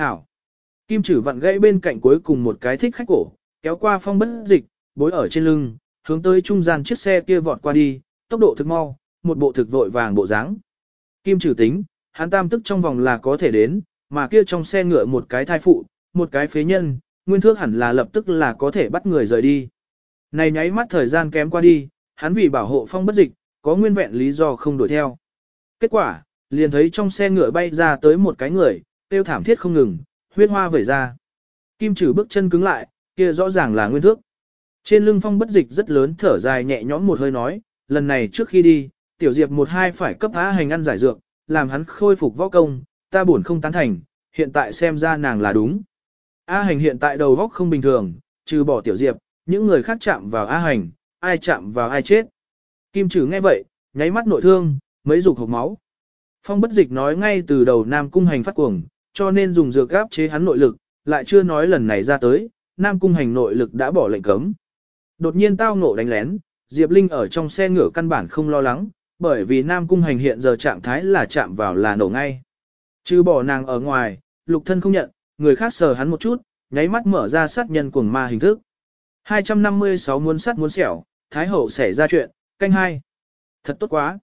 Hảo. Kim chử vặn gãy bên cạnh cuối cùng một cái thích khách cổ, kéo qua phong bất dịch, bối ở trên lưng, hướng tới trung gian chiếc xe kia vọt qua đi, tốc độ thực mau, một bộ thực vội vàng bộ dáng. Kim trừ tính, hắn tam tức trong vòng là có thể đến, mà kia trong xe ngựa một cái thai phụ, một cái phế nhân, nguyên thước hẳn là lập tức là có thể bắt người rời đi. Này nháy mắt thời gian kém qua đi, hắn vì bảo hộ phong bất dịch, có nguyên vẹn lý do không đuổi theo. Kết quả, liền thấy trong xe ngựa bay ra tới một cái người, tiêu thảm thiết không ngừng, huyết hoa vẩy ra. Kim trừ bước chân cứng lại, kia rõ ràng là nguyên thước. Trên lưng phong bất dịch rất lớn thở dài nhẹ nhõm một hơi nói, lần này trước khi đi, tiểu diệp một hai phải cấp á hành ăn giải dược, làm hắn khôi phục võ công, ta buồn không tán thành, hiện tại xem ra nàng là đúng. A hành hiện tại đầu góc không bình thường, trừ bỏ tiểu diệp, những người khác chạm vào A hành, ai chạm vào ai chết. Kim trừ nghe vậy, nháy mắt nội thương, mấy dục hộc máu. Phong bất dịch nói ngay từ đầu Nam Cung hành phát cuồng, cho nên dùng dược gáp chế hắn nội lực, lại chưa nói lần này ra tới, Nam Cung hành nội lực đã bỏ lệnh cấm. Đột nhiên tao ngộ đánh lén, Diệp Linh ở trong xe ngựa căn bản không lo lắng, bởi vì Nam Cung Hành hiện giờ trạng thái là chạm vào là nổ ngay. Chứ bỏ nàng ở ngoài, lục thân không nhận, người khác sờ hắn một chút, nháy mắt mở ra sát nhân cuồng ma hình thức. 256 muốn sát muốn xẻo, Thái Hậu xảy ra chuyện, canh hai. Thật tốt quá.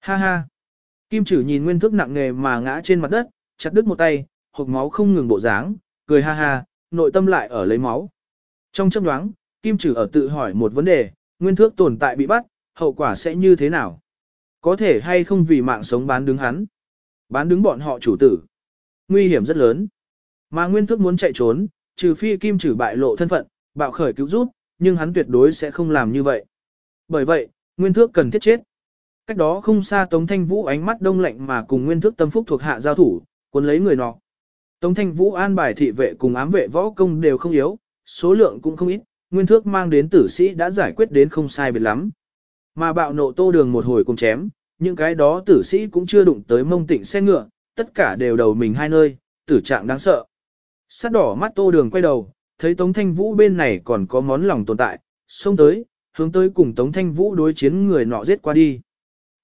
Ha ha. Kim chử nhìn nguyên thức nặng nề mà ngã trên mặt đất, chặt đứt một tay, hộp máu không ngừng bộ dáng, cười ha ha, nội tâm lại ở lấy máu. Trong chấp đoáng, Kim Trử ở tự hỏi một vấn đề, nguyên thước tồn tại bị bắt, hậu quả sẽ như thế nào? Có thể hay không vì mạng sống bán đứng hắn? Bán đứng bọn họ chủ tử. Nguy hiểm rất lớn. Mà nguyên thước muốn chạy trốn, trừ phi Kim Trử bại lộ thân phận, bạo khởi cứu giúp, nhưng hắn tuyệt đối sẽ không làm như vậy. Bởi vậy, nguyên thước cần thiết chết. Cách đó không xa Tống Thanh Vũ ánh mắt đông lạnh mà cùng nguyên thước tâm phúc thuộc hạ giao thủ, cuốn lấy người nọ. Tống Thanh Vũ an bài thị vệ cùng ám vệ võ công đều không yếu, số lượng cũng không ít, nguyên thước mang đến tử sĩ đã giải quyết đến không sai biệt lắm. Mà bạo nộ tô đường một hồi cùng chém, những cái đó tử sĩ cũng chưa đụng tới mông tịnh xe ngựa, tất cả đều đầu mình hai nơi, tử trạng đáng sợ. Sát đỏ mắt tô đường quay đầu, thấy Tống Thanh Vũ bên này còn có món lòng tồn tại, xông tới, hướng tới cùng Tống Thanh Vũ đối chiến người nọ giết qua đi.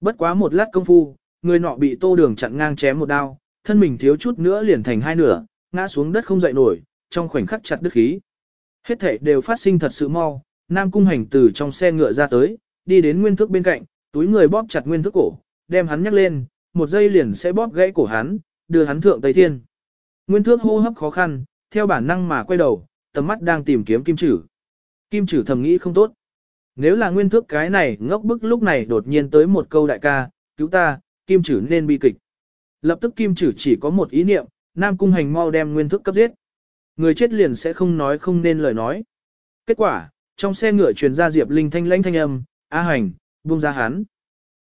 Bất quá một lát công phu, người nọ bị tô đường chặn ngang chém một đao, thân mình thiếu chút nữa liền thành hai nửa, ngã xuống đất không dậy nổi, trong khoảnh khắc chặt đứt khí. Hết thể đều phát sinh thật sự mau, Nam Cung Hành từ trong xe ngựa ra tới, đi đến nguyên thức bên cạnh, túi người bóp chặt nguyên thức cổ, đem hắn nhắc lên, một giây liền sẽ bóp gãy cổ hắn, đưa hắn thượng Tây Thiên. Nguyên thước hô hấp khó khăn, theo bản năng mà quay đầu, tầm mắt đang tìm kiếm kim chử. Kim chử thầm nghĩ không tốt. Nếu là nguyên thước cái này ngốc bức lúc này đột nhiên tới một câu đại ca, cứu ta, kim chử nên bi kịch. Lập tức kim chử chỉ có một ý niệm, Nam Cung Hành mau đem nguyên Thức cấp giết. Người chết liền sẽ không nói không nên lời nói. Kết quả, trong xe ngựa truyền ra Diệp Linh thanh lãnh thanh âm, "A Hành, buông ra hắn."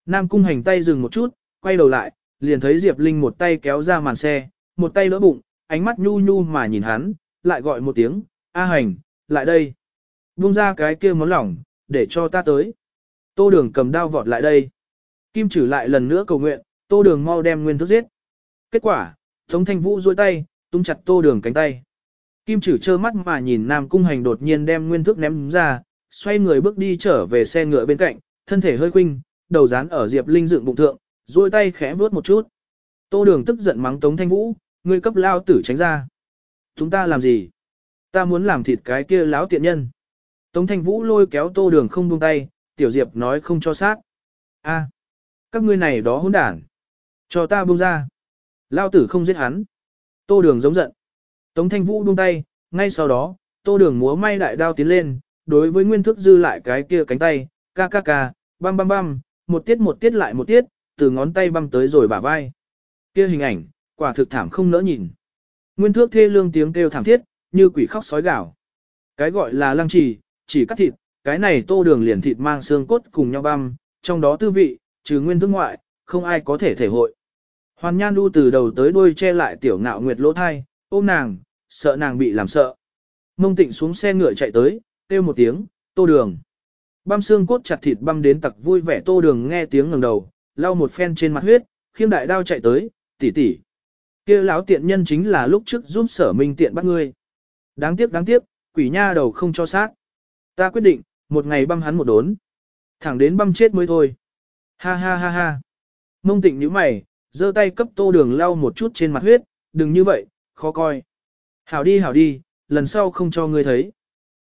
Nam Cung Hành tay dừng một chút, quay đầu lại, liền thấy Diệp Linh một tay kéo ra màn xe, một tay đỡ bụng, ánh mắt nhu nhu mà nhìn hắn, lại gọi một tiếng, "A Hành, lại đây." Buông ra cái kia món lỏng, để cho ta tới. Tô Đường cầm đao vọt lại đây. Kim Trử lại lần nữa cầu nguyện, Tô Đường mau đem nguyên thức giết. Kết quả, Tống Thanh Vũ duỗi tay, túm chặt Tô Đường cánh tay. Kim Chử trơ mắt mà nhìn Nam Cung Hành đột nhiên đem nguyên thức ném ra, xoay người bước đi trở về xe ngựa bên cạnh, thân thể hơi khuynh, đầu dán ở Diệp Linh dựng bụng thượng, duỗi tay khẽ vuốt một chút. Tô Đường tức giận mắng Tống Thanh Vũ, ngươi cấp lao tử tránh ra. Chúng ta làm gì? Ta muốn làm thịt cái kia láo tiện nhân. Tống Thanh Vũ lôi kéo Tô Đường không buông tay, Tiểu Diệp nói không cho sát. A, các ngươi này đó hỗn đản. Cho ta buông ra. Lao tử không giết hắn. Tô Đường giống giận. Tống Thanh Vũ buông tay, ngay sau đó, tô đường múa may đại đao tiến lên, đối với nguyên thức dư lại cái kia cánh tay, ca ca ca, băm băm băm, một tiết một tiết lại một tiết, từ ngón tay băm tới rồi bả vai. Kia hình ảnh, quả thực thảm không nỡ nhìn. Nguyên thước thê lương tiếng kêu thảm thiết, như quỷ khóc sói gào. Cái gọi là lăng trì, chỉ cắt thịt, cái này tô đường liền thịt mang xương cốt cùng nhau băm, trong đó tư vị, trừ nguyên thức ngoại, không ai có thể thể hội. Hoàn Nhan du từ đầu tới đuôi che lại tiểu ngạo nguyệt lỗ thai, ôm nàng, sợ nàng bị làm sợ. Mông tịnh xuống xe ngựa chạy tới, kêu một tiếng, tô đường. Băm xương cốt chặt thịt băm đến tặc vui vẻ tô đường nghe tiếng ngẩng đầu, lau một phen trên mặt huyết, khiêng đại đao chạy tới, tỷ tỷ. kia lão tiện nhân chính là lúc trước giúp sở minh tiện bắt ngươi. Đáng tiếc đáng tiếc, quỷ nha đầu không cho sát. Ta quyết định, một ngày băm hắn một đốn. Thẳng đến băm chết mới thôi. Ha ha ha ha. Mông tịnh nhíu mày, giơ tay cấp tô đường lau một chút trên mặt huyết, đừng như vậy, khó coi. Hảo đi hảo đi, lần sau không cho ngươi thấy.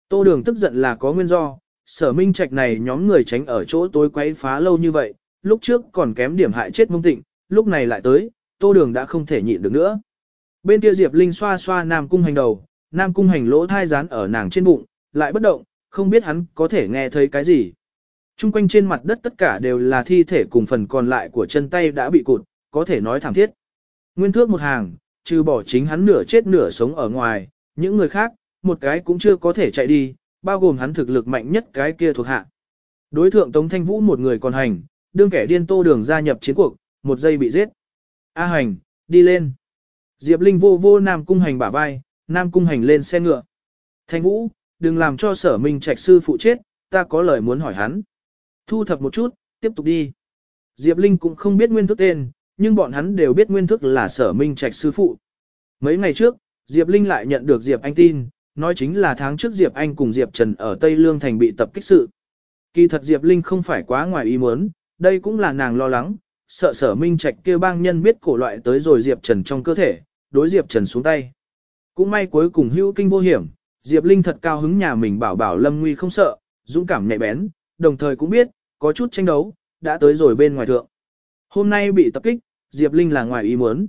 Tô đường tức giận là có nguyên do, sở minh trạch này nhóm người tránh ở chỗ tối quấy phá lâu như vậy, lúc trước còn kém điểm hại chết mông tịnh, lúc này lại tới, tô đường đã không thể nhịn được nữa. Bên kia Diệp Linh xoa xoa Nam Cung Hành đầu, Nam Cung Hành lỗ thai rán ở nàng trên bụng, lại bất động, không biết hắn có thể nghe thấy cái gì. Trung quanh trên mặt đất tất cả đều là thi thể cùng phần còn lại của chân tay đã bị cụt, có thể nói thẳng thiết. Nguyên thước một hàng, trừ bỏ chính hắn nửa chết nửa sống ở ngoài, những người khác, một cái cũng chưa có thể chạy đi, bao gồm hắn thực lực mạnh nhất cái kia thuộc hạ. Đối thượng Tống Thanh Vũ một người còn hành, đương kẻ điên tô đường gia nhập chiến cuộc, một giây bị giết. A hành, đi lên. Diệp Linh vô vô Nam Cung Hành bả vai, Nam Cung Hành lên xe ngựa. Thanh Vũ, đừng làm cho sở minh trạch sư phụ chết, ta có lời muốn hỏi hắn. Thu thập một chút, tiếp tục đi. Diệp Linh cũng không biết nguyên thức tên, nhưng bọn hắn đều biết nguyên thức là sở minh trạch sư phụ. Mấy ngày trước, Diệp Linh lại nhận được Diệp Anh tin, nói chính là tháng trước Diệp Anh cùng Diệp Trần ở Tây Lương Thành bị tập kích sự. Kỳ thật Diệp Linh không phải quá ngoài ý muốn, đây cũng là nàng lo lắng, sợ sở minh trạch kia bang nhân biết cổ loại tới rồi Diệp Trần trong cơ thể, đối Diệp Trần xuống tay. Cũng may cuối cùng hữu kinh vô hiểm, Diệp Linh thật cao hứng nhà mình bảo bảo Lâm Nguy không sợ, dũng cảm nhạy bén, đồng thời cũng biết, có chút tranh đấu, đã tới rồi bên ngoài thượng. Hôm nay bị tập kích, Diệp Linh là ngoài ý muốn.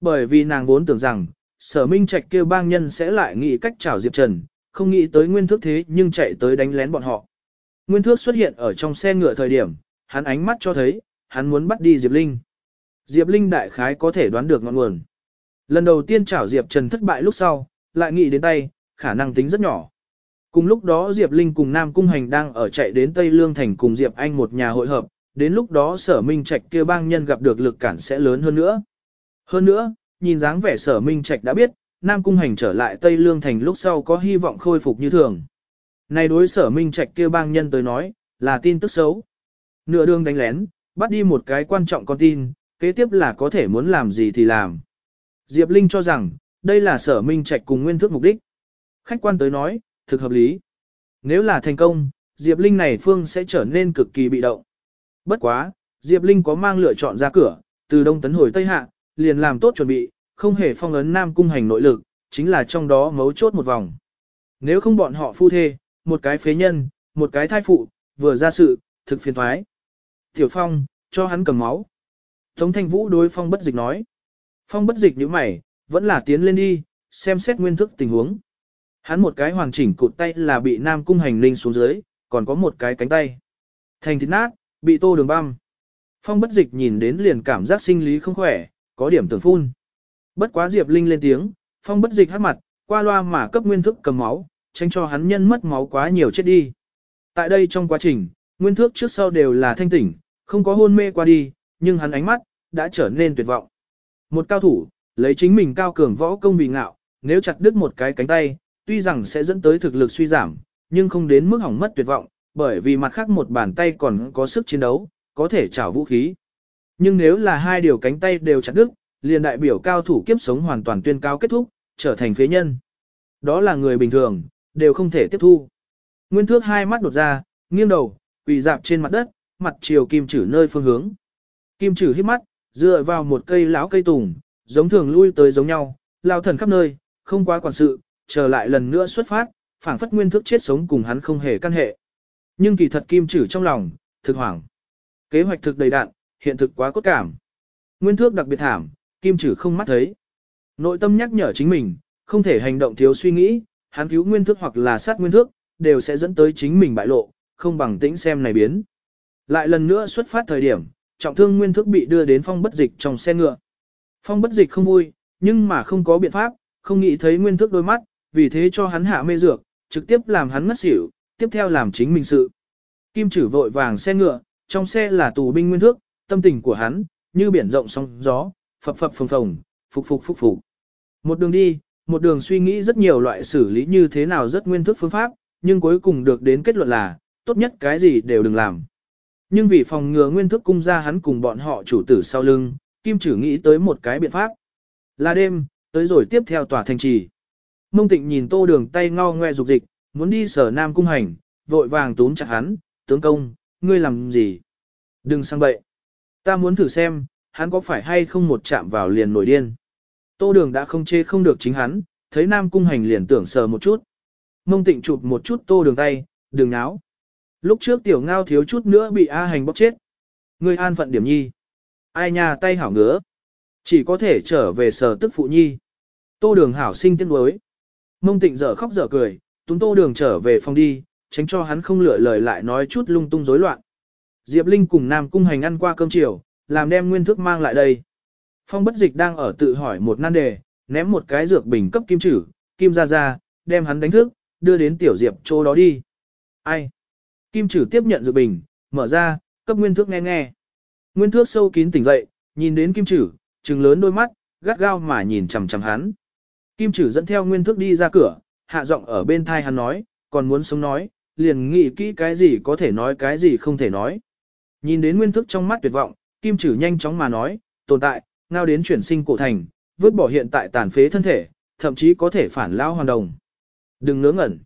Bởi vì nàng vốn tưởng rằng, sở minh trạch kêu bang nhân sẽ lại nghĩ cách chào Diệp Trần, không nghĩ tới nguyên thước thế nhưng chạy tới đánh lén bọn họ. Nguyên thước xuất hiện ở trong xe ngựa thời điểm, hắn ánh mắt cho thấy, hắn muốn bắt đi Diệp Linh. Diệp Linh đại khái có thể đoán được ngọn nguồn. Lần đầu tiên chảo Diệp Trần thất bại lúc sau, lại nghĩ đến tay, khả năng tính rất nhỏ. Cùng lúc đó Diệp Linh cùng Nam Cung Hành đang ở chạy đến Tây Lương Thành cùng Diệp Anh một nhà hội hợp, đến lúc đó sở minh trạch kia bang nhân gặp được lực cản sẽ lớn hơn nữa. Hơn nữa, nhìn dáng vẻ sở minh trạch đã biết, Nam Cung Hành trở lại Tây Lương Thành lúc sau có hy vọng khôi phục như thường. Này đối sở minh trạch kia bang nhân tới nói, là tin tức xấu. Nửa đường đánh lén, bắt đi một cái quan trọng con tin, kế tiếp là có thể muốn làm gì thì làm. Diệp Linh cho rằng, đây là sở minh trạch cùng nguyên thức mục đích. Khách quan tới nói, thực hợp lý. Nếu là thành công, Diệp Linh này phương sẽ trở nên cực kỳ bị động. Bất quá, Diệp Linh có mang lựa chọn ra cửa, từ Đông Tấn hồi Tây Hạ, liền làm tốt chuẩn bị, không hề phong ấn Nam Cung hành nội lực, chính là trong đó mấu chốt một vòng. Nếu không bọn họ phu thê, một cái phế nhân, một cái thai phụ, vừa ra sự, thực phiền thoái. Tiểu Phong, cho hắn cầm máu. Tống Thanh Vũ đối Phong bất dịch nói. Phong bất dịch như mày, vẫn là tiến lên đi, xem xét nguyên thức tình huống. Hắn một cái hoàn chỉnh cụt tay là bị Nam Cung hành linh xuống dưới, còn có một cái cánh tay. Thành thịt nát, bị tô đường băm. Phong bất dịch nhìn đến liền cảm giác sinh lý không khỏe, có điểm tưởng phun. Bất quá Diệp Linh lên tiếng, phong bất dịch hát mặt, qua loa mà cấp nguyên thức cầm máu, tránh cho hắn nhân mất máu quá nhiều chết đi. Tại đây trong quá trình, nguyên thước trước sau đều là thanh tỉnh, không có hôn mê qua đi, nhưng hắn ánh mắt, đã trở nên tuyệt vọng. Một cao thủ, lấy chính mình cao cường võ công vì ngạo, nếu chặt đứt một cái cánh tay, tuy rằng sẽ dẫn tới thực lực suy giảm, nhưng không đến mức hỏng mất tuyệt vọng, bởi vì mặt khác một bàn tay còn có sức chiến đấu, có thể trảo vũ khí. Nhưng nếu là hai điều cánh tay đều chặt đứt, liền đại biểu cao thủ kiếp sống hoàn toàn tuyên cao kết thúc, trở thành phế nhân. Đó là người bình thường, đều không thể tiếp thu. Nguyên thước hai mắt đột ra, nghiêng đầu, quỳ dạp trên mặt đất, mặt chiều kim chử nơi phương hướng. Kim chử hít mắt, dựa vào một cây lão cây tùng, giống thường lui tới giống nhau, lao thần khắp nơi, không quá quản sự, trở lại lần nữa xuất phát, phảng phất nguyên thức chết sống cùng hắn không hề căn hệ. Nhưng kỳ thật kim chử trong lòng, thực hoảng. Kế hoạch thực đầy đạn, hiện thực quá cốt cảm. Nguyên thước đặc biệt thảm, kim chử không mắt thấy. Nội tâm nhắc nhở chính mình, không thể hành động thiếu suy nghĩ, hắn cứu nguyên thước hoặc là sát nguyên thước, đều sẽ dẫn tới chính mình bại lộ, không bằng tĩnh xem này biến. Lại lần nữa xuất phát thời điểm, trọng thương nguyên thước bị đưa đến phong bất dịch trong xe ngựa. Phong bất dịch không vui, nhưng mà không có biện pháp, không nghĩ thấy nguyên thước đôi mắt, vì thế cho hắn hạ mê dược, trực tiếp làm hắn ngất xỉu, tiếp theo làm chính mình sự. Kim chử vội vàng xe ngựa, trong xe là tù binh nguyên thước, tâm tình của hắn, như biển rộng sóng gió, phập phập phồng phồng, phục phục phục phục. Một đường đi, một đường suy nghĩ rất nhiều loại xử lý như thế nào rất nguyên thức phương pháp, nhưng cuối cùng được đến kết luận là, tốt nhất cái gì đều đừng làm. Nhưng vì phòng ngừa nguyên thức cung ra hắn cùng bọn họ chủ tử sau lưng, Kim Chử nghĩ tới một cái biện pháp. Là đêm, tới rồi tiếp theo tòa thành trì. Mông Tịnh nhìn tô đường tay ngao ngoe dục dịch, muốn đi sở nam cung hành, vội vàng túm chặt hắn, tướng công, ngươi làm gì? Đừng sang bậy. Ta muốn thử xem, hắn có phải hay không một chạm vào liền nổi điên. Tô đường đã không chê không được chính hắn, thấy Nam Cung Hành liền tưởng sờ một chút. Mông tịnh chụp một chút tô đường tay, đường náo. Lúc trước tiểu ngao thiếu chút nữa bị A Hành bóc chết. Ngươi an phận điểm nhi. Ai nhà tay hảo ngứa. Chỉ có thể trở về sở tức phụ nhi. Tô đường hảo sinh tiếc đối. Mông tịnh dở khóc dở cười, túng tô đường trở về phòng đi, tránh cho hắn không lựa lời lại nói chút lung tung rối loạn. Diệp Linh cùng Nam Cung Hành ăn qua cơm chiều, làm đem nguyên thức mang lại đây. Phong bất dịch đang ở tự hỏi một nan đề, ném một cái dược bình cấp kim chử, kim ra ra, đem hắn đánh thức, đưa đến tiểu diệp chỗ đó đi. Ai? Kim chử tiếp nhận dược bình, mở ra, cấp nguyên thước nghe nghe. Nguyên thước sâu kín tỉnh dậy, nhìn đến kim chử, trừng lớn đôi mắt, gắt gao mà nhìn chằm chằm hắn. Kim chử dẫn theo nguyên thước đi ra cửa, hạ giọng ở bên thai hắn nói, còn muốn sống nói, liền nghĩ kỹ cái gì có thể nói cái gì không thể nói. Nhìn đến nguyên thức trong mắt tuyệt vọng, kim chử nhanh chóng mà nói, tồn tại, ngao đến chuyển sinh cổ thành, vứt bỏ hiện tại tàn phế thân thể, thậm chí có thể phản lao hoàn đồng. Đừng ngớ ngẩn.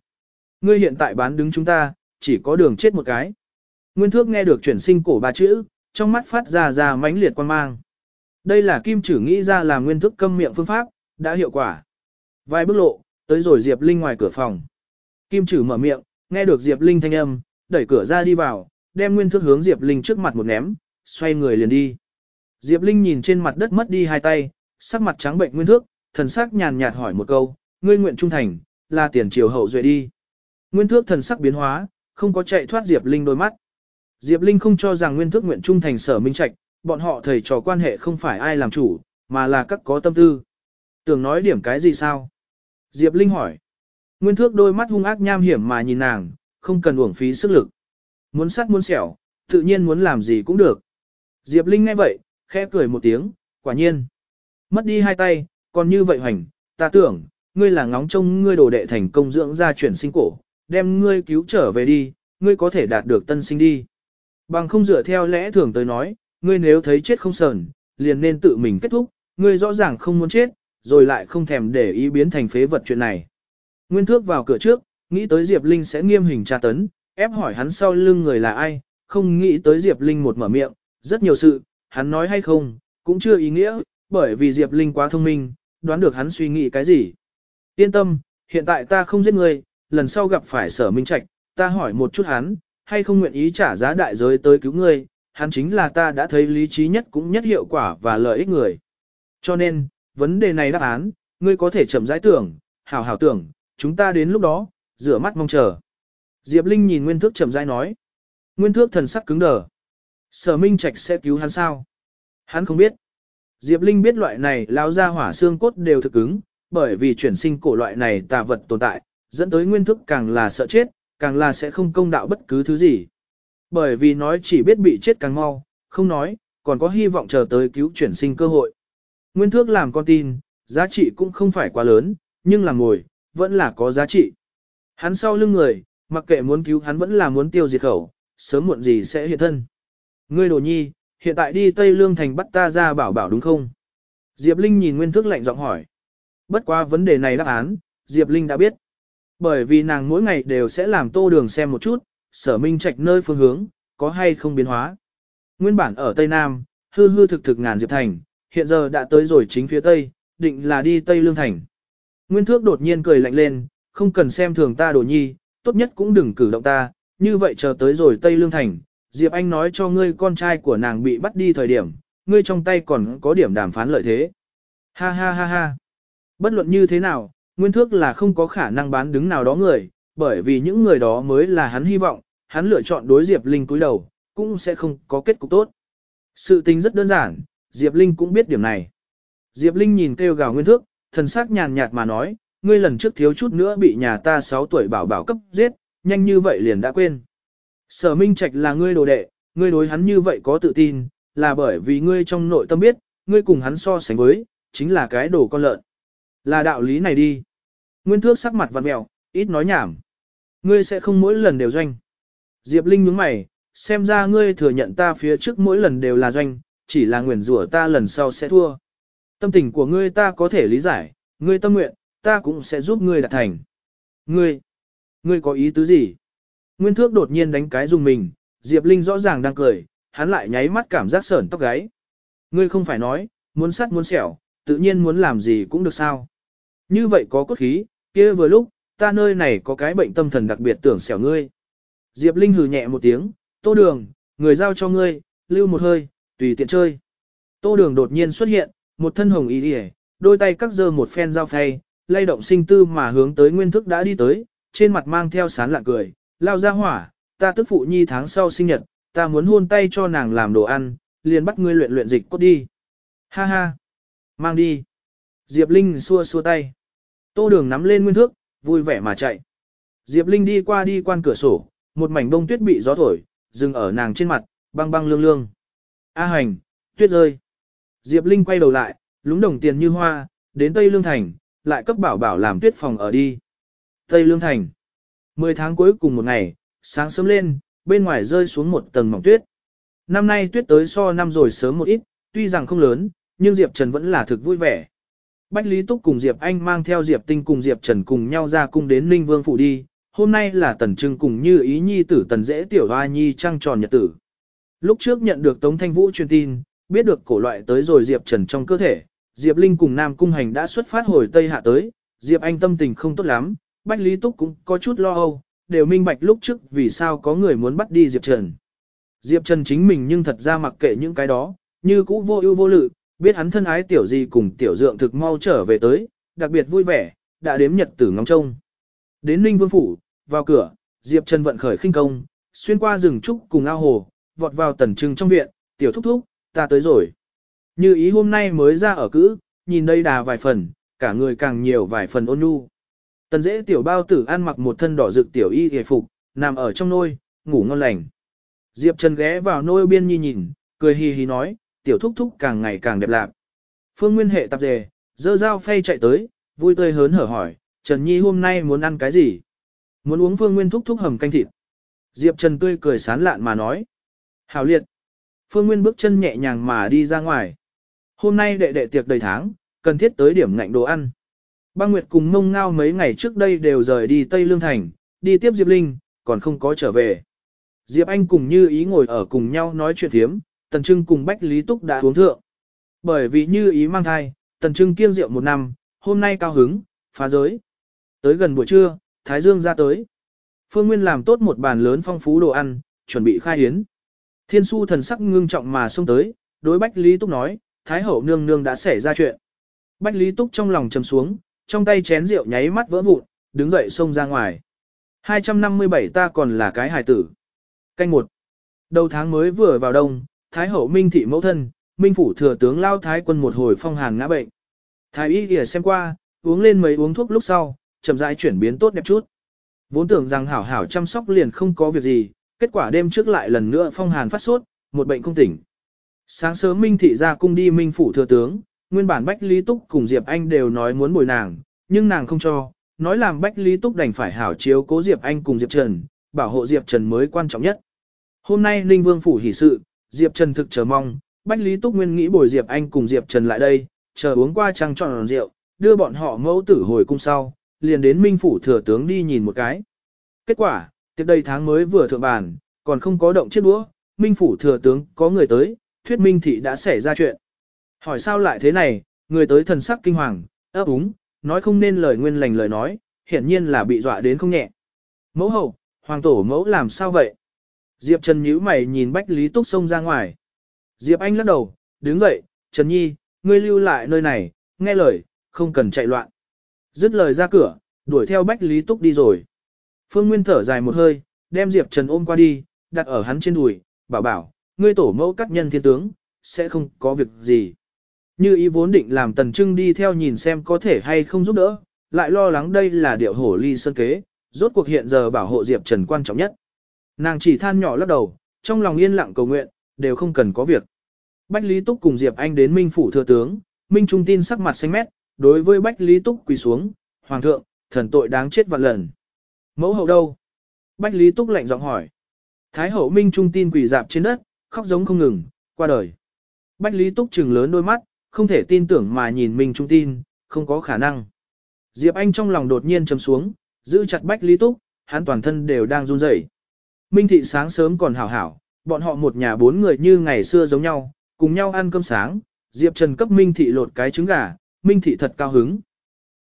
Ngươi hiện tại bán đứng chúng ta, chỉ có đường chết một cái. Nguyên thước nghe được chuyển sinh cổ ba chữ, trong mắt phát ra ra mãnh liệt quan mang. Đây là kim chử nghĩ ra là nguyên thức câm miệng phương pháp, đã hiệu quả. Vài bước lộ, tới rồi Diệp Linh ngoài cửa phòng. Kim chử mở miệng, nghe được Diệp Linh thanh âm, đẩy cửa ra đi vào, đem nguyên Thước hướng Diệp Linh trước mặt một ném, xoay người liền đi. Diệp Linh nhìn trên mặt đất mất đi hai tay, sắc mặt trắng bệnh nguyên thước, thần sắc nhàn nhạt hỏi một câu, ngươi nguyện trung thành, là tiền triều hậu duệ đi. Nguyên thước thần sắc biến hóa, không có chạy thoát Diệp Linh đôi mắt. Diệp Linh không cho rằng nguyên thước nguyện trung thành sở minh trạch, bọn họ thầy trò quan hệ không phải ai làm chủ, mà là các có tâm tư. Tưởng nói điểm cái gì sao? Diệp Linh hỏi. Nguyên thước đôi mắt hung ác nham hiểm mà nhìn nàng, không cần uổng phí sức lực. Muốn sắt muốn xẻo, tự nhiên muốn làm gì cũng được. Diệp Linh nghe vậy, khẽ cười một tiếng, quả nhiên. Mất đi hai tay, còn như vậy hoành, ta tưởng, ngươi là ngóng trông ngươi đồ đệ thành công dưỡng ra chuyển sinh cổ, đem ngươi cứu trở về đi, ngươi có thể đạt được tân sinh đi. Bằng không dựa theo lẽ thường tới nói, ngươi nếu thấy chết không sờn, liền nên tự mình kết thúc, ngươi rõ ràng không muốn chết, rồi lại không thèm để ý biến thành phế vật chuyện này. Nguyên thước vào cửa trước, nghĩ tới Diệp Linh sẽ nghiêm hình tra tấn, ép hỏi hắn sau lưng người là ai, không nghĩ tới Diệp Linh một mở miệng, rất nhiều sự, hắn nói hay không, cũng chưa ý nghĩa, bởi vì Diệp Linh quá thông minh, đoán được hắn suy nghĩ cái gì. Yên tâm, hiện tại ta không giết ngươi, lần sau gặp phải sở minh trạch, ta hỏi một chút hắn, hay không nguyện ý trả giá đại giới tới cứu ngươi, hắn chính là ta đã thấy lý trí nhất cũng nhất hiệu quả và lợi ích người. Cho nên, vấn đề này đáp án, ngươi có thể chậm rãi tưởng, hảo hảo tưởng, chúng ta đến lúc đó, rửa mắt mong chờ. Diệp Linh nhìn Nguyên Thước chậm rãi nói. Nguyên Thước thần sắc cứng đờ. Sở Minh Trạch sẽ cứu hắn sao? Hắn không biết. Diệp Linh biết loại này lao ra hỏa xương cốt đều thực cứng, bởi vì chuyển sinh cổ loại này tà vật tồn tại, dẫn tới nguyên thức càng là sợ chết, càng là sẽ không công đạo bất cứ thứ gì. Bởi vì nói chỉ biết bị chết càng mau, không nói, còn có hy vọng chờ tới cứu chuyển sinh cơ hội. Nguyên thước làm con tin, giá trị cũng không phải quá lớn, nhưng là ngồi, vẫn là có giá trị. Hắn sau lưng người, mặc kệ muốn cứu hắn vẫn là muốn tiêu diệt khẩu, sớm muộn gì sẽ hiện thân. Ngươi đồ nhi, hiện tại đi Tây Lương Thành bắt ta ra bảo bảo đúng không? Diệp Linh nhìn Nguyên Thước lạnh giọng hỏi. Bất qua vấn đề này đáp án, Diệp Linh đã biết. Bởi vì nàng mỗi ngày đều sẽ làm tô đường xem một chút, sở minh trạch nơi phương hướng, có hay không biến hóa. Nguyên bản ở Tây Nam, hư hư thực thực ngàn Diệp Thành, hiện giờ đã tới rồi chính phía Tây, định là đi Tây Lương Thành. Nguyên Thước đột nhiên cười lạnh lên, không cần xem thường ta đồ nhi, tốt nhất cũng đừng cử động ta, như vậy chờ tới rồi Tây Lương Thành, Diệp Anh nói cho ngươi con trai của nàng bị bắt đi thời điểm, ngươi trong tay còn có điểm đàm phán lợi thế. Ha ha ha ha. Bất luận như thế nào, Nguyên Thước là không có khả năng bán đứng nào đó người, bởi vì những người đó mới là hắn hy vọng, hắn lựa chọn đối Diệp Linh cúi đầu, cũng sẽ không có kết cục tốt. Sự tình rất đơn giản, Diệp Linh cũng biết điểm này. Diệp Linh nhìn kêu gào Nguyên Thước, thần sắc nhàn nhạt mà nói, ngươi lần trước thiếu chút nữa bị nhà ta 6 tuổi bảo bảo cấp giết, nhanh như vậy liền đã quên. Sở Minh Trạch là ngươi đồ đệ, ngươi đối hắn như vậy có tự tin, là bởi vì ngươi trong nội tâm biết, ngươi cùng hắn so sánh với, chính là cái đồ con lợn. Là đạo lý này đi. Nguyên thước sắc mặt vặn mèo, ít nói nhảm. Ngươi sẽ không mỗi lần đều doanh. Diệp Linh nhướng mày, xem ra ngươi thừa nhận ta phía trước mỗi lần đều là doanh, chỉ là nguyền rủa ta lần sau sẽ thua. Tâm tình của ngươi ta có thể lý giải, ngươi tâm nguyện, ta cũng sẽ giúp ngươi đạt thành. Ngươi, ngươi có ý tứ gì? Nguyên thước đột nhiên đánh cái dùng mình, Diệp Linh rõ ràng đang cười, hắn lại nháy mắt cảm giác sởn tóc gáy. Ngươi không phải nói, muốn sắt muốn sẹo tự nhiên muốn làm gì cũng được sao. Như vậy có cốt khí, kia vừa lúc, ta nơi này có cái bệnh tâm thần đặc biệt tưởng xẻo ngươi. Diệp Linh hừ nhẹ một tiếng, tô đường, người giao cho ngươi, lưu một hơi, tùy tiện chơi. Tô đường đột nhiên xuất hiện, một thân hồng y đi đôi tay cắt dơ một phen dao phay, lay động sinh tư mà hướng tới nguyên thức đã đi tới, trên mặt mang theo sán lạ cười, lao ra hỏa, ta tức phụ nhi tháng sau sinh nhật, ta muốn hôn tay cho nàng làm đồ ăn, liền bắt ngươi luyện luyện dịch cốt đi. Ha ha, mang đi. Diệp Linh xua xua tay. Tô đường nắm lên nguyên thước, vui vẻ mà chạy. Diệp Linh đi qua đi quan cửa sổ, một mảnh bông tuyết bị gió thổi, dừng ở nàng trên mặt, băng băng lương lương. A hành, tuyết rơi. Diệp Linh quay đầu lại, lúng đồng tiền như hoa, đến Tây Lương Thành, lại cấp bảo bảo làm tuyết phòng ở đi. Tây Lương Thành. Mười tháng cuối cùng một ngày, sáng sớm lên, bên ngoài rơi xuống một tầng mỏng tuyết. Năm nay tuyết tới so năm rồi sớm một ít, tuy rằng không lớn, nhưng Diệp Trần vẫn là thực vui vẻ. Bách Lý Túc cùng Diệp Anh mang theo Diệp Tinh cùng Diệp Trần cùng nhau ra cung đến Ninh Vương Phủ đi. Hôm nay là tần trưng cùng như ý nhi tử tần dễ tiểu hoa nhi trăng tròn nhật tử. Lúc trước nhận được Tống Thanh Vũ truyền tin, biết được cổ loại tới rồi Diệp Trần trong cơ thể, Diệp Linh cùng Nam Cung Hành đã xuất phát hồi Tây Hạ tới, Diệp Anh tâm tình không tốt lắm, Bách Lý Túc cũng có chút lo âu, đều minh bạch lúc trước vì sao có người muốn bắt đi Diệp Trần. Diệp Trần chính mình nhưng thật ra mặc kệ những cái đó, như cũ vô ưu vô lự, biết hắn thân ái tiểu gì cùng tiểu dượng thực mau trở về tới, đặc biệt vui vẻ, đã đếm nhật tử ngóng trông. Đến Ninh Vương Phủ, vào cửa, Diệp Trần vận khởi khinh công, xuyên qua rừng trúc cùng ao hồ, vọt vào tần trưng trong viện, tiểu thúc thúc, ta tới rồi. Như ý hôm nay mới ra ở cữ, nhìn đây đà vài phần, cả người càng nhiều vài phần ôn nhu. Tần dễ tiểu bao tử ăn mặc một thân đỏ rực tiểu y hề phục, nằm ở trong nôi, ngủ ngon lành. Diệp Trần ghé vào nôi biên nhi nhìn, cười hì hì nói, tiểu thúc thúc càng ngày càng đẹp lạc. Phương Nguyên hệ tạp dề, dơ dao phay chạy tới, vui tươi hớn hở hỏi, Trần Nhi hôm nay muốn ăn cái gì? Muốn uống Phương Nguyên thúc thúc hầm canh thịt. Diệp Trần tươi cười sán lạn mà nói. Hảo liệt. Phương Nguyên bước chân nhẹ nhàng mà đi ra ngoài. Hôm nay đệ đệ tiệc đầy tháng, cần thiết tới điểm ngạnh đồ ăn. Ba Nguyệt cùng mông ngao mấy ngày trước đây đều rời đi Tây Lương Thành, đi tiếp Diệp Linh, còn không có trở về. Diệp Anh cùng như ý ngồi ở cùng nhau nói chuyện thiếm, Tần Trưng cùng Bách Lý Túc đã uống thượng. Bởi vì như ý mang thai, Tần Trưng kiêng rượu một năm, hôm nay cao hứng, phá giới. Tới gần buổi trưa, Thái Dương ra tới. Phương Nguyên làm tốt một bàn lớn phong phú đồ ăn, chuẩn bị khai hiến. Thiên su thần sắc ngưng trọng mà xông tới, đối Bách Lý Túc nói, Thái hậu nương nương đã xảy ra chuyện. Bách Lý Túc trong lòng trầm xuống, trong tay chén rượu nháy mắt vỡ vụn, đứng dậy xông ra ngoài. 257 ta còn là cái hài tử. Canh một. Đầu tháng mới vừa vào đông, Thái hậu Minh thị mẫu thân, Minh phủ thừa tướng lao thái quân một hồi phong hàn ngã bệnh. Thái y kìa xem qua, uống lên mấy uống thuốc lúc sau, chậm rãi chuyển biến tốt đẹp chút. Vốn tưởng rằng hảo hảo chăm sóc liền không có việc gì, kết quả đêm trước lại lần nữa phong hàn phát sốt, một bệnh không tỉnh. Sáng sớm Minh thị ra cung đi Minh phủ thừa tướng, nguyên bản Bách Lý Túc cùng Diệp Anh đều nói muốn bồi nàng, nhưng nàng không cho, nói làm Bách Lý Túc đành phải hảo chiếu cố Diệp Anh cùng Diệp Trần, bảo hộ Diệp Trần mới quan trọng nhất. Hôm nay Ninh Vương phủ hỉ sự, Diệp Trần thực chờ mong, Bách Lý Túc Nguyên nghĩ bồi Diệp Anh cùng Diệp Trần lại đây, chờ uống qua trăng tròn rượu, đưa bọn họ mẫu tử hồi cung sau, liền đến Minh phủ thừa tướng đi nhìn một cái. Kết quả, tiếp đây tháng mới vừa thượng bàn, còn không có động chiếc đũa, Minh phủ thừa tướng có người tới, thuyết minh thị đã xảy ra chuyện. Hỏi sao lại thế này, người tới thần sắc kinh hoàng, ấp úng, nói không nên lời nguyên lành lời nói, hiển nhiên là bị dọa đến không nhẹ. Mẫu hậu, hoàng tổ mẫu làm sao vậy? Diệp Trần nhíu mày nhìn Bách Lý Túc xông ra ngoài. Diệp Anh lắc đầu, đứng dậy, Trần Nhi, ngươi lưu lại nơi này, nghe lời, không cần chạy loạn. Dứt lời ra cửa, đuổi theo Bách Lý Túc đi rồi. Phương Nguyên thở dài một hơi, đem Diệp Trần ôm qua đi, đặt ở hắn trên đùi, bảo bảo, ngươi tổ mẫu cắt nhân thiên tướng, sẽ không có việc gì. Như ý vốn định làm tần trưng đi theo nhìn xem có thể hay không giúp đỡ, lại lo lắng đây là điệu hổ ly sơn kế, rốt cuộc hiện giờ bảo hộ Diệp Trần quan trọng nhất. Nàng chỉ than nhỏ lắc đầu, trong lòng yên lặng cầu nguyện, đều không cần có việc. Bách Lý Túc cùng Diệp Anh đến Minh Phủ Thừa Tướng, Minh Trung tin sắc mặt xanh mét, đối với Bách Lý Túc quỳ xuống, Hoàng thượng, thần tội đáng chết vạn lần. Mẫu hậu đâu? Bách Lý Túc lạnh giọng hỏi. Thái hậu Minh Trung tin quỳ dạp trên đất, khóc giống không ngừng, qua đời. Bách Lý Túc trừng lớn đôi mắt, không thể tin tưởng mà nhìn Minh Trung tin, không có khả năng. Diệp Anh trong lòng đột nhiên trầm xuống, giữ chặt Bách Lý Túc, hắn toàn thân đều đang run rẩy. Minh thị sáng sớm còn hảo hảo, bọn họ một nhà bốn người như ngày xưa giống nhau, cùng nhau ăn cơm sáng, Diệp Trần cấp Minh Thị lột cái trứng gà, Minh Thị thật cao hứng.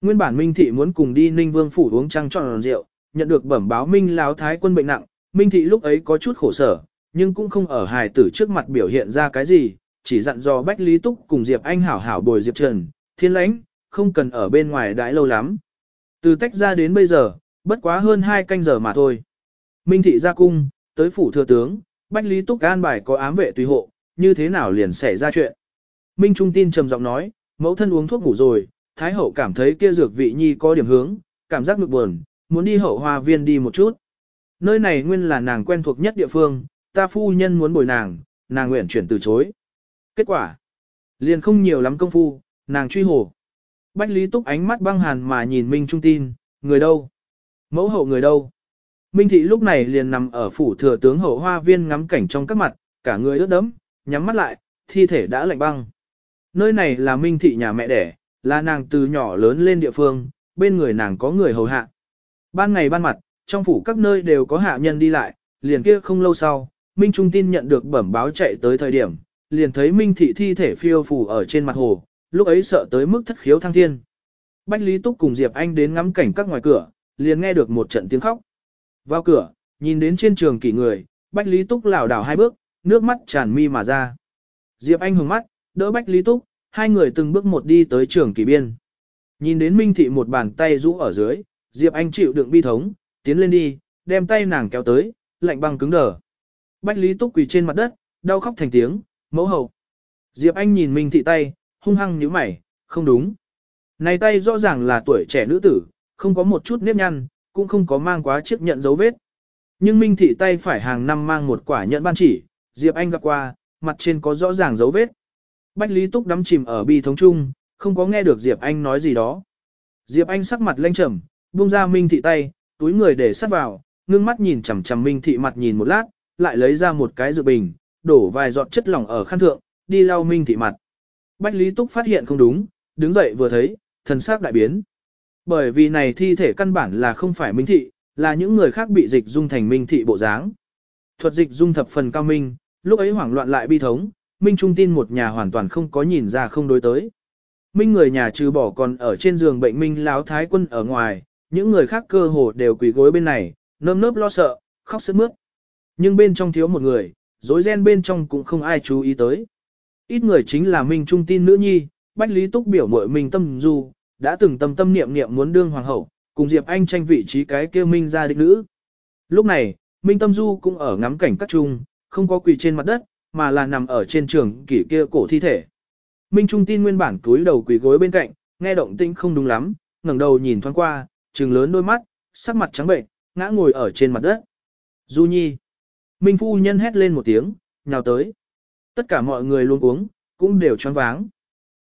Nguyên bản Minh Thị muốn cùng đi Ninh Vương Phủ uống trăng tròn rượu, nhận được bẩm báo Minh Láo Thái quân bệnh nặng, Minh Thị lúc ấy có chút khổ sở, nhưng cũng không ở hài tử trước mặt biểu hiện ra cái gì, chỉ dặn dò Bách Lý Túc cùng Diệp Anh hảo hảo bồi Diệp Trần, thiên lãnh, không cần ở bên ngoài đãi lâu lắm. Từ tách ra đến bây giờ, bất quá hơn hai canh giờ mà thôi. Minh Thị ra cung, tới phủ thừa tướng, Bách Lý Túc an bài có ám vệ tùy hộ, như thế nào liền xảy ra chuyện. Minh Trung tin trầm giọng nói, mẫu thân uống thuốc ngủ rồi, Thái Hậu cảm thấy kia dược vị nhi có điểm hướng, cảm giác ngực buồn, muốn đi hậu hoa viên đi một chút. Nơi này nguyên là nàng quen thuộc nhất địa phương, ta phu nhân muốn bồi nàng, nàng nguyện chuyển từ chối. Kết quả, liền không nhiều lắm công phu, nàng truy hồ. Bách Lý Túc ánh mắt băng hàn mà nhìn Minh Trung tin, người đâu? Mẫu hậu người đâu? Minh Thị lúc này liền nằm ở phủ thừa tướng hậu hoa viên ngắm cảnh trong các mặt, cả người ướt đẫm, nhắm mắt lại, thi thể đã lạnh băng. Nơi này là Minh Thị nhà mẹ đẻ, là nàng từ nhỏ lớn lên địa phương, bên người nàng có người hầu hạ. Ban ngày ban mặt, trong phủ các nơi đều có hạ nhân đi lại, liền kia không lâu sau, Minh Trung tin nhận được bẩm báo chạy tới thời điểm, liền thấy Minh Thị thi thể phiêu phù ở trên mặt hồ, lúc ấy sợ tới mức thất khiếu thăng thiên. Bách Lý Túc cùng Diệp Anh đến ngắm cảnh các ngoài cửa, liền nghe được một trận tiếng khóc. Vào cửa, nhìn đến trên trường kỷ người, Bách Lý Túc lảo đảo hai bước, nước mắt tràn mi mà ra. Diệp Anh hướng mắt, đỡ Bách Lý Túc, hai người từng bước một đi tới trường kỷ biên. Nhìn đến Minh Thị một bàn tay rũ ở dưới, Diệp Anh chịu đựng bi thống, tiến lên đi, đem tay nàng kéo tới, lạnh băng cứng đờ. Bách Lý Túc quỳ trên mặt đất, đau khóc thành tiếng, mẫu hậu. Diệp Anh nhìn Minh Thị tay, hung hăng nhíu mày, không đúng. Này tay rõ ràng là tuổi trẻ nữ tử, không có một chút nếp nhăn, cũng không có mang quá chiếc nhận dấu vết. Nhưng Minh Thị tay phải hàng năm mang một quả nhận ban chỉ, Diệp Anh gặp qua, mặt trên có rõ ràng dấu vết. Bách Lý Túc đắm chìm ở bi thống chung, không có nghe được Diệp Anh nói gì đó. Diệp Anh sắc mặt lanh trầm, buông ra Minh Thị tay, túi người để sát vào, ngưng mắt nhìn chằm chằm Minh Thị mặt nhìn một lát, lại lấy ra một cái dự bình, đổ vài giọt chất lỏng ở khăn thượng, đi lau Minh Thị mặt. Bách Lý Túc phát hiện không đúng, đứng dậy vừa thấy, thần sắc đại biến. Bởi vì này thi thể căn bản là không phải Minh Thị, là những người khác bị dịch dung thành Minh Thị bộ dáng. Thuật dịch dung thập phần cao minh, lúc ấy hoảng loạn lại bi thống, Minh Trung tin một nhà hoàn toàn không có nhìn ra không đối tới. Minh người nhà trừ bỏ còn ở trên giường bệnh Minh láo thái quân ở ngoài, những người khác cơ hồ đều quỳ gối bên này, nơm nớp lo sợ, khóc sướt mướt. Nhưng bên trong thiếu một người, rối ren bên trong cũng không ai chú ý tới. Ít người chính là Minh Trung tin nữ nhi, Bách Lý Túc biểu mội Minh Tâm Du, đã từng tâm tâm niệm niệm muốn đương hoàng hậu, cùng Diệp Anh tranh vị trí cái kia Minh gia đích nữ. Lúc này, Minh Tâm Du cũng ở ngắm cảnh các trung, không có quỳ trên mặt đất, mà là nằm ở trên trường kỷ kia cổ thi thể. Minh Trung tin nguyên bản túi đầu quỳ gối bên cạnh, nghe động tĩnh không đúng lắm, ngẩng đầu nhìn thoáng qua, trừng lớn đôi mắt, sắc mặt trắng bệnh, ngã ngồi ở trên mặt đất. Du Nhi. Minh phu nhân hét lên một tiếng, nhào tới. Tất cả mọi người luôn uống, cũng đều choáng váng.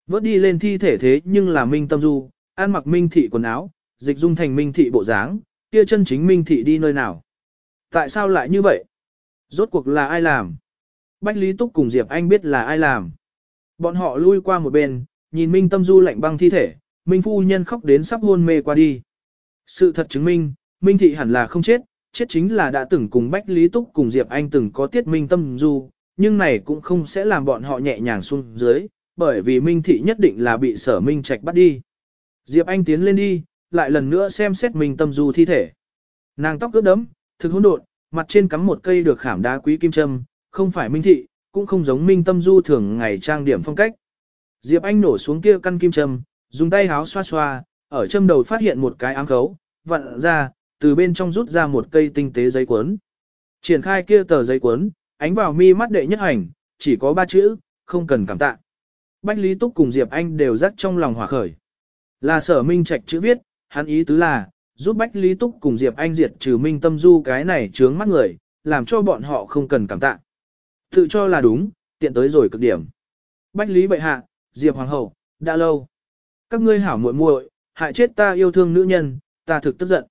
Vớt đi lên thi thể thế nhưng là Minh Tâm Du, ăn mặc Minh Thị quần áo, dịch dung thành Minh Thị bộ dáng, kia chân chính Minh Thị đi nơi nào. Tại sao lại như vậy? Rốt cuộc là ai làm? Bách Lý Túc cùng Diệp Anh biết là ai làm. Bọn họ lui qua một bên, nhìn Minh Tâm Du lạnh băng thi thể, Minh phu nhân khóc đến sắp hôn mê qua đi. Sự thật chứng minh, Minh Thị hẳn là không chết, chết chính là đã từng cùng Bách Lý Túc cùng Diệp Anh từng có tiết Minh Tâm Du, nhưng này cũng không sẽ làm bọn họ nhẹ nhàng xuống dưới, bởi vì Minh Thị nhất định là bị sở Minh Trạch bắt đi. Diệp Anh tiến lên đi, lại lần nữa xem xét Minh Tâm Du thi thể. Nàng tóc ướt đẫm, thực hỗn độn, mặt trên cắm một cây được khảm đá quý kim châm, không phải Minh Thị, cũng không giống Minh Tâm Du thường ngày trang điểm phong cách. Diệp Anh nổ xuống kia căn kim châm, dùng tay háo xoa xoa, ở châm đầu phát hiện một cái ám khấu, vặn ra, từ bên trong rút ra một cây tinh tế giấy cuốn. Triển khai kia tờ giấy cuốn, ánh vào mi mắt đệ nhất hành, chỉ có ba chữ, không cần cảm tạ. Bách Lý Túc cùng Diệp Anh đều rắc trong lòng hỏa khởi. Là sở minh trạch chữ viết, hắn ý tứ là, giúp Bách Lý Túc cùng Diệp Anh diệt trừ minh tâm du cái này trướng mắt người, làm cho bọn họ không cần cảm tạ. Tự cho là đúng, tiện tới rồi cực điểm. Bách Lý bệ hạ, Diệp Hoàng hậu, đã lâu. Các ngươi hảo muội muội, hại chết ta yêu thương nữ nhân, ta thực tức giận.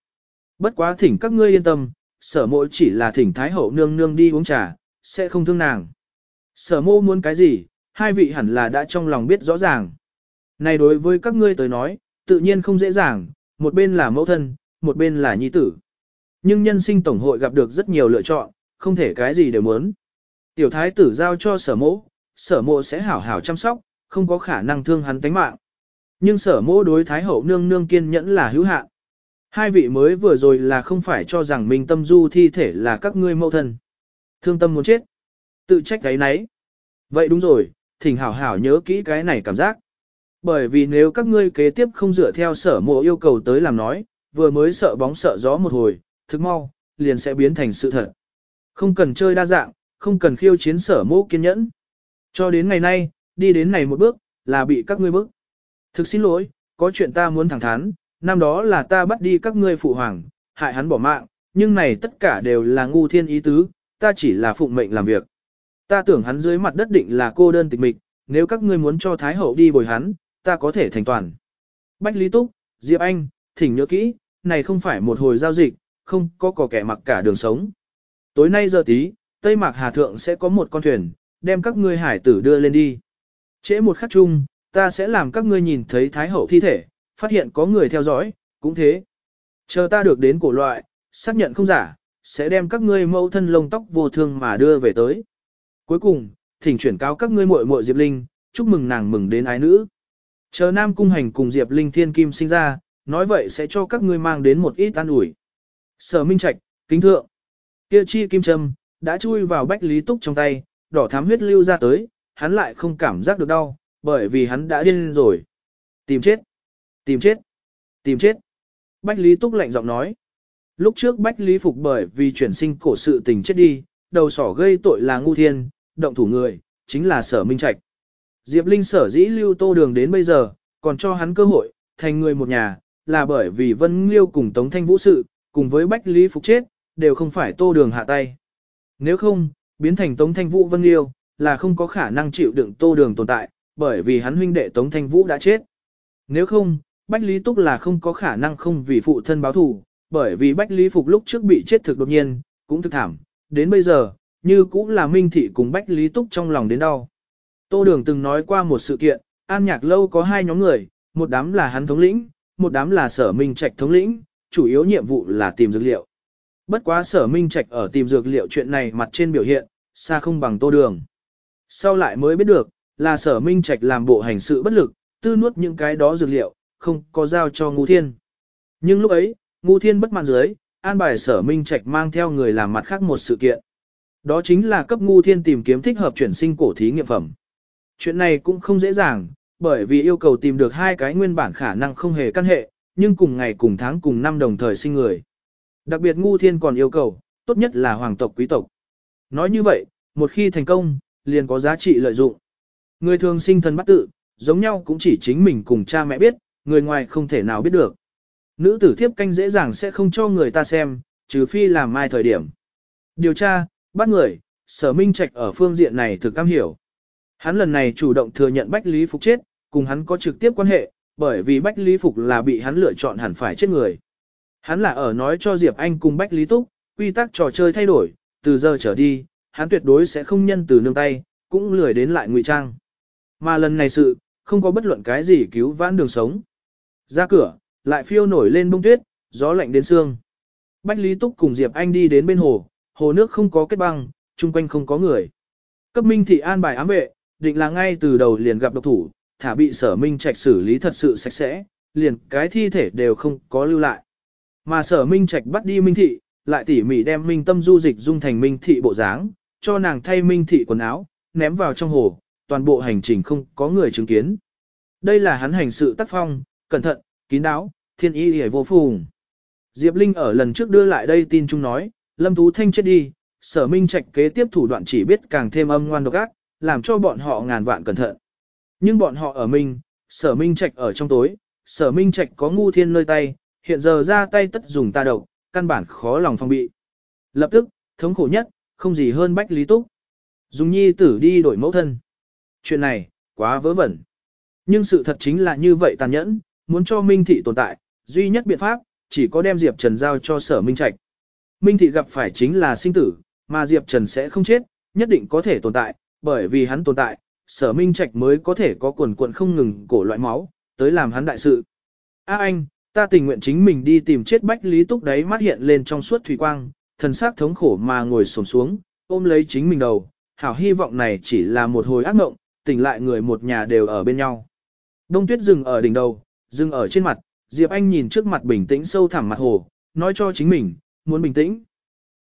Bất quá thỉnh các ngươi yên tâm, sở mộ chỉ là thỉnh Thái hậu nương nương đi uống trà, sẽ không thương nàng. Sở mộ muốn cái gì, hai vị hẳn là đã trong lòng biết rõ ràng. Này đối với các ngươi tới nói, tự nhiên không dễ dàng, một bên là mẫu thân, một bên là nhi tử. Nhưng nhân sinh tổng hội gặp được rất nhiều lựa chọn, không thể cái gì đều muốn. Tiểu thái tử giao cho sở mộ, sở mộ sẽ hảo hảo chăm sóc, không có khả năng thương hắn tánh mạng. Nhưng sở mỗ đối thái hậu nương nương kiên nhẫn là hữu hạn. Hai vị mới vừa rồi là không phải cho rằng mình tâm du thi thể là các ngươi mẫu thân. Thương tâm muốn chết. Tự trách cái nấy. Vậy đúng rồi, thỉnh hảo hảo nhớ kỹ cái này cảm giác. Bởi vì nếu các ngươi kế tiếp không dựa theo sở mộ yêu cầu tới làm nói, vừa mới sợ bóng sợ gió một hồi, thức mau, liền sẽ biến thành sự thật. Không cần chơi đa dạng, không cần khiêu chiến sở mộ kiên nhẫn. Cho đến ngày nay, đi đến này một bước, là bị các ngươi bức. Thực xin lỗi, có chuyện ta muốn thẳng thắn, năm đó là ta bắt đi các ngươi phụ hoàng, hại hắn bỏ mạng, nhưng này tất cả đều là ngu thiên ý tứ, ta chỉ là phụng mệnh làm việc. Ta tưởng hắn dưới mặt đất định là cô đơn tịch mịch, nếu các ngươi muốn cho Thái Hậu đi bồi hắn, ta có thể thành toàn. Bách Lý Túc, Diệp Anh, thỉnh nhớ kỹ, này không phải một hồi giao dịch, không có có kẻ mặc cả đường sống. Tối nay giờ tí, Tây Mạc Hà Thượng sẽ có một con thuyền, đem các ngươi hải tử đưa lên đi. Trễ một khắc chung, ta sẽ làm các ngươi nhìn thấy Thái Hậu thi thể, phát hiện có người theo dõi, cũng thế. Chờ ta được đến cổ loại, xác nhận không giả, sẽ đem các ngươi mẫu thân lông tóc vô thương mà đưa về tới. Cuối cùng, thỉnh chuyển cáo các ngươi muội muội Diệp Linh, chúc mừng nàng mừng đến ái nữ. Chờ Nam Cung Hành cùng Diệp Linh thiên kim sinh ra, nói vậy sẽ cho các ngươi mang đến một ít an ủi. Sở Minh Trạch, kính thượng, kia chi kim châm, đã chui vào bách lý túc trong tay, đỏ thám huyết lưu ra tới, hắn lại không cảm giác được đau, bởi vì hắn đã điên rồi. Tìm chết, tìm chết, tìm chết. Bách lý túc lạnh giọng nói. Lúc trước bách lý phục bởi vì chuyển sinh cổ sự tình chết đi, đầu sỏ gây tội là ngu thiên, động thủ người, chính là sở minh trạch. Diệp Linh sở dĩ lưu tô đường đến bây giờ, còn cho hắn cơ hội, thành người một nhà, là bởi vì Vân Liêu cùng Tống Thanh Vũ sự, cùng với Bách Lý Phục chết, đều không phải tô đường hạ tay. Nếu không, biến thành Tống Thanh Vũ Vân Liêu, là không có khả năng chịu đựng tô đường tồn tại, bởi vì hắn huynh đệ Tống Thanh Vũ đã chết. Nếu không, Bách Lý Túc là không có khả năng không vì phụ thân báo thù, bởi vì Bách Lý Phục lúc trước bị chết thực đột nhiên, cũng thực thảm, đến bây giờ, như cũng là Minh Thị cùng Bách Lý Túc trong lòng đến đau. Tô Đường từng nói qua một sự kiện, An Nhạc Lâu có hai nhóm người, một đám là hắn thống lĩnh, một đám là sở Minh Trạch thống lĩnh, chủ yếu nhiệm vụ là tìm dược liệu. Bất quá sở Minh Trạch ở tìm dược liệu chuyện này mặt trên biểu hiện, xa không bằng Tô Đường. Sau lại mới biết được, là sở Minh Trạch làm bộ hành sự bất lực, tư nuốt những cái đó dược liệu, không có giao cho Ngu Thiên. Nhưng lúc ấy, Ngu Thiên bất mãn dưới, an bài sở Minh Trạch mang theo người làm mặt khác một sự kiện. Đó chính là cấp Ngu Thiên tìm kiếm thích hợp chuyển sinh cổ thí nghiệm phẩm. Chuyện này cũng không dễ dàng, bởi vì yêu cầu tìm được hai cái nguyên bản khả năng không hề căn hệ, nhưng cùng ngày cùng tháng cùng năm đồng thời sinh người. Đặc biệt Ngu Thiên còn yêu cầu, tốt nhất là hoàng tộc quý tộc. Nói như vậy, một khi thành công, liền có giá trị lợi dụng. Người thường sinh thần bắt tự, giống nhau cũng chỉ chính mình cùng cha mẹ biết, người ngoài không thể nào biết được. Nữ tử thiếp canh dễ dàng sẽ không cho người ta xem, trừ phi làm mai thời điểm. Điều tra, bắt người, sở minh trạch ở phương diện này thực cam hiểu. Hắn lần này chủ động thừa nhận Bách Lý Phục chết, cùng hắn có trực tiếp quan hệ, bởi vì Bách Lý Phục là bị hắn lựa chọn hẳn phải chết người. Hắn là ở nói cho Diệp Anh cùng Bách Lý Túc, quy tắc trò chơi thay đổi, từ giờ trở đi, hắn tuyệt đối sẽ không nhân từ nương tay, cũng lười đến lại ngụy trang. Mà lần này sự, không có bất luận cái gì cứu vãn đường sống. Ra cửa, lại phiêu nổi lên bông tuyết, gió lạnh đến xương. Bách Lý Túc cùng Diệp Anh đi đến bên hồ, hồ nước không có kết băng, chung quanh không có người. Cấp Minh Thị an bài ám vệ, định là ngay từ đầu liền gặp độc thủ, thả bị sở Minh Trạch xử lý thật sự sạch sẽ, liền cái thi thể đều không có lưu lại. Mà sở Minh Trạch bắt đi Minh Thị, lại tỉ mỉ đem Minh Tâm du dịch dung thành Minh Thị bộ dáng, cho nàng thay Minh Thị quần áo, ném vào trong hồ, toàn bộ hành trình không có người chứng kiến. Đây là hắn hành sự tác phong, cẩn thận, kín đáo, thiên y hề vô phùng. Diệp Linh ở lần trước đưa lại đây tin chung nói, Lâm Tú Thanh chết đi, sở minh trạch kế tiếp thủ đoạn chỉ biết càng thêm âm ngoan độc ác, làm cho bọn họ ngàn vạn cẩn thận. Nhưng bọn họ ở mình, sở minh trạch ở trong tối, sở minh trạch có ngu thiên nơi tay, hiện giờ ra tay tất dùng ta độc, căn bản khó lòng phong bị. Lập tức, thống khổ nhất, không gì hơn bách lý túc. Dùng nhi tử đi đổi mẫu thân. Chuyện này, quá vớ vẩn. Nhưng sự thật chính là như vậy tàn nhẫn, muốn cho Minh Thị tồn tại, duy nhất biện pháp, chỉ có đem Diệp Trần giao cho sở Minh Trạch. Minh Thị gặp phải chính là sinh tử, mà Diệp Trần sẽ không chết, nhất định có thể tồn tại, bởi vì hắn tồn tại, sở Minh Trạch mới có thể có quần quần không ngừng cổ loại máu, tới làm hắn đại sự. A anh, ta tình nguyện chính mình đi tìm chết Bách Lý Túc đấy mắt hiện lên trong suốt thủy quang, thần sắc thống khổ mà ngồi xổm xuống, ôm lấy chính mình đầu, hảo hy vọng này chỉ là một hồi ác mộng, tỉnh lại người một nhà đều ở bên nhau. Đông tuyết dừng ở đỉnh đầu, dừng ở trên mặt, Diệp Anh nhìn trước mặt bình tĩnh sâu thẳm mặt hồ, nói cho chính mình, muốn bình tĩnh.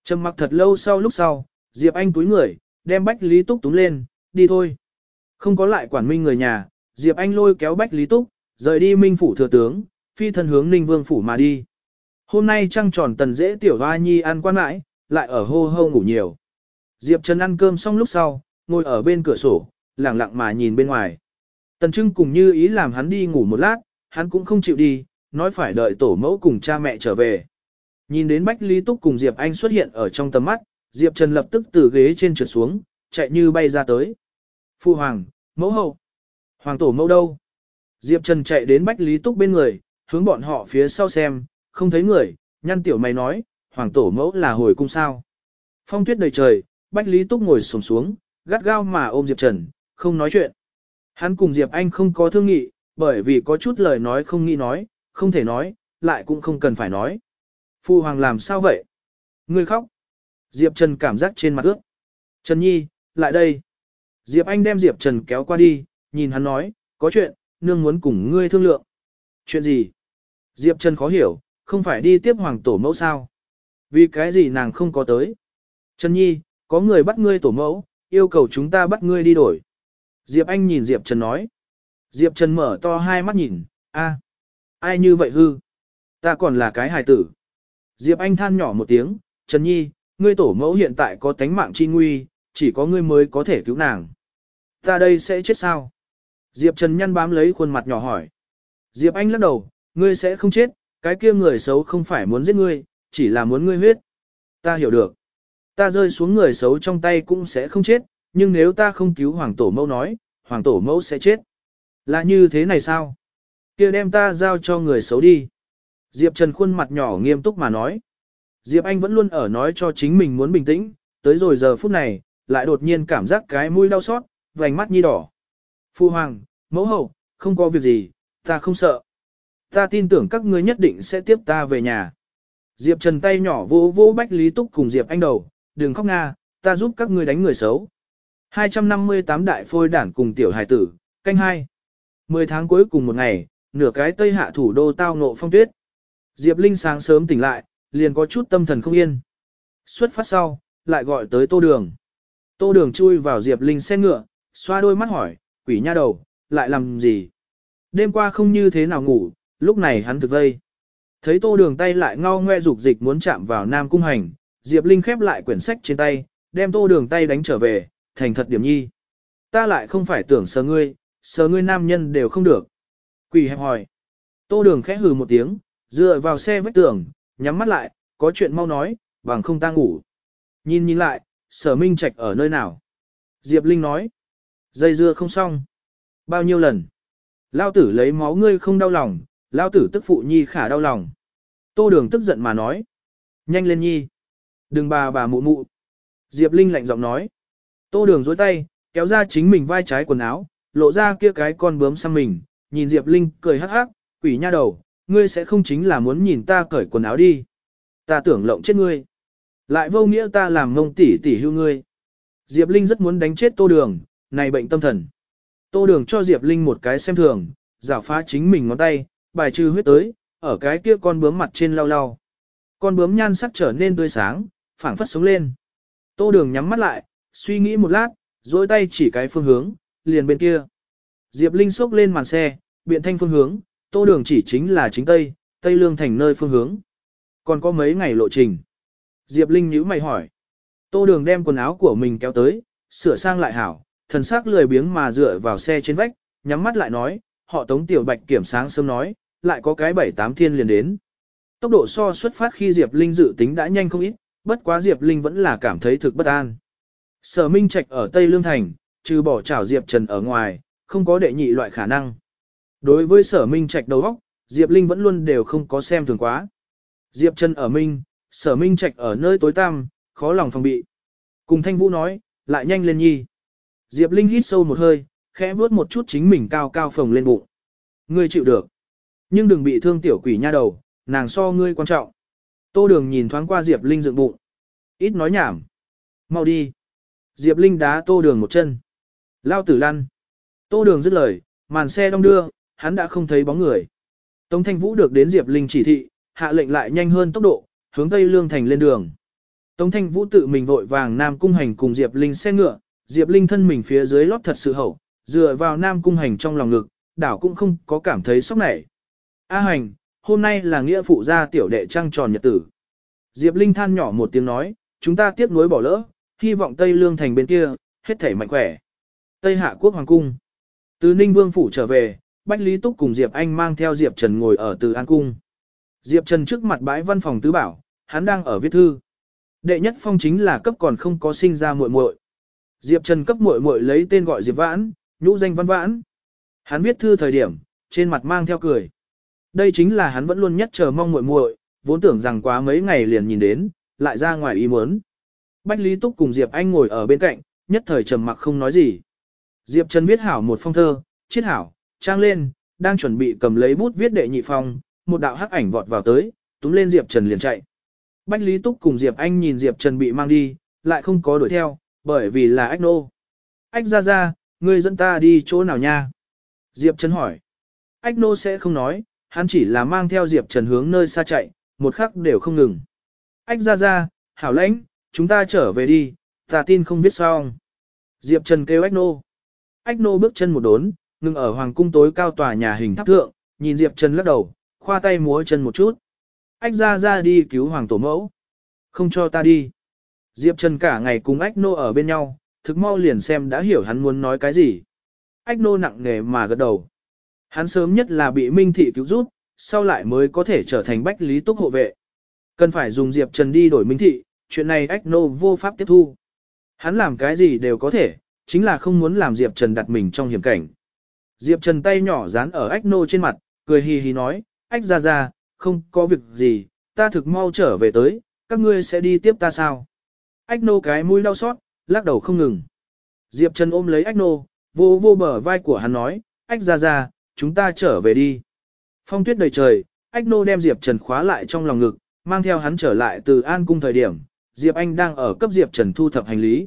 Trầm mặc thật lâu sau lúc sau, Diệp Anh túi người, đem Bách Lý Túc túng lên, đi thôi. Không có lại quản minh người nhà, Diệp Anh lôi kéo Bách Lý Túc, rời đi minh phủ thừa tướng, phi thân hướng Ninh Vương phủ mà đi. Hôm nay trăng tròn tần dễ tiểu hoa nhi ăn quan mãi, lại ở hô hô ngủ nhiều. Diệp Trần ăn cơm xong lúc sau, ngồi ở bên cửa sổ, lặng lặng mà nhìn bên ngoài. Tần Trưng cùng như ý làm hắn đi ngủ một lát, hắn cũng không chịu đi, nói phải đợi tổ mẫu cùng cha mẹ trở về. Nhìn đến Bách Lý Túc cùng Diệp Anh xuất hiện ở trong tầm mắt, Diệp Trần lập tức từ ghế trên trượt xuống, chạy như bay ra tới. Phu Hoàng, mẫu hậu. Hoàng tổ mẫu đâu? Diệp Trần chạy đến Bách Lý Túc bên người, hướng bọn họ phía sau xem, không thấy người, nhăn tiểu mày nói, Hoàng tổ mẫu là hồi cung sao. Phong tuyết đầy trời, Bách Lý Túc ngồi sồm xuống, gắt gao mà ôm Diệp Trần, không nói chuyện. Hắn cùng Diệp Anh không có thương nghị, bởi vì có chút lời nói không nghĩ nói, không thể nói, lại cũng không cần phải nói. Phu Hoàng làm sao vậy? Ngươi khóc. Diệp Trần cảm giác trên mặt ướt. Trần Nhi, lại đây. Diệp Anh đem Diệp Trần kéo qua đi, nhìn hắn nói, có chuyện, nương muốn cùng ngươi thương lượng. Chuyện gì? Diệp Trần khó hiểu, không phải đi tiếp hoàng tổ mẫu sao? Vì cái gì nàng không có tới? Trần Nhi, có người bắt ngươi tổ mẫu, yêu cầu chúng ta bắt ngươi đi đổi. Diệp Anh nhìn Diệp Trần nói. Diệp Trần mở to hai mắt nhìn, a, ai như vậy hư? Ta còn là cái hài tử. Diệp Anh than nhỏ một tiếng, Trần Nhi, ngươi tổ mẫu hiện tại có tánh mạng chi nguy, chỉ có ngươi mới có thể cứu nàng. Ta đây sẽ chết sao? Diệp Trần nhăn bám lấy khuôn mặt nhỏ hỏi. Diệp Anh lắc đầu, ngươi sẽ không chết, cái kia người xấu không phải muốn giết ngươi, chỉ là muốn ngươi huyết. Ta hiểu được. Ta rơi xuống người xấu trong tay cũng sẽ không chết, nhưng nếu ta không cứu hoàng tổ mẫu nói, hoàng tổ mẫu sẽ chết. Là như thế này sao? kia đem ta giao cho người xấu đi. Diệp Trần khuôn mặt nhỏ nghiêm túc mà nói. Diệp Anh vẫn luôn ở nói cho chính mình muốn bình tĩnh, tới rồi giờ phút này, lại đột nhiên cảm giác cái mũi đau xót, vành mắt nhi đỏ. Phu hoàng, mẫu hậu, không có việc gì, ta không sợ. Ta tin tưởng các ngươi nhất định sẽ tiếp ta về nhà. Diệp Trần tay nhỏ vỗ vỗ Bách Lý Túc cùng Diệp Anh đầu, đừng khóc nga, ta giúp các ngươi đánh người xấu. 258 đại phôi đản cùng tiểu hài tử, canh hai. 10 tháng cuối cùng một ngày, nửa cái tây hạ thủ đô tao ngộ phong tuyết. Diệp Linh sáng sớm tỉnh lại, liền có chút tâm thần không yên. Xuất phát sau, lại gọi tới tô đường. Tô đường chui vào Diệp Linh xe ngựa, xoa đôi mắt hỏi, quỷ nha đầu, lại làm gì? Đêm qua không như thế nào ngủ, lúc này hắn thực vây. Thấy tô đường tay lại ngao ngoe dục dịch muốn chạm vào Nam Cung Hành, Diệp Linh khép lại quyển sách trên tay, đem tô đường tay đánh trở về, thành thật điểm nhi. Ta lại không phải tưởng sờ ngươi, sờ ngươi nam nhân đều không được. Quỷ hẹp hỏi. Tô đường khẽ hừ một tiếng, dựa vào xe vách tường, nhắm mắt lại, có chuyện mau nói, bằng không ta ngủ. Nhìn nhìn lại, sở minh trạch ở nơi nào? Diệp Linh nói. Dây dưa không xong. Bao nhiêu lần? Lao tử lấy máu ngươi không đau lòng, lao tử tức phụ nhi khả đau lòng. Tô đường tức giận mà nói. Nhanh lên nhi. Đừng bà bà mụ mụ. Diệp Linh lạnh giọng nói. Tô đường dối tay, kéo ra chính mình vai trái quần áo, lộ ra kia cái con bướm sang mình, nhìn Diệp Linh cười hắc hắc, quỷ nha đầu, ngươi sẽ không chính là muốn nhìn ta cởi quần áo đi. Ta tưởng lộng chết ngươi. Lại vô nghĩa ta làm ngông tỷ tỷ hưu ngươi. Diệp Linh rất muốn đánh chết tô đường, này bệnh tâm thần. Tô đường cho Diệp Linh một cái xem thường, giả phá chính mình ngón tay, bài trừ huyết tới, ở cái kia con bướm mặt trên lau lau. Con bướm nhan sắc trở nên tươi sáng, phảng phất sống lên. Tô đường nhắm mắt lại, suy nghĩ một lát, dối tay chỉ cái phương hướng, liền bên kia. Diệp Linh xốc lên màn xe, biện thanh phương hướng, tô đường chỉ chính là chính Tây, Tây Lương thành nơi phương hướng. Còn có mấy ngày lộ trình. Diệp Linh nhíu mày hỏi. Tô đường đem quần áo của mình kéo tới, sửa sang lại hảo, thần sắc lười biếng mà dựa vào xe trên vách, nhắm mắt lại nói, họ tống tiểu bạch kiểm sáng sớm nói, lại có cái bảy tám thiên liền đến. Tốc độ so xuất phát khi Diệp Linh dự tính đã nhanh không ít, bất quá Diệp Linh vẫn là cảm thấy thực bất an. Sở Minh Trạch ở Tây Lương Thành, trừ bỏ chảo Diệp Trần ở ngoài, không có đệ nhị loại khả năng. Đối với sở Minh Trạch đầu óc, Diệp Linh vẫn luôn đều không có xem thường quá. Diệp Trần ở Minh, sở Minh Trạch ở nơi tối tăm, khó lòng phòng bị. Cùng Thanh Vũ nói, lại nhanh lên nhi. Diệp Linh hít sâu một hơi, khẽ vuốt một chút chính mình cao cao phồng lên bụng. Ngươi chịu được. Nhưng đừng bị thương tiểu quỷ nha đầu, nàng so ngươi quan trọng. Tô đường nhìn thoáng qua Diệp Linh dựng bụng. Ít nói nhảm. Mau đi. Diệp Linh đá tô đường một chân. Lao tử lăn. Tô đường dứt lời, màn xe đông đưa, hắn đã không thấy bóng người. Tống Thanh Vũ được đến Diệp Linh chỉ thị, hạ lệnh lại nhanh hơn tốc độ, hướng Tây Lương Thành lên đường. Tống Thanh Vũ tự mình vội vàng Nam Cung Hành cùng Diệp Linh xe ngựa, Diệp Linh thân mình phía dưới lót thật sự hậu, dựa vào Nam Cung Hành trong lòng ngực, đảo cũng không có cảm thấy sốc nảy. A Hành, hôm nay là nghĩa phụ gia tiểu đệ trăng tròn nhật tử. Diệp Linh than nhỏ một tiếng nói, chúng ta tiếp nối bỏ lỡ, hy vọng Tây Lương Thành bên kia, hết thảy mạnh khỏe. Tây Hạ Quốc Hoàng Cung. Từ Ninh Vương Phủ trở về, Bách Lý Túc cùng Diệp Anh mang theo Diệp Trần ngồi ở Từ An Cung. Diệp Trần trước mặt bãi văn phòng tứ bảo, hắn đang ở viết thư. Đệ nhất phong chính là cấp còn không có sinh ra muội muội. Diệp Trần cấp muội muội lấy tên gọi Diệp Vãn, nhũ danh Văn Vãn. Hắn viết thư thời điểm, trên mặt mang theo cười. Đây chính là hắn vẫn luôn nhất chờ mong muội muội, vốn tưởng rằng quá mấy ngày liền nhìn đến, lại ra ngoài ý muốn. Bách Lý Túc cùng Diệp Anh ngồi ở bên cạnh, nhất thời trầm mặc không nói gì. Diệp Trần viết hảo một phong thơ, chiết hảo, trang lên, đang chuẩn bị cầm lấy bút viết đệ nhị phong, một đạo hắc ảnh vọt vào tới, túm lên Diệp Trần liền chạy. Bách Lý Túc cùng Diệp Anh nhìn Diệp Trần bị mang đi, lại không có đuổi theo, bởi vì là ách nô. Ách ra ra, ngươi dẫn ta đi chỗ nào nha? Diệp Trần hỏi. Ách nô sẽ không nói, hắn chỉ là mang theo Diệp Trần hướng nơi xa chạy, một khắc đều không ngừng. Ách ra ra, hảo lãnh, chúng ta trở về đi, ta tin không biết sao. Diệp Trần kêu Ách nô. Ách nô bước chân một đốn, ngừng ở hoàng cung tối cao tòa nhà hình tháp thượng, nhìn Diệp Trần lắc đầu, khoa tay múa chân một chút. Ách ra ra đi cứu hoàng tổ mẫu. Không cho ta đi. Diệp Trần cả ngày cùng ách nô ở bên nhau, thực mau liền xem đã hiểu hắn muốn nói cái gì. Ách nô nặng nề mà gật đầu. Hắn sớm nhất là bị Minh Thị cứu giúp, sau lại mới có thể trở thành bách lý túc hộ vệ. Cần phải dùng Diệp Trần đi đổi Minh Thị, chuyện này ách nô vô pháp tiếp thu. Hắn làm cái gì đều có thể, chính là không muốn làm Diệp Trần đặt mình trong hiểm cảnh. Diệp Trần tay nhỏ dán ở ách nô trên mặt, cười hì hì nói, ách ra ra, không có việc gì, ta thực mau trở về tới, các ngươi sẽ đi tiếp ta sao? Ách nô cái mũi đau xót, lắc đầu không ngừng. Diệp Trần ôm lấy ách nô, vô vô bờ vai của hắn nói, ách ra ra, chúng ta trở về đi. Phong tuyết đầy trời, ách nô đem Diệp Trần khóa lại trong lòng ngực, mang theo hắn trở lại từ An Cung thời điểm, Diệp Anh đang ở cấp Diệp Trần thu thập hành lý.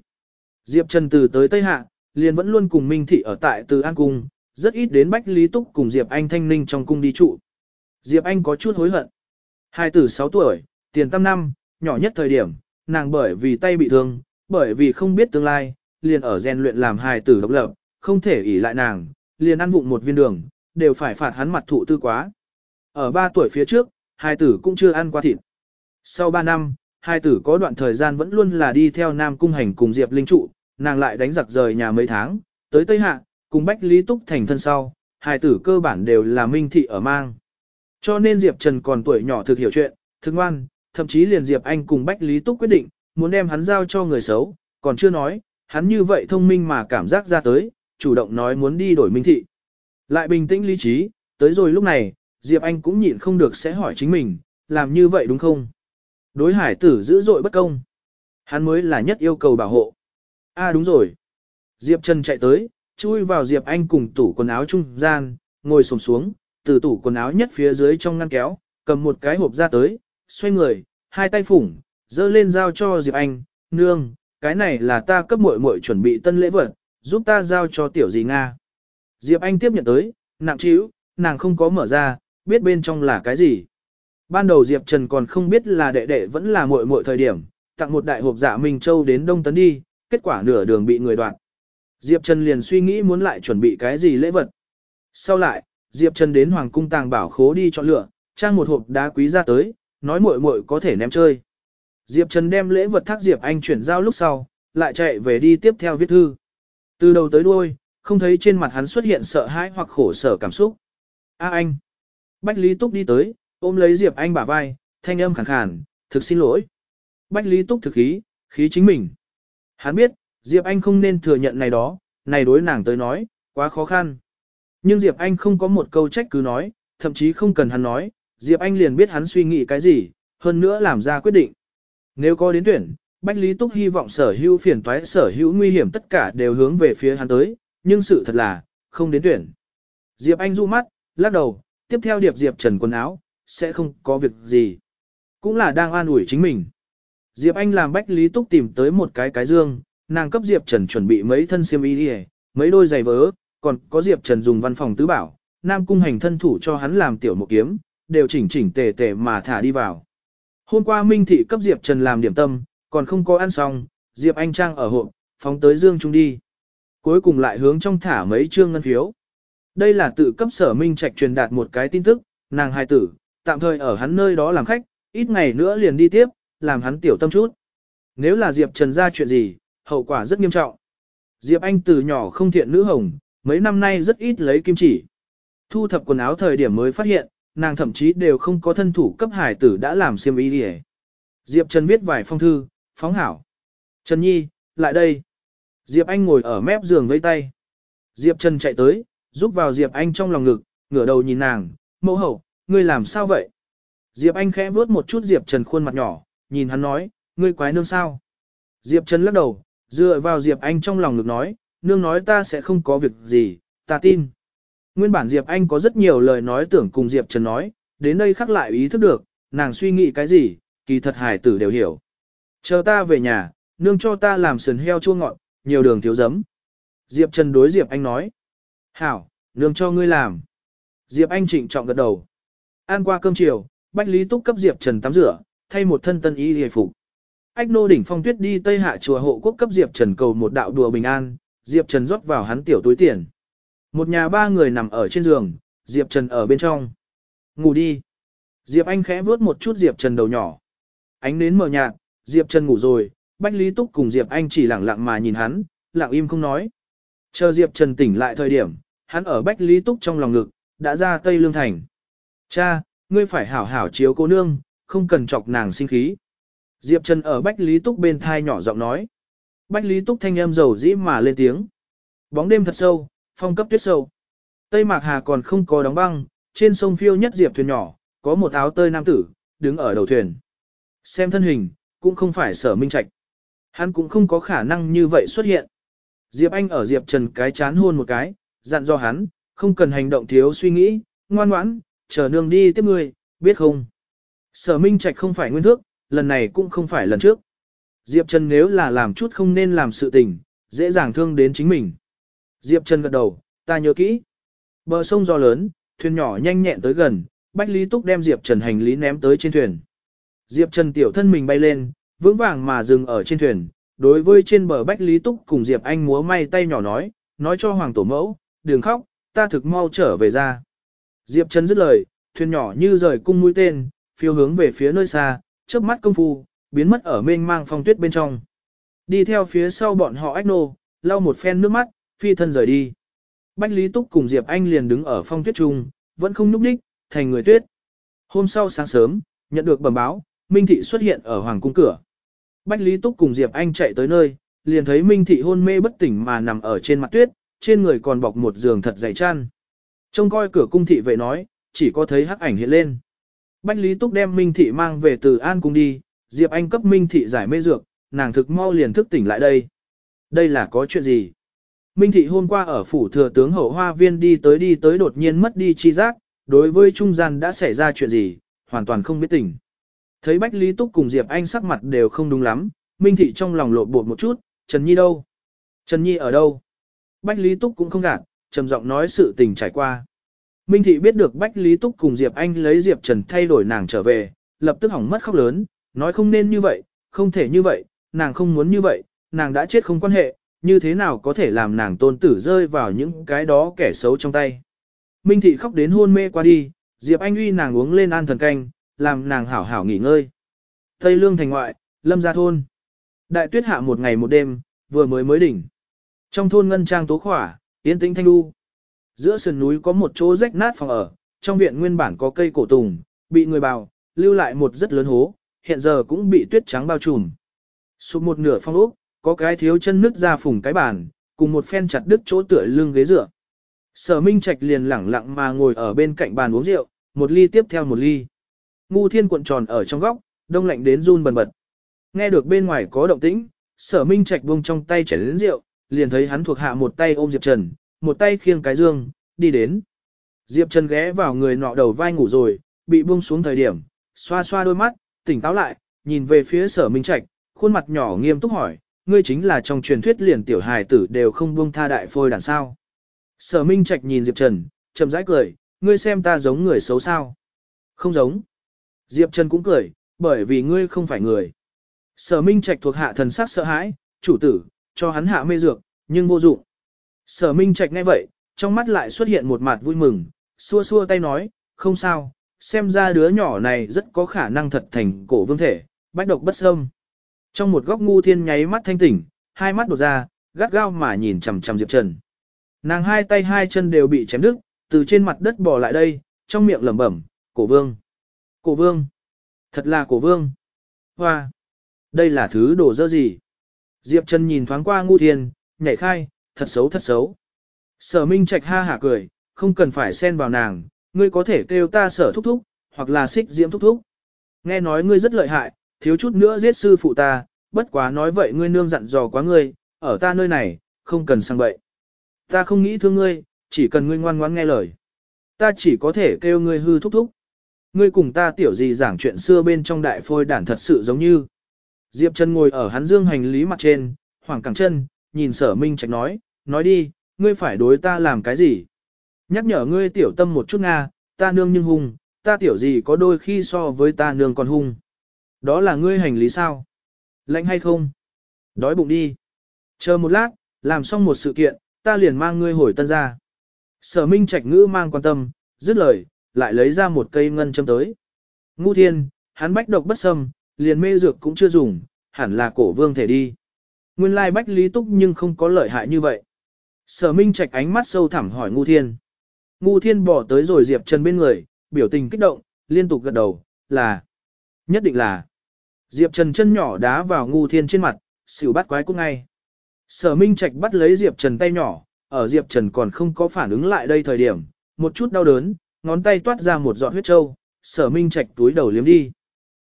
Diệp Trần từ tới Tây Hạ, liền vẫn luôn cùng Minh Thị ở tại từ An Cung, rất ít đến Bách Lý Túc cùng Diệp Anh thanh ninh trong cung đi trụ. Diệp Anh có chút hối hận. Hai tử 6 tuổi, tiền tam năm, nhỏ nhất thời điểm, nàng bởi vì tay bị thương, bởi vì không biết tương lai, liền ở rèn luyện làm hài tử độc lập, không thể ỷ lại nàng, liền ăn vụng một viên đường, đều phải phạt hắn mặt thụ tư quá. Ở 3 tuổi phía trước, hài tử cũng chưa ăn qua thịt. Sau 3 năm, Hai tử có đoạn thời gian vẫn luôn là đi theo Nam Cung Hành cùng Diệp Linh trụ, nàng lại đánh giặc rời nhà mấy tháng, tới Tây Hạ, cùng Bách Lý Túc thành thân sau, hài tử cơ bản đều là minh thị ở mang. Cho nên Diệp Trần còn tuổi nhỏ thực hiểu chuyện, thực ngoan, thậm chí liền Diệp Anh cùng Bách Lý Túc quyết định, muốn đem hắn giao cho người xấu, còn chưa nói, hắn như vậy thông minh mà cảm giác ra tới, chủ động nói muốn đi đổi minh thị. Lại bình tĩnh lý trí, tới rồi lúc này, Diệp Anh cũng nhịn không được sẽ hỏi chính mình, làm như vậy đúng không? Đối hải tử dữ dội bất công. Hắn mới là nhất yêu cầu bảo hộ. À đúng rồi. Diệp Trần chạy tới, chui vào Diệp Anh cùng tủ quần áo trung gian, ngồi xổm xuống, từ tủ quần áo nhất phía dưới trong ngăn kéo, cầm một cái hộp ra tới, xoay người, hai tay phủng, dơ lên giao cho Diệp Anh, nương, cái này là ta cấp muội muội chuẩn bị tân lễ vật, giúp ta giao cho tiểu gì Nga. Diệp Anh tiếp nhận tới, nặng chíu, nàng không có mở ra, biết bên trong là cái gì. Ban đầu Diệp Trần còn không biết là đệ đệ vẫn là muội muội thời điểm, tặng một đại hộp dạ Minh Châu đến Đông Tấn đi, kết quả nửa đường bị người đoạt. Diệp Trần liền suy nghĩ muốn lại chuẩn bị cái gì lễ vật. Sau lại, Diệp Trần đến Hoàng cung tàng bảo khố đi chọn lựa, trang một hộp đá quý ra tới, nói muội muội có thể ném chơi. Diệp Trần đem lễ vật thác Diệp Anh chuyển giao lúc sau, lại chạy về đi tiếp theo viết thư. Từ đầu tới đuôi, không thấy trên mặt hắn xuất hiện sợ hãi hoặc khổ sở cảm xúc. A anh. Bách Lý Túc đi tới, ôm lấy Diệp Anh bả vai, thanh âm khàn khàn, thực xin lỗi. Bách Lý Túc thực khí, khí chính mình. Hắn biết, Diệp Anh không nên thừa nhận này đó, này đối nàng tới nói, quá khó khăn. Nhưng Diệp Anh không có một câu trách cứ nói, thậm chí không cần hắn nói, Diệp Anh liền biết hắn suy nghĩ cái gì, hơn nữa làm ra quyết định. Nếu có đến tuyển, Bách Lý Túc hy vọng sở hữu phiền toái sở hữu nguy hiểm tất cả đều hướng về phía hắn tới, nhưng sự thật là, không đến tuyển. Diệp Anh du mắt, lắc đầu, tiếp theo điệp Diệp trần quần áo, sẽ không có việc gì. Cũng là đang an ủi chính mình. Diệp Anh làm Bách Lý Túc tìm tới một cái cái dương, nàng cấp Diệp Trần chuẩn bị mấy thân xiêm y mấy đôi giày vớ, còn có Diệp Trần dùng văn phòng tứ bảo, Nam Cung hành thân thủ cho hắn làm tiểu một kiếm, đều chỉnh chỉnh tề tề mà thả đi vào. Hôm qua Minh Thị cấp Diệp Trần làm điểm tâm, còn không có ăn xong, Diệp Anh Trang ở hộp, phóng tới Dương Trung đi. Cuối cùng lại hướng trong thả mấy trương ngân phiếu. Đây là tự cấp sở Minh Trạch truyền đạt một cái tin tức, nàng hài tử, tạm thời ở hắn nơi đó làm khách, ít ngày nữa liền đi tiếp, làm hắn tiểu tâm chút. Nếu là Diệp Trần ra chuyện gì, hậu quả rất nghiêm trọng. Diệp Anh từ nhỏ không thiện nữ hồng, mấy năm nay rất ít lấy kim chỉ. Thu thập quần áo thời điểm mới phát hiện, nàng thậm chí đều không có thân thủ cấp hải tử đã làm xiêm y đi Diệp Trần viết vài phong thư, phóng hảo. Trần Nhi, lại đây. Diệp Anh ngồi ở mép giường với tay. Diệp Trần chạy tới, giúp vào Diệp Anh trong lòng ngực, ngửa đầu nhìn nàng, mẫu hậu, ngươi làm sao vậy? Diệp Anh khẽ vuốt một chút Diệp Trần khuôn mặt nhỏ, nhìn hắn nói, ngươi quái nương sao? Diệp Trần lắc đầu, dựa vào Diệp Anh trong lòng ngực nói, nương nói ta sẽ không có việc gì, ta tin. Nguyên bản Diệp Anh có rất nhiều lời nói tưởng cùng Diệp Trần nói, đến đây khắc lại ý thức được, nàng suy nghĩ cái gì, kỳ thật hải tử đều hiểu. Chờ ta về nhà, nương cho ta làm sườn heo chua ngọt, nhiều đường thiếu giấm. Diệp Trần đối Diệp Anh nói. Hảo, nương cho ngươi làm. Diệp Anh trịnh trọng gật đầu. Ăn qua cơm chiều, Bách Lý Túc cấp Diệp Trần tắm rửa, thay một thân tân y hề phục. Ách nô đỉnh phong tuyết đi Tây Hạ chùa hộ quốc cấp Diệp Trần cầu một đạo đùa bình an, Diệp Trần rót vào hắn tiểu túi tiền. Một nhà ba người nằm ở trên giường, Diệp Trần ở bên trong. Ngủ đi. Diệp Anh khẽ vướt một chút Diệp Trần đầu nhỏ. Ánh nến mờ nhạt, Diệp Trần ngủ rồi, Bách Lý Túc cùng Diệp Anh chỉ lặng lặng mà nhìn hắn, lặng im không nói. Chờ Diệp Trần tỉnh lại thời điểm, hắn ở Bách Lý Túc trong lòng ngực, đã ra Tây Lương Thành. Cha, ngươi phải hảo hảo chiếu cô nương, không cần chọc nàng sinh khí. Diệp Trần ở Bách Lý Túc bên thai nhỏ giọng nói. Bách Lý Túc thanh âm dầu dĩ mà lên tiếng. Bóng đêm thật sâu, phong cấp tuyết sâu. Tây Mạc Hà còn không có đóng băng, trên sông phiêu nhất diệp thuyền nhỏ, có một áo tơi nam tử, đứng ở đầu thuyền. Xem thân hình, cũng không phải sở minh trạch. Hắn cũng không có khả năng như vậy xuất hiện. Diệp Anh ở Diệp Trần cái chán hôn một cái, dặn do hắn, không cần hành động thiếu suy nghĩ, ngoan ngoãn, chờ nương đi tiếp người, biết không? Sở Minh Trạch không phải nguyên thước, lần này cũng không phải lần trước. Diệp Trần nếu là làm chút không nên làm sự tình, dễ dàng thương đến chính mình. Diệp Trần gật đầu, ta nhớ kỹ. Bờ sông gió lớn, thuyền nhỏ nhanh nhẹn tới gần, Bách Lý Túc đem Diệp Trần hành lý ném tới trên thuyền. Diệp Trần tiểu thân mình bay lên, vững vàng mà dừng ở trên thuyền, đối với trên bờ Bách Lý Túc cùng Diệp Anh múa may tay nhỏ nói, nói cho Hoàng Tổ Mẫu, đừng khóc, ta thực mau trở về ra. Diệp Trần dứt lời, thuyền nhỏ như rời cung mũi tên, phiêu hướng về phía nơi xa, chớp mắt công phu, biến mất ở mênh mang phong tuyết bên trong. Đi theo phía sau bọn họ ách nô, lau một phen nước mắt, phi thân rời đi. Bách Lý Túc cùng Diệp Anh liền đứng ở phong tuyết trung, vẫn không núp đích, thành người tuyết. Hôm sau sáng sớm, nhận được bẩm báo, Minh Thị xuất hiện ở Hoàng cung cửa. Bách Lý Túc cùng Diệp Anh chạy tới nơi, liền thấy Minh Thị hôn mê bất tỉnh mà nằm ở trên mặt tuyết, trên người còn bọc một giường thật dày chăn. Trông coi cửa cung thị vệ nói, chỉ có thấy hắc ảnh hiện lên. Bách Lý Túc đem Minh Thị mang về từ An cung đi, Diệp Anh cấp Minh Thị giải mê dược, nàng thực mau liền thức tỉnh lại đây. Đây là có chuyện gì? Minh Thị hôm qua ở phủ thừa tướng hậu hoa viên đi tới đi tới đột nhiên mất đi chi giác, đối với trung gian đã xảy ra chuyện gì, hoàn toàn không biết tỉnh. Thấy Bách Lý Túc cùng Diệp Anh sắc mặt đều không đúng lắm, Minh Thị trong lòng lộn bột một chút, Trần Nhi đâu? Trần Nhi ở đâu? Bách Lý Túc cũng không gạt, trầm giọng nói sự tình trải qua. Minh Thị biết được Bách Lý Túc cùng Diệp Anh lấy Diệp Trần thay đổi nàng trở về, lập tức hỏng mất khóc lớn, nói không nên như vậy, không thể như vậy, nàng không muốn như vậy, nàng đã chết không quan hệ, như thế nào có thể làm nàng tôn tử rơi vào những cái đó kẻ xấu trong tay. Minh Thị khóc đến hôn mê qua đi, Diệp Anh uy nàng uống lên an thần canh, làm nàng hảo hảo nghỉ ngơi. Tây Lương thành ngoại, Lâm gia thôn. Đại tuyết hạ một ngày một đêm, vừa mới mới đỉnh. Trong thôn ngân trang tố khỏa, yên tĩnh thanh đu. Giữa sườn núi có một chỗ rách nát phòng ở, trong viện nguyên bản có cây cổ tùng, bị người bào, lưu lại một rất lớn hố, hiện giờ cũng bị tuyết trắng bao trùm. Sụp một nửa phong ốc, có cái thiếu chân nứt ra phùng cái bàn, cùng một phen chặt đứt chỗ tựa lưng ghế dựa. Sở Minh Trạch liền lẳng lặng mà ngồi ở bên cạnh bàn uống rượu, một ly tiếp theo một ly. Ngu thiên cuộn tròn ở trong góc, đông lạnh đến run bần bật. Nghe được bên ngoài có động tĩnh, sở minh trạch buông trong tay chảy đến rượu, liền thấy hắn thuộc hạ một tay ôm Diệp Trần, một tay khiêng cái dương, đi đến. Diệp Trần ghé vào người nọ đầu vai ngủ rồi, bị buông xuống thời điểm, xoa xoa đôi mắt, tỉnh táo lại, nhìn về phía sở minh trạch, khuôn mặt nhỏ nghiêm túc hỏi, ngươi chính là trong truyền thuyết liền tiểu hài tử đều không buông tha đại phôi đàn sao. Sở Minh Trạch nhìn Diệp Trần, chậm rãi cười, ngươi xem ta giống người xấu sao? Không giống. Diệp Trần cũng cười, bởi vì ngươi không phải người. Sở Minh Trạch thuộc hạ thần sắc sợ hãi, chủ tử, cho hắn hạ mê dược, nhưng vô dụng. Sở Minh Trạch nghe vậy, trong mắt lại xuất hiện một mặt vui mừng, xua xua tay nói, không sao, xem ra đứa nhỏ này rất có khả năng thật thành cổ vương thể, bách độc bất xâm. Trong một góc ngu thiên nháy mắt thanh tỉnh, hai mắt đột ra, gắt gao mà nhìn chằm chằm Diệp Trần. Nàng hai tay hai chân đều bị chém đứt, từ trên mặt đất bò lại đây, trong miệng lẩm bẩm, cổ vương. Cổ vương. Thật là cổ vương. Hoa. Đây là thứ đồ dơ gì? Diệp Trần nhìn thoáng qua ngu thiên, nhảy khai, thật xấu thật xấu. Sở Minh Trạch ha hả cười, không cần phải xen vào nàng, ngươi có thể kêu ta sở thúc thúc, hoặc là xích diễm thúc thúc. Nghe nói ngươi rất lợi hại, thiếu chút nữa giết sư phụ ta, bất quá nói vậy ngươi nương dặn dò quá ngươi, ở ta nơi này, không cần sang bậy. Ta không nghĩ thương ngươi, chỉ cần ngươi ngoan ngoãn nghe lời. Ta chỉ có thể kêu ngươi hư thúc thúc. Ngươi cùng ta tiểu gì giảng chuyện xưa bên trong đại phôi đản thật sự giống như. Diệp Trần ngồi ở hắn dương hành lý mặt trên, hoảng cẳng chân, nhìn sở minh trạch nói, nói đi, ngươi phải đối ta làm cái gì? Nhắc nhở ngươi tiểu tâm một chút Nga, ta nương nhưng hung, ta tiểu gì có đôi khi so với ta nương còn hung. Đó là ngươi hành lý sao? Lạnh hay không? Đói bụng đi. Chờ một lát, làm xong một sự kiện, ta liền mang ngươi hồi tân ra. Sở minh trạch ngữ mang quan tâm, dứt lời, lại lấy ra một cây ngân châm tới. Ngu thiên, hắn bách độc bất xâm, liền mê dược cũng chưa dùng, hẳn là cổ vương thể đi. Nguyên lai bách lý túc nhưng không có lợi hại như vậy. Sở minh trạch ánh mắt sâu thẳm hỏi ngu thiên. Ngu thiên bỏ tới rồi Diệp Trần bên người, biểu tình kích động, liên tục gật đầu, là, nhất định là. Diệp Trần chân nhỏ đá vào ngu thiên trên mặt, xỉu bắt quái cũng ngay. Sở Minh Trạch bắt lấy Diệp Trần tay nhỏ, ở Diệp Trần còn không có phản ứng lại đây thời điểm, một chút đau đớn, ngón tay toát ra một giọt huyết trâu, Sở Minh Trạch túi đầu liếm đi.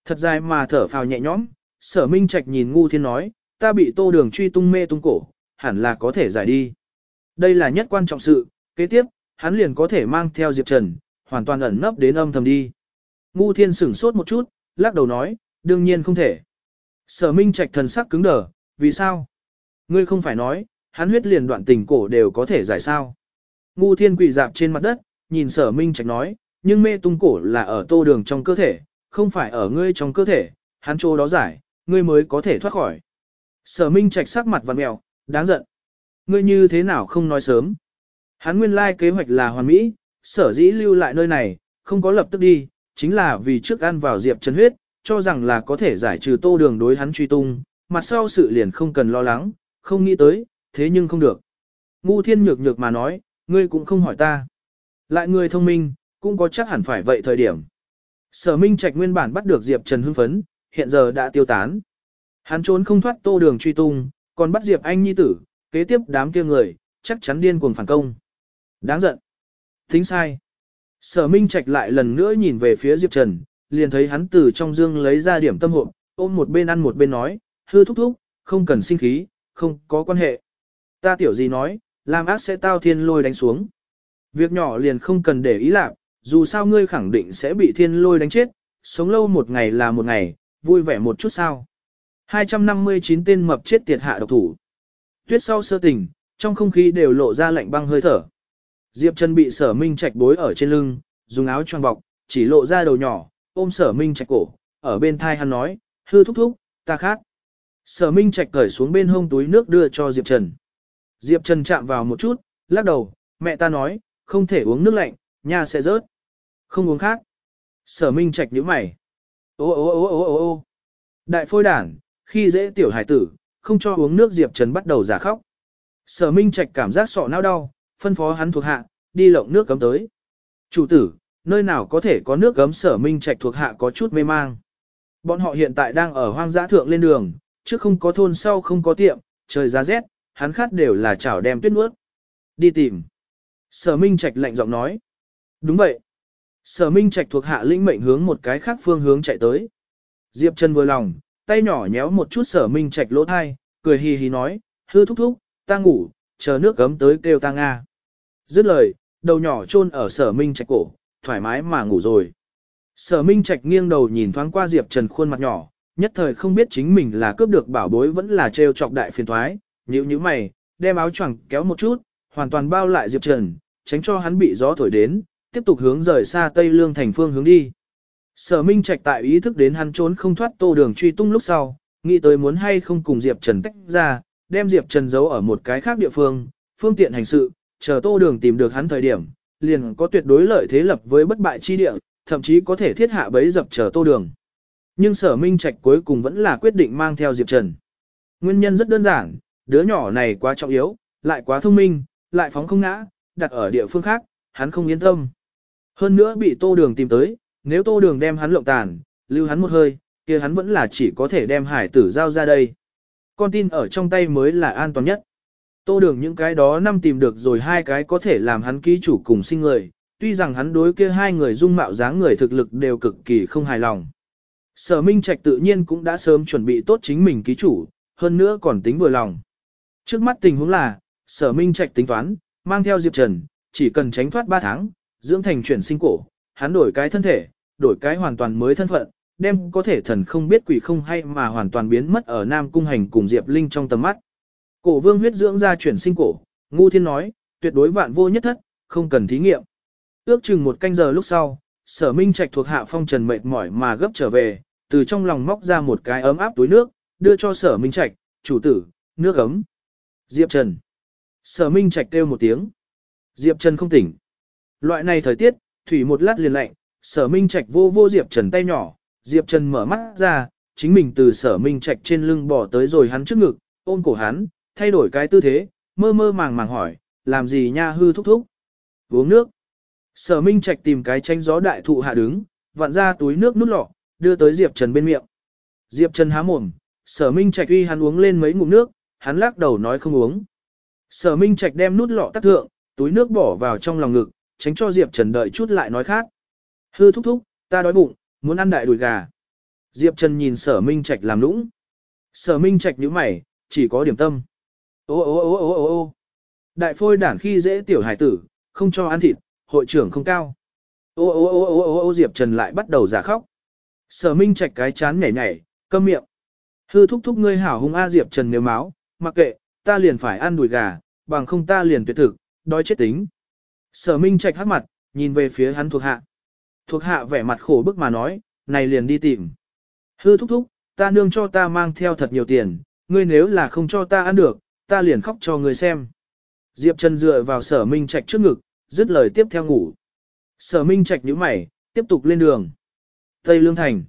Thật dài mà thở phào nhẹ nhõm, Sở Minh Trạch nhìn ngu thiên nói, ta bị tô đường truy tung mê tung cổ, hẳn là có thể giải đi. Đây là nhất quan trọng sự, kế tiếp, hắn liền có thể mang theo Diệp Trần, hoàn toàn ẩn nấp đến âm thầm đi. Ngu thiên sửng sốt một chút, lắc đầu nói, đương nhiên không thể. Sở Minh Trạch thần sắc cứng đờ, vì sao? Ngươi không phải nói, hắn huyết liền đoạn tình cổ đều có thể giải sao. Ngu thiên quỳ dạp trên mặt đất, nhìn sở Minh Trạch nói, nhưng mê tung cổ là ở tô đường trong cơ thể, không phải ở ngươi trong cơ thể, hắn chỗ đó giải, ngươi mới có thể thoát khỏi. Sở Minh Trạch sắc mặt vặn mèo, đáng giận. Ngươi như thế nào không nói sớm? Hắn nguyên lai kế hoạch là hoàn mỹ, sở dĩ lưu lại nơi này, không có lập tức đi, chính là vì trước ăn vào diệp chân huyết, cho rằng là có thể giải trừ tô đường đối hắn truy tung, mặt sau sự liền không cần lo lắng, không nghĩ tới, thế nhưng không được. Ngu thiên nhược nhược mà nói, ngươi cũng không hỏi ta. Lại người thông minh, cũng có chắc hẳn phải vậy thời điểm. Sở Minh Trạch nguyên bản bắt được Diệp Trần hưng phấn, hiện giờ đã tiêu tán. Hắn trốn không thoát tô đường truy tung, còn bắt Diệp Anh nhi tử, kế tiếp đám kia người, chắc chắn điên cuồng phản công. Đáng giận. Tính sai. Sở Minh Trạch lại lần nữa nhìn về phía Diệp Trần, liền thấy hắn từ trong dương lấy ra điểm tâm hộp, ôm một bên ăn một bên nói, hư thúc thúc, không cần sinh khí, không có quan hệ. Ta tiểu gì nói, làm ác sẽ tao thiên lôi đánh xuống. Việc nhỏ liền không cần để ý lạc, dù sao ngươi khẳng định sẽ bị thiên lôi đánh chết, sống lâu một ngày là một ngày, vui vẻ một chút sao. 259 tên mập chết tiệt hạ độc thủ. Tuyết sau sơ tình, trong không khí đều lộ ra lạnh băng hơi thở. Diệp Trần bị sở minh trạch bối ở trên lưng, dùng áo choàng bọc, chỉ lộ ra đầu nhỏ, ôm sở minh trạch cổ, ở bên thai hắn nói, hư thúc thúc, ta khát. Sở minh trạch cởi xuống bên hông túi nước đưa cho Diệp Trần. Diệp Trần chạm vào một chút, lắc đầu, mẹ ta nói, không thể uống nước lạnh, nhà sẽ rớt. Không uống khác. Sở minh trạch nhíu mày. Ô ô ô ô ô ô Đại phôi đản, khi dễ tiểu hải tử, không cho uống nước Diệp Trần bắt đầu giả khóc. Sở minh trạch cảm giác sọ não đau, phân phó hắn thuộc hạ, đi lộng nước cấm tới. Chủ tử, nơi nào có thể có nước cấm sở minh trạch thuộc hạ có chút mê mang. Bọn họ hiện tại đang ở hoang dã thượng lên đường, trước không có thôn sau không có tiệm, trời giá rét, hắn khát đều là chảo đem tuyết nuốt. Đi tìm. Sở minh trạch lạnh giọng nói. Đúng vậy. Sở minh trạch thuộc hạ lĩnh mệnh hướng một cái khác phương hướng chạy tới. Diệp Trần vừa lòng, tay nhỏ nhéo một chút sở minh trạch lỗ thai, cười hì hì nói, hư thúc thúc, ta ngủ, chờ nước gấm tới kêu ta Nga. Dứt lời, đầu nhỏ chôn ở sở minh trạch cổ, thoải mái mà ngủ rồi. Sở minh trạch nghiêng đầu nhìn thoáng qua Diệp Trần khuôn mặt nhỏ, nhất thời không biết chính mình là cướp được bảo bối vẫn là trêu chọc đại phiền thoái, nhíu nhíu mày, đem áo choàng kéo một chút, hoàn toàn bao lại Diệp Trần, tránh cho hắn bị gió thổi đến, tiếp tục hướng rời xa Tây Lương thành phương hướng đi. Sở Minh Trạch tại ý thức đến hắn trốn không thoát tô đường truy tung lúc sau, nghĩ tới muốn hay không cùng Diệp Trần tách ra, đem Diệp Trần giấu ở một cái khác địa phương, phương tiện hành sự, chờ tô đường tìm được hắn thời điểm, liền có tuyệt đối lợi thế lập với bất bại chi địa, thậm chí có thể thiết hạ bấy dập chờ tô đường. Nhưng sở minh trạch cuối cùng vẫn là quyết định mang theo Diệp Trần. Nguyên nhân rất đơn giản, đứa nhỏ này quá trọng yếu, lại quá thông minh, lại phóng không ngã, đặt ở địa phương khác, hắn không yên tâm. Hơn nữa bị tô đường tìm tới, nếu tô đường đem hắn lộng tàn, lưu hắn một hơi, kia hắn vẫn là chỉ có thể đem hải tử giao ra đây. Con tin ở trong tay mới là an toàn nhất. Tô đường những cái đó năm tìm được rồi hai cái có thể làm hắn ký chủ cùng sinh người, tuy rằng hắn đối kia hai người dung mạo dáng người thực lực đều cực kỳ không hài lòng. Sở Minh Trạch tự nhiên cũng đã sớm chuẩn bị tốt chính mình ký chủ, hơn nữa còn tính vừa lòng. Trước mắt tình huống là, Sở Minh Trạch tính toán, mang theo Diệp Trần, chỉ cần tránh thoát 3 tháng, dưỡng thành chuyển sinh cổ, hắn đổi cái thân thể, đổi cái hoàn toàn mới thân phận, đem có thể thần không biết quỷ không hay mà hoàn toàn biến mất ở Nam Cung Hành cùng Diệp Linh trong tầm mắt. Cổ vương huyết dưỡng ra chuyển sinh cổ, ngu thiên nói, tuyệt đối vạn vô nhất thất, không cần thí nghiệm. Ước chừng một canh giờ lúc sau, sở minh trạch thuộc hạ phong trần mệt mỏi mà gấp trở về, từ trong lòng móc ra một cái ấm áp túi nước, đưa cho sở minh trạch, chủ tử, nước ấm. Diệp Trần. Sở minh trạch kêu một tiếng. Diệp Trần không tỉnh. Loại này thời tiết, thủy một lát liền lạnh, sở minh trạch vô vô Diệp Trần tay nhỏ, Diệp Trần mở mắt ra, chính mình từ sở minh trạch trên lưng bỏ tới rồi hắn trước ngực, ôm cổ hắn, thay đổi cái tư thế, mơ mơ màng màng hỏi, làm gì nha hư thúc thúc. Uống nước. Sở Minh Trạch tìm cái tranh gió đại thụ hạ đứng, vặn ra túi nước nút lọ, đưa tới Diệp Trần bên miệng. Diệp Trần há mồm, Sở Minh Trạch uy hắn uống lên mấy ngụm nước, hắn lắc đầu nói không uống. Sở Minh Trạch đem nút lọ tắt thượng, túi nước bỏ vào trong lòng ngực, tránh cho Diệp Trần đợi chút lại nói khác. Hư thúc thúc, ta đói bụng, muốn ăn đại đùi gà. Diệp Trần nhìn Sở Minh Trạch làm nũng. Sở Minh Trạch nhíu mày, chỉ có điểm tâm. Ô ô ô ô ô ô Đại phôi đản khi dễ tiểu hải tử, không cho ăn thịt, hội trưởng không cao. Ô ô ô ô ô ô Diệp Trần lại bắt đầu giả khóc. Sở Minh Trạch cái chán nhảy nhảy, câm miệng. Hư thúc thúc ngươi hảo hung a Diệp Trần nếu máu, mặc kệ, ta liền phải ăn đùi gà, bằng không ta liền tuyệt thực, đói chết tính. Sở Minh Trạch hắc mặt, nhìn về phía hắn thuộc hạ. Thuộc hạ vẻ mặt khổ bức mà nói, này liền đi tìm. Hư thúc thúc, ta nương cho ta mang theo thật nhiều tiền, ngươi nếu là không cho ta ăn được, ta liền khóc cho ngươi xem. Diệp Trần dựa vào sở Minh Trạch trước ngực, dứt lời tiếp theo ngủ. Sở Minh Trạch nhíu mày, tiếp tục lên đường. Tây Lương Thành.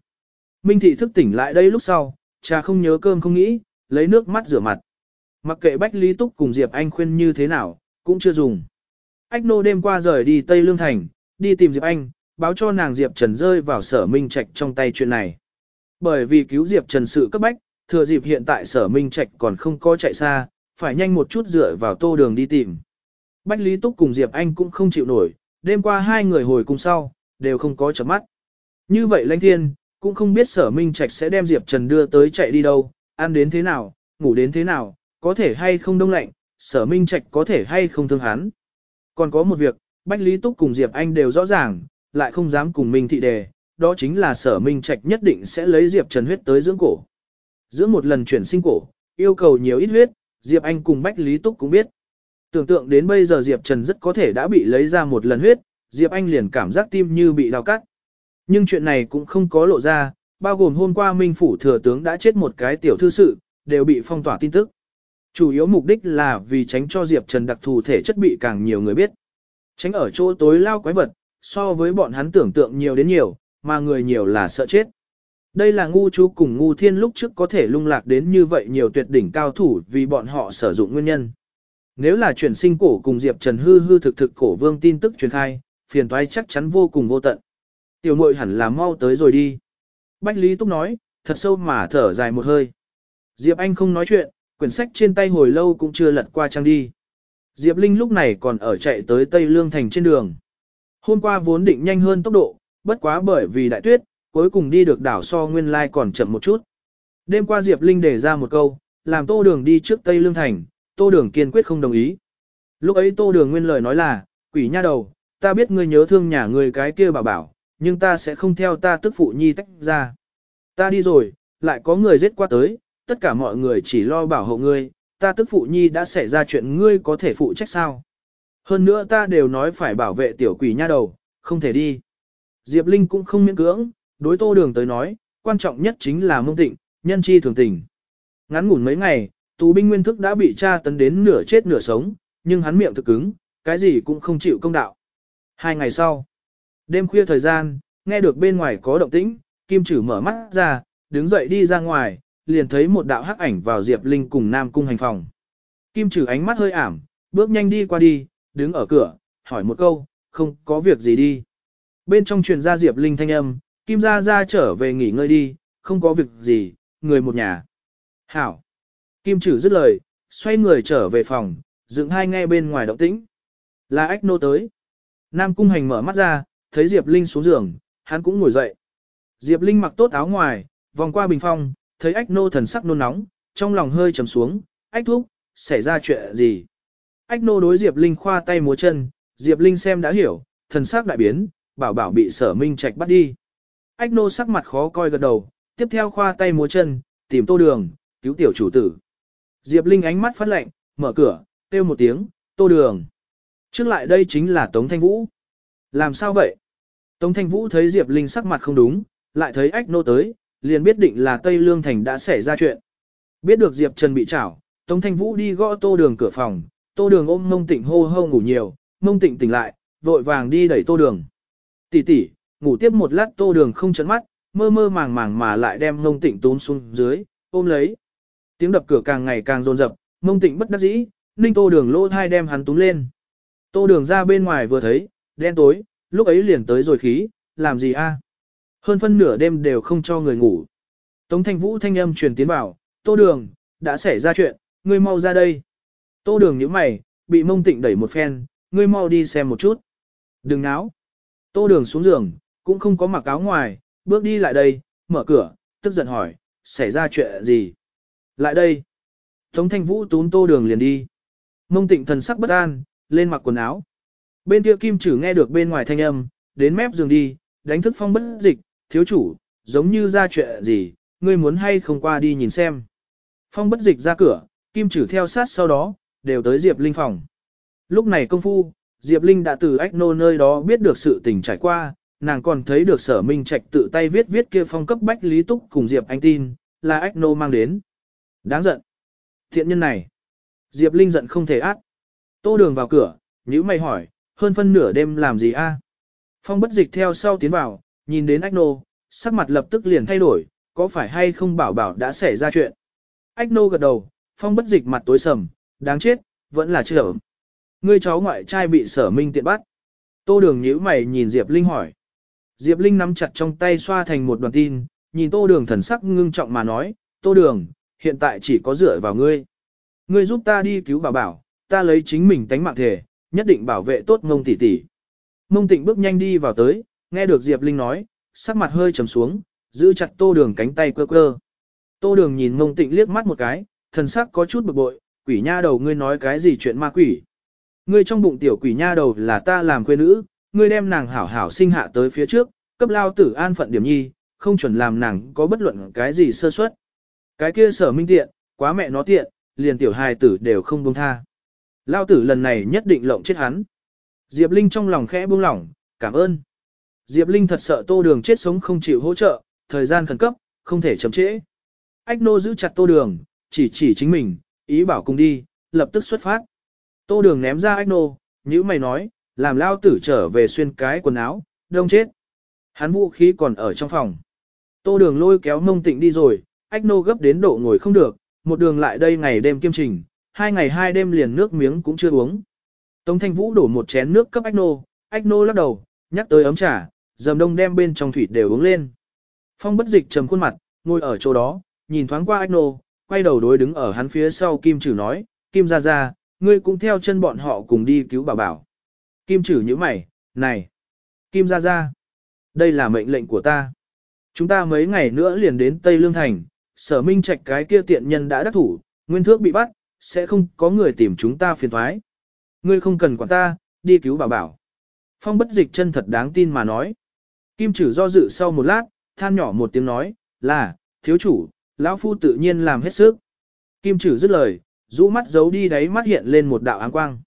Minh Thị thức tỉnh lại đây lúc sau, cha không nhớ cơm không nghĩ, lấy nước mắt rửa mặt. Mặc kệ Bách Lý Túc cùng Diệp Anh khuyên như thế nào, cũng chưa dùng. Ách nô đêm qua rời đi Tây Lương Thành, đi tìm Diệp Anh, báo cho nàng Diệp Trần rơi vào sở Minh Trạch trong tay chuyện này. Bởi vì cứu Diệp Trần sự cấp bách, thừa dịp hiện tại sở Minh Trạch còn không có chạy xa, phải nhanh một chút dựa vào tô đường đi tìm. Bách Lý Túc cùng Diệp Anh cũng không chịu nổi, đêm qua hai người hồi cùng sau, đều không có chấm mắt. Như vậy lãnh thiên, cũng không biết sở minh trạch sẽ đem Diệp Trần đưa tới chạy đi đâu, ăn đến thế nào, ngủ đến thế nào, có thể hay không đông lạnh, sở minh trạch có thể hay không thương hắn. Còn có một việc, Bách Lý Túc cùng Diệp Anh đều rõ ràng, lại không dám cùng Minh thị đề, đó chính là sở minh trạch nhất định sẽ lấy Diệp Trần huyết tới dưỡng cổ. Dưỡng một lần chuyển sinh cổ, yêu cầu nhiều ít huyết, Diệp Anh cùng Bách Lý Túc cũng biết. Tưởng tượng đến bây giờ Diệp Trần rất có thể đã bị lấy ra một lần huyết, Diệp Anh liền cảm giác tim như bị đào cắt. Nhưng chuyện này cũng không có lộ ra, bao gồm hôm qua Minh Phủ Thừa Tướng đã chết một cái tiểu thư sự, đều bị phong tỏa tin tức. Chủ yếu mục đích là vì tránh cho Diệp Trần đặc thù thể chất bị càng nhiều người biết. Tránh ở chỗ tối lao quái vật, so với bọn hắn tưởng tượng nhiều đến nhiều, mà người nhiều là sợ chết. Đây là ngu chú cùng ngu thiên lúc trước có thể lung lạc đến như vậy nhiều tuyệt đỉnh cao thủ vì bọn họ sử dụng nguyên nhân. Nếu là chuyển sinh cổ cùng Diệp Trần hư hư thực thực cổ vương tin tức truyền khai, phiền toái chắc chắn vô cùng vô tận. Tiểu muội hẳn là mau tới rồi đi. Bách Lý Túc nói, thật sâu mà thở dài một hơi. Diệp Anh không nói chuyện, quyển sách trên tay hồi lâu cũng chưa lật qua trang đi. Diệp Linh lúc này còn ở chạy tới Tây Lương Thành trên đường. Hôm qua vốn định nhanh hơn tốc độ, bất quá bởi vì đại tuyết, cuối cùng đi được đảo so nguyên lai còn chậm một chút. Đêm qua Diệp Linh để ra một câu, làm tô đường đi trước Tây Lương Thành, tô đường kiên quyết không đồng ý. Lúc ấy tô đường nguyên lời nói là, quỷ nha đầu, ta biết ngươi nhớ thương nhà ngươi cái kia bảo bảo, nhưng ta sẽ không theo ta tức phụ nhi tách ra. Ta đi rồi, lại có người giết qua tới, tất cả mọi người chỉ lo bảo hộ ngươi, ta tức phụ nhi đã xảy ra chuyện ngươi có thể phụ trách sao. Hơn nữa ta đều nói phải bảo vệ tiểu quỷ nha đầu, không thể đi. Diệp Linh cũng không miễn cưỡng, đối tô đường tới nói, quan trọng nhất chính là mông tịnh, nhân chi thường tình. Ngắn ngủn mấy ngày, tù binh nguyên thức đã bị tra tấn đến nửa chết nửa sống, nhưng hắn miệng thực cứng, cái gì cũng không chịu công đạo. Hai ngày sau, đêm khuya thời gian, nghe được bên ngoài có động tĩnh, Kim Chử mở mắt ra, đứng dậy đi ra ngoài, liền thấy một đạo hắc ảnh vào Diệp Linh cùng Nam Cung hành phòng. Kim Chử ánh mắt hơi ảm, bước nhanh đi qua đi, đứng ở cửa, hỏi một câu, không có việc gì đi. Bên trong truyền ra Diệp Linh thanh âm, Kim Gia Gia trở về nghỉ ngơi đi, không có việc gì, người một nhà. Hảo. Kim Chử dứt lời, xoay người trở về phòng, dựng hai nghe bên ngoài động tĩnh. Là ách nô tới. Nam Cung Hành mở mắt ra, thấy Diệp Linh xuống giường, hắn cũng ngồi dậy. Diệp Linh mặc tốt áo ngoài, vòng qua bình phong, thấy ách nô thần sắc nôn nóng, trong lòng hơi trầm xuống, ách thúc, xảy ra chuyện gì? Ách nô đối Diệp Linh khoa tay múa chân, Diệp Linh xem đã hiểu, thần sắc đại biến, bảo bảo bị sở minh trạch bắt đi. Ách nô sắc mặt khó coi gật đầu, tiếp theo khoa tay múa chân, tìm tô đường, cứu tiểu chủ tử. Diệp Linh ánh mắt phát lạnh, mở cửa, kêu một tiếng, tô đường. Trước lại đây chính là Tống Thanh Vũ. Làm sao vậy? Tống Thanh Vũ thấy Diệp Linh sắc mặt không đúng, lại thấy ách nô tới, liền biết định là Tây Lương Thành đã xảy ra chuyện. Biết được Diệp Trần bị trảo, Tống Thanh Vũ đi gõ tô đường cửa phòng, tô đường ôm mông tịnh hô hô ngủ nhiều, mông tịnh tỉnh lại, vội vàng đi đẩy tô đường. Tỷ tỷ, ngủ tiếp một lát tô đường không chấn mắt, mơ mơ màng màng mà lại đem mông tịnh tốn xuống dưới, ôm lấy. Tiếng đập cửa càng ngày càng rồn rập, mông tịnh bất đắc dĩ, ninh tô đường lỗ thai đem hắn túm lên. Tô đường ra bên ngoài vừa thấy, đen tối, lúc ấy liền tới rồi khí, làm gì a? Hơn phân nửa đêm đều không cho người ngủ. Tống thanh vũ thanh âm truyền tiến vào, tô đường, đã xảy ra chuyện, ngươi mau ra đây. Tô đường nhíu mày, bị mông tịnh đẩy một phen, ngươi mau đi xem một chút. Đừng náo. Tô đường xuống giường, cũng không có mặc áo ngoài, bước đi lại đây, mở cửa, tức giận hỏi, xảy ra chuyện gì? Lại đây. Tống thanh vũ tún tô đường liền đi. Mông tịnh thần sắc bất an, lên mặc quần áo. Bên kia kim chử nghe được bên ngoài thanh âm, đến mép giường đi, đánh thức phong bất dịch, thiếu chủ, giống như ra chuyện gì, ngươi muốn hay không qua đi nhìn xem. Phong bất dịch ra cửa, kim chử theo sát sau đó, đều tới Diệp Linh phòng. Lúc này công phu, Diệp Linh đã từ ách nô nơi đó biết được sự tình trải qua, nàng còn thấy được sở minh trạch tự tay viết viết kia phong cấp bách lý túc cùng Diệp anh tin, là ách nô mang đến. Đáng giận. Thiện nhân này. Diệp Linh giận không thể át. Tô đường vào cửa, nhữ mày hỏi, hơn phân nửa đêm làm gì a? Phong bất dịch theo sau tiến vào, nhìn đến ách nô, sắc mặt lập tức liền thay đổi, có phải hay không bảo bảo đã xảy ra chuyện. Ách nô gật đầu, phong bất dịch mặt tối sầm, đáng chết, vẫn là chưa Ngươi cháu ngoại trai bị sở minh tiện bắt. Tô đường nhíu mày nhìn Diệp Linh hỏi. Diệp Linh nắm chặt trong tay xoa thành một đoàn tin, nhìn tô đường thần sắc ngưng trọng mà nói, tô đường, hiện tại chỉ có dựa vào ngươi. Ngươi giúp ta đi cứu bảo bảo, ta lấy chính mình tánh mạng thể, nhất định bảo vệ tốt ngông tỷ tỷ. Ngông tịnh bước nhanh đi vào tới, nghe được Diệp Linh nói, sắc mặt hơi trầm xuống, giữ chặt tô đường cánh tay quơ quơ. Tô đường nhìn ngông tịnh liếc mắt một cái, thần sắc có chút bực bội, quỷ nha đầu ngươi nói cái gì chuyện ma quỷ. Ngươi trong bụng tiểu quỷ nha đầu là ta làm quê nữ, ngươi đem nàng hảo hảo sinh hạ tới phía trước, cấp lao tử an phận điểm nhi, không chuẩn làm nàng có bất luận cái gì sơ suất. Cái kia sở minh tiện, quá mẹ nó tiện, liền tiểu hài tử đều không buông tha. Lao tử lần này nhất định lộng chết hắn. Diệp Linh trong lòng khẽ buông lỏng, cảm ơn. Diệp Linh thật sợ tô đường chết sống không chịu hỗ trợ, thời gian khẩn cấp, không thể chậm trễ. Ách nô giữ chặt tô đường, chỉ chỉ chính mình, ý bảo cùng đi, lập tức xuất phát. Tô đường ném ra ách nô, như mày nói, làm lao tử trở về xuyên cái quần áo, đông chết. Hắn vũ khí còn ở trong phòng. Tô đường lôi kéo mông tịnh đi rồi, ách nô gấp đến độ ngồi không được, một đường lại đây ngày đêm kiêm trình, hai ngày hai đêm liền nước miếng cũng chưa uống. Tống Thanh Vũ đổ một chén nước cấp ách nô, ách nô lắc đầu, nhắc tới ấm trà, dầm đông đem bên trong thủy đều uống lên. Phong bất dịch trầm khuôn mặt, ngồi ở chỗ đó, nhìn thoáng qua ách nô, quay đầu đối đứng ở hắn phía sau Kim Trử nói, Kim ra ra, ngươi cũng theo chân bọn họ cùng đi cứu bảo bảo. Kim Trử như mày, này, Kim ra ra, đây là mệnh lệnh của ta. Chúng ta mấy ngày nữa liền đến Tây Lương Thành, sở minh trạch cái kia tiện nhân đã đắc thủ, nguyên thước bị bắt, sẽ không có người tìm chúng ta phiền thoái. Ngươi không cần quản ta, đi cứu bảo bảo. Phong bất dịch chân thật đáng tin mà nói. Kim Trử do dự sau một lát, than nhỏ một tiếng nói, là, thiếu chủ, lão phu tự nhiên làm hết sức. Kim trừ dứt lời, rũ mắt giấu đi đáy mắt hiện lên một đạo áng quang.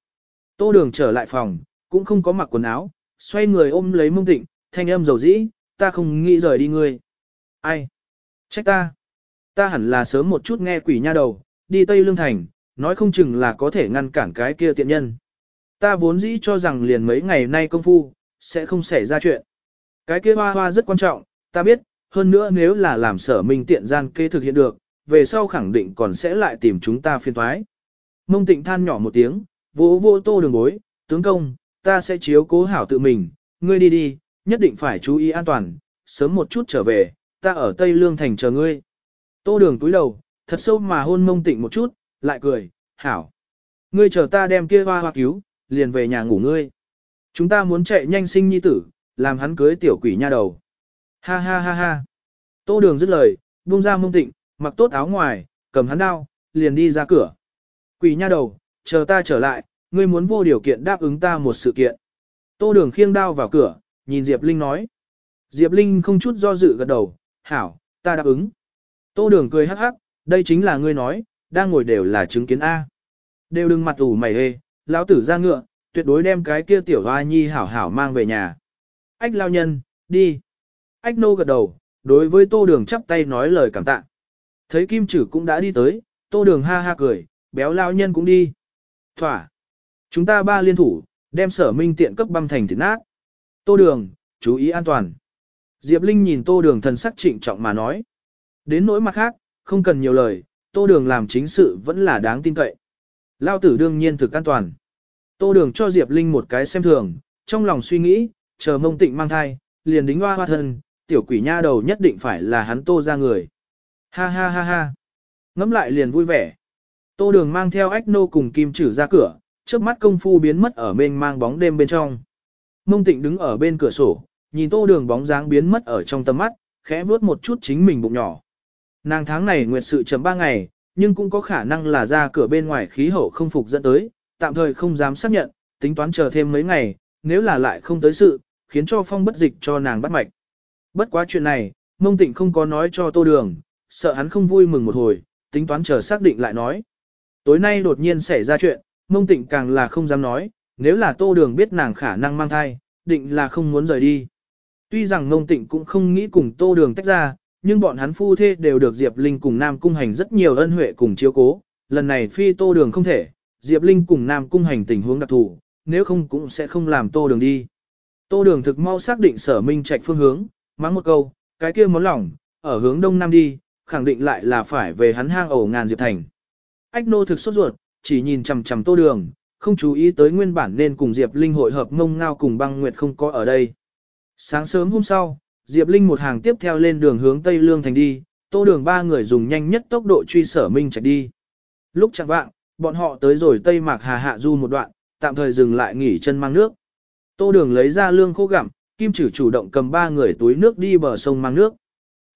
Tô đường trở lại phòng, cũng không có mặc quần áo, xoay người ôm lấy mông tịnh, thanh âm dầu dĩ, ta không nghĩ rời đi ngươi. Ai? Trách ta. Ta hẳn là sớm một chút nghe quỷ nha đầu, đi Tây Lương Thành, nói không chừng là có thể ngăn cản cái kia tiện nhân. Ta vốn dĩ cho rằng liền mấy ngày nay công phu, sẽ không xảy ra chuyện. Cái kia hoa hoa rất quan trọng, ta biết, hơn nữa nếu là làm sở minh tiện gian kê thực hiện được, về sau khẳng định còn sẽ lại tìm chúng ta phiên thoái. Mông tịnh than nhỏ một tiếng, vỗ vô tô đường bối, tướng công, ta sẽ chiếu cố hảo tự mình, ngươi đi đi, nhất định phải chú ý an toàn, sớm một chút trở về, ta ở Tây Lương Thành chờ ngươi. Tô đường túi đầu, thật sâu mà hôn mông tịnh một chút, lại cười, hảo. Ngươi chờ ta đem kia hoa hoa cứu, liền về nhà ngủ ngươi. Chúng ta muốn chạy nhanh sinh nhi tử, làm hắn cưới tiểu quỷ nha đầu. Ha ha ha ha. Tô đường dứt lời, buông ra mông tịnh, mặc tốt áo ngoài, cầm hắn đao, liền đi ra cửa. Quỷ nha đầu, chờ ta trở lại, ngươi muốn vô điều kiện đáp ứng ta một sự kiện. Tô đường khiêng đao vào cửa, nhìn Diệp Linh nói. Diệp Linh không chút do dự gật đầu, hảo, ta đáp ứng. Tô đường cười hắc hắc, đây chính là ngươi nói, đang ngồi đều là chứng kiến A. Đều đừng mặt ủ mày hê, lão tử ra ngựa, tuyệt đối đem cái kia tiểu hoa nhi hảo hảo mang về nhà. Ách lao nhân, đi. Ách nô gật đầu, đối với tô đường chắp tay nói lời cảm tạ. Thấy kim chử cũng đã đi tới, tô đường ha ha cười, béo lao nhân cũng đi. Thỏa. Chúng ta ba liên thủ, đem sở minh tiện cấp băm thành thịt nát. Tô đường, chú ý an toàn. Diệp Linh nhìn tô đường thần sắc trịnh trọng mà nói. Đến nỗi mặt khác, không cần nhiều lời, tô đường làm chính sự vẫn là đáng tin cậy. Lao tử đương nhiên thực an toàn. Tô đường cho Diệp Linh một cái xem thường, trong lòng suy nghĩ, chờ mông tịnh mang thai, liền đính hoa hoa thân, tiểu quỷ nha đầu nhất định phải là hắn tô ra người. Ha ha ha ha. Ngắm lại liền vui vẻ. Tô đường mang theo ách nô cùng kim chử ra cửa, trước mắt công phu biến mất ở bên mang bóng đêm bên trong. Mông tịnh đứng ở bên cửa sổ, nhìn tô đường bóng dáng biến mất ở trong tầm mắt, khẽ vuốt một chút chính mình bụng nhỏ. Nàng tháng này nguyệt sự chấm ba ngày, nhưng cũng có khả năng là ra cửa bên ngoài khí hậu không phục dẫn tới, tạm thời không dám xác nhận, tính toán chờ thêm mấy ngày, nếu là lại không tới sự, khiến cho phong bất dịch cho nàng bắt mạch. Bất quá chuyện này, mông tịnh không có nói cho tô đường, sợ hắn không vui mừng một hồi, tính toán chờ xác định lại nói. Tối nay đột nhiên xảy ra chuyện, mông tịnh càng là không dám nói, nếu là tô đường biết nàng khả năng mang thai, định là không muốn rời đi. Tuy rằng mông tịnh cũng không nghĩ cùng tô đường tách ra, nhưng bọn hắn phu thê đều được Diệp Linh cùng Nam Cung Hành rất nhiều ân huệ cùng chiếu cố, lần này phi tô đường không thể, Diệp Linh cùng Nam Cung Hành tình huống đặc thù, nếu không cũng sẽ không làm tô đường đi. Tô đường thực mau xác định sở minh trạch phương hướng, mắng một câu, cái kia món lỏng, ở hướng đông nam đi, khẳng định lại là phải về hắn hang ổ ngàn Diệp Thành. Ách nô thực sốt ruột, chỉ nhìn chằm chằm tô đường, không chú ý tới nguyên bản nên cùng Diệp Linh hội hợp ngông ngao cùng băng nguyệt không có ở đây. Sáng sớm hôm sau, Diệp Linh một hàng tiếp theo lên đường hướng Tây Lương Thành đi, tô đường ba người dùng nhanh nhất tốc độ truy sở minh chạy đi. Lúc chẳng vạng, bọn họ tới rồi Tây Mạc Hà Hạ Du một đoạn, tạm thời dừng lại nghỉ chân mang nước. Tô đường lấy ra lương khô gặm, kim chử chủ động cầm ba người túi nước đi bờ sông mang nước.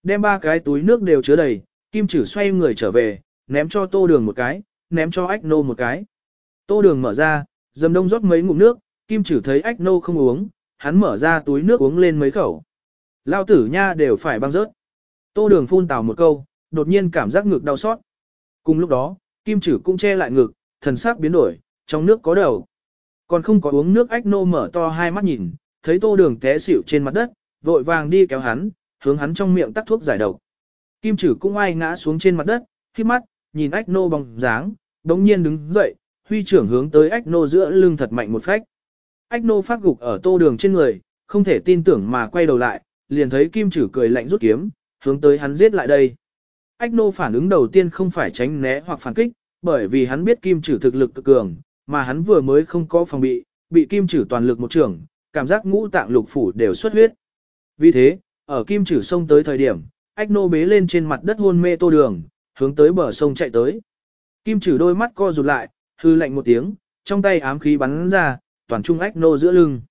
Đem ba cái túi nước đều chứa đầy, kim chử xoay người trở về, ném cho tô đường một cái, ném cho ách nô một cái. Tô đường mở ra, dầm đông rót mấy ngụm nước, kim chử thấy ách nô không uống, hắn mở ra túi nước uống lên mấy khẩu. Lao tử nha đều phải băng rớt. Tô đường phun tào một câu, đột nhiên cảm giác ngực đau xót. Cùng lúc đó, kim chử cũng che lại ngực, thần sắc biến đổi, trong nước có đầu. Còn không có uống nước ách nô mở to hai mắt nhìn, thấy tô đường té xỉu trên mặt đất, vội vàng đi kéo hắn, hướng hắn trong miệng tắc thuốc giải độc. Kim chử cũng ai ngã xuống trên mặt đất, khi mắt, nhìn ách nô bóng dáng, đống nhiên đứng dậy, huy trưởng hướng tới ách nô giữa lưng thật mạnh một phách. Ách nô phát gục ở tô đường trên người, không thể tin tưởng mà quay đầu lại, liền thấy kim chử cười lạnh rút kiếm, hướng tới hắn giết lại đây. Ách nô phản ứng đầu tiên không phải tránh né hoặc phản kích, bởi vì hắn biết kim chử thực lực cực cường, mà hắn vừa mới không có phòng bị, bị kim chử toàn lực một trường, cảm giác ngũ tạng lục phủ đều xuất huyết. Vì thế, ở kim chử sông tới thời điểm, ách nô bế lên trên mặt đất hôn mê tô đường, hướng tới bờ sông chạy tới. Kim chử đôi mắt co rụt lại, hư lạnh một tiếng, trong tay ám khí bắn ra, toàn trung ách nô giữa lưng.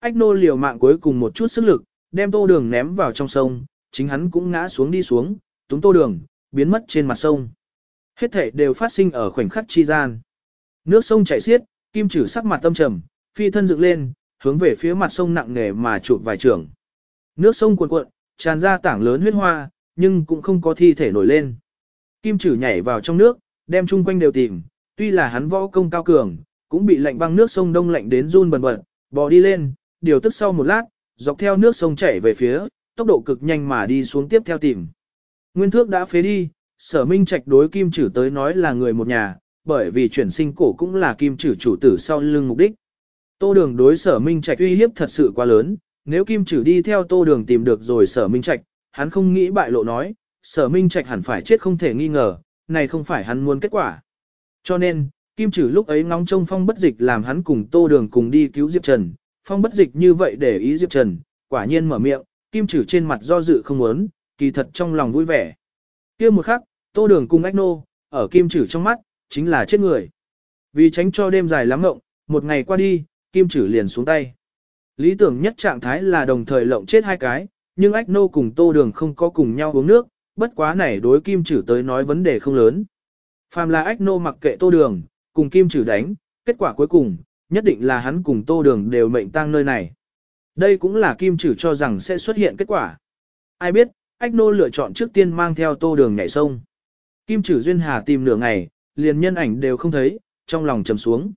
Ách nô liều mạng cuối cùng một chút sức lực, đem tô đường ném vào trong sông, chính hắn cũng ngã xuống đi xuống, túng tô đường, biến mất trên mặt sông. Hết thể đều phát sinh ở khoảnh khắc chi gian. Nước sông chảy xiết, kim chử sắc mặt tâm trầm, phi thân dựng lên, hướng về phía mặt sông nặng nề mà chụp vài trường. Nước sông cuồn cuộn, tràn ra tảng lớn huyết hoa, nhưng cũng không có thi thể nổi lên. Kim chử nhảy vào trong nước, đem chung quanh đều tìm, tuy là hắn võ công cao cường, cũng bị lạnh băng nước sông đông lạnh đến run bần bật, bò đi lên, điều tức sau một lát, dọc theo nước sông chảy về phía, tốc độ cực nhanh mà đi xuống tiếp theo tìm. Nguyên thước đã phế đi, sở minh trạch đối kim chử tới nói là người một nhà, bởi vì chuyển sinh cổ cũng là kim chử chủ tử sau lưng mục đích. Tô đường đối sở minh trạch uy hiếp thật sự quá lớn, nếu kim chử đi theo tô đường tìm được rồi sở minh trạch, hắn không nghĩ bại lộ nói, sở minh trạch hẳn phải chết không thể nghi ngờ, này không phải hắn muốn kết quả. Cho nên, kim chử lúc ấy ngóng trông phong bất dịch làm hắn cùng tô đường cùng đi cứu Diệp Trần, phong bất dịch như vậy để ý Diệp Trần, quả nhiên mở miệng, kim chử trên mặt do dự không muốn, kỳ thật trong lòng vui vẻ. kia một khắc, tô đường cùng ách nô, ở kim chử trong mắt, chính là chết người. Vì tránh cho đêm dài lắm ngộng, một ngày qua đi, kim chử liền xuống tay. Lý tưởng nhất trạng thái là đồng thời lộng chết hai cái, nhưng ách nô cùng tô đường không có cùng nhau uống nước, bất quá này đối kim chử tới nói vấn đề không lớn. Phàm là ách nô mặc kệ tô đường, cùng kim chử đánh, kết quả cuối cùng, nhất định là hắn cùng tô đường đều mệnh tang nơi này. Đây cũng là kim chử cho rằng sẽ xuất hiện kết quả. Ai biết, ách nô lựa chọn trước tiên mang theo tô đường nhảy sông. Kim chử duyên hà tìm nửa ngày, liền nhân ảnh đều không thấy, trong lòng trầm xuống.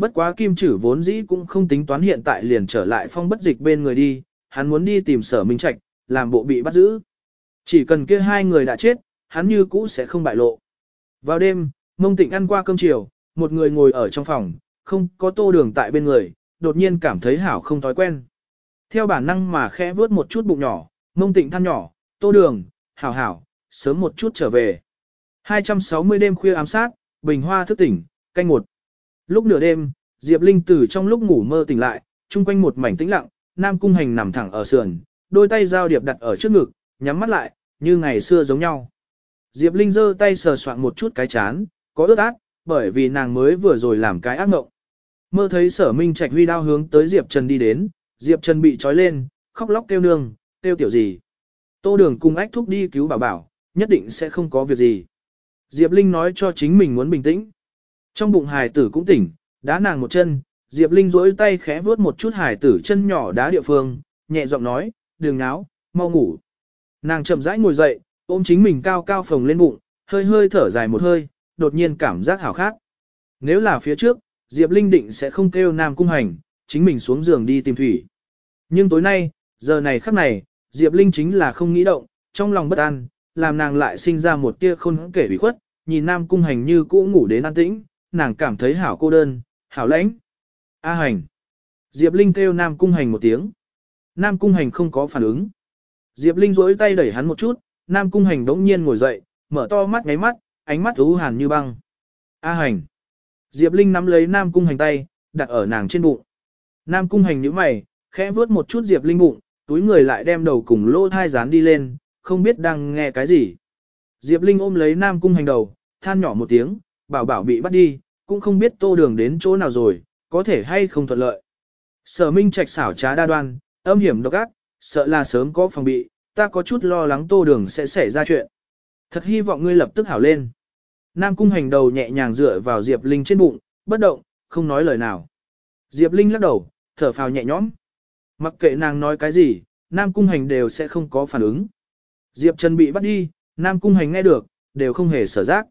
Bất quá kim chử vốn dĩ cũng không tính toán hiện tại liền trở lại phong bất dịch bên người đi, hắn muốn đi tìm sở minh trạch, làm bộ bị bắt giữ. Chỉ cần kia hai người đã chết, hắn như cũ sẽ không bại lộ. Vào đêm, mông tịnh ăn qua cơm chiều, một người ngồi ở trong phòng, không có tô đường tại bên người, đột nhiên cảm thấy hảo không thói quen. Theo bản năng mà khẽ vớt một chút bụng nhỏ, mông tịnh than nhỏ, tô đường, hảo hảo, sớm một chút trở về. 260 đêm khuya ám sát, bình hoa thức tỉnh, canh một. Lúc nửa đêm, Diệp Linh từ trong lúc ngủ mơ tỉnh lại, chung quanh một mảnh tĩnh lặng, Nam Cung Hành nằm thẳng ở sườn, đôi tay giao điệp đặt ở trước ngực, nhắm mắt lại, như ngày xưa giống nhau. Diệp Linh giơ tay sờ soạn một chút cái chán, có ướt át, bởi vì nàng mới vừa rồi làm cái ác mộng. Mơ thấy sở minh trạch huy đao hướng tới Diệp Trần đi đến, Diệp Trần bị trói lên, khóc lóc kêu nương, kêu tiểu gì. Tô đường cùng ách thúc đi cứu bảo bảo, nhất định sẽ không có việc gì. Diệp Linh nói cho chính mình muốn bình tĩnh. Trong bụng hài tử cũng tỉnh, đá nàng một chân, Diệp Linh rỗi tay khẽ vuốt một chút hài tử chân nhỏ đá địa phương, nhẹ giọng nói, đừng náo, mau ngủ. Nàng chậm rãi ngồi dậy, ôm chính mình cao cao phồng lên bụng, hơi hơi thở dài một hơi, đột nhiên cảm giác hảo khác Nếu là phía trước, Diệp Linh định sẽ không kêu Nam Cung Hành, chính mình xuống giường đi tìm thủy. Nhưng tối nay, giờ này khắc này, Diệp Linh chính là không nghĩ động, trong lòng bất an, làm nàng lại sinh ra một tia khôn kể bị khuất, nhìn Nam Cung Hành như cũ ngủ đến an tĩnh, nàng cảm thấy hảo cô đơn, hảo lãnh. A Hành. Diệp Linh kêu Nam Cung Hành một tiếng. Nam Cung Hành không có phản ứng. Diệp Linh duỗi tay đẩy hắn một chút, Nam Cung Hành đống nhiên ngồi dậy, mở to mắt ngáy mắt, ánh mắt u hàn như băng. A Hành. Diệp Linh nắm lấy Nam Cung Hành tay, đặt ở nàng trên bụng. Nam Cung Hành nhíu mày, khẽ vuốt một chút Diệp Linh bụng, túi người lại đem đầu cùng lỗ thai dán đi lên, không biết đang nghe cái gì. Diệp Linh ôm lấy Nam Cung Hành đầu, than nhỏ một tiếng, bảo bảo bị bắt đi, cũng không biết tô đường đến chỗ nào rồi, có thể hay không thuận lợi. Sở Minh Trạch xảo trá đa đoan, âm hiểm độc ác, sợ là sớm có phòng bị, ta có chút lo lắng tô đường sẽ xảy ra chuyện. Thật hy vọng ngươi lập tức hảo lên. Nam cung hành đầu nhẹ nhàng dựa vào Diệp Linh trên bụng, bất động, không nói lời nào. Diệp Linh lắc đầu, thở phào nhẹ nhõm. Mặc kệ nàng nói cái gì, Nam cung hành đều sẽ không có phản ứng. Diệp Trần bị bắt đi, Nam cung hành nghe được, đều không hề sở giác.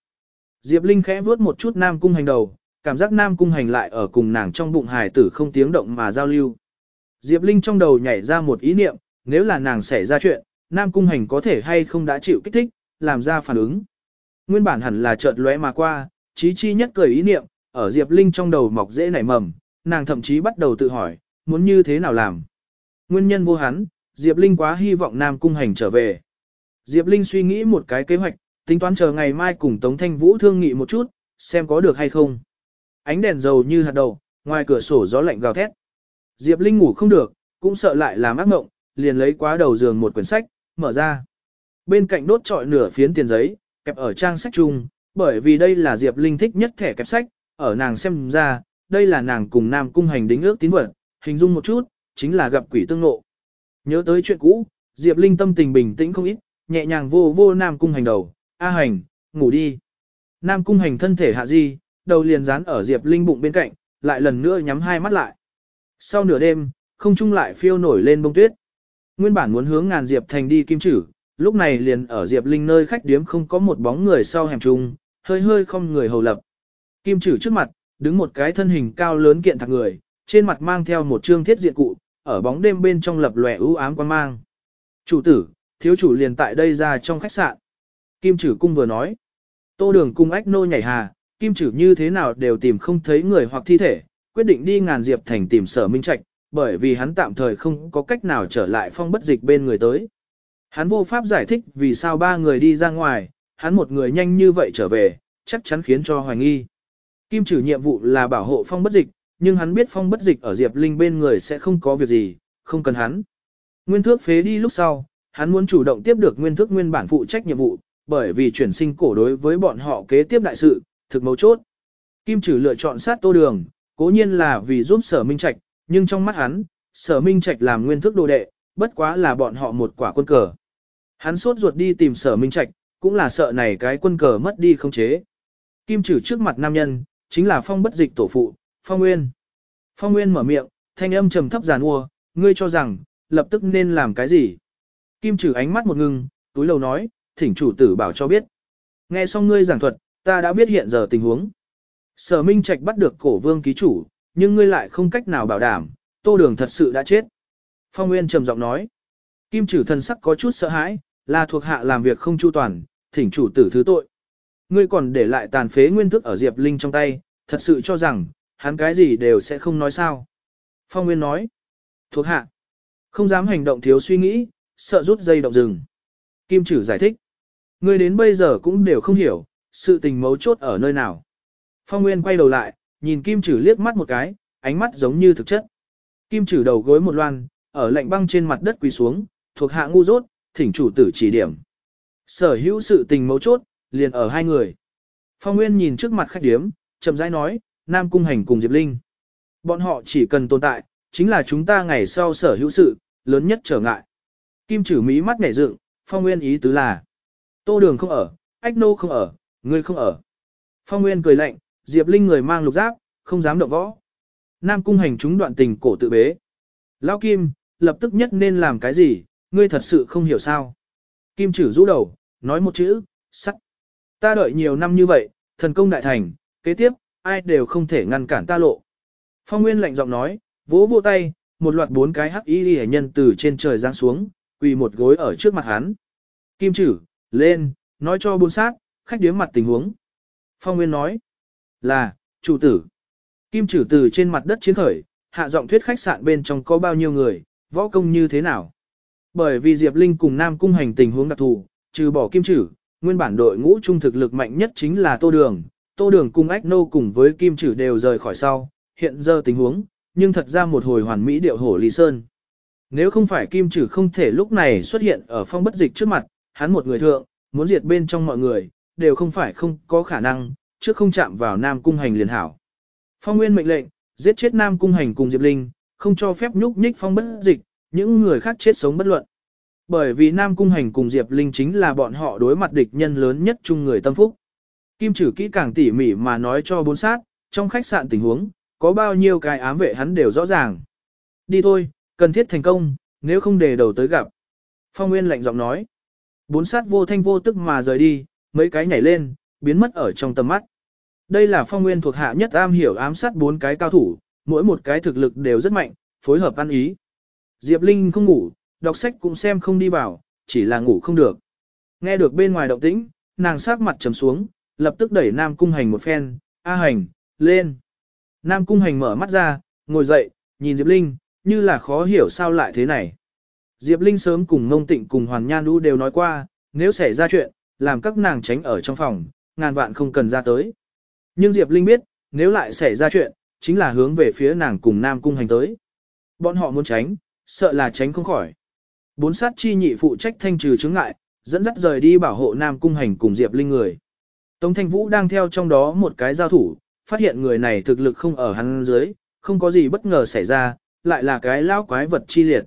Diệp Linh khẽ vuốt một chút Nam cung hành đầu, cảm giác Nam cung hành lại ở cùng nàng trong bụng hài tử không tiếng động mà giao lưu. Diệp Linh trong đầu nhảy ra một ý niệm, nếu là nàng xảy ra chuyện, Nam cung hành có thể hay không đã chịu kích thích, làm ra phản ứng. Nguyên bản hẳn là chợt lóe mà qua, trí chi nhất cười ý niệm, ở Diệp Linh trong đầu mọc dễ nảy mầm, nàng thậm chí bắt đầu tự hỏi, muốn như thế nào làm. Nguyên nhân vô hắn, Diệp Linh quá hy vọng Nam cung hành trở về. Diệp Linh suy nghĩ một cái kế hoạch, tính toán chờ ngày mai cùng Tống Thanh Vũ thương nghị một chút, xem có được hay không. Ánh đèn dầu như hạt đầu, ngoài cửa sổ gió lạnh gào thét. Diệp Linh ngủ không được, cũng sợ lại làm ác mộng, liền lấy quá đầu giường một quyển sách, mở ra. Bên cạnh đốt trọi nửa phiến tiền giấy, kẹp ở trang sách chung, bởi vì đây là Diệp Linh thích nhất thẻ kẹp sách, ở nàng xem ra, đây là nàng cùng Nam Cung Hành đính ước tín vật, hình dung một chút, chính là gặp quỷ tương ngộ. Nhớ tới chuyện cũ, Diệp Linh tâm tình bình tĩnh không ít, nhẹ nhàng vô vô Nam Cung Hành đầu, A Hành, ngủ đi. Nam Cung Hành thân thể hạ di, đầu liền dán ở Diệp Linh bụng bên cạnh, lại lần nữa nhắm hai mắt lại. Sau nửa đêm, không trung lại phiêu nổi lên bông tuyết. Nguyên bản muốn hướng ngàn Diệp thành đi kim chử, lúc này liền ở Diệp Linh nơi khách điếm không có một bóng người sau hẻm trung, hơi hơi không người hầu lập. Kim chử trước mặt, đứng một cái thân hình cao lớn kiện thạc người, trên mặt mang theo một trương thiết diện cụ, ở bóng đêm bên trong lập lòe ưu ám quan mang. Chủ tử, thiếu chủ liền tại đây ra trong khách sạn. Kim Trử Cung vừa nói. Tô đường cung ách nô nhảy hà, Kim Trử như thế nào đều tìm không thấy người hoặc thi thể, quyết định đi ngàn diệp thành tìm sở minh trạch, bởi vì hắn tạm thời không có cách nào trở lại phong bất dịch bên người tới. Hắn vô pháp giải thích vì sao ba người đi ra ngoài, hắn một người nhanh như vậy trở về, chắc chắn khiến cho hoài nghi. Kim Chử nhiệm vụ là bảo hộ phong bất dịch, nhưng hắn biết phong bất dịch ở Diệp Linh bên người sẽ không có việc gì, không cần hắn. Nguyên thước phế đi lúc sau, hắn muốn chủ động tiếp được nguyên thước nguyên bản phụ trách nhiệm vụ, bởi vì chuyển sinh cổ đối với bọn họ kế tiếp đại sự, thực mấu chốt. Kim Trử lựa chọn sát tô đường, cố nhiên là vì giúp sở minh trạch, nhưng trong mắt hắn, sở minh trạch làm nguyên thức đồ đệ, bất quá là bọn họ một quả quân cờ. Hắn sốt ruột đi tìm sở minh trạch, cũng là sợ này cái quân cờ mất đi không chế. Kim Trử trước mặt nam nhân, chính là phong bất dịch tổ phụ, phong nguyên. Phong nguyên mở miệng, thanh âm trầm thấp giàn ua, ngươi cho rằng, lập tức nên làm cái gì. Kim Trử ánh mắt một ngưng, túi lầu nói, thỉnh chủ tử bảo cho biết. Nghe xong ngươi giảng thuật, ta đã biết hiện giờ tình huống. Sở Minh Trạch bắt được cổ vương ký chủ, nhưng ngươi lại không cách nào bảo đảm, tô đường thật sự đã chết. Phong Nguyên trầm giọng nói. Kim trừ thần sắc có chút sợ hãi, là thuộc hạ làm việc không chu toàn, thỉnh chủ tử thứ tội. Ngươi còn để lại tàn phế nguyên thức ở Diệp Linh trong tay, thật sự cho rằng, hắn cái gì đều sẽ không nói sao. Phong Nguyên nói. Thuộc hạ. Không dám hành động thiếu suy nghĩ, sợ rút dây động rừng. Kim trừ giải thích. Ngươi đến bây giờ cũng đều không hiểu, sự tình mấu chốt ở nơi nào. Phong Nguyên quay đầu lại, nhìn Kim Trử liếc mắt một cái, ánh mắt giống như thực chất. Kim Trử đầu gối một loan, ở lạnh băng trên mặt đất quỳ xuống, thuộc hạ ngu dốt, thỉnh chủ tử chỉ điểm. Sở hữu sự tình mấu chốt, liền ở hai người. Phong Nguyên nhìn trước mặt khách điếm, chậm rãi nói, Nam Cung Hành cùng Diệp Linh. Bọn họ chỉ cần tồn tại, chính là chúng ta ngày sau sở hữu sự, lớn nhất trở ngại. Kim Trử mí mắt nhảy dựng, Phong Nguyên ý tứ là, Tô Đường không ở, Ách Nô không ở, ngươi không ở. Phong Nguyên cười lạnh, Diệp Linh người mang lục giáp, không dám động võ. Nam cung hành chúng đoạn tình cổ tự bế. Lão Kim, lập tức nhất nên làm cái gì, ngươi thật sự không hiểu sao. Kim chử rũ đầu, nói một chữ, sắc. Ta đợi nhiều năm như vậy, thần công đại thành, kế tiếp, ai đều không thể ngăn cản ta lộ. Phong Nguyên lạnh giọng nói, vỗ vỗ tay, một loạt bốn cái hắc y hệ nhân từ trên trời giáng xuống, quỳ một gối ở trước mặt hắn. Kim chử, lên, nói cho buôn sát, khách điếm mặt tình huống. Phong Nguyên nói, là, chủ tử. Kim trừ từ trên mặt đất chiến khởi, hạ giọng thuyết khách sạn bên trong có bao nhiêu người, võ công như thế nào. Bởi vì Diệp Linh cùng Nam Cung hành tình huống đặc thù, trừ bỏ Kim trừ, nguyên bản đội ngũ trung thực lực mạnh nhất chính là Tô Đường. Tô Đường cùng Ách Nô cùng với Kim trừ đều rời khỏi sau, hiện giờ tình huống, nhưng thật ra một hồi hoàn mỹ điệu hổ Lý Sơn. Nếu không phải Kim trừ không thể lúc này xuất hiện ở phong bất dịch trước mặt, hắn một người thượng, muốn diệt bên trong mọi người, đều không phải không có khả năng, trước không chạm vào Nam Cung Hành liền hảo. Phong Nguyên mệnh lệnh, giết chết Nam Cung Hành cùng Diệp Linh, không cho phép nhúc nhích phong bất dịch, những người khác chết sống bất luận. Bởi vì Nam Cung Hành cùng Diệp Linh chính là bọn họ đối mặt địch nhân lớn nhất chung người tâm phúc. Kim trừ kỹ càng tỉ mỉ mà nói cho bốn sát, trong khách sạn tình huống, có bao nhiêu cái ám vệ hắn đều rõ ràng. Đi thôi, cần thiết thành công, nếu không để đầu tới gặp. Phong Nguyên lạnh giọng nói. Bốn sát vô thanh vô tức mà rời đi, mấy cái nhảy lên, biến mất ở trong tầm mắt. Đây là phong nguyên thuộc hạ nhất am hiểu ám sát bốn cái cao thủ, mỗi một cái thực lực đều rất mạnh, phối hợp ăn ý. Diệp Linh không ngủ, đọc sách cũng xem không đi vào, chỉ là ngủ không được. Nghe được bên ngoài động tĩnh, nàng sát mặt trầm xuống, lập tức đẩy Nam Cung Hành một phen, A Hành, lên. Nam Cung Hành mở mắt ra, ngồi dậy, nhìn Diệp Linh, như là khó hiểu sao lại thế này. Diệp Linh sớm cùng Ngông Tịnh cùng Hoàn Nhan Đu đều nói qua, nếu xảy ra chuyện, làm các nàng tránh ở trong phòng, ngàn vạn không cần ra tới. Nhưng Diệp Linh biết, nếu lại xảy ra chuyện, chính là hướng về phía nàng cùng Nam Cung hành tới. Bọn họ muốn tránh, sợ là tránh không khỏi. Bốn sát chi nhị phụ trách thanh trừ chứng ngại, dẫn dắt rời đi bảo hộ Nam Cung hành cùng Diệp Linh người. Tống Thanh Vũ đang theo trong đó một cái giao thủ, phát hiện người này thực lực không ở hắn dưới, không có gì bất ngờ xảy ra, lại là cái lao quái vật chi liệt.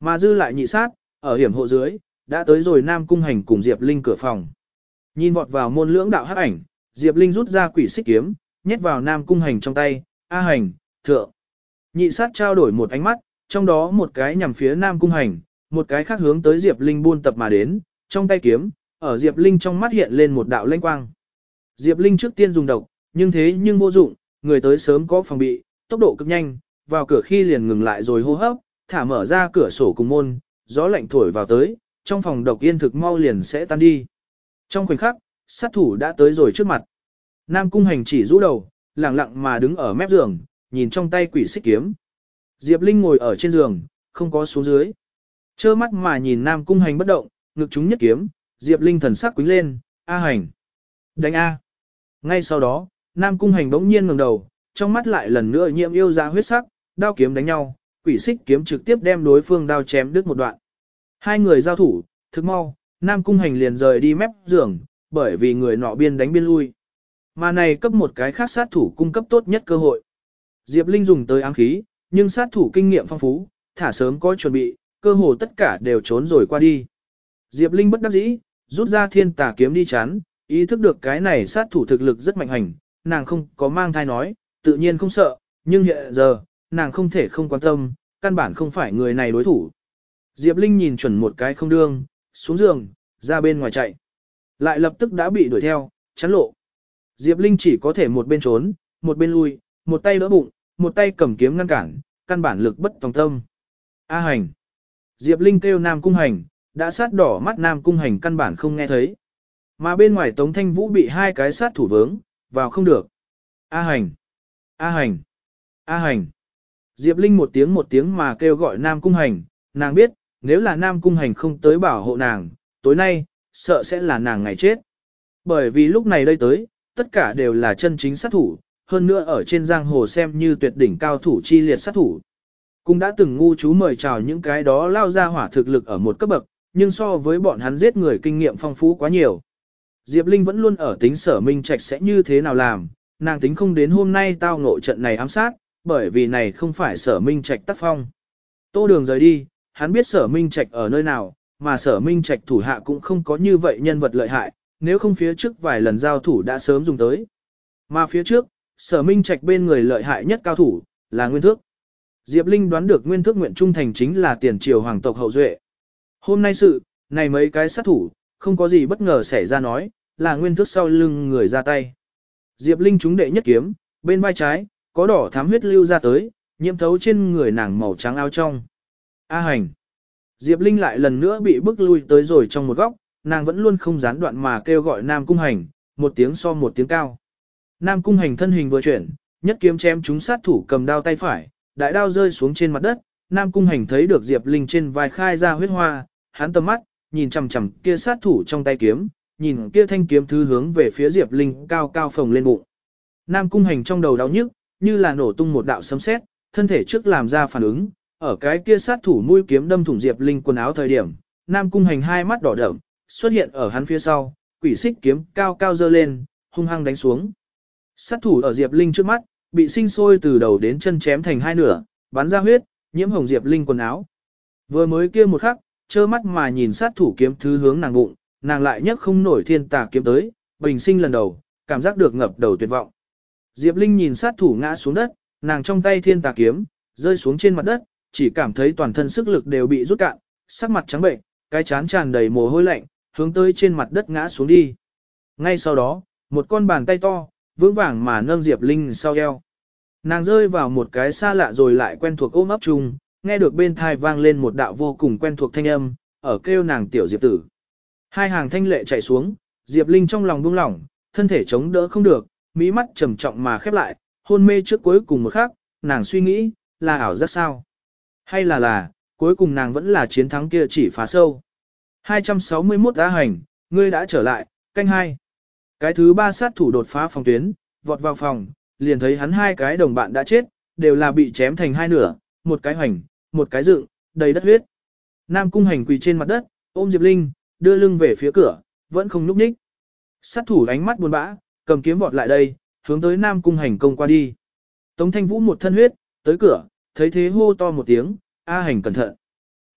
Mà dư lại nhị sát, ở hiểm hộ dưới, đã tới rồi Nam Cung hành cùng Diệp Linh cửa phòng. Nhìn vọt vào môn lưỡng đạo hắc ảnh, Diệp Linh rút ra quỷ xích kiếm, nhét vào Nam Cung Hành trong tay, A Hành, thượng. Nhị sát trao đổi một ánh mắt, trong đó một cái nhằm phía Nam Cung Hành, một cái khác hướng tới Diệp Linh buôn tập mà đến, trong tay kiếm, ở Diệp Linh trong mắt hiện lên một đạo lanh quang. Diệp Linh trước tiên dùng độc, nhưng thế nhưng vô dụng, người tới sớm có phòng bị, tốc độ cực nhanh, vào cửa khi liền ngừng lại rồi hô hấp, thả mở ra cửa sổ cùng môn, gió lạnh thổi vào tới, trong phòng độc yên thực mau liền sẽ tan đi. Trong khoảnh khắc, sát thủ đã tới rồi trước mặt. Nam cung hành chỉ rũ đầu, lặng lặng mà đứng ở mép giường, nhìn trong tay quỷ xích kiếm. Diệp Linh ngồi ở trên giường, không có xuống dưới. Chơ mắt mà nhìn Nam cung hành bất động, ngực chúng nhất kiếm, Diệp Linh thần sắc quính lên, A hành. Đánh A. Ngay sau đó, Nam cung hành bỗng nhiên ngẩng đầu, trong mắt lại lần nữa nhiễm yêu ra huyết sắc, đao kiếm đánh nhau, quỷ xích kiếm trực tiếp đem đối phương đao chém đứt một đoạn. Hai người giao thủ, thức mau, Nam cung hành liền rời đi mép giường, bởi vì người nọ biên đánh biên lui. Mà này cấp một cái khác sát thủ cung cấp tốt nhất cơ hội. Diệp Linh dùng tới ám khí, nhưng sát thủ kinh nghiệm phong phú, thả sớm có chuẩn bị, cơ hồ tất cả đều trốn rồi qua đi. Diệp Linh bất đắc dĩ, rút ra thiên tà kiếm đi chán, ý thức được cái này sát thủ thực lực rất mạnh hành, nàng không có mang thai nói, tự nhiên không sợ, nhưng hiện giờ, nàng không thể không quan tâm, căn bản không phải người này đối thủ. Diệp Linh nhìn chuẩn một cái không đương, xuống giường, ra bên ngoài chạy. Lại lập tức đã bị đuổi theo, chắn lộ. Diệp Linh chỉ có thể một bên trốn, một bên lui, một tay đỡ bụng, một tay cầm kiếm ngăn cản, căn bản lực bất tòng tâm. A hành. Diệp Linh kêu Nam Cung Hành, đã sát đỏ mắt Nam Cung Hành căn bản không nghe thấy. Mà bên ngoài Tống Thanh Vũ bị hai cái sát thủ vướng, vào không được. A hành. A hành. A hành. Diệp Linh một tiếng một tiếng mà kêu gọi Nam Cung Hành, nàng biết, nếu là Nam Cung Hành không tới bảo hộ nàng, tối nay, sợ sẽ là nàng ngày chết. Bởi vì lúc này đây tới, tất cả đều là chân chính sát thủ, hơn nữa ở trên giang hồ xem như tuyệt đỉnh cao thủ chi liệt sát thủ. Cũng đã từng ngu chú mời chào những cái đó lao ra hỏa thực lực ở một cấp bậc, nhưng so với bọn hắn giết người kinh nghiệm phong phú quá nhiều. Diệp Linh vẫn luôn ở tính sở minh trạch sẽ như thế nào làm, nàng tính không đến hôm nay tao ngộ trận này ám sát, bởi vì này không phải sở minh trạch tác phong. Tô đường rời đi, hắn biết sở minh trạch ở nơi nào, mà sở minh trạch thủ hạ cũng không có như vậy nhân vật lợi hại, nếu không phía trước vài lần giao thủ đã sớm dùng tới. Mà phía trước, sở minh trạch bên người lợi hại nhất cao thủ, là Nguyên Thước. Diệp Linh đoán được Nguyên Thước nguyện trung thành chính là tiền triều hoàng tộc hậu duệ. Hôm nay sự, này mấy cái sát thủ, không có gì bất ngờ xảy ra nói, là Nguyên Thước sau lưng người ra tay. Diệp Linh trúng đệ nhất kiếm, bên vai trái, có đỏ thám huyết lưu ra tới, nhiễm thấu trên người nàng màu trắng áo trong. A hành. Diệp Linh lại lần nữa bị bức lui tới rồi trong một góc, nàng vẫn luôn không gián đoạn mà kêu gọi Nam Cung Hành, một tiếng so một tiếng cao. Nam Cung Hành thân hình vừa chuyển, nhất kiếm chém chúng sát thủ cầm đao tay phải, đại đao rơi xuống trên mặt đất, Nam Cung Hành thấy được Diệp Linh trên vai khai ra huyết hoa, hắn tầm mắt, nhìn chằm chằm kia sát thủ trong tay kiếm, nhìn kia thanh kiếm thứ hướng về phía Diệp Linh cao cao phồng lên bụng. Nam Cung Hành trong đầu đau nhức, như là nổ tung một đạo sấm sét, thân thể trước làm ra phản ứng, ở cái kia sát thủ mũi kiếm đâm thủng Diệp Linh quần áo thời điểm, Nam Cung Hành hai mắt đỏ đậm, xuất hiện ở hắn phía sau, quỷ xích kiếm cao cao dơ lên, hung hăng đánh xuống. Sát thủ ở Diệp Linh trước mắt, bị sinh sôi từ đầu đến chân chém thành hai nửa, bắn ra huyết, nhiễm hồng Diệp Linh quần áo. Vừa mới kia một khắc, trơ mắt mà nhìn sát thủ kiếm thứ hướng nàng bụng, nàng lại nhấc không nổi thiên tà kiếm tới, bình sinh lần đầu, cảm giác được ngập đầu tuyệt vọng. Diệp Linh nhìn sát thủ ngã xuống đất, nàng trong tay thiên tà kiếm, rơi xuống trên mặt đất, chỉ cảm thấy toàn thân sức lực đều bị rút cạn, sắc mặt trắng bệnh, cái chán tràn đầy mồ hôi lạnh, hướng tới trên mặt đất ngã xuống đi. Ngay sau đó, một con bàn tay to, vững vàng mà nâng Diệp Linh sau eo. Nàng rơi vào một cái xa lạ rồi lại quen thuộc ôm ấp chung, nghe được bên thai vang lên một đạo vô cùng quen thuộc thanh âm, ở kêu nàng tiểu Diệp tử. Hai hàng thanh lệ chạy xuống, Diệp Linh trong lòng buông lỏng, thân thể chống đỡ không được, mỹ mắt trầm trọng mà khép lại, hôn mê trước cuối cùng một khắc, nàng suy nghĩ, là ảo giác sao? Hay là là, cuối cùng nàng vẫn là chiến thắng kia chỉ phá sâu. 261 đã hành, ngươi đã trở lại, canh hai. Cái thứ ba sát thủ đột phá phòng tuyến, vọt vào phòng, liền thấy hắn hai cái đồng bạn đã chết, đều là bị chém thành hai nửa, một cái hoành, một cái dựng, đầy đất huyết. Nam cung hành quỳ trên mặt đất, ôm Diệp Linh, đưa lưng về phía cửa, vẫn không núp ních. Sát thủ ánh mắt buồn bã, cầm kiếm vọt lại đây, hướng tới Nam cung hành công qua đi. Tống thanh vũ một thân huyết, tới cửa, thấy thế hô to một tiếng, A hành cẩn thận.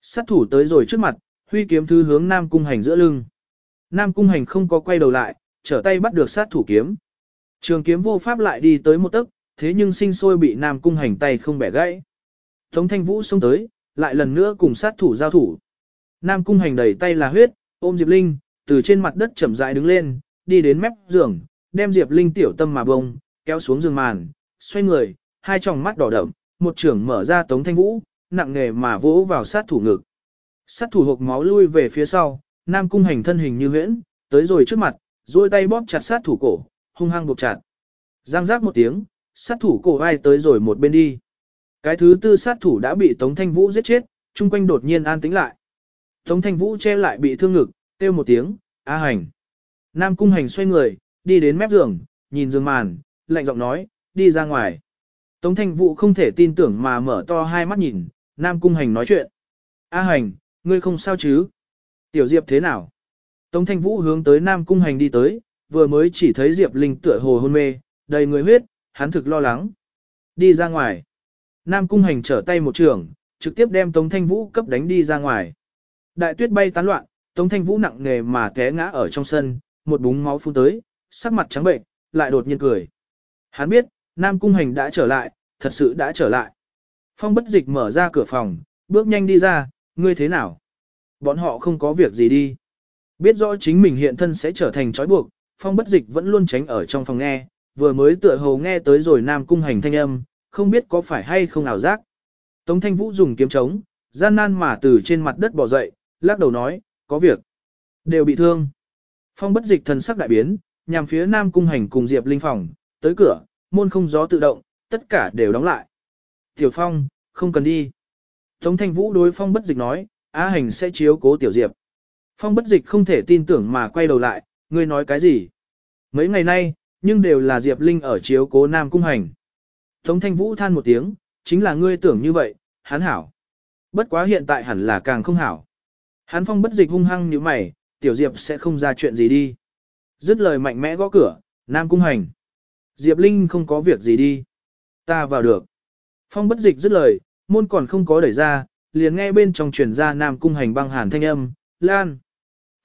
Sát thủ tới rồi trước mặt, huy kiếm thứ hướng Nam Cung Hành giữa lưng. Nam Cung Hành không có quay đầu lại, trở tay bắt được sát thủ kiếm. Trường kiếm vô pháp lại đi tới một tấc, thế nhưng sinh sôi bị Nam Cung Hành tay không bẻ gãy. Tống Thanh Vũ xông tới, lại lần nữa cùng sát thủ giao thủ. Nam Cung Hành đẩy tay là huyết, ôm Diệp Linh, từ trên mặt đất chậm rãi đứng lên, đi đến mép giường, đem Diệp Linh tiểu tâm mà bông, kéo xuống giường màn, xoay người, hai tròng mắt đỏ đậm, một trưởng mở ra Tống Thanh Vũ, nặng nề mà vỗ vào sát thủ ngực. Sát thủ hộc máu lui về phía sau, Nam Cung Hành thân hình như huyễn, tới rồi trước mặt, duỗi tay bóp chặt sát thủ cổ, hung hăng buộc chặt. Giang giác một tiếng, sát thủ cổ ai tới rồi một bên đi. Cái thứ tư sát thủ đã bị Tống Thanh Vũ giết chết, chung quanh đột nhiên an tĩnh lại. Tống Thanh Vũ che lại bị thương ngực, kêu một tiếng, A hành. Nam Cung Hành xoay người, đi đến mép giường, nhìn giường màn, lạnh giọng nói, đi ra ngoài. Tống Thanh Vũ không thể tin tưởng mà mở to hai mắt nhìn, Nam Cung Hành nói chuyện. A Hành, ngươi không sao chứ? Tiểu Diệp thế nào? Tống Thanh Vũ hướng tới Nam Cung Hành đi tới, vừa mới chỉ thấy Diệp Linh tựa hồ hôn mê, đầy người huyết, hắn thực lo lắng. Đi ra ngoài. Nam Cung Hành trở tay một trường, trực tiếp đem Tống Thanh Vũ cấp đánh đi ra ngoài. Đại tuyết bay tán loạn, Tống Thanh Vũ nặng nề mà té ngã ở trong sân, một búng máu phun tới, sắc mặt trắng bệnh, lại đột nhiên cười. Hắn biết, Nam Cung Hành đã trở lại, thật sự đã trở lại. Phong bất dịch mở ra cửa phòng, bước nhanh đi ra, ngươi thế nào? Bọn họ không có việc gì đi. Biết rõ chính mình hiện thân sẽ trở thành trói buộc, phong bất dịch vẫn luôn tránh ở trong phòng nghe, vừa mới tựa hồ nghe tới rồi Nam Cung Hành thanh âm, không biết có phải hay không ảo giác. Tống Thanh Vũ dùng kiếm trống, gian nan mà từ trên mặt đất bỏ dậy, lắc đầu nói, có việc. Đều bị thương. Phong bất dịch thần sắc đại biến, nhằm phía Nam Cung Hành cùng Diệp Linh phòng, tới cửa, môn không gió tự động, tất cả đều đóng lại. Tiểu Phong, không cần đi. Tống Thanh Vũ đối Phong bất dịch nói, Á Hành sẽ chiếu cố Tiểu Diệp. Phong bất dịch không thể tin tưởng mà quay đầu lại, ngươi nói cái gì? Mấy ngày nay, nhưng đều là Diệp Linh ở chiếu cố Nam Cung Hành. Tống Thanh Vũ than một tiếng, chính là ngươi tưởng như vậy, hắn hảo. Bất quá hiện tại hẳn là càng không hảo. Hắn phong bất dịch hung hăng như mày, Tiểu Diệp sẽ không ra chuyện gì đi. Dứt lời mạnh mẽ gõ cửa, Nam Cung Hành. Diệp Linh không có việc gì đi. Ta vào được. Phong bất dịch dứt lời, môn còn không có đẩy ra, liền nghe bên trong truyền ra Nam Cung Hành băng hàn thanh âm, Lan.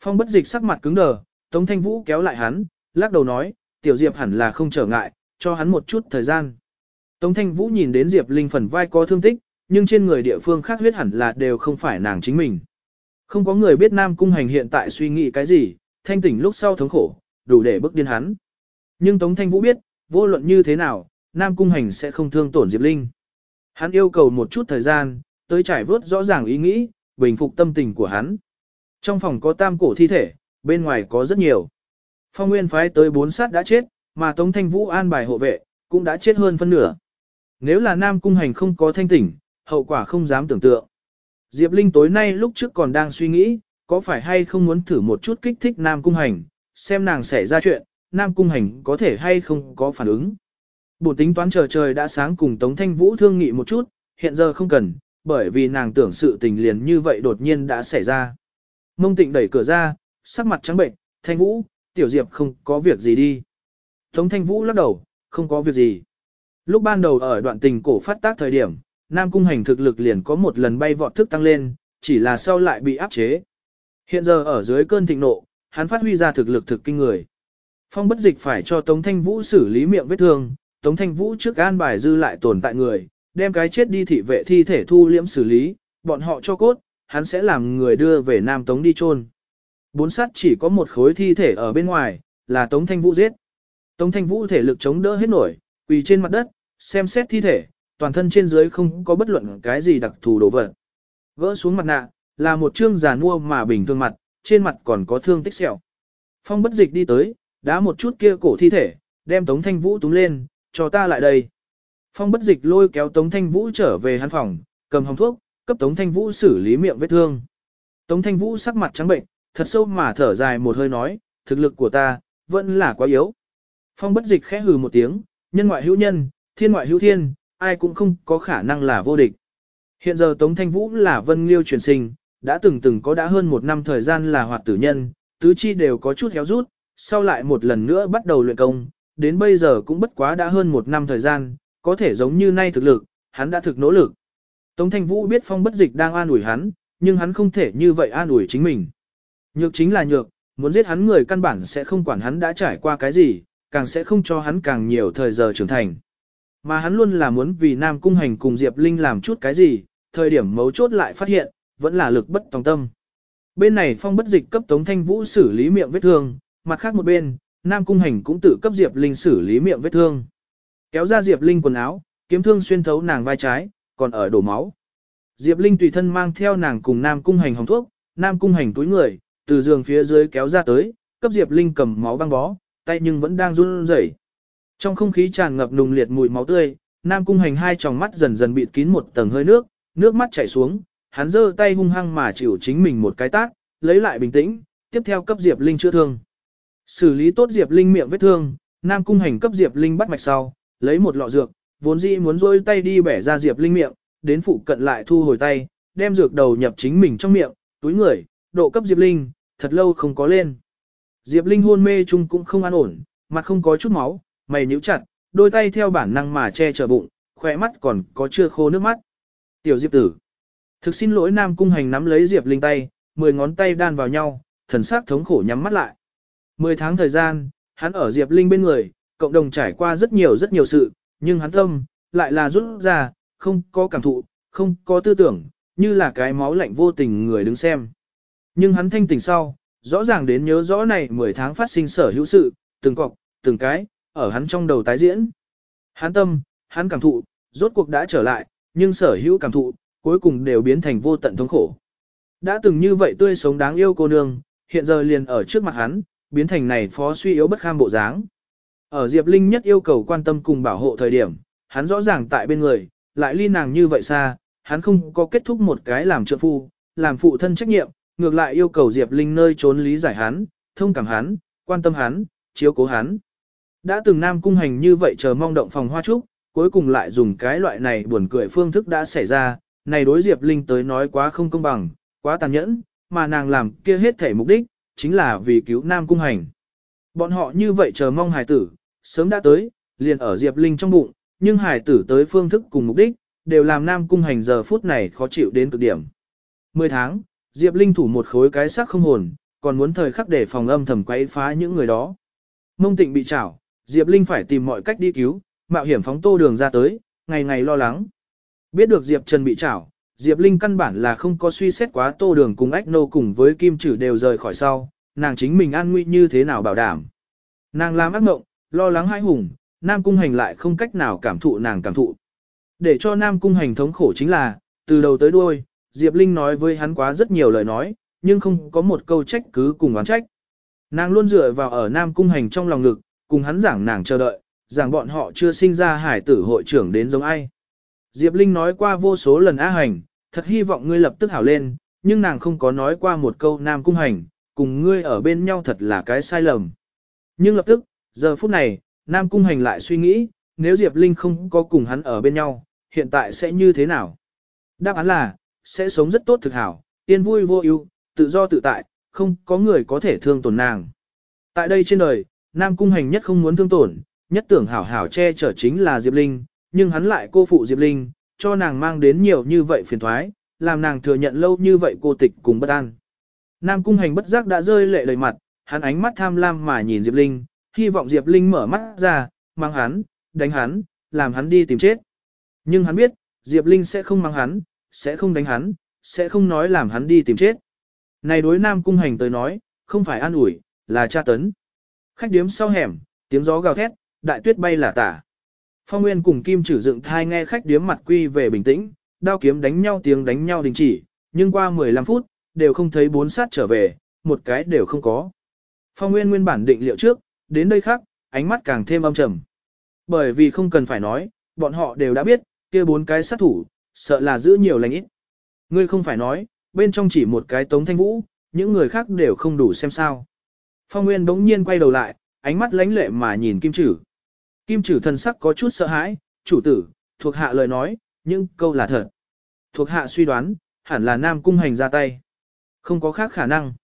Phong bất dịch sắc mặt cứng đờ, Tống Thanh Vũ kéo lại hắn, lắc đầu nói, Tiểu Diệp hẳn là không trở ngại, cho hắn một chút thời gian. Tống Thanh Vũ nhìn đến Diệp Linh phần vai có thương tích, nhưng trên người địa phương khác huyết hẳn là đều không phải nàng chính mình. Không có người biết Nam Cung Hành hiện tại suy nghĩ cái gì, thanh tỉnh lúc sau thống khổ, đủ để bức điên hắn. Nhưng Tống Thanh Vũ biết, vô luận như thế nào, Nam Cung Hành sẽ không thương tổn Diệp Linh. Hắn yêu cầu một chút thời gian, tới trải vớt rõ ràng ý nghĩ, bình phục tâm tình của hắn. Trong phòng có tam cổ thi thể, bên ngoài có rất nhiều. Phong Nguyên phái tới bốn sát đã chết, mà Tống Thanh Vũ an bài hộ vệ, cũng đã chết hơn phân nửa. Nếu là Nam Cung Hành không có thanh tỉnh, hậu quả không dám tưởng tượng. Diệp Linh tối nay lúc trước còn đang suy nghĩ, có phải hay không muốn thử một chút kích thích Nam Cung Hành, xem nàng xảy ra chuyện, Nam Cung Hành có thể hay không có phản ứng. Bổn tính toán chờ trời đã sáng cùng Tống Thanh Vũ thương nghị một chút, hiện giờ không cần, bởi vì nàng tưởng sự tình liền như vậy đột nhiên đã xảy ra. Mông tịnh đẩy cửa ra, sắc mặt trắng bệnh, Thanh Vũ, Tiểu Diệp không có việc gì đi. Tống Thanh Vũ lắc đầu, không có việc gì. Lúc ban đầu ở đoạn tình cổ phát tác thời điểm, Nam Cung Hành thực lực liền có một lần bay vọt thức tăng lên, chỉ là sau lại bị áp chế. Hiện giờ ở dưới cơn thịnh nộ, hắn phát huy ra thực lực thực kinh người. Phong bất dịch phải cho Tống Thanh Vũ xử lý miệng vết thương, Tống Thanh Vũ trước an bài dư lại tồn tại người, đem cái chết đi thị vệ thi thể thu liễm xử lý, bọn họ cho cốt, hắn sẽ làm người đưa về Nam Tống đi chôn. Bốn sát chỉ có một khối thi thể ở bên ngoài, là Tống Thanh Vũ giết. Tống Thanh Vũ thể lực chống đỡ hết nổi, quỳ trên mặt đất, xem xét thi thể, toàn thân trên dưới không có bất luận cái gì đặc thù đồ vật. Gỡ xuống mặt nạ, là một trương già nua mà bình thường mặt, trên mặt còn có thương tích sẹo. Phong bất dịch đi tới, đá một chút kia cổ thi thể, đem Tống Thanh Vũ túm lên, cho ta lại đây. Phong bất dịch lôi kéo Tống Thanh Vũ trở về hắn phòng, cầm hồng thuốc, cấp Tống Thanh Vũ xử lý miệng vết thương. Tống Thanh Vũ sắc mặt trắng bệnh, thật sâu mà thở dài một hơi nói, thực lực của ta, vẫn là quá yếu. Phong bất dịch khẽ hừ một tiếng, nhân ngoại hữu nhân, thiên ngoại hữu thiên, ai cũng không có khả năng là vô địch. Hiện giờ Tống Thanh Vũ là vân liêu truyền sinh, đã từng từng có đã hơn một năm thời gian là hoạt tử nhân, tứ chi đều có chút héo rút, sau lại một lần nữa bắt đầu luyện công, đến bây giờ cũng bất quá đã hơn một năm thời gian, có thể giống như nay thực lực, hắn đã thực nỗ lực. Tống Thanh Vũ biết phong bất dịch đang an ủi hắn, nhưng hắn không thể như vậy an ủi chính mình. Nhược chính là nhược, muốn giết hắn người căn bản sẽ không quản hắn đã trải qua cái gì, càng sẽ không cho hắn càng nhiều thời giờ trưởng thành. Mà hắn luôn là muốn vì Nam Cung Hành cùng Diệp Linh làm chút cái gì, thời điểm mấu chốt lại phát hiện, vẫn là lực bất tòng tâm. Bên này phong bất dịch cấp Tống Thanh Vũ xử lý miệng vết thương, mặt khác một bên, Nam Cung Hành cũng tự cấp Diệp Linh xử lý miệng vết thương. Kéo ra Diệp Linh quần áo, kiếm thương xuyên thấu nàng vai trái, còn ở đổ máu. Diệp Linh tùy thân mang theo nàng cùng Nam Cung Hành hồng thuốc, Nam Cung Hành túi người, từ giường phía dưới kéo ra tới, cấp Diệp Linh cầm máu băng bó, tay nhưng vẫn đang run rẩy. Trong không khí tràn ngập nùng liệt mùi máu tươi, Nam Cung Hành hai tròng mắt dần dần bịt kín một tầng hơi nước, nước mắt chảy xuống, hắn giơ tay hung hăng mà chịu chính mình một cái tát, lấy lại bình tĩnh, tiếp theo cấp Diệp Linh chữa thương. Xử lý tốt Diệp Linh miệng vết thương, Nam Cung Hành cấp Diệp Linh bắt mạch sau, lấy một lọ dược, vốn dĩ muốn rôi tay đi bẻ ra Diệp Linh miệng, đến phụ cận lại thu hồi tay, đem dược đầu nhập chính mình trong miệng, túi người, độ cấp Diệp Linh, thật lâu không có lên. Diệp Linh hôn mê chung cũng không an ổn, mặt không có chút máu, mày nhíu chặt, đôi tay theo bản năng mà che chở bụng, khỏe mắt còn có chưa khô nước mắt. Tiểu Diệp tử. Thực xin lỗi Nam Cung Hành nắm lấy Diệp Linh tay, mười ngón tay đan vào nhau, thần sắc thống khổ nhắm mắt lại. Mười tháng thời gian, hắn ở Diệp Linh bên người, cộng đồng trải qua rất nhiều rất nhiều sự, nhưng hắn tâm, lại là rút ra, không có cảm thụ, không có tư tưởng, như là cái máu lạnh vô tình người đứng xem. Nhưng hắn thanh tỉnh sau, rõ ràng đến nhớ rõ này 10 tháng phát sinh sở hữu sự, từng cọc, từng cái, ở hắn trong đầu tái diễn. Hắn tâm, hắn cảm thụ, rốt cuộc đã trở lại, nhưng sở hữu cảm thụ, cuối cùng đều biến thành vô tận thống khổ. Đã từng như vậy tươi sống đáng yêu cô nương, hiện giờ liền ở trước mặt hắn, biến thành này phó suy yếu bất kham bộ dáng. Ở Diệp Linh nhất yêu cầu quan tâm cùng bảo hộ thời điểm, hắn rõ ràng tại bên người, lại ly nàng như vậy xa, hắn không có kết thúc một cái làm trợ phu, làm phụ thân trách nhiệm, ngược lại yêu cầu Diệp Linh nơi trốn lý giải hắn, thông cảm hắn, quan tâm hắn, chiếu cố hắn. Đã từng nam cung hành như vậy chờ mong động phòng hoa trúc, cuối cùng lại dùng cái loại này buồn cười phương thức đã xảy ra, này đối Diệp Linh tới nói quá không công bằng, quá tàn nhẫn, mà nàng làm kia hết thể mục đích, chính là vì cứu nam cung hành. Bọn họ như vậy chờ mong Hải tử, sớm đã tới, liền ở Diệp Linh trong bụng, nhưng Hải tử tới phương thức cùng mục đích, đều làm nam cung hành giờ phút này khó chịu đến cực điểm. Mười tháng, Diệp Linh thủ một khối cái xác không hồn, còn muốn thời khắc để phòng âm thầm quấy phá những người đó. Mông tịnh bị chảo, Diệp Linh phải tìm mọi cách đi cứu, mạo hiểm phóng tô đường ra tới, ngày ngày lo lắng. Biết được Diệp Trần bị chảo, Diệp Linh căn bản là không có suy xét quá tô đường cùng ách nô cùng với kim chử đều rời khỏi sau, nàng chính mình an nguy như thế nào bảo đảm. Nàng làm ác mộng, lo lắng hai hùng, Nam Cung Hành lại không cách nào cảm thụ nàng cảm thụ. Để cho Nam Cung Hành thống khổ chính là, từ đầu tới đuôi, Diệp Linh nói với hắn quá rất nhiều lời nói, nhưng không có một câu trách cứ cùng oán trách. Nàng luôn dựa vào ở Nam Cung Hành trong lòng ngực, cùng hắn giảng nàng chờ đợi, giảng bọn họ chưa sinh ra hải tử hội trưởng đến giống ai. Diệp Linh nói qua vô số lần A hành, thật hy vọng ngươi lập tức hảo lên, nhưng nàng không có nói qua một câu Nam Cung Hành, cùng ngươi ở bên nhau thật là cái sai lầm. Nhưng lập tức, giờ phút này, Nam Cung Hành lại suy nghĩ, nếu Diệp Linh không có cùng hắn ở bên nhau, hiện tại sẽ như thế nào? Đáp án là, sẽ sống rất tốt thực hảo, yên vui vô ưu, tự do tự tại, không có người có thể thương tổn nàng. Tại đây trên đời, Nam Cung Hành nhất không muốn thương tổn, nhất tưởng hảo hảo che chở chính là Diệp Linh, nhưng hắn lại cô phụ Diệp Linh, cho nàng mang đến nhiều như vậy phiền thoái, làm nàng thừa nhận lâu như vậy cô tịch cùng bất an. Nam Cung Hành bất giác đã rơi lệ đầy mặt, hắn ánh mắt tham lam mà nhìn Diệp Linh, hy vọng Diệp Linh mở mắt ra, mang hắn, đánh hắn, làm hắn đi tìm chết. Nhưng hắn biết, Diệp Linh sẽ không mang hắn, sẽ không đánh hắn, sẽ không nói làm hắn đi tìm chết. Này đối Nam Cung Hành tới nói, không phải an ủi, là tra tấn. Khách điếm sau hẻm, tiếng gió gào thét, đại tuyết bay là tả. Phong Nguyên cùng Kim Trử dựng thai nghe khách điếm mặt quy về bình tĩnh, đao kiếm đánh nhau tiếng đánh nhau đình chỉ, nhưng qua 15 phút, đều không thấy bốn sát trở về, một cái đều không có. Phong Nguyên nguyên bản định liệu trước, đến đây khác, ánh mắt càng thêm âm trầm. Bởi vì không cần phải nói, bọn họ đều đã biết, kia bốn cái sát thủ, sợ là giữ nhiều lành ít. Ngươi không phải nói, bên trong chỉ một cái tống thanh vũ, những người khác đều không đủ xem sao. Phong Nguyên bỗng nhiên quay đầu lại, ánh mắt lánh lệ mà nhìn Kim Trử. Kim trừ thần sắc có chút sợ hãi, chủ tử, thuộc hạ lời nói, nhưng câu là thật. Thuộc hạ suy đoán, hẳn là Nam Cung Hành ra tay. Không có khác khả năng.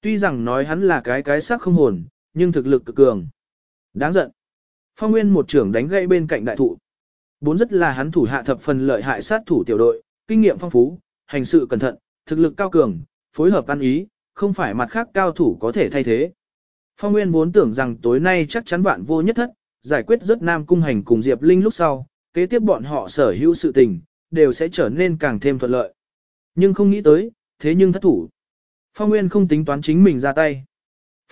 Tuy rằng nói hắn là cái cái sắc không hồn, nhưng thực lực cực cường. Đáng giận. Phong Nguyên một trưởng đánh gãy bên cạnh đại thụ. Bốn rất là hắn thủ hạ thập phần lợi hại sát thủ tiểu đội, kinh nghiệm phong phú, hành sự cẩn thận, thực lực cao cường, phối hợp ăn ý, không phải mặt khác cao thủ có thể thay thế. Phong Nguyên vốn tưởng rằng tối nay chắc chắn vạn vô nhất thất, giải quyết rất nam cung hành cùng Diệp Linh lúc sau, kế tiếp bọn họ sở hữu sự tình, đều sẽ trở nên càng thêm thuận lợi. Nhưng không nghĩ tới, thế nhưng thất thủ. Phong Nguyên không tính toán chính mình ra tay.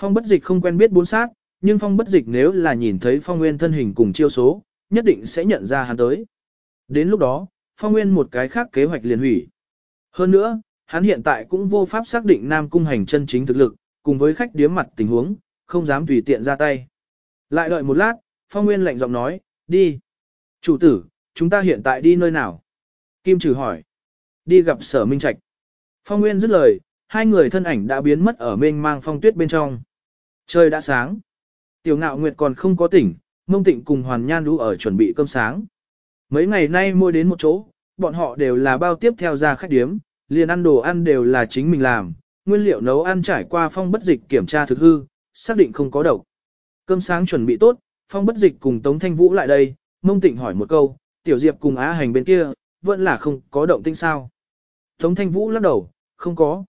Phong bất dịch không quen biết bốn sát, nhưng phong bất dịch nếu là nhìn thấy phong nguyên thân hình cùng chiêu số, nhất định sẽ nhận ra hắn tới. Đến lúc đó, Phong Nguyên một cái khác kế hoạch liền hủy. Hơn nữa, hắn hiện tại cũng vô pháp xác định Nam Cung Hành chân chính thực lực, cùng với khách điếm mặt tình huống, không dám tùy tiện ra tay. Lại đợi một lát, Phong Nguyên lạnh giọng nói, đi. Chủ tử, chúng ta hiện tại đi nơi nào? Kim Trừ hỏi. Đi gặp sở Minh Trạch. Phong Nguyên dứt lời, hai người thân ảnh đã biến mất ở mênh mang phong tuyết bên trong. Trời đã sáng. Tiểu ngạo nguyệt còn không có tỉnh, mông tịnh cùng hoàn nhan đu ở chuẩn bị cơm sáng. Mấy ngày nay mua đến một chỗ, bọn họ đều là bao tiếp theo ra khách điếm, liền ăn đồ ăn đều là chính mình làm, nguyên liệu nấu ăn trải qua phong bất dịch kiểm tra thực hư, xác định không có độc. Cơm sáng chuẩn bị tốt, phong bất dịch cùng Tống Thanh Vũ lại đây, mông tịnh hỏi một câu, tiểu diệp cùng á hành bên kia, vẫn là không có động tĩnh sao. Tống Thanh Vũ lắc đầu, không có.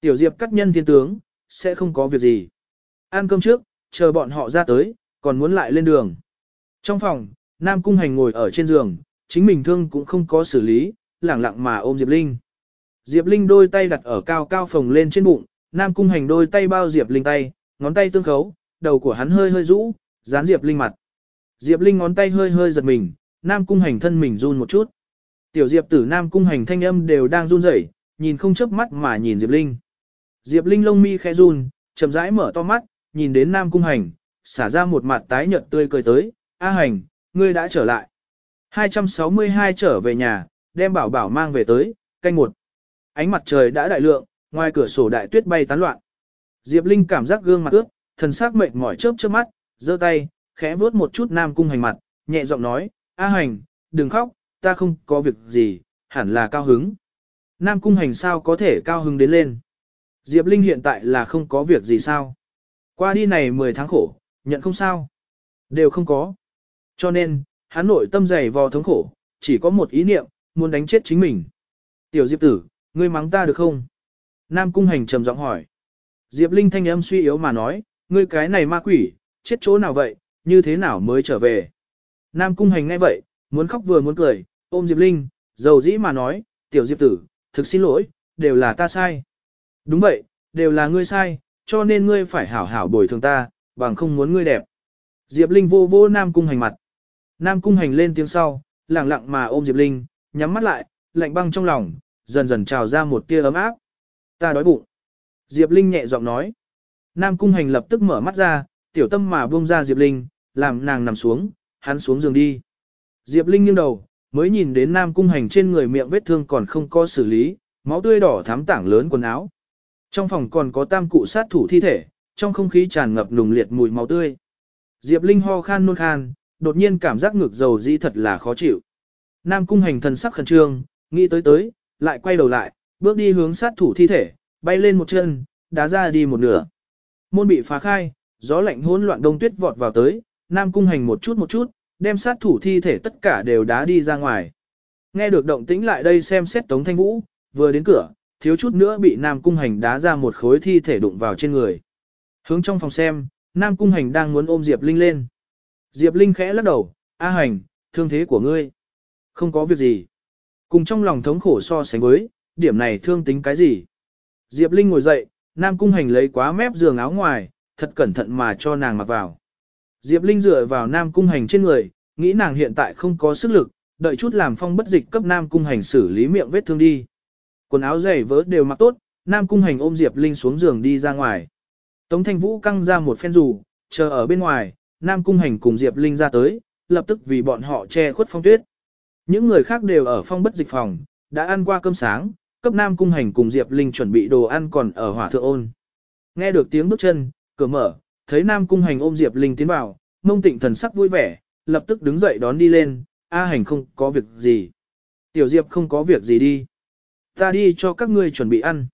Tiểu diệp cắt nhân thiên tướng, sẽ không có việc gì. Ăn cơm trước, chờ bọn họ ra tới, còn muốn lại lên đường. Trong phòng, Nam Cung Hành ngồi ở trên giường, chính mình thương cũng không có xử lý, lẳng lặng mà ôm Diệp Linh. Diệp Linh đôi tay đặt ở cao cao phồng lên trên bụng, Nam Cung Hành đôi tay bao Diệp Linh tay, ngón tay tương khấu, đầu của hắn hơi hơi rũ, dán Diệp Linh mặt. Diệp Linh ngón tay hơi hơi giật mình, Nam Cung Hành thân mình run một chút. Tiểu Diệp tử Nam Cung Hành thanh âm đều đang run rẩy, nhìn không chớp mắt mà nhìn Diệp Linh. Diệp Linh lông mi khẽ run, chậm rãi mở to mắt, nhìn đến Nam Cung Hành, xả ra một mặt tái nhợt tươi cười tới, A Hành, ngươi đã trở lại. 262 trở về nhà, đem bảo bảo mang về tới, canh một. Ánh mặt trời đã đại lượng, ngoài cửa sổ đại tuyết bay tán loạn. Diệp Linh cảm giác gương mặt ướt, thần sắc mệt mỏi chớp chớp mắt, giơ tay, khẽ vuốt một chút Nam Cung Hành mặt, nhẹ giọng nói, A Hành, đừng khóc, ta không có việc gì, hẳn là cao hứng. Nam Cung Hành sao có thể cao hứng đến lên. Diệp Linh hiện tại là không có việc gì sao. Qua đi này 10 tháng khổ, nhận không sao. Đều không có. Cho nên, hắn nội tâm dày vò thống khổ, chỉ có một ý niệm, muốn đánh chết chính mình. Tiểu Diệp tử, ngươi mắng ta được không? Nam Cung Hành trầm giọng hỏi. Diệp Linh thanh âm suy yếu mà nói, ngươi cái này ma quỷ, chết chỗ nào vậy, như thế nào mới trở về? Nam Cung Hành ngay vậy, muốn khóc vừa muốn cười, ôm Diệp Linh, dầu dĩ mà nói, tiểu Diệp tử, thực xin lỗi, đều là ta sai. Đúng vậy, đều là ngươi sai, cho nên ngươi phải hảo hảo bồi thường ta, bằng không muốn ngươi đẹp. Diệp Linh vô vô Nam Cung Hành mặt. Nam Cung Hành lên tiếng sau, lặng lặng mà ôm Diệp Linh, nhắm mắt lại, lạnh băng trong lòng, dần dần trào ra một tia ấm áp. Ta đói bụng. Diệp Linh nhẹ giọng nói. Nam Cung Hành lập tức mở mắt ra, tiểu tâm mà buông ra Diệp Linh, làm nàng nằm xuống, hắn xuống giường đi. Diệp Linh nghiêng đầu, mới nhìn đến Nam Cung Hành trên người miệng vết thương còn không có xử lý, máu tươi đỏ thắm tảng lớn quần áo. Trong phòng còn có tam cụ sát thủ thi thể, trong không khí tràn ngập nùng liệt mùi máu tươi. Diệp Linh ho khan nôn khan, đột nhiên cảm giác ngực dầu dĩ thật là khó chịu. Nam cung hành thần sắc khẩn trương, nghĩ tới tới, lại quay đầu lại, bước đi hướng sát thủ thi thể, bay lên một chân, đá ra đi một nửa. Môn bị phá khai, gió lạnh hỗn loạn đông tuyết vọt vào tới, Nam cung hành một chút một chút, đem sát thủ thi thể tất cả đều đá đi ra ngoài. Nghe được động tĩnh lại đây xem xét Tống Thanh Vũ, vừa đến cửa, thiếu chút nữa bị Nam Cung Hành đá ra một khối thi thể đụng vào trên người. Hướng trong phòng xem, Nam Cung Hành đang muốn ôm Diệp Linh lên. Diệp Linh khẽ lắc đầu, A Hành, thương thế của ngươi. Không có việc gì. Cùng trong lòng thống khổ so sánh với, điểm này thương tính cái gì. Diệp Linh ngồi dậy, Nam Cung Hành lấy quá mép giường áo ngoài, thật cẩn thận mà cho nàng mặc vào. Diệp Linh dựa vào Nam Cung Hành trên người, nghĩ nàng hiện tại không có sức lực, đợi chút làm phong bất dịch cấp Nam Cung Hành xử lý miệng vết thương đi. Quần áo giày vớ đều mặc tốt, Nam Cung Hành ôm Diệp Linh xuống giường đi ra ngoài. Tống Thanh Vũ căng ra một phen rủ, chờ ở bên ngoài, Nam Cung Hành cùng Diệp Linh ra tới, lập tức vì bọn họ che khuất phong tuyết. Những người khác đều ở phong bất dịch phòng, đã ăn qua cơm sáng, cấp Nam Cung Hành cùng Diệp Linh chuẩn bị đồ ăn còn ở hỏa thượng ôn. Nghe được tiếng bước chân, cửa mở, thấy Nam Cung Hành ôm Diệp Linh tiến vào, mông tịnh thần sắc vui vẻ, lập tức đứng dậy đón đi lên, A Hành không có việc gì. Tiểu Diệp không có việc gì đi. Ta đi cho các ngươi chuẩn bị ăn.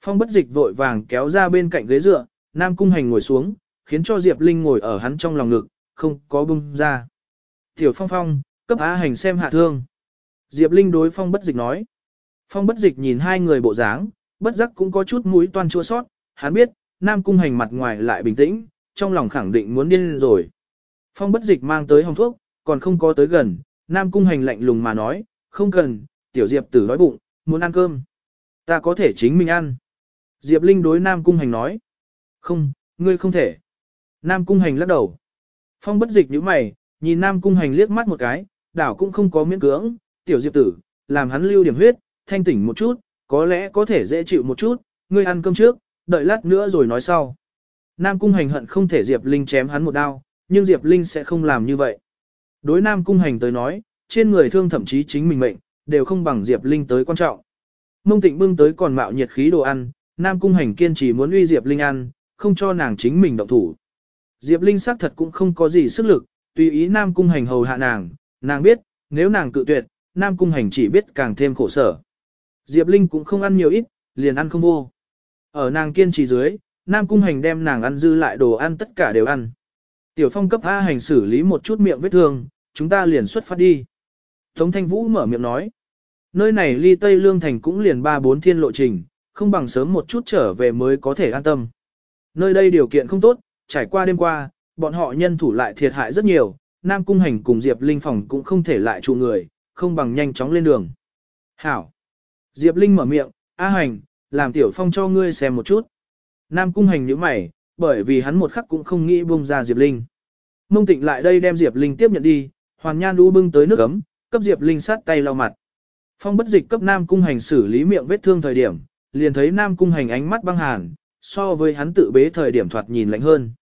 Phong bất dịch vội vàng kéo ra bên cạnh ghế dựa, Nam Cung Hành ngồi xuống, khiến cho Diệp Linh ngồi ở hắn trong lòng ngực, không có bung ra. Tiểu Phong Phong, cấp A Hành xem hạ thương. Diệp Linh đối Phong bất dịch nói. Phong bất dịch nhìn hai người bộ dáng, bất giác cũng có chút mũi toan chua sót, hắn biết, Nam Cung Hành mặt ngoài lại bình tĩnh, trong lòng khẳng định muốn điên rồi. Phong bất dịch mang tới hồng thuốc, còn không có tới gần, Nam Cung Hành lạnh lùng mà nói, không cần, tiểu Diệp tử đói bụng, muốn ăn cơm. Ta có thể chính mình ăn. Diệp Linh đối Nam Cung Hành nói. Không, ngươi không thể. Nam Cung Hành lắc đầu. Phong bất dịch như mày, Nhìn Nam Cung Hành liếc mắt một cái, đảo cũng không có miễn cưỡng, tiểu diệp tử, làm hắn lưu điểm huyết, thanh tỉnh một chút, có lẽ có thể dễ chịu một chút, ngươi ăn cơm trước, đợi lát nữa rồi nói sau. Nam Cung Hành hận không thể Diệp Linh chém hắn một đao, nhưng Diệp Linh sẽ không làm như vậy. Đối Nam Cung Hành tới nói, trên người thương thậm chí chính mình mệnh, đều không bằng Diệp Linh tới quan trọng. Mông Tịnh bưng tới còn mạo nhiệt khí đồ ăn, Nam Cung Hành kiên trì muốn uy Diệp Linh ăn, không cho nàng chính mình động thủ. Diệp Linh xác thật cũng không có gì sức lực, tùy ý Nam Cung Hành hầu hạ nàng, nàng biết, nếu nàng cự tuyệt, Nam Cung Hành chỉ biết càng thêm khổ sở. Diệp Linh cũng không ăn nhiều ít, liền ăn không vô. Ở nàng kiên trì dưới, Nam Cung Hành đem nàng ăn dư lại đồ ăn tất cả đều ăn. Tiểu Phong cấp A hành xử lý một chút miệng vết thương, chúng ta liền xuất phát đi. Tống Thanh Vũ mở miệng nói. Nơi này ly Tây Lương Thành cũng liền 3-4 thiên lộ trình, không bằng sớm một chút trở về mới có thể an tâm. Nơi đây điều kiện không tốt, trải qua đêm qua, bọn họ nhân thủ lại thiệt hại rất nhiều, Nam Cung Hành cùng Diệp Linh phòng cũng không thể lại trụ người, không bằng nhanh chóng lên đường. Hảo! Diệp Linh mở miệng, A Hành, làm Tiểu Phong cho ngươi xem một chút. Nam Cung Hành nhíu mày, bởi vì hắn một khắc cũng không nghĩ buông ra Diệp Linh. Mông Tịnh lại đây đem Diệp Linh tiếp nhận đi, Hoàn Nhan đu bưng tới nước ấm, cấp Diệp Linh sát tay lau mặt. Phong bất dịch cấp Nam Cung Hành xử lý miệng vết thương thời điểm, liền thấy Nam Cung Hành ánh mắt băng hàn, so với hắn tự bế thời điểm thoạt nhìn lạnh hơn.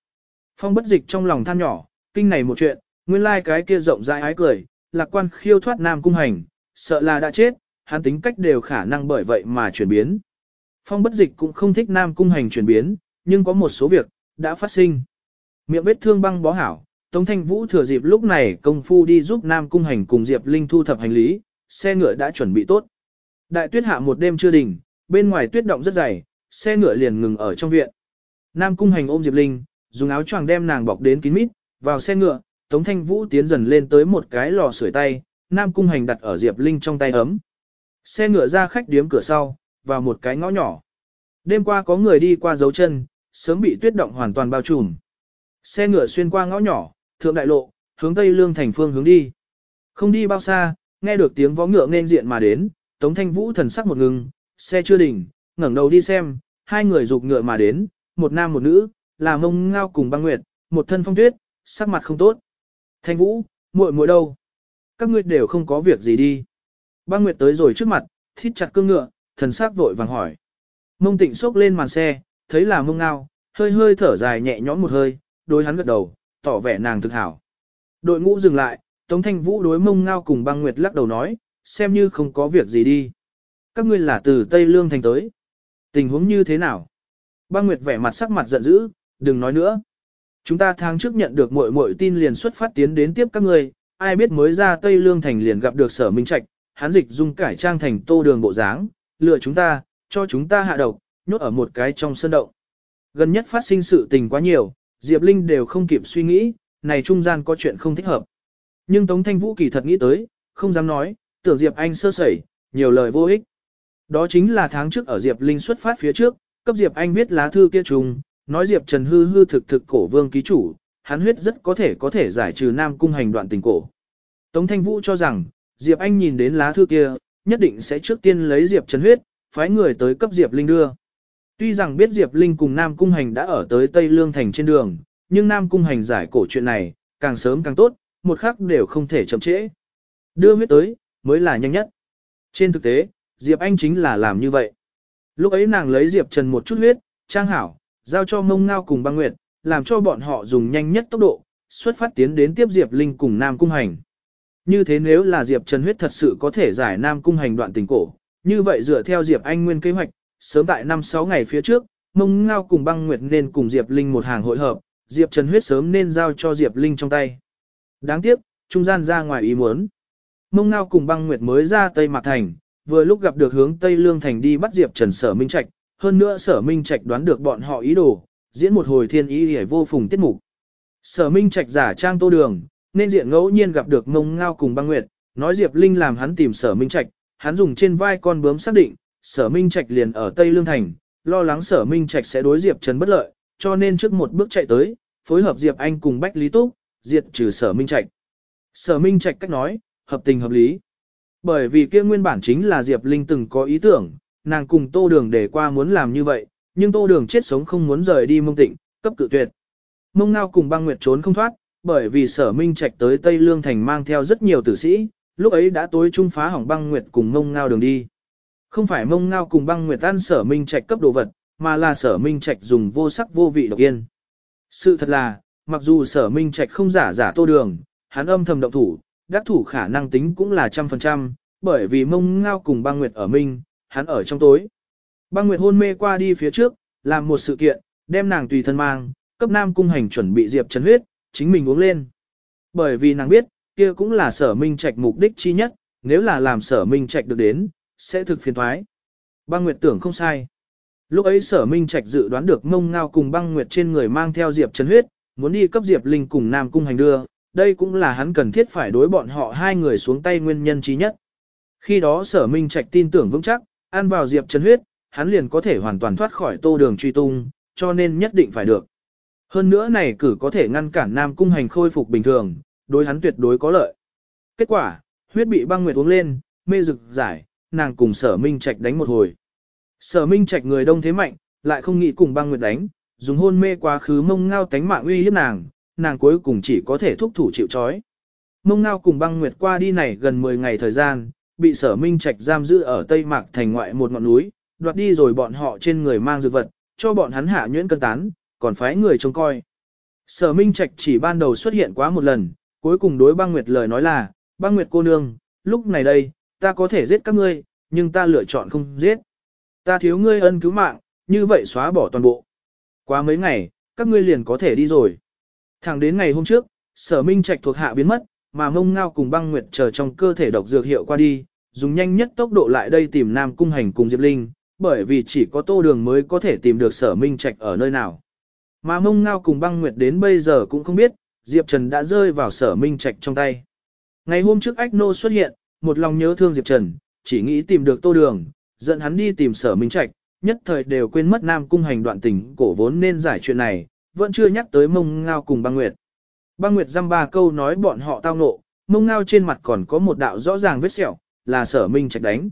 Phong bất dịch trong lòng than nhỏ, kinh này một chuyện, nguyên lai like cái kia rộng rãi ái cười, lạc quan khiêu thoát Nam Cung Hành, sợ là đã chết, hắn tính cách đều khả năng bởi vậy mà chuyển biến. Phong bất dịch cũng không thích Nam Cung Hành chuyển biến, nhưng có một số việc, đã phát sinh. Miệng vết thương băng bó hảo, Tống Thanh Vũ thừa dịp lúc này công phu đi giúp Nam Cung Hành cùng Diệp Linh thu thập hành lý, xe ngựa đã chuẩn bị tốt. Đại tuyết hạ một đêm chưa đỉnh, bên ngoài tuyết động rất dày, xe ngựa liền ngừng ở trong viện. Nam Cung Hành ôm Diệp Linh, dùng áo choàng đem nàng bọc đến kín mít, vào xe ngựa, Tống Thanh Vũ tiến dần lên tới một cái lò sưởi tay, Nam Cung Hành đặt ở Diệp Linh trong tay ấm. Xe ngựa ra khách điếm cửa sau, vào một cái ngõ nhỏ. Đêm qua có người đi qua dấu chân, sớm bị tuyết động hoàn toàn bao trùm. Xe ngựa xuyên qua ngõ nhỏ, thượng đại lộ, hướng tây lương thành phương hướng đi. Không đi bao xa, nghe được tiếng vó ngựa nên diện mà đến, Tống Thanh Vũ thần sắc một ngừng, xe chưa đỉnh, ngẩng đầu đi xem, hai người dục ngựa mà đến, một nam một nữ, là mông ngao cùng băng nguyệt, một thân phong tuyết, sắc mặt không tốt. Thanh Vũ, muội muội đâu? Các ngươi đều không có việc gì đi. Băng nguyệt tới rồi trước mặt, thít chặt cương ngựa, thần sắc vội vàng hỏi. Mông tịnh xốc lên màn xe, thấy là mông ngao, hơi hơi thở dài nhẹ nhõm một hơi, đối hắn gật đầu, tỏ vẻ nàng thực hảo. Đội ngũ dừng lại, Tống Thanh Vũ đối mông ngao cùng băng nguyệt lắc đầu nói, xem như không có việc gì đi. Các ngươi là từ Tây Lương thành tới. Tình huống như thế nào? Băng nguyệt vẻ mặt sắc mặt giận dữ, đừng nói nữa. Chúng ta tháng trước nhận được muội muội tin liền xuất phát tiến đến tiếp các ngươi, ai biết mới ra Tây Lương thành liền gặp được sở minh trạch, hắn dịch dung cải trang thành tô đường bộ dáng, lừa chúng ta, cho chúng ta hạ độc, nhốt ở một cái trong sân động. Gần nhất phát sinh sự tình quá nhiều, Diệp Linh đều không kịp suy nghĩ, này trung gian có chuyện không thích hợp. Nhưng Tống Thanh Vũ kỳ thật nghĩ tới, không dám nói, tưởng Diệp Anh sơ sẩy, nhiều lời vô ích. Đó chính là tháng trước ở Diệp Linh xuất phát phía trước, cấp Diệp Anh viết lá thư kia trùng, nói Diệp Trần hư hư thực thực cổ vương ký chủ, hắn huyết rất có thể có thể giải trừ Nam cung hành đoạn tình cổ. Tống Thanh Vũ cho rằng, Diệp Anh nhìn đến lá thư kia, nhất định sẽ trước tiên lấy Diệp Trần huyết, phái người tới cấp Diệp Linh đưa. Tuy rằng biết Diệp Linh cùng Nam Cung Hành đã ở tới Tây Lương Thành trên đường, nhưng Nam Cung Hành giải cổ chuyện này, càng sớm càng tốt, một khắc đều không thể chậm trễ. Đưa huyết tới, mới là nhanh nhất. Trên thực tế, Diệp Anh chính là làm như vậy. Lúc ấy nàng lấy Diệp Trần một chút huyết, trang hảo, giao cho mông ngao cùng băng nguyệt, làm cho bọn họ dùng nhanh nhất tốc độ, xuất phát tiến đến tiếp Diệp Linh cùng Nam Cung Hành. Như thế nếu là Diệp Trần huyết thật sự có thể giải Nam Cung Hành đoạn tình cổ, như vậy dựa theo Diệp Anh nguyên kế hoạch, sớm tại 5-6 ngày phía trước, mông ngao cùng băng nguyệt nên cùng Diệp Linh một hàng hội hợp, Diệp Trần huyết sớm nên giao cho Diệp Linh trong tay. Đáng tiếc, trung gian ra ngoài ý muốn. Mông ngao cùng băng nguyệt mới ra Tây Mạc Thành, vừa lúc gặp được hướng Tây Lương Thành đi bắt Diệp Trần sở minh trạch, hơn nữa sở minh trạch đoán được bọn họ ý đồ, diễn một hồi thiên ý hề vô phùng tiết mục. Sở minh trạch giả trang tô đường, nên diện ngẫu nhiên gặp được mông ngao cùng băng nguyệt, nói Diệp Linh làm hắn tìm sở minh trạch, hắn dùng trên vai con bướm xác định, sở minh trạch liền ở Tây Lương Thành, lo lắng sở minh trạch sẽ đối Diệp Trần bất lợi, cho nên trước một bước chạy tới, phối hợp Diệp Anh cùng Bách Lý Túc, diệt trừ sở minh trạch. Sở minh trạch cách nói, hợp tình hợp lý. Bởi vì kia nguyên bản chính là Diệp Linh từng có ý tưởng, nàng cùng tô đường để qua muốn làm như vậy, nhưng tô đường chết sống không muốn rời đi mông tịnh, cấp cự tuyệt. Mông ngao cùng băng nguyệt trốn không thoát, bởi vì sở minh trạch tới Tây Lương Thành mang theo rất nhiều tử sĩ, lúc ấy đã tối trung phá hỏng băng nguyệt cùng mông ngao đường đi. Không phải mông ngao cùng băng nguyệt ăn sở minh trạch cấp đồ vật, mà là sở minh trạch dùng vô sắc vô vị độc yên. Sự thật là, mặc dù sở minh trạch không giả giả tô đường, hắn âm thầm động thủ, đắc thủ khả năng tính cũng là trăm phần trăm, bởi vì mông ngao cùng băng nguyệt ở minh, hắn ở trong tối. Băng nguyệt hôn mê qua đi phía trước, làm một sự kiện, đem nàng tùy thân mang, cấp nam cung hành chuẩn bị diệp trần huyết, chính mình uống lên. Bởi vì nàng biết, kia cũng là sở minh trạch mục đích chi nhất, nếu là làm sở minh trạch được đến, sẽ thực phiền thoái. Băng Nguyệt tưởng không sai. Lúc ấy sở minh trạch dự đoán được mông ngao cùng băng Nguyệt trên người mang theo Diệp Trần huyết, muốn đi cấp Diệp Linh cùng Nam Cung hành đưa, đây cũng là hắn cần thiết phải đối bọn họ hai người xuống tay nguyên nhân chi nhất. Khi đó sở minh trạch tin tưởng vững chắc, ăn vào Diệp Trần huyết, hắn liền có thể hoàn toàn thoát khỏi tô đường truy tung, cho nên nhất định phải được. Hơn nữa này cử có thể ngăn cản Nam Cung hành khôi phục bình thường, đối hắn tuyệt đối có lợi. Kết quả, huyết bị băng nguyệt uống lên, mê rực giải, nàng cùng sở minh trạch đánh một hồi. Sở minh trạch người đông thế mạnh, lại không nghĩ cùng băng nguyệt đánh, dùng hôn mê quá khứ mông ngao tánh mạng uy hiếp nàng, nàng cuối cùng chỉ có thể thúc thủ chịu trói. Mông ngao cùng băng nguyệt qua đi này gần 10 ngày thời gian, bị sở minh trạch giam giữ ở Tây Mạc thành ngoại một ngọn núi, đoạt đi rồi bọn họ trên người mang dược vật, cho bọn hắn hạ nhuyễn cân tán, còn phái người trông coi. Sở minh trạch chỉ ban đầu xuất hiện quá một lần, cuối cùng đối băng nguyệt lời nói là, băng nguyệt cô nương, lúc này đây, ta có thể giết các ngươi, nhưng ta lựa chọn không giết. Ta thiếu ngươi ân cứu mạng, như vậy xóa bỏ toàn bộ. Quá mấy ngày, các ngươi liền có thể đi rồi. Thẳng đến ngày hôm trước, sở minh trạch thuộc hạ biến mất, mà mông ngao cùng băng nguyệt chờ trong cơ thể độc dược hiệu qua đi, dùng nhanh nhất tốc độ lại đây tìm Nam Cung Hành cùng Diệp Linh, bởi vì chỉ có tô đường mới có thể tìm được sở minh trạch ở nơi nào. Mà mông ngao cùng băng nguyệt đến bây giờ cũng không biết, Diệp Trần đã rơi vào sở minh trạch trong tay. Ngày hôm trước Ách Nô xuất hiện, một lòng nhớ thương Diệp Trần, chỉ nghĩ tìm được tô đường, dẫn hắn đi tìm sở minh trạch, nhất thời đều quên mất Nam Cung hành đoạn tình cổ vốn nên giải chuyện này, vẫn chưa nhắc tới mông ngao cùng băng nguyệt. Băng nguyệt dăm ba câu nói bọn họ tao nộ, mông ngao trên mặt còn có một đạo rõ ràng vết sẹo, là sở minh trạch đánh.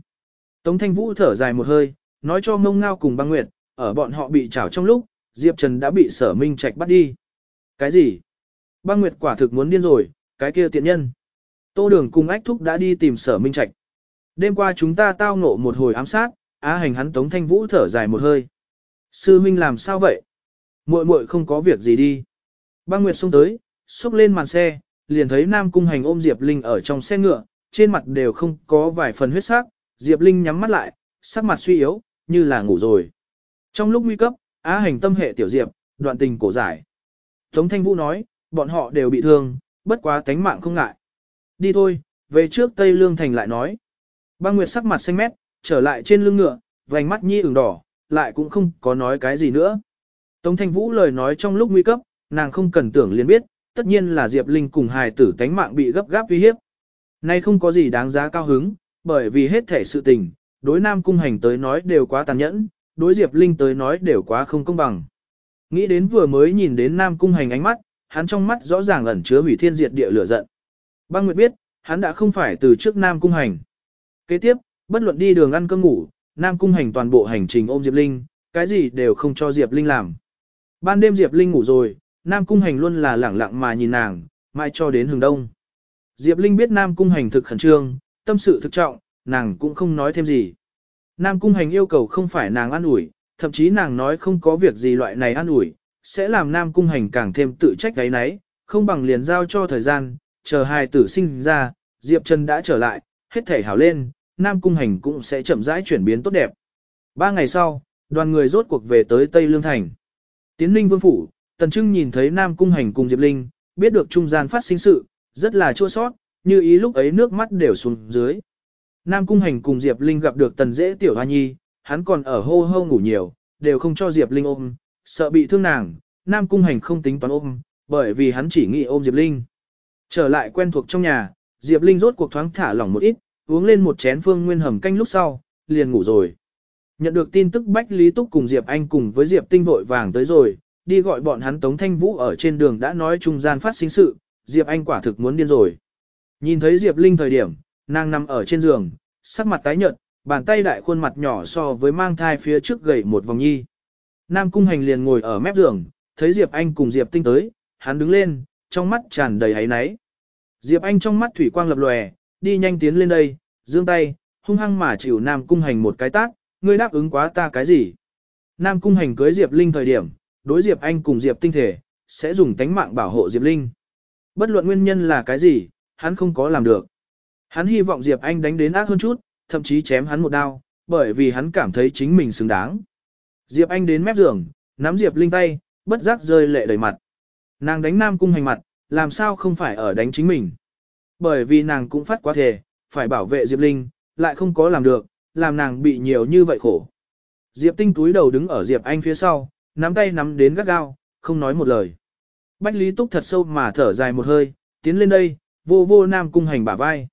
Tống thanh vũ thở dài một hơi, nói cho mông ngao cùng băng nguyệt, ở bọn họ bị trảo trong lúc, Diệp Trần đã bị sở minh trạch bắt đi. Cái gì? Băng nguyệt quả thực muốn điên rồi, cái kia tiện nhân. Tô đường cùng ách thúc đã đi tìm sở minh trạch. Đêm qua chúng ta tao ngộ một hồi ám sát, á hành hắn tống thanh vũ thở dài một hơi. Sư minh làm sao vậy? muội muội không có việc gì đi. Băng Nguyệt xông tới, xúc lên màn xe, liền thấy Nam Cung Hành ôm Diệp Linh ở trong xe ngựa, trên mặt đều không có vài phần huyết sắc, Diệp Linh nhắm mắt lại, sắc mặt suy yếu, như là ngủ rồi. Trong lúc nguy cấp, Á Hành tâm hệ tiểu Diệp, đoạn tình cổ giải. Tống Thanh Vũ nói, bọn họ đều bị thương, bất quá tánh mạng không ngại. Đi thôi, về trước Tây Lương Thành lại nói. Băng Nguyệt sắc mặt xanh mét, trở lại trên lưng ngựa, vành mắt nhi ửng đỏ, lại cũng không có nói cái gì nữa. Tống Thanh Vũ lời nói trong lúc nguy cấp, nàng không cần tưởng liền biết, tất nhiên là Diệp Linh cùng hài tử tánh mạng bị gấp gáp uy hiếp. Nay không có gì đáng giá cao hứng, bởi vì hết thể sự tình, đối Nam Cung Hành tới nói đều quá tàn nhẫn, đối Diệp Linh tới nói đều quá không công bằng. Nghĩ đến vừa mới nhìn đến Nam Cung Hành ánh mắt, hắn trong mắt rõ ràng ẩn chứa hủy thiên diệt địa lửa giận. Băng Nguyệt biết, hắn đã không phải từ trước Nam Cung Hành. Kế tiếp, bất luận đi đường ăn cơm ngủ, Nam Cung Hành toàn bộ hành trình ôm Diệp Linh, cái gì đều không cho Diệp Linh làm. Ban đêm Diệp Linh ngủ rồi, Nam Cung Hành luôn là lẳng lặng mà nhìn nàng, mai cho đến hừng đông. Diệp Linh biết Nam Cung Hành thực khẩn trương, tâm sự thực trọng, nàng cũng không nói thêm gì. Nam Cung Hành yêu cầu không phải nàng an ủi, thậm chí nàng nói không có việc gì loại này an ủi, sẽ làm Nam Cung Hành càng thêm tự trách gáy náy, không bằng liền giao cho thời gian, chờ hai tử sinh ra, Diệp Trần đã trở lại, hết thể hảo lên, Nam Cung Hành cũng sẽ chậm rãi chuyển biến tốt đẹp. Ba ngày sau, đoàn người rốt cuộc về tới Tây Lương Thành. Tiến ninh vương phủ, Tần Trưng nhìn thấy Nam Cung Hành cùng Diệp Linh, biết được trung gian phát sinh sự, rất là chua sót, như ý lúc ấy nước mắt đều xuống dưới. Nam Cung Hành cùng Diệp Linh gặp được Tần Dễ Tiểu Hoa Nhi, hắn còn ở hô hô ngủ nhiều, đều không cho Diệp Linh ôm, sợ bị thương nàng, Nam Cung Hành không tính toán ôm, bởi vì hắn chỉ nghĩ ôm Diệp Linh. Trở lại quen thuộc trong nhà, Diệp Linh rốt cuộc thoáng thả lỏng một ít, uống lên một chén phương nguyên hầm canh lúc sau, liền ngủ rồi. Nhận được tin tức Bách Lý Túc cùng Diệp Anh cùng với Diệp Tinh vội vàng tới rồi, đi gọi bọn hắn Tống Thanh Vũ ở trên đường đã nói trung gian phát sinh sự, Diệp Anh quả thực muốn điên rồi. Nhìn thấy Diệp Linh thời điểm, nàng nằm ở trên giường, sắc mặt tái nhợt, bàn tay đại khuôn mặt nhỏ so với mang thai phía trước gầy một vòng nhi. Nam Cung Hành liền ngồi ở mép giường, thấy Diệp Anh cùng Diệp Tinh tới, hắn đứng lên, trong mắt tràn đầy áy náy. Diệp Anh trong mắt thủy quang lập lòe, đi nhanh tiến lên đây, giương tay, hung hăng mà chịu Nam Cung Hành một cái tát, ngươi đáp ứng quá ta cái gì? Nam Cung Hành cưới Diệp Linh thời điểm, đối Diệp Anh cùng Diệp Tinh thể, sẽ dùng tánh mạng bảo hộ Diệp Linh. Bất luận nguyên nhân là cái gì, hắn không có làm được. Hắn hy vọng Diệp Anh đánh đến ác hơn chút, thậm chí chém hắn một đao, bởi vì hắn cảm thấy chính mình xứng đáng. Diệp Anh đến mép giường, nắm Diệp Linh tay, bất giác rơi lệ đầy mặt. Nàng đánh Nam Cung Hành mặt, làm sao không phải ở đánh chính mình. Bởi vì nàng cũng phát quá thể, phải bảo vệ Diệp Linh, lại không có làm được, làm nàng bị nhiều như vậy khổ. Diệp Tinh túi đầu đứng ở Diệp Anh phía sau, nắm tay nắm đến gắt gao, không nói một lời. Bách Lý Túc thật sâu mà thở dài một hơi, tiến lên đây, vô vô Nam Cung Hành bả vai.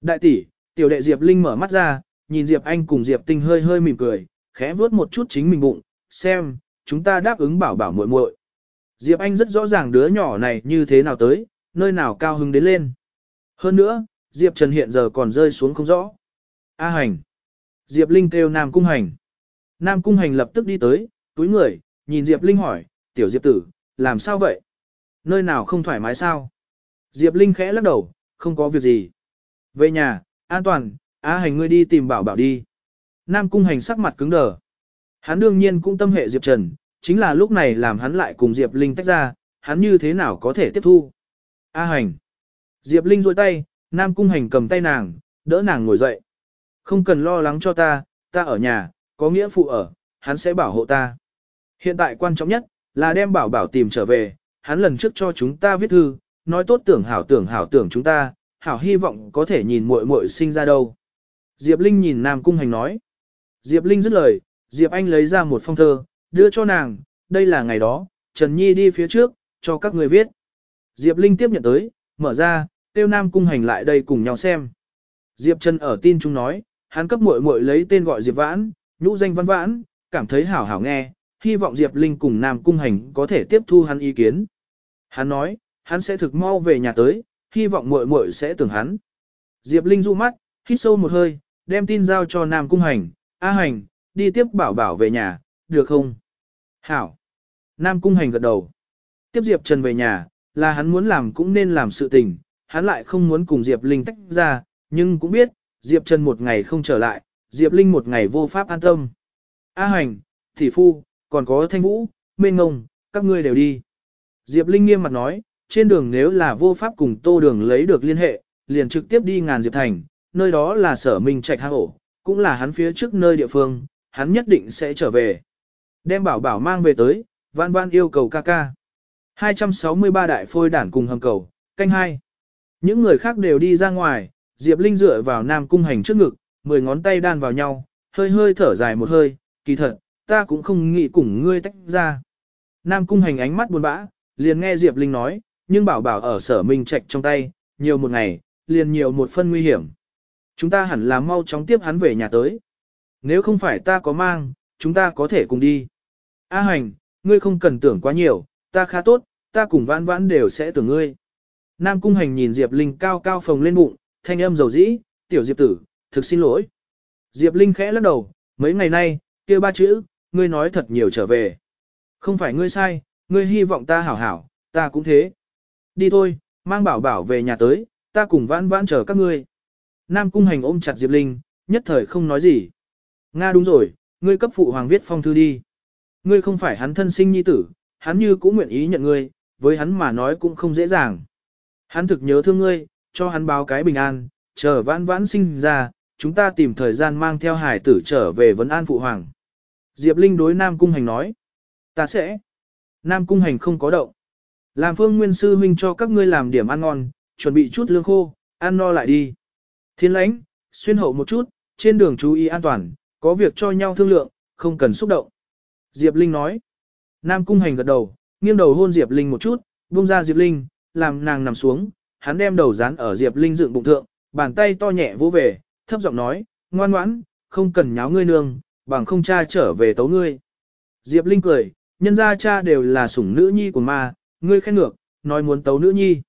Đại tỷ, tiểu đệ Diệp Linh mở mắt ra, nhìn Diệp Anh cùng Diệp Tinh hơi hơi mỉm cười, khẽ vuốt một chút chính mình bụng, xem, chúng ta đáp ứng bảo bảo muội muội. Diệp Anh rất rõ ràng đứa nhỏ này như thế nào tới, nơi nào cao hứng đến lên. Hơn nữa, Diệp Trần hiện giờ còn rơi xuống không rõ. A hành. Diệp Linh kêu Nam Cung Hành. Nam Cung Hành lập tức đi tới, túi người, nhìn Diệp Linh hỏi, tiểu Diệp tử, làm sao vậy? Nơi nào không thoải mái sao? Diệp Linh khẽ lắc đầu, không có việc gì. Về nhà, an toàn, A hành ngươi đi tìm bảo bảo đi. Nam Cung Hành sắc mặt cứng đờ. Hắn đương nhiên cũng tâm hệ Diệp Trần, chính là lúc này làm hắn lại cùng Diệp Linh tách ra, hắn như thế nào có thể tiếp thu. A hành. Diệp Linh rôi tay, Nam Cung Hành cầm tay nàng, đỡ nàng ngồi dậy. Không cần lo lắng cho ta, ta ở nhà, có nghĩa phụ ở, hắn sẽ bảo hộ ta. Hiện tại quan trọng nhất, là đem bảo bảo tìm trở về, hắn lần trước cho chúng ta viết thư, nói tốt tưởng hảo tưởng hảo tưởng chúng ta, hảo hy vọng có thể nhìn muội muội sinh ra đâu. Diệp Linh nhìn Nam Cung Hành nói. Diệp Linh dứt lời, Diệp Anh lấy ra một phong thơ, đưa cho nàng, đây là ngày đó, Trần Nhi đi phía trước, cho các người viết. Diệp Linh tiếp nhận tới, mở ra, tiêu Nam Cung Hành lại đây cùng nhau xem. Diệp Trần ở tin chúng nói, hắn cấp muội muội lấy tên gọi Diệp Vãn, nhũ danh văn vãn, cảm thấy hảo hảo nghe, hy vọng Diệp Linh cùng Nam Cung Hành có thể tiếp thu hắn ý kiến. Hắn nói, hắn sẽ thực mau về nhà tới, hy vọng muội muội sẽ tưởng hắn. Diệp Linh du mắt, hít sâu một hơi, đem tin giao cho Nam Cung Hành, A Hành, đi tiếp bảo bảo về nhà, được không? Hảo. Nam Cung Hành gật đầu. Tiếp Diệp Trần về nhà, là hắn muốn làm cũng nên làm sự tình, hắn lại không muốn cùng Diệp Linh tách ra, nhưng cũng biết, Diệp Trần một ngày không trở lại, Diệp Linh một ngày vô pháp an tâm. A Hành, Thị Phu, còn có Thanh Vũ, Mê Ngông, các ngươi đều đi. Diệp Linh nghiêm mặt nói, trên đường nếu là vô pháp cùng tô đường lấy được liên hệ, liền trực tiếp đi ngàn Diệp Thành, nơi đó là sở minh trạch hang ổ, cũng là hắn phía trước nơi địa phương, hắn nhất định sẽ trở về. Đem bảo bảo mang về tới, vãn vãn yêu cầu ca ca. 263 đại phôi đản cùng hầm cầu, canh hai. Những người khác đều đi ra ngoài, Diệp Linh dựa vào nam cung hành trước ngực, mười ngón tay đan vào nhau, hơi hơi thở dài một hơi, kỳ thật, ta cũng không nghĩ cùng ngươi tách ra. Nam cung hành ánh mắt buồn bã, liền nghe Diệp Linh nói, nhưng bảo bảo ở sở minh trạch trong tay, nhiều một ngày, liền nhiều một phân nguy hiểm. Chúng ta hẳn là mau chóng tiếp hắn về nhà tới. Nếu không phải ta có mang, chúng ta có thể cùng đi. A hành, ngươi không cần tưởng quá nhiều, ta khá tốt, ta cùng vãn vãn đều sẽ tưởng ngươi. Nam cung hành nhìn Diệp Linh cao cao phồng lên bụng, thanh âm dầu dĩ, tiểu Diệp tử, thực xin lỗi. Diệp Linh khẽ lắc đầu, mấy ngày nay, kia ba chữ, ngươi nói thật nhiều trở về. Không phải ngươi sai, ngươi hy vọng ta hảo hảo, ta cũng thế. Đi thôi, mang bảo bảo về nhà tới, ta cùng vãn vãn chờ các ngươi. Nam Cung Hành ôm chặt Diệp Linh, nhất thời không nói gì. Nga đúng rồi, ngươi cấp phụ hoàng viết phong thư đi. Ngươi không phải hắn thân sinh nhi tử, hắn như cũng nguyện ý nhận ngươi, với hắn mà nói cũng không dễ dàng. Hắn thực nhớ thương ngươi, cho hắn báo cái bình an, chờ vãn vãn sinh ra, chúng ta tìm thời gian mang theo hải tử trở về vấn an phụ hoàng. Diệp Linh đối Nam Cung Hành nói. Ta sẽ. Nam Cung Hành không có động. Làm phương nguyên sư huynh cho các ngươi làm điểm ăn ngon, chuẩn bị chút lương khô, ăn no lại đi. Thiên lãnh, xuyên hậu một chút, trên đường chú ý an toàn, có việc cho nhau thương lượng, không cần xúc động. Diệp Linh nói. Nam Cung Hành gật đầu, nghiêng đầu hôn Diệp Linh một chút, buông ra Diệp Linh, làm nàng nằm xuống, hắn đem đầu dán ở Diệp Linh dựng bụng thượng, bàn tay to nhẹ vỗ về, thấp giọng nói, ngoan ngoãn, không cần nháo ngươi nương, bằng không cha trở về tấu ngươi. Diệp Linh cười, nhân gia cha đều là sủng nữ nhi của ma, ngươi khen ngược, nói muốn tấu nữ nhi.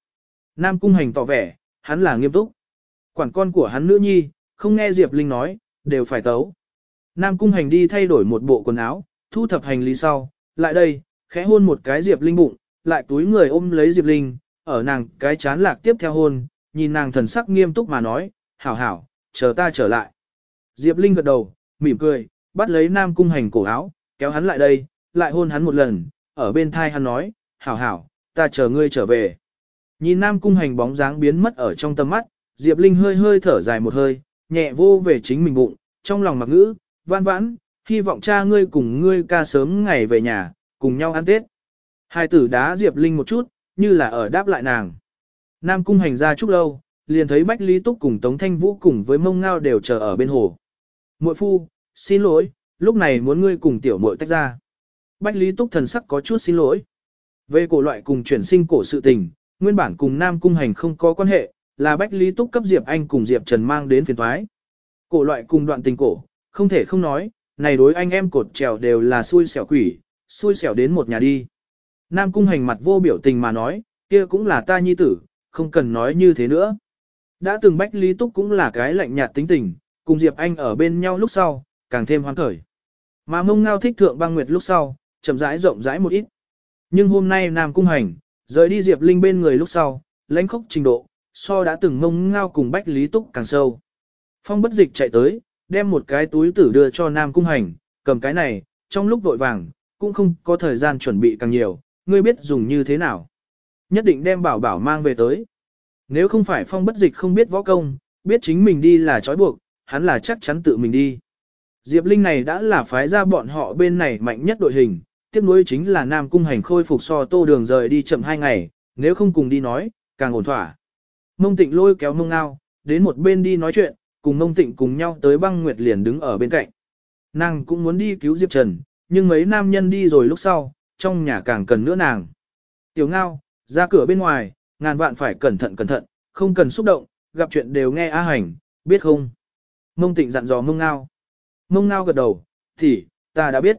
Nam Cung Hành tỏ vẻ, hắn là nghiêm túc. Quản con của hắn nữ nhi, không nghe Diệp Linh nói, đều phải tấu. Nam Cung Hành đi thay đổi một bộ quần áo, thu thập hành lý sau, lại đây, khẽ hôn một cái Diệp Linh bụng, lại túi người ôm lấy Diệp Linh, ở nàng cái chán lạc tiếp theo hôn, nhìn nàng thần sắc nghiêm túc mà nói, hảo hảo, chờ ta trở lại. Diệp Linh gật đầu, mỉm cười, bắt lấy Nam Cung Hành cổ áo, kéo hắn lại đây, lại hôn hắn một lần, ở bên thai hắn nói, hảo hảo, ta chờ ngươi trở về. Nhìn Nam Cung Hành bóng dáng biến mất ở trong tầm mắt, Diệp Linh hơi hơi thở dài một hơi, nhẹ vô về chính mình bụng, trong lòng mặc ngữ, van vãn, hy vọng cha ngươi cùng ngươi ca sớm ngày về nhà, cùng nhau ăn Tết. Hai tử đá Diệp Linh một chút, như là ở đáp lại nàng. Nam Cung Hành ra chút lâu, liền thấy Bách Lý Túc cùng Tống Thanh Vũ cùng với mông ngao đều chờ ở bên hồ. Muội phu, xin lỗi, lúc này muốn ngươi cùng tiểu muội tách ra. Bách Lý Túc thần sắc có chút xin lỗi. Về cổ loại cùng chuyển sinh cổ sự tình, nguyên bản cùng Nam Cung Hành không có quan hệ, là Bách Lý Túc cấp Diệp Anh cùng Diệp Trần mang đến phiền thoái. Cổ loại cùng đoạn tình cổ, không thể không nói, này đối anh em cột trèo đều là xui xẻo quỷ, xui xẻo đến một nhà đi. Nam Cung Hành mặt vô biểu tình mà nói, kia cũng là ta nhi tử, không cần nói như thế nữa. Đã từng Bách Lý Túc cũng là cái lạnh nhạt tính tình, cùng Diệp Anh ở bên nhau lúc sau, càng thêm hoang khởi. Mà mông ngao thích thượng băng nguyệt lúc sau, chậm rãi rộng rãi một ít. Nhưng hôm nay Nam Cung Hành, rời đi Diệp Linh bên người lúc sau, lãnh khốc trình độ, so đã từng mông ngao cùng Bách Lý Túc càng sâu. Phong bất dịch chạy tới, đem một cái túi tử đưa cho Nam Cung Hành, cầm cái này, trong lúc vội vàng, cũng không có thời gian chuẩn bị càng nhiều, ngươi biết dùng như thế nào. Nhất định đem bảo bảo mang về tới. Nếu không phải phong bất dịch không biết võ công, biết chính mình đi là trói buộc, hắn là chắc chắn tự mình đi. Diệp Linh này đã là phái ra bọn họ bên này mạnh nhất đội hình, tiếp nối chính là Nam Cung Hành khôi phục so tô đường rời đi chậm hai ngày, nếu không cùng đi nói, càng ổn thỏa. Mông Tịnh lôi kéo mông ngao, đến một bên đi nói chuyện, cùng Mông Tịnh cùng nhau tới băng nguyệt liền đứng ở bên cạnh. Nàng cũng muốn đi cứu Diệp Trần, nhưng mấy nam nhân đi rồi lúc sau, trong nhà càng cần nữa nàng. Tiểu ngao, ra cửa bên ngoài, ngàn vạn phải cẩn thận cẩn thận, không cần xúc động, gặp chuyện đều nghe A Hành, biết không? Mông Tịnh dặn dò mông ngao. Mông ngao gật đầu, thì, ta đã biết.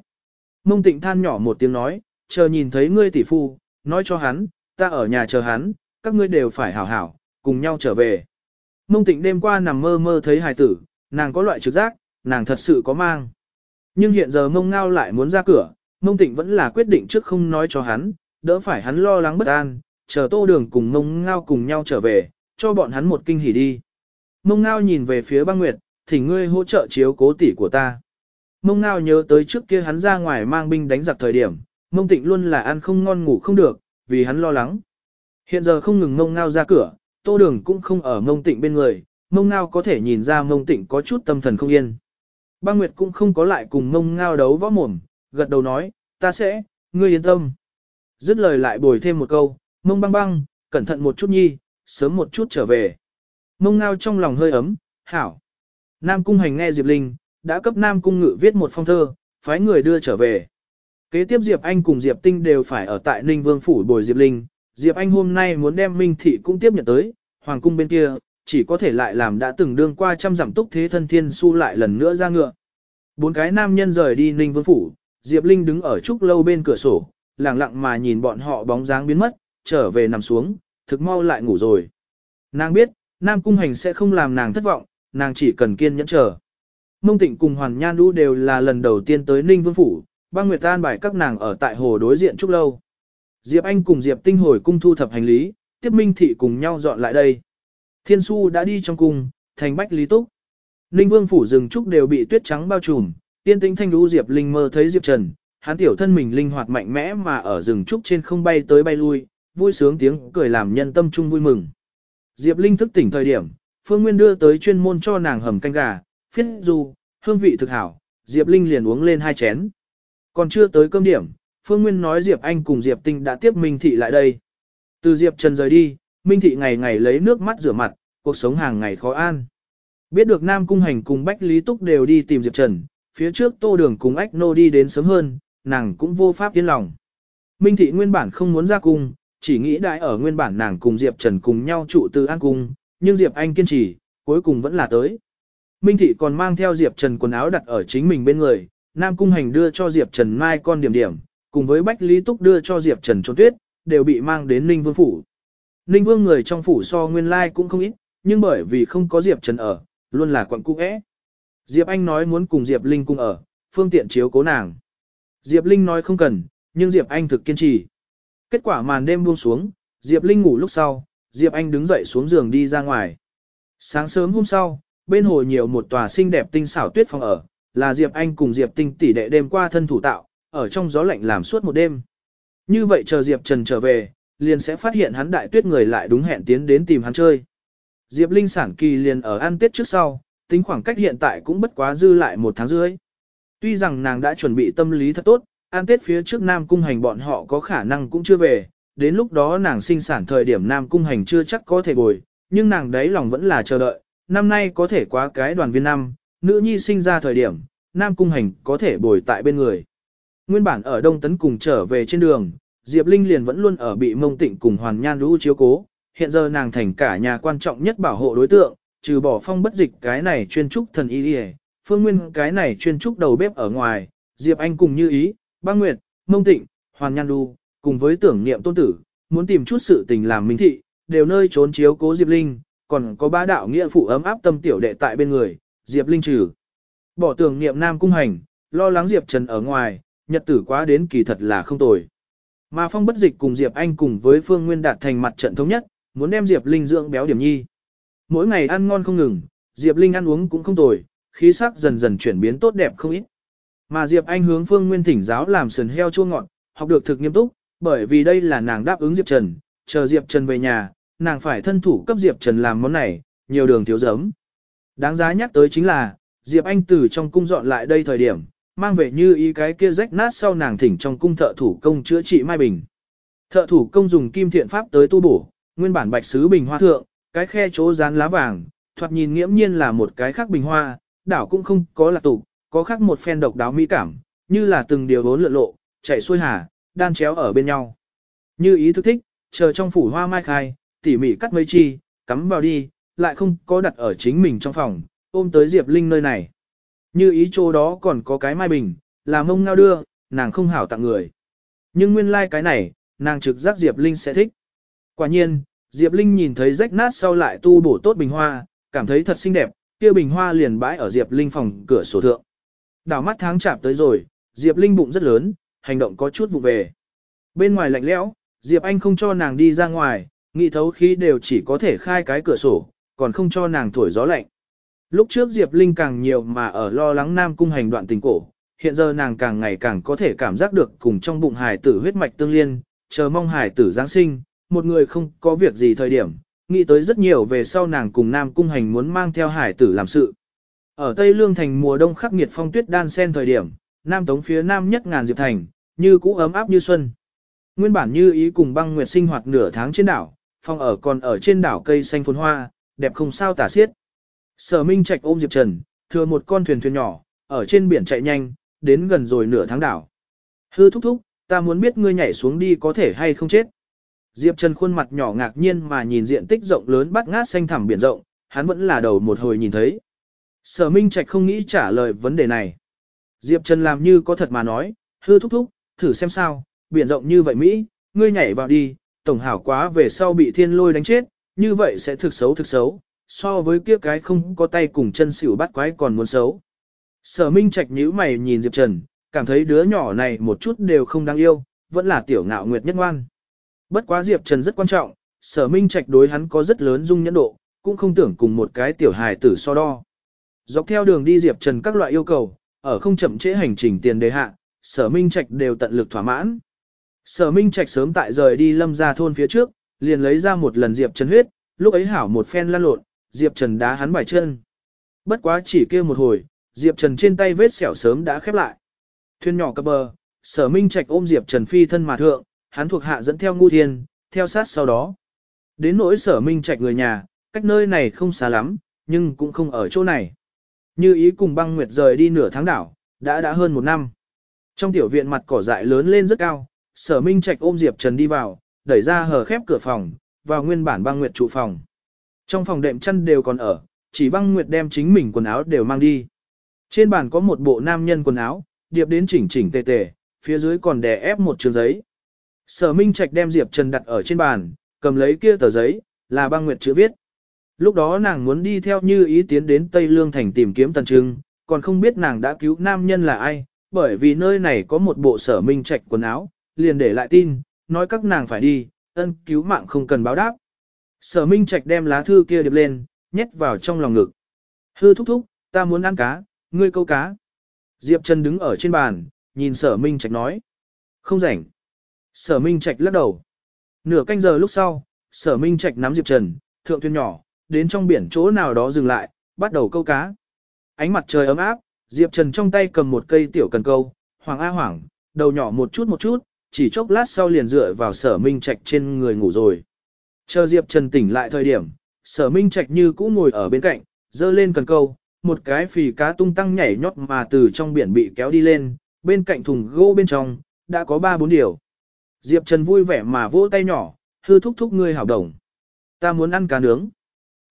Mông Tịnh than nhỏ một tiếng nói, chờ nhìn thấy ngươi tỷ phu, nói cho hắn, ta ở nhà chờ hắn, các ngươi đều phải hảo hảo, cùng nhau trở về. Mông Tịnh đêm qua nằm mơ mơ thấy hài tử, nàng có loại trực giác, nàng thật sự có mang. Nhưng hiện giờ mông ngao lại muốn ra cửa, mông Tịnh vẫn là quyết định trước không nói cho hắn, đỡ phải hắn lo lắng bất an, chờ tô đường cùng mông ngao cùng nhau trở về, cho bọn hắn một kinh hỉ đi. Mông ngao nhìn về phía băng nguyệt, thỉnh ngươi hỗ trợ chiếu cố tỷ của ta. Mông ngao nhớ tới trước kia hắn ra ngoài mang binh đánh giặc thời điểm, mông tịnh luôn là ăn không ngon ngủ không được, vì hắn lo lắng. Hiện giờ không ngừng mông ngao ra cửa, tô đường cũng không ở mông tịnh bên người, mông ngao có thể nhìn ra mông tịnh có chút tâm thần không yên. Băng Nguyệt cũng không có lại cùng mông ngao đấu võ mồm, gật đầu nói, ta sẽ, ngươi yên tâm. Dứt lời lại bồi thêm một câu, mông băng băng, cẩn thận một chút nhi, sớm một chút trở về. Mông ngao trong lòng hơi ấm, hảo. Nam Cung Hành nghe Diệp Linh, đã cấp Nam Cung Ngự viết một phong thơ, phái người đưa trở về. Kế tiếp Diệp Anh cùng Diệp Tinh đều phải ở tại Ninh Vương Phủ bồi Diệp Linh. Diệp Anh hôm nay muốn đem Minh Thị cũng tiếp nhận tới, Hoàng Cung bên kia, chỉ có thể lại làm đã từng đương qua trăm giảm túc thế thân thiên su lại lần nữa ra ngựa. Bốn cái nam nhân rời đi Ninh Vương Phủ, Diệp Linh đứng ở trúc lâu bên cửa sổ, lặng lặng mà nhìn bọn họ bóng dáng biến mất, trở về nằm xuống, thực mau lại ngủ rồi. Nàng biết, Nam Cung Hành sẽ không làm nàng thất vọng, nàng chỉ cần kiên nhẫn chờ. Mông Tịnh cùng Hoàn Nhan Đu đều là lần đầu tiên tới Ninh Vương Phủ, băng nguyệt tan bài các nàng ở tại hồ đối diện Trúc Lâu. Diệp Anh cùng Diệp Tinh hồi cung thu thập hành lý, tiếp Minh Thị cùng nhau dọn lại đây. Thiên Su đã đi trong cung, thành bách lý túc. Ninh Vương Phủ rừng Trúc đều bị tuyết trắng bao trùm, tiên tinh thanh lũ Diệp Linh mơ thấy Diệp Trần, hắn tiểu thân mình linh hoạt mạnh mẽ mà ở rừng Trúc trên không bay tới bay lui, vui sướng tiếng cười làm nhân tâm trung vui mừng. Diệp Linh thức tỉnh thời điểm, Phương Nguyên đưa tới chuyên môn cho nàng hầm canh gà, phiết du, hương vị thực hảo, Diệp Linh liền uống lên hai chén. Còn chưa tới cơm điểm, Phương Nguyên nói Diệp Anh cùng Diệp Tinh đã tiếp Minh Thị lại đây. Từ Diệp Trần rời đi, Minh Thị ngày ngày lấy nước mắt rửa mặt, cuộc sống hàng ngày khó an. Biết được Nam Cung Hành cùng Bách Lý Túc đều đi tìm Diệp Trần, phía trước Tô Đường cùng Ách Nô đi đến sớm hơn, nàng cũng vô pháp yên lòng. Minh Thị nguyên bản không muốn ra cung, chỉ nghĩ đại ở nguyên bản nàng cùng Diệp Trần cùng nhau trụ từ An Cung, nhưng Diệp Anh kiên trì, cuối cùng vẫn là tới. Minh Thị còn mang theo Diệp Trần quần áo đặt ở chính mình bên người, Nam Cung Hành đưa cho Diệp Trần mai con điểm điểm, cùng với Bách Lý Túc đưa cho Diệp Trần trốn tuyết, đều bị mang đến Ninh Vương Phủ. Ninh Vương người trong phủ so nguyên lai cũng không ít, nhưng bởi vì không có Diệp Trần ở, luôn là quận cung ế. Diệp Anh nói muốn cùng Diệp Linh cùng ở, phương tiện chiếu cố nàng. Diệp Linh nói không cần, nhưng Diệp Anh thực kiên trì. Kết quả màn đêm buông xuống, Diệp Linh ngủ lúc sau, Diệp Anh đứng dậy xuống giường đi ra ngoài. Sáng sớm hôm sau, bên hồ nhiều một tòa xinh đẹp tinh xảo tuyết phòng ở, là Diệp Anh cùng Diệp Tinh tỷ đệ đêm qua thân thủ tạo, ở trong gió lạnh làm suốt một đêm. Như vậy chờ Diệp Trần trở về, liền sẽ phát hiện hắn đại tuyết người lại đúng hẹn tiến đến tìm hắn chơi. Diệp Linh sản kỳ liền ở ăn tết trước sau, tính khoảng cách hiện tại cũng bất quá dư lại một tháng rưỡi. Tuy rằng nàng đã chuẩn bị tâm lý thật tốt, ăn tết phía trước Nam Cung Hành bọn họ có khả năng cũng chưa về, đến lúc đó nàng sinh sản thời điểm Nam Cung Hành chưa chắc có thể bồi, nhưng nàng đấy lòng vẫn là chờ đợi, năm nay có thể quá cái đoàn viên năm, nữ nhi sinh ra thời điểm, Nam Cung Hành có thể bồi tại bên người. Nguyên bản ở Đông Tấn cùng trở về trên đường, Diệp Linh liền vẫn luôn ở bị mông tịnh cùng Hoàn Nhan Lũ chiếu cố, hiện giờ nàng thành cả nhà quan trọng nhất bảo hộ đối tượng, trừ bỏ phong bất dịch cái này chuyên trúc thần y đi phương nguyên cái này chuyên trúc đầu bếp ở ngoài, Diệp Anh cùng như ý, băng nguyệt, mông tịnh, Hoàn Nhan Lũ, cùng với tưởng niệm tôn tử, muốn tìm chút sự tình làm minh thị, đều nơi trốn chiếu cố Diệp Linh, còn có bá đạo nghĩa phụ ấm áp tâm tiểu đệ tại bên người, Diệp Linh trừ. Bỏ tưởng niệm nam cung hành, lo lắng Diệp Trần ở ngoài, nhật tử quá đến kỳ thật là không tồi. Mà phong bất dịch cùng Diệp Anh cùng với Phương Nguyên đạt thành mặt trận thống nhất, muốn đem Diệp Linh dưỡng béo điểm nhi. Mỗi ngày ăn ngon không ngừng, Diệp Linh ăn uống cũng không tồi, khí sắc dần dần chuyển biến tốt đẹp không ít. Mà Diệp Anh hướng Phương Nguyên thỉnh giáo làm sườn heo chua ngọt, học được thực nghiêm túc, bởi vì đây là nàng đáp ứng Diệp Trần, chờ Diệp Trần về nhà, nàng phải thân thủ cấp Diệp Trần làm món này, nhiều đường thiếu giấm. Đáng giá nhắc tới chính là, Diệp Anh từ trong cung dọn lại đây thời điểm, mang về như ý cái kia rách nát sau nàng thỉnh trong cung thợ thủ công chữa trị mai bình. Thợ thủ công dùng kim thiện pháp tới tu bổ, nguyên bản bạch sứ bình hoa thượng, cái khe chỗ dán lá vàng, thoạt nhìn nghiễm nhiên là một cái khác bình hoa, đảo cũng không có là tụ, có khác một phen độc đáo mỹ cảm, như là từng điều vốn lượn lộ, chạy xuôi hà, đan chéo ở bên nhau. Như ý thức thích, chờ trong phủ hoa mai khai, tỉ mỉ cắt mấy chi, cắm vào đi, lại không có đặt ở chính mình trong phòng, ôm tới Diệp Linh nơi này. Như ý chỗ đó còn có cái mai bình, là mông ngao đưa, nàng không hảo tặng người. Nhưng nguyên lai like cái này, nàng trực giác Diệp Linh sẽ thích. Quả nhiên, Diệp Linh nhìn thấy rách nát sau lại tu bổ tốt bình hoa, cảm thấy thật xinh đẹp, kia bình hoa liền bãi ở Diệp Linh phòng cửa sổ thượng. Đảo mắt tháng chạp tới rồi, Diệp Linh bụng rất lớn, hành động có chút vụ về. Bên ngoài lạnh lẽo, Diệp Anh không cho nàng đi ra ngoài, nghĩ thấu khí đều chỉ có thể khai cái cửa sổ, còn không cho nàng thổi gió lạnh. Lúc trước Diệp Linh càng nhiều mà ở lo lắng Nam Cung hành đoạn tình cổ, hiện giờ nàng càng ngày càng có thể cảm giác được cùng trong bụng hải tử huyết mạch tương liên, chờ mong hải tử Giáng sinh, một người không có việc gì thời điểm, nghĩ tới rất nhiều về sau nàng cùng Nam Cung hành muốn mang theo hải tử làm sự. Ở Tây Lương Thành mùa đông khắc nghiệt phong tuyết đan sen thời điểm, Nam Tống phía Nam nhất ngàn Diệp Thành, như cũ ấm áp như xuân. Nguyên bản như ý cùng băng nguyệt sinh hoạt nửa tháng trên đảo, phong ở còn ở trên đảo cây xanh phồn hoa, đẹp không sao tả xiết. Sở Minh Trạch ôm Diệp Trần, thừa một con thuyền thuyền nhỏ, ở trên biển chạy nhanh, đến gần rồi nửa tháng đảo. Hư thúc thúc, ta muốn biết ngươi nhảy xuống đi có thể hay không chết. Diệp Trần khuôn mặt nhỏ ngạc nhiên mà nhìn diện tích rộng lớn bắt ngát xanh thẳm biển rộng, hắn vẫn là đầu một hồi nhìn thấy. Sở Minh Trạch không nghĩ trả lời vấn đề này. Diệp Trần làm như có thật mà nói, hư thúc thúc, thử xem sao, biển rộng như vậy Mỹ, ngươi nhảy vào đi, tổng hảo quá về sau bị thiên lôi đánh chết, như vậy sẽ thực xấu thực xấu, so với kia cái không có tay cùng chân xỉu bắt quái còn muốn xấu. Sở Minh Trạch nhíu mày nhìn Diệp Trần, cảm thấy đứa nhỏ này một chút đều không đáng yêu, vẫn là tiểu ngạo nguyệt nhất ngoan. Bất quá Diệp Trần rất quan trọng, sở Minh Trạch đối hắn có rất lớn dung nhẫn độ, cũng không tưởng cùng một cái tiểu hài tử so đo. Dọc theo đường đi Diệp Trần các loại yêu cầu, ở không chậm trễ hành trình tiền đề hạ, sở Minh Trạch đều tận lực thỏa mãn. Sở Minh Trạch sớm tại rời đi lâm ra thôn phía trước, liền lấy ra một lần Diệp Trần huyết, lúc ấy hảo một phen lăn lộn, Diệp Trần đá hắn bài chân. Bất quá chỉ kia một hồi, Diệp Trần trên tay vết sẹo sớm đã khép lại. Thuyền nhỏ cập bờ, sở Minh Trạch ôm Diệp Trần phi thân mà thượng, hắn thuộc hạ dẫn theo ngu thiên, theo sát sau đó. Đến nỗi sở Minh Trạch người nhà, cách nơi này không xa lắm, nhưng cũng không ở chỗ này. Như ý cùng băng nguyệt rời đi nửa tháng đảo, đã đã hơn một năm. Trong tiểu viện mặt cỏ dại lớn lên rất cao, sở minh trạch ôm Diệp Trần đi vào, đẩy ra hờ khép cửa phòng, vào nguyên bản băng nguyệt trụ phòng. Trong phòng đệm chăn đều còn ở, chỉ băng nguyệt đem chính mình quần áo đều mang đi. Trên bàn có một bộ nam nhân quần áo, điệp đến chỉnh chỉnh tề tề, phía dưới còn đè ép một trường giấy. Sở Minh Trạch đem Diệp Trần đặt ở trên bàn, cầm lấy kia tờ giấy, là băng nguyệt chữ viết. Lúc đó nàng muốn đi theo như ý tiến đến Tây Lương Thành tìm kiếm Tần Trưng, còn không biết nàng đã cứu nam nhân là ai, bởi vì nơi này có một bộ sở minh trạch quần áo, liền để lại tin, nói các nàng phải đi, ân cứu mạng không cần báo đáp. Sở Minh Trạch đem lá thư kia điệp lên, nhét vào trong lòng ngực. Hư thúc thúc, ta muốn ăn cá, ngươi câu cá. Diệp Trần đứng ở trên bàn, nhìn sở Minh Trạch nói. Không rảnh. Sở Minh Trạch lắc đầu. Nửa canh giờ lúc sau, sở Minh Trạch nắm Diệp Trần, thượng thuyền nhỏ, đến trong biển chỗ nào đó dừng lại, bắt đầu câu cá. Ánh mặt trời ấm áp, Diệp Trần trong tay cầm một cây tiểu cần câu, hoàng a hoảng, đầu nhỏ một chút một chút, chỉ chốc lát sau liền dựa vào sở Minh Trạch trên người ngủ rồi. Chờ Diệp Trần tỉnh lại thời điểm, sở Minh Trạch như cũ ngồi ở bên cạnh, dơ lên cần câu, một cái phì cá tung tăng nhảy nhót mà từ trong biển bị kéo đi lên, bên cạnh thùng gỗ bên trong, đã có ba bốn điều. Diệp Trần vui vẻ mà vỗ tay nhỏ, hư thúc thúc ngươi hảo đồng. Ta muốn ăn cá nướng.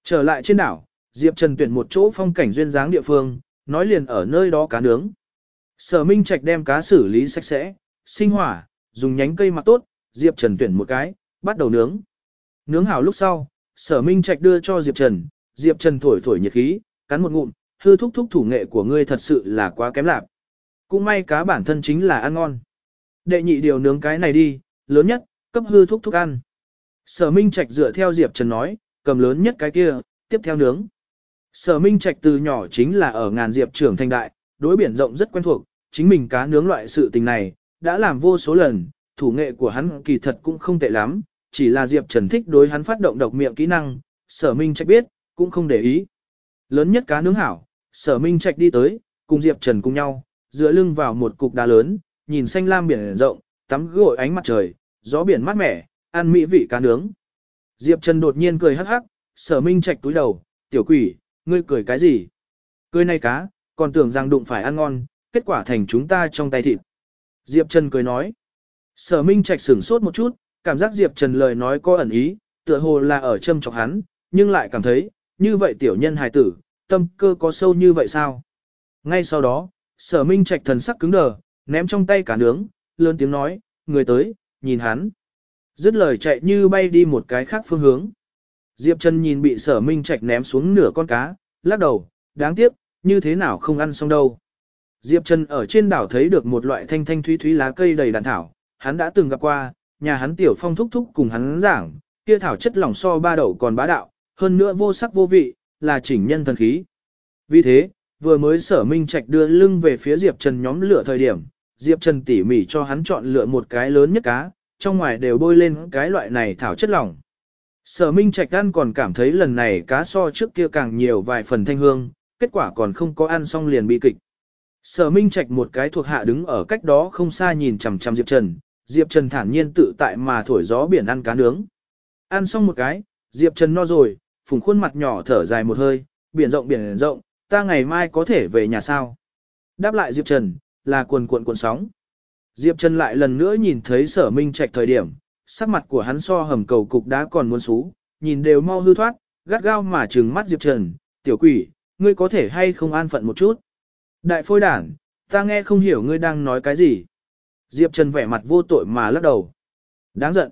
Trở lại trên đảo, Diệp Trần tuyển một chỗ phong cảnh duyên dáng địa phương, nói liền ở nơi đó cá nướng. Sở Minh Trạch đem cá xử lý sạch sẽ, sinh hỏa, dùng nhánh cây mặc tốt, Diệp Trần tuyển một cái, bắt đầu nướng. Nướng hảo lúc sau, Sở Minh Trạch đưa cho Diệp Trần, Diệp Trần thổi thổi nhiệt khí, cắn một ngụm, hư thúc thúc thủ nghệ của ngươi thật sự là quá kém lạc. Cũng may cá bản thân chính là ăn ngon. Đệ nhị điều nướng cái này đi, lớn nhất, cấp hư thúc thúc ăn. Sở Minh Trạch dựa theo Diệp Trần nói, cầm lớn nhất cái kia, tiếp theo nướng. Sở Minh Trạch từ nhỏ chính là ở ngàn diệp trưởng thành đại, đối biển rộng rất quen thuộc, chính mình cá nướng loại sự tình này, đã làm vô số lần, thủ nghệ của hắn kỳ thật cũng không tệ lắm, chỉ là Diệp Trần thích đối hắn phát động độc miệng kỹ năng, Sở Minh Trạch biết, cũng không để ý. Lớn nhất cá nướng hảo, Sở Minh Trạch đi tới, cùng Diệp Trần cùng nhau, dựa lưng vào một cục đá lớn, nhìn xanh lam biển rộng, tắm gội ánh mặt trời, gió biển mát mẻ, ăn mỹ vị cá nướng. Diệp Trần đột nhiên cười hắc hắc, Sở Minh Trạch túi đầu, "Tiểu quỷ, ngươi cười cái gì?" Cười này cá, còn tưởng rằng đụng phải ăn ngon, kết quả thành chúng ta trong tay thịt. Diệp Trần cười nói. Sở Minh Trạch sửng sốt một chút, cảm giác Diệp Trần lời nói có ẩn ý, tựa hồ là ở châm chọc hắn, nhưng lại cảm thấy, như vậy tiểu nhân hài tử, tâm cơ có sâu như vậy sao? Ngay sau đó, sở minh trạch thần sắc cứng đờ, ném trong tay cả nướng, lớn tiếng nói, người tới, nhìn hắn. Dứt lời chạy như bay đi một cái khác phương hướng. Diệp Trần nhìn bị sở minh trạch ném xuống nửa con cá, lắc đầu, đáng tiếc, như thế nào không ăn xong đâu. Diệp Trần ở trên đảo thấy được một loại thanh thanh thúy thúy lá cây đầy đàn thảo, hắn đã từng gặp qua, nhà hắn tiểu phong thúc thúc cùng hắn giảng, kia thảo chất lỏng so ba đậu còn bá đạo, hơn nữa vô sắc vô vị, là chỉnh nhân thần khí. Vì thế, vừa mới sở minh trạch đưa lưng về phía Diệp Trần nhóm lửa thời điểm, Diệp Trần tỉ mỉ cho hắn chọn lựa một cái lớn nhất cá, trong ngoài đều bôi lên cái loại này thảo chất lỏng. Sở minh trạch ăn còn cảm thấy lần này cá so trước kia càng nhiều vài phần thanh hương, kết quả còn không có ăn xong liền bị kịch. Sở minh trạch một cái thuộc hạ đứng ở cách đó không xa nhìn chằm chằm Diệp Trần, Diệp Trần thản nhiên tự tại mà thổi gió biển ăn cá nướng. Ăn xong một cái, Diệp Trần no rồi, phùng khuôn mặt nhỏ thở dài một hơi, biển rộng biển rộng, ta ngày mai có thể về nhà sao? Đáp lại Diệp Trần, là cuồn cuộn cuộn sóng. Diệp Trần lại lần nữa nhìn thấy sở minh trạch thời điểm, sắc mặt của hắn so hầm cầu cục đá còn muốn xú, nhìn đều mau hư thoát, gắt gao mà trừng mắt Diệp Trần, tiểu quỷ, ngươi có thể hay không an phận một chút. Đại phôi đản, ta nghe không hiểu ngươi đang nói cái gì. Diệp Trần vẻ mặt vô tội mà lắc đầu. Đáng giận.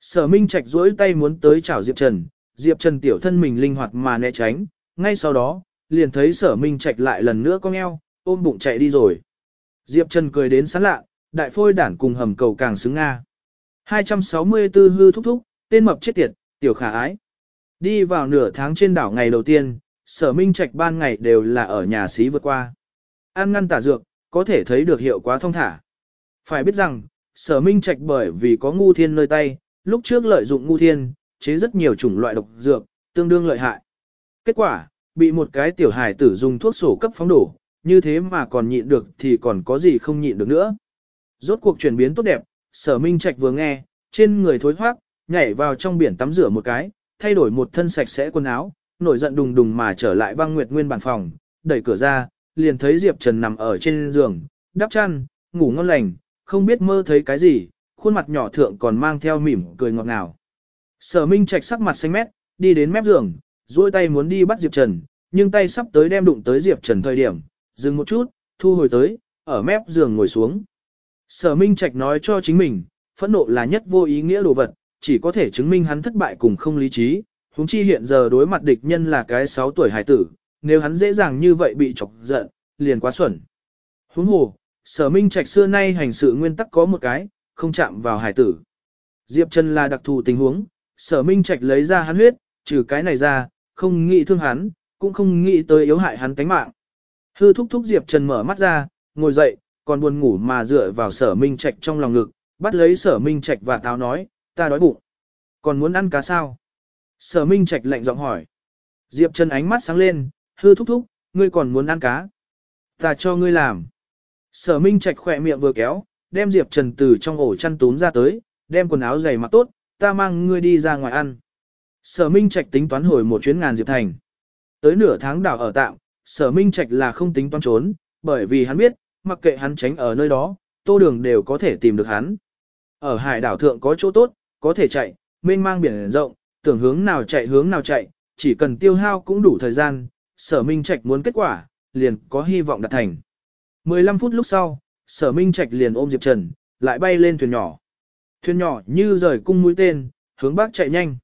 Sở Minh Trạch duỗi tay muốn tới chảo Diệp Trần, Diệp Trần tiểu thân mình linh hoạt mà né tránh, ngay sau đó, liền thấy Sở Minh Trạch lại lần nữa cong eo, ôm bụng chạy đi rồi. Diệp Trần cười đến sán lạ, đại phôi đản cùng hầm cầu càng xứng Nga. 264 hư thúc thúc, tên mập chết tiệt, tiểu khả ái. Đi vào nửa tháng trên đảo ngày đầu tiên, Sở Minh Trạch ban ngày đều là ở nhà xí vượt qua. Ăn ngăn tả dược, có thể thấy được hiệu quả thông thả. Phải biết rằng, Sở Minh Trạch bởi vì có ngu thiên nơi tay, lúc trước lợi dụng ngu thiên, chế rất nhiều chủng loại độc dược, tương đương lợi hại. Kết quả, bị một cái tiểu hài tử dùng thuốc sổ cấp phóng đổ, như thế mà còn nhịn được thì còn có gì không nhịn được nữa. Rốt cuộc chuyển biến tốt đẹp, sở minh trạch vừa nghe, trên người thối thoát, nhảy vào trong biển tắm rửa một cái, thay đổi một thân sạch sẽ quần áo, nổi giận đùng đùng mà trở lại băng nguyệt nguyên bản phòng, đẩy cửa ra, liền thấy Diệp Trần nằm ở trên giường, đắp chăn, ngủ ngon lành, không biết mơ thấy cái gì, khuôn mặt nhỏ thượng còn mang theo mỉm cười ngọt ngào. Sở Minh Trạch sắc mặt xanh mét, đi đến mép giường, duỗi tay muốn đi bắt Diệp Trần, nhưng tay sắp tới đem đụng tới Diệp Trần thời điểm, dừng một chút, thu hồi tới, ở mép giường ngồi xuống. Sở Minh Trạch nói cho chính mình, phẫn nộ là nhất vô ý nghĩa đồ vật, chỉ có thể chứng minh hắn thất bại cùng không lý trí, huống chi hiện giờ đối mặt địch nhân là cái 6 tuổi hải tử, nếu hắn dễ dàng như vậy bị chọc giận, liền quá xuẩn. Huống hồ, Sở Minh Trạch xưa nay hành sự nguyên tắc có một cái, không chạm vào hải tử. Diệp Trần là đặc thù tình huống, sở minh trạch lấy ra hắn huyết, trừ cái này ra, không nghĩ thương hắn, cũng không nghĩ tới yếu hại hắn tánh mạng. Hư thúc thúc Diệp Trần mở mắt ra, ngồi dậy, còn buồn ngủ mà dựa vào sở minh trạch trong lòng ngực, bắt lấy sở minh trạch và táo nói, ta đói bụng. Còn muốn ăn cá sao? Sở minh trạch lạnh giọng hỏi. Diệp Trần ánh mắt sáng lên, hư thúc thúc, ngươi còn muốn ăn cá. Ta cho ngươi làm. Sở minh trạch khỏe miệng vừa kéo, đem Diệp Trần từ trong ổ chăn túm ra tới, đem quần áo giày mặc tốt, ta mang ngươi đi ra ngoài ăn. Sở Minh Trạch tính toán hồi một chuyến ngàn Diệp Thành. Tới nửa tháng đảo ở tạm, Sở Minh Trạch là không tính toán trốn, bởi vì hắn biết, mặc kệ hắn tránh ở nơi đó, tô đường đều có thể tìm được hắn. Ở hải đảo thượng có chỗ tốt, có thể chạy, mênh mang biển rộng, tưởng hướng nào chạy hướng nào chạy, chỉ cần tiêu hao cũng đủ thời gian, Sở Minh Trạch muốn kết quả, liền có hy vọng đạt thành. 15 phút lúc sau, Sở Minh Trạch liền ôm Diệp Trần, lại bay lên thuyền nhỏ. Thuyền nhỏ như rời cung mũi tên, hướng bắc chạy nhanh.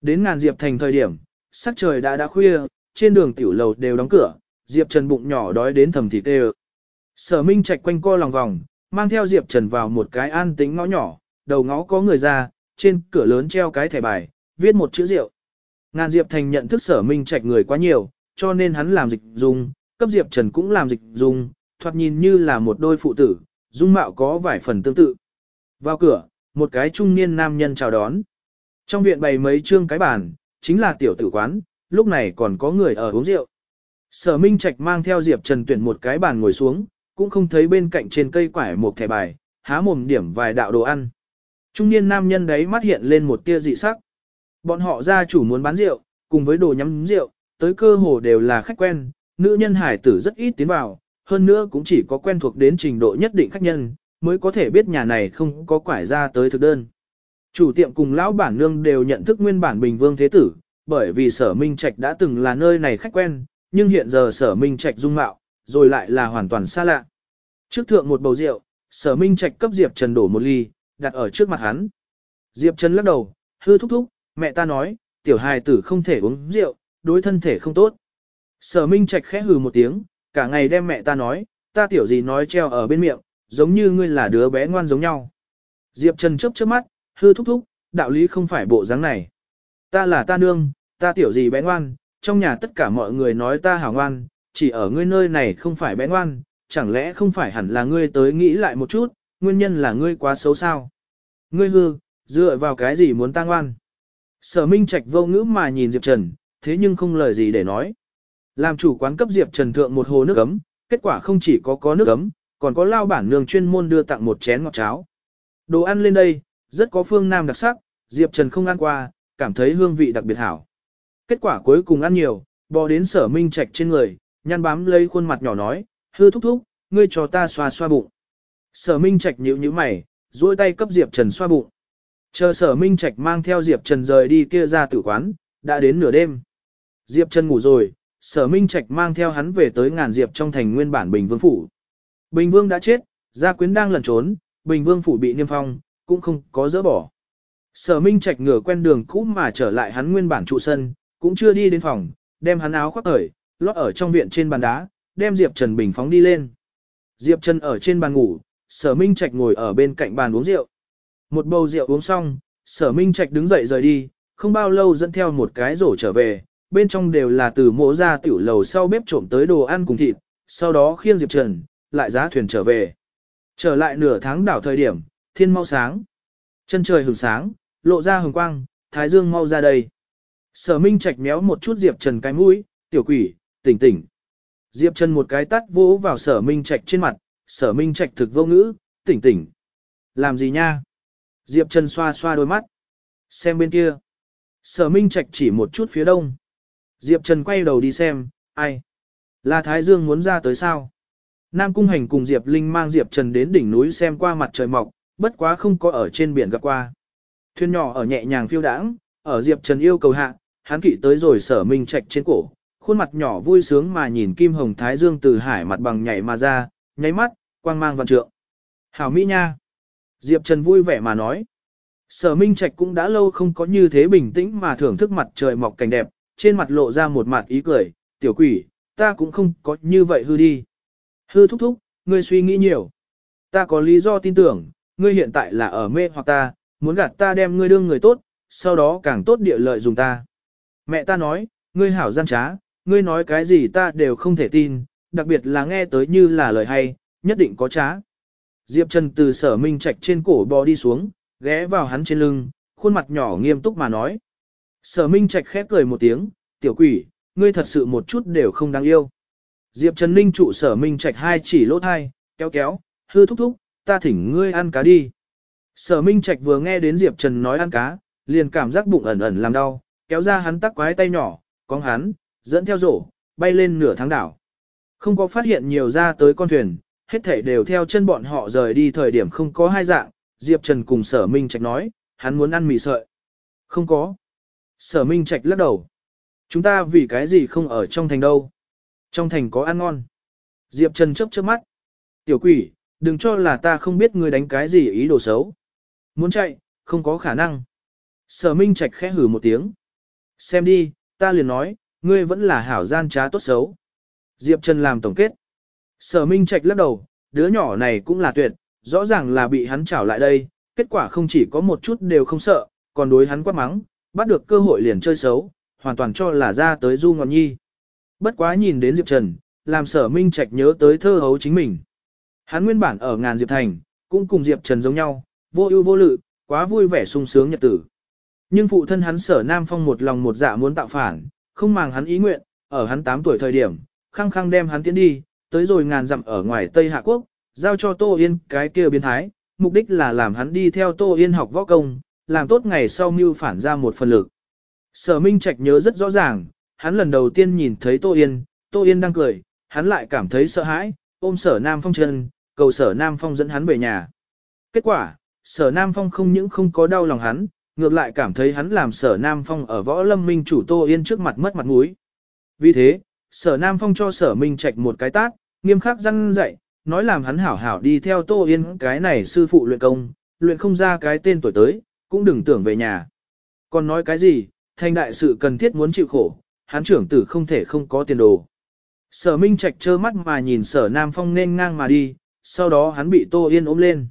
Đến ngàn Diệp thành thời điểm, sắc trời đã đã khuya, trên đường tiểu lầu đều đóng cửa, Diệp Trần bụng nhỏ đói đến thầm thịt tê Sở Minh Trạch quanh co lòng vòng, mang theo Diệp Trần vào một cái an tĩnh ngõ nhỏ, đầu ngõ có người ra, trên cửa lớn treo cái thẻ bài, viết một chữ rượu. Ngàn Diệp Thành nhận thức Sở Minh Trạch người quá nhiều, cho nên hắn làm dịch dung, cấp Diệp Trần cũng làm dịch dung, thoạt nhìn như là một đôi phụ tử, dung mạo có vài phần tương tự. Vào cửa, một cái trung niên nam nhân chào đón. Trong viện bày mấy trương cái bàn, chính là tiểu tử quán, lúc này còn có người ở uống rượu. Sở Minh Trạch mang theo Diệp Trần tuyển một cái bàn ngồi xuống, cũng không thấy bên cạnh trên cây quải một thẻ bài, há mồm điểm vài đạo đồ ăn. Trung niên nam nhân đấy mắt hiện lên một tia dị sắc. Bọn họ gia chủ muốn bán rượu, cùng với đồ nhắm rượu, tới cơ hồ đều là khách quen, nữ nhân hải tử rất ít tiến vào, hơn nữa cũng chỉ có quen thuộc đến trình độ nhất định khách nhân, mới có thể biết nhà này không có quải ra tới thực đơn. Chủ tiệm cùng lão bản nương đều nhận thức nguyên bản Bình Vương Thế Tử, bởi vì sở Minh Trạch đã từng là nơi này khách quen, nhưng hiện giờ sở Minh Trạch dung mạo, rồi lại là hoàn toàn xa lạ. Trước thượng một bầu rượu, sở Minh Trạch cấp Diệp Trần đổ một ly, đặt ở trước mặt hắn. Diệp Trần lắc đầu, hư thúc thúc, mẹ ta nói, tiểu hài tử không thể uống rượu, đối thân thể không tốt. Sở Minh Trạch khẽ hừ một tiếng, cả ngày đem mẹ ta nói, ta tiểu gì nói treo ở bên miệng, giống như ngươi là đứa bé ngoan giống nhau. Diệp Trần chớp chớp mắt, hư thúc thúc, đạo lý không phải bộ dáng này. Ta là ta nương, ta tiểu gì bé ngoan, trong nhà tất cả mọi người nói ta hảo ngoan, chỉ ở ngươi nơi này không phải bé ngoan, chẳng lẽ không phải hẳn là ngươi tới nghĩ lại một chút, nguyên nhân là ngươi quá xấu sao. Ngươi hư, dựa vào cái gì muốn ta ngoan. Sở Minh Trạch vô ngữ mà nhìn Diệp Trần, thế nhưng không lời gì để nói. Làm chủ quán cấp Diệp Trần thượng một hồ nước ấm, kết quả không chỉ có có nước ấm, còn có lao bản nương chuyên môn đưa tặng một chén ngọt cháo. Đồ ăn lên đây, rất có phương Nam đặc sắc, Diệp Trần không ăn qua, cảm thấy hương vị đặc biệt hảo. Kết quả cuối cùng ăn nhiều, bò đến sở minh trạch trên người, nhăn bám lấy khuôn mặt nhỏ nói, hư thúc thúc, ngươi cho ta xoa xoa bụng. Sở minh trạch nhíu nhíu mày, duỗi tay cấp Diệp Trần xoa bụng. Chờ sở minh trạch mang theo Diệp Trần rời đi kia ra tử quán, đã đến nửa đêm. Diệp Trần ngủ rồi, sở minh trạch mang theo hắn về tới ngàn Diệp trong thành nguyên bản Bình Vương Phủ. Bình Vương đã chết, gia quyến đang lẩn trốn, Bình Vương Phủ bị niêm phong, cũng không có dỡ bỏ. Sở Minh Trạch ngửa quen đường cũ mà trở lại hắn nguyên bản trụ sân, cũng chưa đi đến phòng, đem hắn áo khoác ở, lót ở trong viện trên bàn đá, đem Diệp Trần bình phóng đi lên. Diệp Trần ở trên bàn ngủ, Sở Minh Trạch ngồi ở bên cạnh bàn uống rượu. Một bầu rượu uống xong, Sở Minh Trạch đứng dậy rời đi, không bao lâu dẫn theo một cái rổ trở về, bên trong đều là từ mộ ra tiểu lầu sau bếp trộm tới đồ ăn cùng thịt, sau đó khiêng Diệp Trần, lại giá thuyền trở về. Trở lại nửa tháng đảo thời điểm, thiên mau sáng. Chân trời hừng sáng, lộ ra hừng quang, thái dương mau ra đây. Sở Minh Trạch méo một chút Diệp Trần cái mũi, tiểu quỷ, tỉnh tỉnh. Diệp Trần một cái tắt vỗ vào sở Minh Trạch trên mặt, sở Minh Trạch thực vô ngữ, tỉnh tỉnh. Làm gì nha? Diệp Trần xoa xoa đôi mắt. Xem bên kia. Sở Minh Trạch chỉ một chút phía đông. Diệp Trần quay đầu đi xem, ai? Là Thái Dương muốn ra tới sao? Nam Cung Hành cùng Diệp Linh mang Diệp Trần đến đỉnh núi xem qua mặt trời mọc, bất quá không có ở trên biển gặp qua. Thuyền nhỏ ở nhẹ nhàng phiêu đãng, ở Diệp Trần yêu cầu hạ, hắn kỵ tới rồi sở minh trạch trên cổ, khuôn mặt nhỏ vui sướng mà nhìn Kim Hồng Thái Dương từ hải mặt bằng nhảy mà ra, nháy mắt, quang mang vạn trượng. Hảo Mỹ nha! Diệp Trần vui vẻ mà nói. Sở Minh Trạch cũng đã lâu không có như thế bình tĩnh mà thưởng thức mặt trời mọc cảnh đẹp, trên mặt lộ ra một mặt ý cười, tiểu quỷ, ta cũng không có như vậy hư đi. Hư thúc thúc, ngươi suy nghĩ nhiều. Ta có lý do tin tưởng, ngươi hiện tại là ở mê hoặc ta, muốn gạt ta đem ngươi đương người tốt, sau đó càng tốt địa lợi dùng ta. Mẹ ta nói, ngươi hảo gian trá, ngươi nói cái gì ta đều không thể tin, đặc biệt là nghe tới như là lời hay, nhất định có trá. Diệp Trần từ sở minh trạch trên cổ bò đi xuống, ghé vào hắn trên lưng, khuôn mặt nhỏ nghiêm túc mà nói. Sở minh trạch khép cười một tiếng, tiểu quỷ, ngươi thật sự một chút đều không đáng yêu. Diệp Trần Ninh trụ sở minh trạch hai chỉ lỗ thai, kéo kéo, hư thúc thúc, ta thỉnh ngươi ăn cá đi. Sở minh trạch vừa nghe đến Diệp Trần nói ăn cá, liền cảm giác bụng ẩn ẩn làm đau, kéo ra hắn tắc quái tay nhỏ, cong hắn, dẫn theo rổ, bay lên nửa tháng đảo. Không có phát hiện nhiều ra tới con thuyền, hết thảy đều theo chân bọn họ rời đi thời điểm không có hai dạng, Diệp Trần cùng sở minh trạch nói, hắn muốn ăn mì sợi. Không có. Sở minh trạch lắc đầu. Chúng ta vì cái gì không ở trong thành đâu. Trong thành có ăn ngon. Diệp Trần chớp chớp mắt. Tiểu quỷ, đừng cho là ta không biết ngươi đánh cái gì ý đồ xấu. Muốn chạy, không có khả năng. Sở Minh Trạch khẽ hử một tiếng. Xem đi, ta liền nói, ngươi vẫn là hảo gian trá tốt xấu. Diệp Trần làm tổng kết. Sở Minh Trạch lắc đầu, đứa nhỏ này cũng là tuyệt, rõ ràng là bị hắn trảo lại đây, kết quả không chỉ có một chút đều không sợ, còn đối hắn quát mắng, bắt được cơ hội liền chơi xấu, hoàn toàn cho là ra tới du ngọn nhi. Bất quá nhìn đến Diệp Trần, làm sở Minh Trạch nhớ tới thơ hấu chính mình. Hắn nguyên bản ở ngàn Diệp Thành, cũng cùng Diệp Trần giống nhau, vô ưu vô lự, quá vui vẻ sung sướng nhật tử. Nhưng phụ thân hắn sở Nam Phong một lòng một dạ muốn tạo phản, không màng hắn ý nguyện, ở hắn 8 tuổi thời điểm, khăng khăng đem hắn tiến đi, tới rồi ngàn dặm ở ngoài Tây Hạ Quốc, giao cho Tô Yên cái kia biến thái, mục đích là làm hắn đi theo Tô Yên học võ công, làm tốt ngày sau mưu phản ra một phần lực. Sở Minh Trạch nhớ rất rõ ràng, hắn lần đầu tiên nhìn thấy Tô Yên, Tô Yên đang cười, hắn lại cảm thấy sợ hãi, ôm sở Nam Phong chân, cầu sở Nam Phong dẫn hắn về nhà. Kết quả, sở Nam Phong không những không có đau lòng hắn, ngược lại cảm thấy hắn làm sở Nam Phong ở võ lâm minh chủ Tô Yên trước mặt mất mặt mũi. Vì thế, sở Nam Phong cho sở Minh Trạch một cái tát, nghiêm khắc răn dạy, nói làm hắn hảo hảo đi theo Tô Yên cái này sư phụ luyện công, luyện không ra cái tên tuổi tới, cũng đừng tưởng về nhà. Còn nói cái gì, thành đại sự cần thiết muốn chịu khổ, hắn trưởng tử không thể không có tiền đồ. Sở Minh Trạch trơ mắt mà nhìn sở Nam Phong nên ngang mà đi, sau đó hắn bị Tô Yên ôm lên.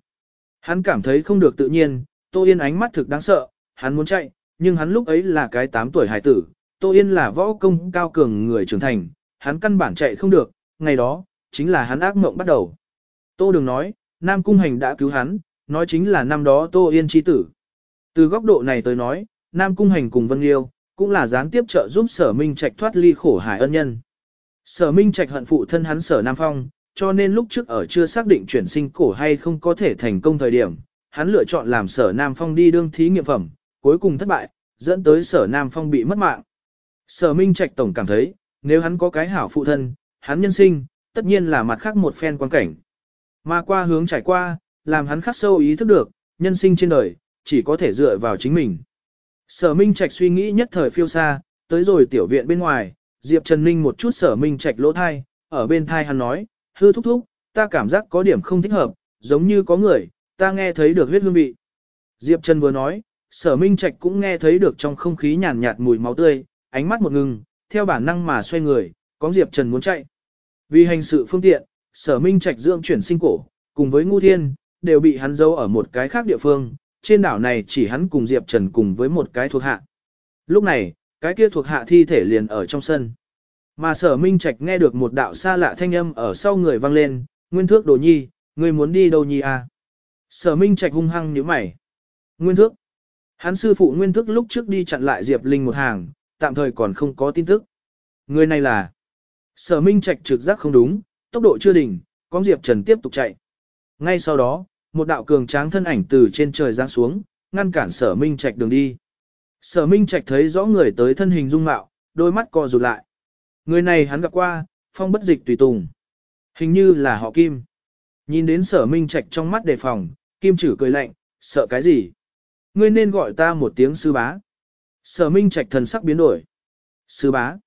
Hắn cảm thấy không được tự nhiên, Tô Yên ánh mắt thực đáng sợ, hắn muốn chạy, nhưng hắn lúc ấy là cái 8 tuổi hải tử, Tô Yên là võ công cao cường người trưởng thành, hắn căn bản chạy không được, ngày đó, chính là hắn ác mộng bắt đầu. Tô đừng nói, Nam Cung Hành đã cứu hắn, nói chính là năm đó Tô Yên chi tử. Từ góc độ này tới nói, Nam Cung Hành cùng Vân Liêu, cũng là gián tiếp trợ giúp sở minh trạch thoát ly khổ hải ân nhân. Sở minh trạch hận phụ thân hắn sở Nam Phong, cho nên lúc trước ở chưa xác định chuyển sinh cổ hay không có thể thành công thời điểm, hắn lựa chọn làm sở Nam Phong đi đương thí nghiệm phẩm, cuối cùng thất bại, dẫn tới sở Nam Phong bị mất mạng. Sở Minh Trạch Tổng cảm thấy, nếu hắn có cái hảo phụ thân, hắn nhân sinh, tất nhiên là mặt khác một phen quan cảnh. Mà qua hướng trải qua, làm hắn khắc sâu ý thức được, nhân sinh trên đời, chỉ có thể dựa vào chính mình. Sở Minh Trạch suy nghĩ nhất thời phiêu xa, tới rồi tiểu viện bên ngoài, Diệp Trần Ninh một chút sở Minh Trạch lỗ thai, ở bên thai hắn nói, hư thúc thúc, ta cảm giác có điểm không thích hợp, giống như có người, ta nghe thấy được huyết hương vị. Diệp Trần vừa nói, sở Minh Trạch cũng nghe thấy được trong không khí nhàn nhạt mùi máu tươi, ánh mắt một ngừng, theo bản năng mà xoay người, có Diệp Trần muốn chạy. Vì hành sự phương tiện, sở Minh Trạch dưỡng chuyển sinh cổ, cùng với Ngu Thiên, đều bị hắn giấu ở một cái khác địa phương, trên đảo này chỉ hắn cùng Diệp Trần cùng với một cái thuộc hạ. Lúc này, cái kia thuộc hạ thi thể liền ở trong sân. Mà sở Minh Trạch nghe được một đạo xa lạ thanh âm ở sau người vang lên, nguyên thước đồ nhi, người muốn đi đâu nhi à? Sở Minh Trạch hung hăng nhíu mày. Nguyên thước. Hắn sư phụ nguyên thước lúc trước đi chặn lại Diệp Linh một hàng, tạm thời còn không có tin tức. Người này là. Sở Minh Trạch trực giác không đúng, tốc độ chưa đỉnh, con Diệp Trần tiếp tục chạy. Ngay sau đó, một đạo cường tráng thân ảnh từ trên trời giáng xuống, ngăn cản sở minh trạch đường đi. Sở minh trạch thấy rõ người tới thân hình dung mạo, đôi mắt co rụt lại. Người này hắn gặp qua, phong bất dịch tùy tùng. Hình như là họ Kim. Nhìn đến sở minh trạch trong mắt đề phòng, Kim chử cười lạnh, sợ cái gì? Ngươi nên gọi ta một tiếng sư bá. Sở minh trạch thần sắc biến đổi. Sư bá.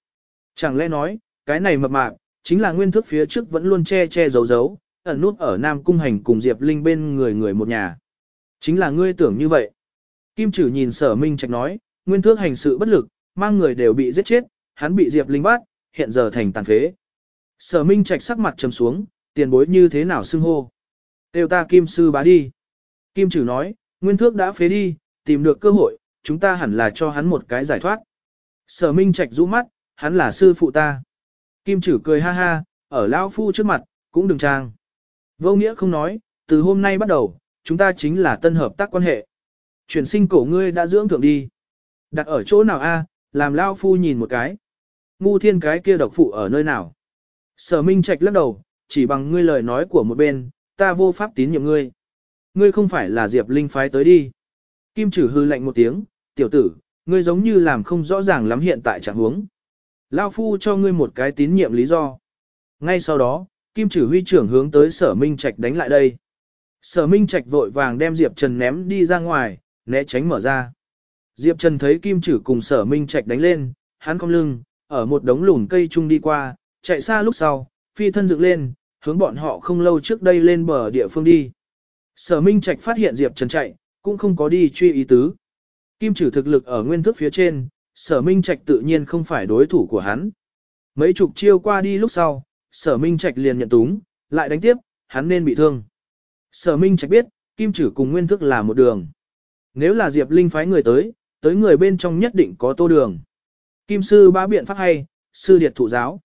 Chẳng lẽ nói, cái này mập mạp, chính là nguyên thức phía trước vẫn luôn che che giấu giấu, ẩn nút ở Nam Cung Hành cùng Diệp Linh bên người người một nhà. Chính là ngươi tưởng như vậy. Kim Trử nhìn sở minh trạch nói, nguyên thước hành sự bất lực, mang người đều bị giết chết, hắn bị Diệp Linh bắt, hiện giờ thành tàn phế. Sở minh trạch sắc mặt trầm xuống, tiền bối như thế nào xưng hô. Tiêu ta Kim Sư bá đi. Kim Trử nói, Nguyên thước đã phế đi, tìm được cơ hội, chúng ta hẳn là cho hắn một cái giải thoát. Sở Minh Trạch rũ mắt, hắn là sư phụ ta. Kim Chử cười ha ha, ở lão phu trước mặt, cũng đừng trang. Vô nghĩa không nói, từ hôm nay bắt đầu, chúng ta chính là tân hợp tác quan hệ. Chuyển sinh cổ ngươi đã dưỡng thượng đi. Đặt ở chỗ nào a? làm lão phu nhìn một cái. Ngu thiên cái kia độc phụ ở nơi nào? Sở Minh Trạch lắc đầu, chỉ bằng ngươi lời nói của một bên, ta vô pháp tín nhiệm ngươi. Ngươi không phải là Diệp Linh phái tới đi. Kim Chử hư lạnh một tiếng, tiểu tử, ngươi giống như làm không rõ ràng lắm hiện tại trạng huống. Lao phu cho ngươi một cái tín nhiệm lý do. Ngay sau đó, Kim Chử huy trưởng hướng tới Sở Minh Trạch đánh lại đây. Sở Minh Trạch vội vàng đem Diệp Trần ném đi ra ngoài, né tránh mở ra. Diệp Trần thấy Kim Chử cùng Sở Minh Trạch đánh lên, hắn cong lưng, ở một đống lùn cây chung đi qua, chạy xa lúc sau, phi thân dựng lên, hướng bọn họ không lâu trước đây lên bờ địa phương đi. Sở Minh Trạch phát hiện Diệp Trần chạy, cũng không có đi truy ý tứ. Kim trừ thực lực ở nguyên thức phía trên, sở Minh Trạch tự nhiên không phải đối thủ của hắn. Mấy chục chiêu qua đi lúc sau, sở Minh Trạch liền nhận túng, lại đánh tiếp, hắn nên bị thương. Sở Minh Trạch biết, Kim Chử cùng nguyên thức là một đường. Nếu là Diệp Linh phái người tới, tới người bên trong nhất định có tô đường. Kim sư ba biện pháp hay, sư điệt thụ giáo.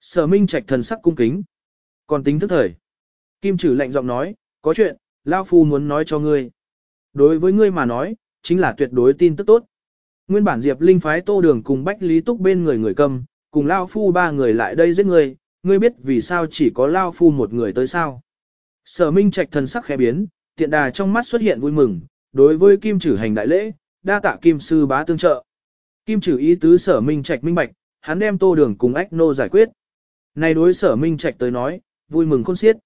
Sở Minh Trạch thần sắc cung kính. Còn tính thức thời. Kim Chử lạnh giọng nói, có chuyện, Lao Phu muốn nói cho ngươi. Đối với ngươi mà nói, chính là tuyệt đối tin tức tốt. Nguyên bản Diệp Linh phái tô đường cùng Bách Lý Túc bên người người cầm, cùng Lao Phu ba người lại đây giết ngươi, ngươi biết vì sao chỉ có Lao Phu một người tới sao. Sở Minh Trạch thần sắc khẽ biến, tiện đà trong mắt xuất hiện vui mừng, đối với Kim Trử hành đại lễ, đa tạ Kim Sư bá tương trợ. Kim Trử ý tứ Sở Minh Trạch minh bạch, hắn đem tô đường cùng ách nô giải quyết. Này đối Sở Minh Trạch tới nói, vui mừng khôn xiết.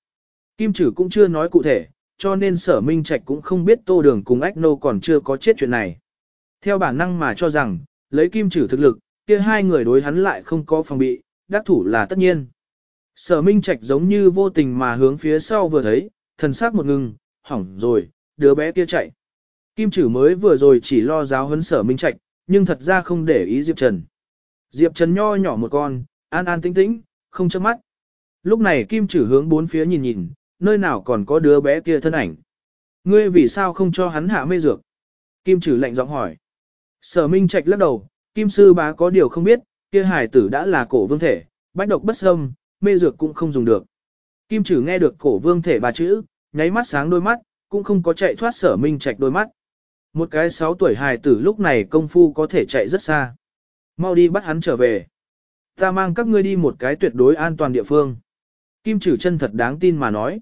Kim Trử cũng chưa nói cụ thể, cho nên sở minh trạch cũng không biết tô đường cùng ách nô còn chưa có chết chuyện này. Theo bản năng mà cho rằng, lấy kim Trử thực lực, kia hai người đối hắn lại không có phòng bị, đắc thủ là tất nhiên. Sở minh trạch giống như vô tình mà hướng phía sau vừa thấy, thần sắc một ngừng, hỏng rồi, đứa bé kia chạy. Kim Trử mới vừa rồi chỉ lo giáo huấn sở minh trạch, nhưng thật ra không để ý Diệp Trần. Diệp Trần nho nhỏ một con, an an tĩnh tĩnh, không chớp mắt. Lúc này Kim Trử hướng bốn phía nhìn nhìn, nơi nào còn có đứa bé kia thân ảnh. Ngươi vì sao không cho hắn hạ mê dược? Kim Trử lạnh giọng hỏi. Sở Minh Trạch lắc đầu, Kim sư bá có điều không biết, kia hải tử đã là cổ vương thể, bách độc bất xâm, mê dược cũng không dùng được. Kim Trử nghe được cổ vương thể ba chữ, nháy mắt sáng đôi mắt, cũng không có chạy thoát sở Minh Trạch đôi mắt. Một cái 6 tuổi hài tử lúc này công phu có thể chạy rất xa. Mau đi bắt hắn trở về. Ta mang các ngươi đi một cái tuyệt đối an toàn địa phương. Kim Trử chân thật đáng tin mà nói.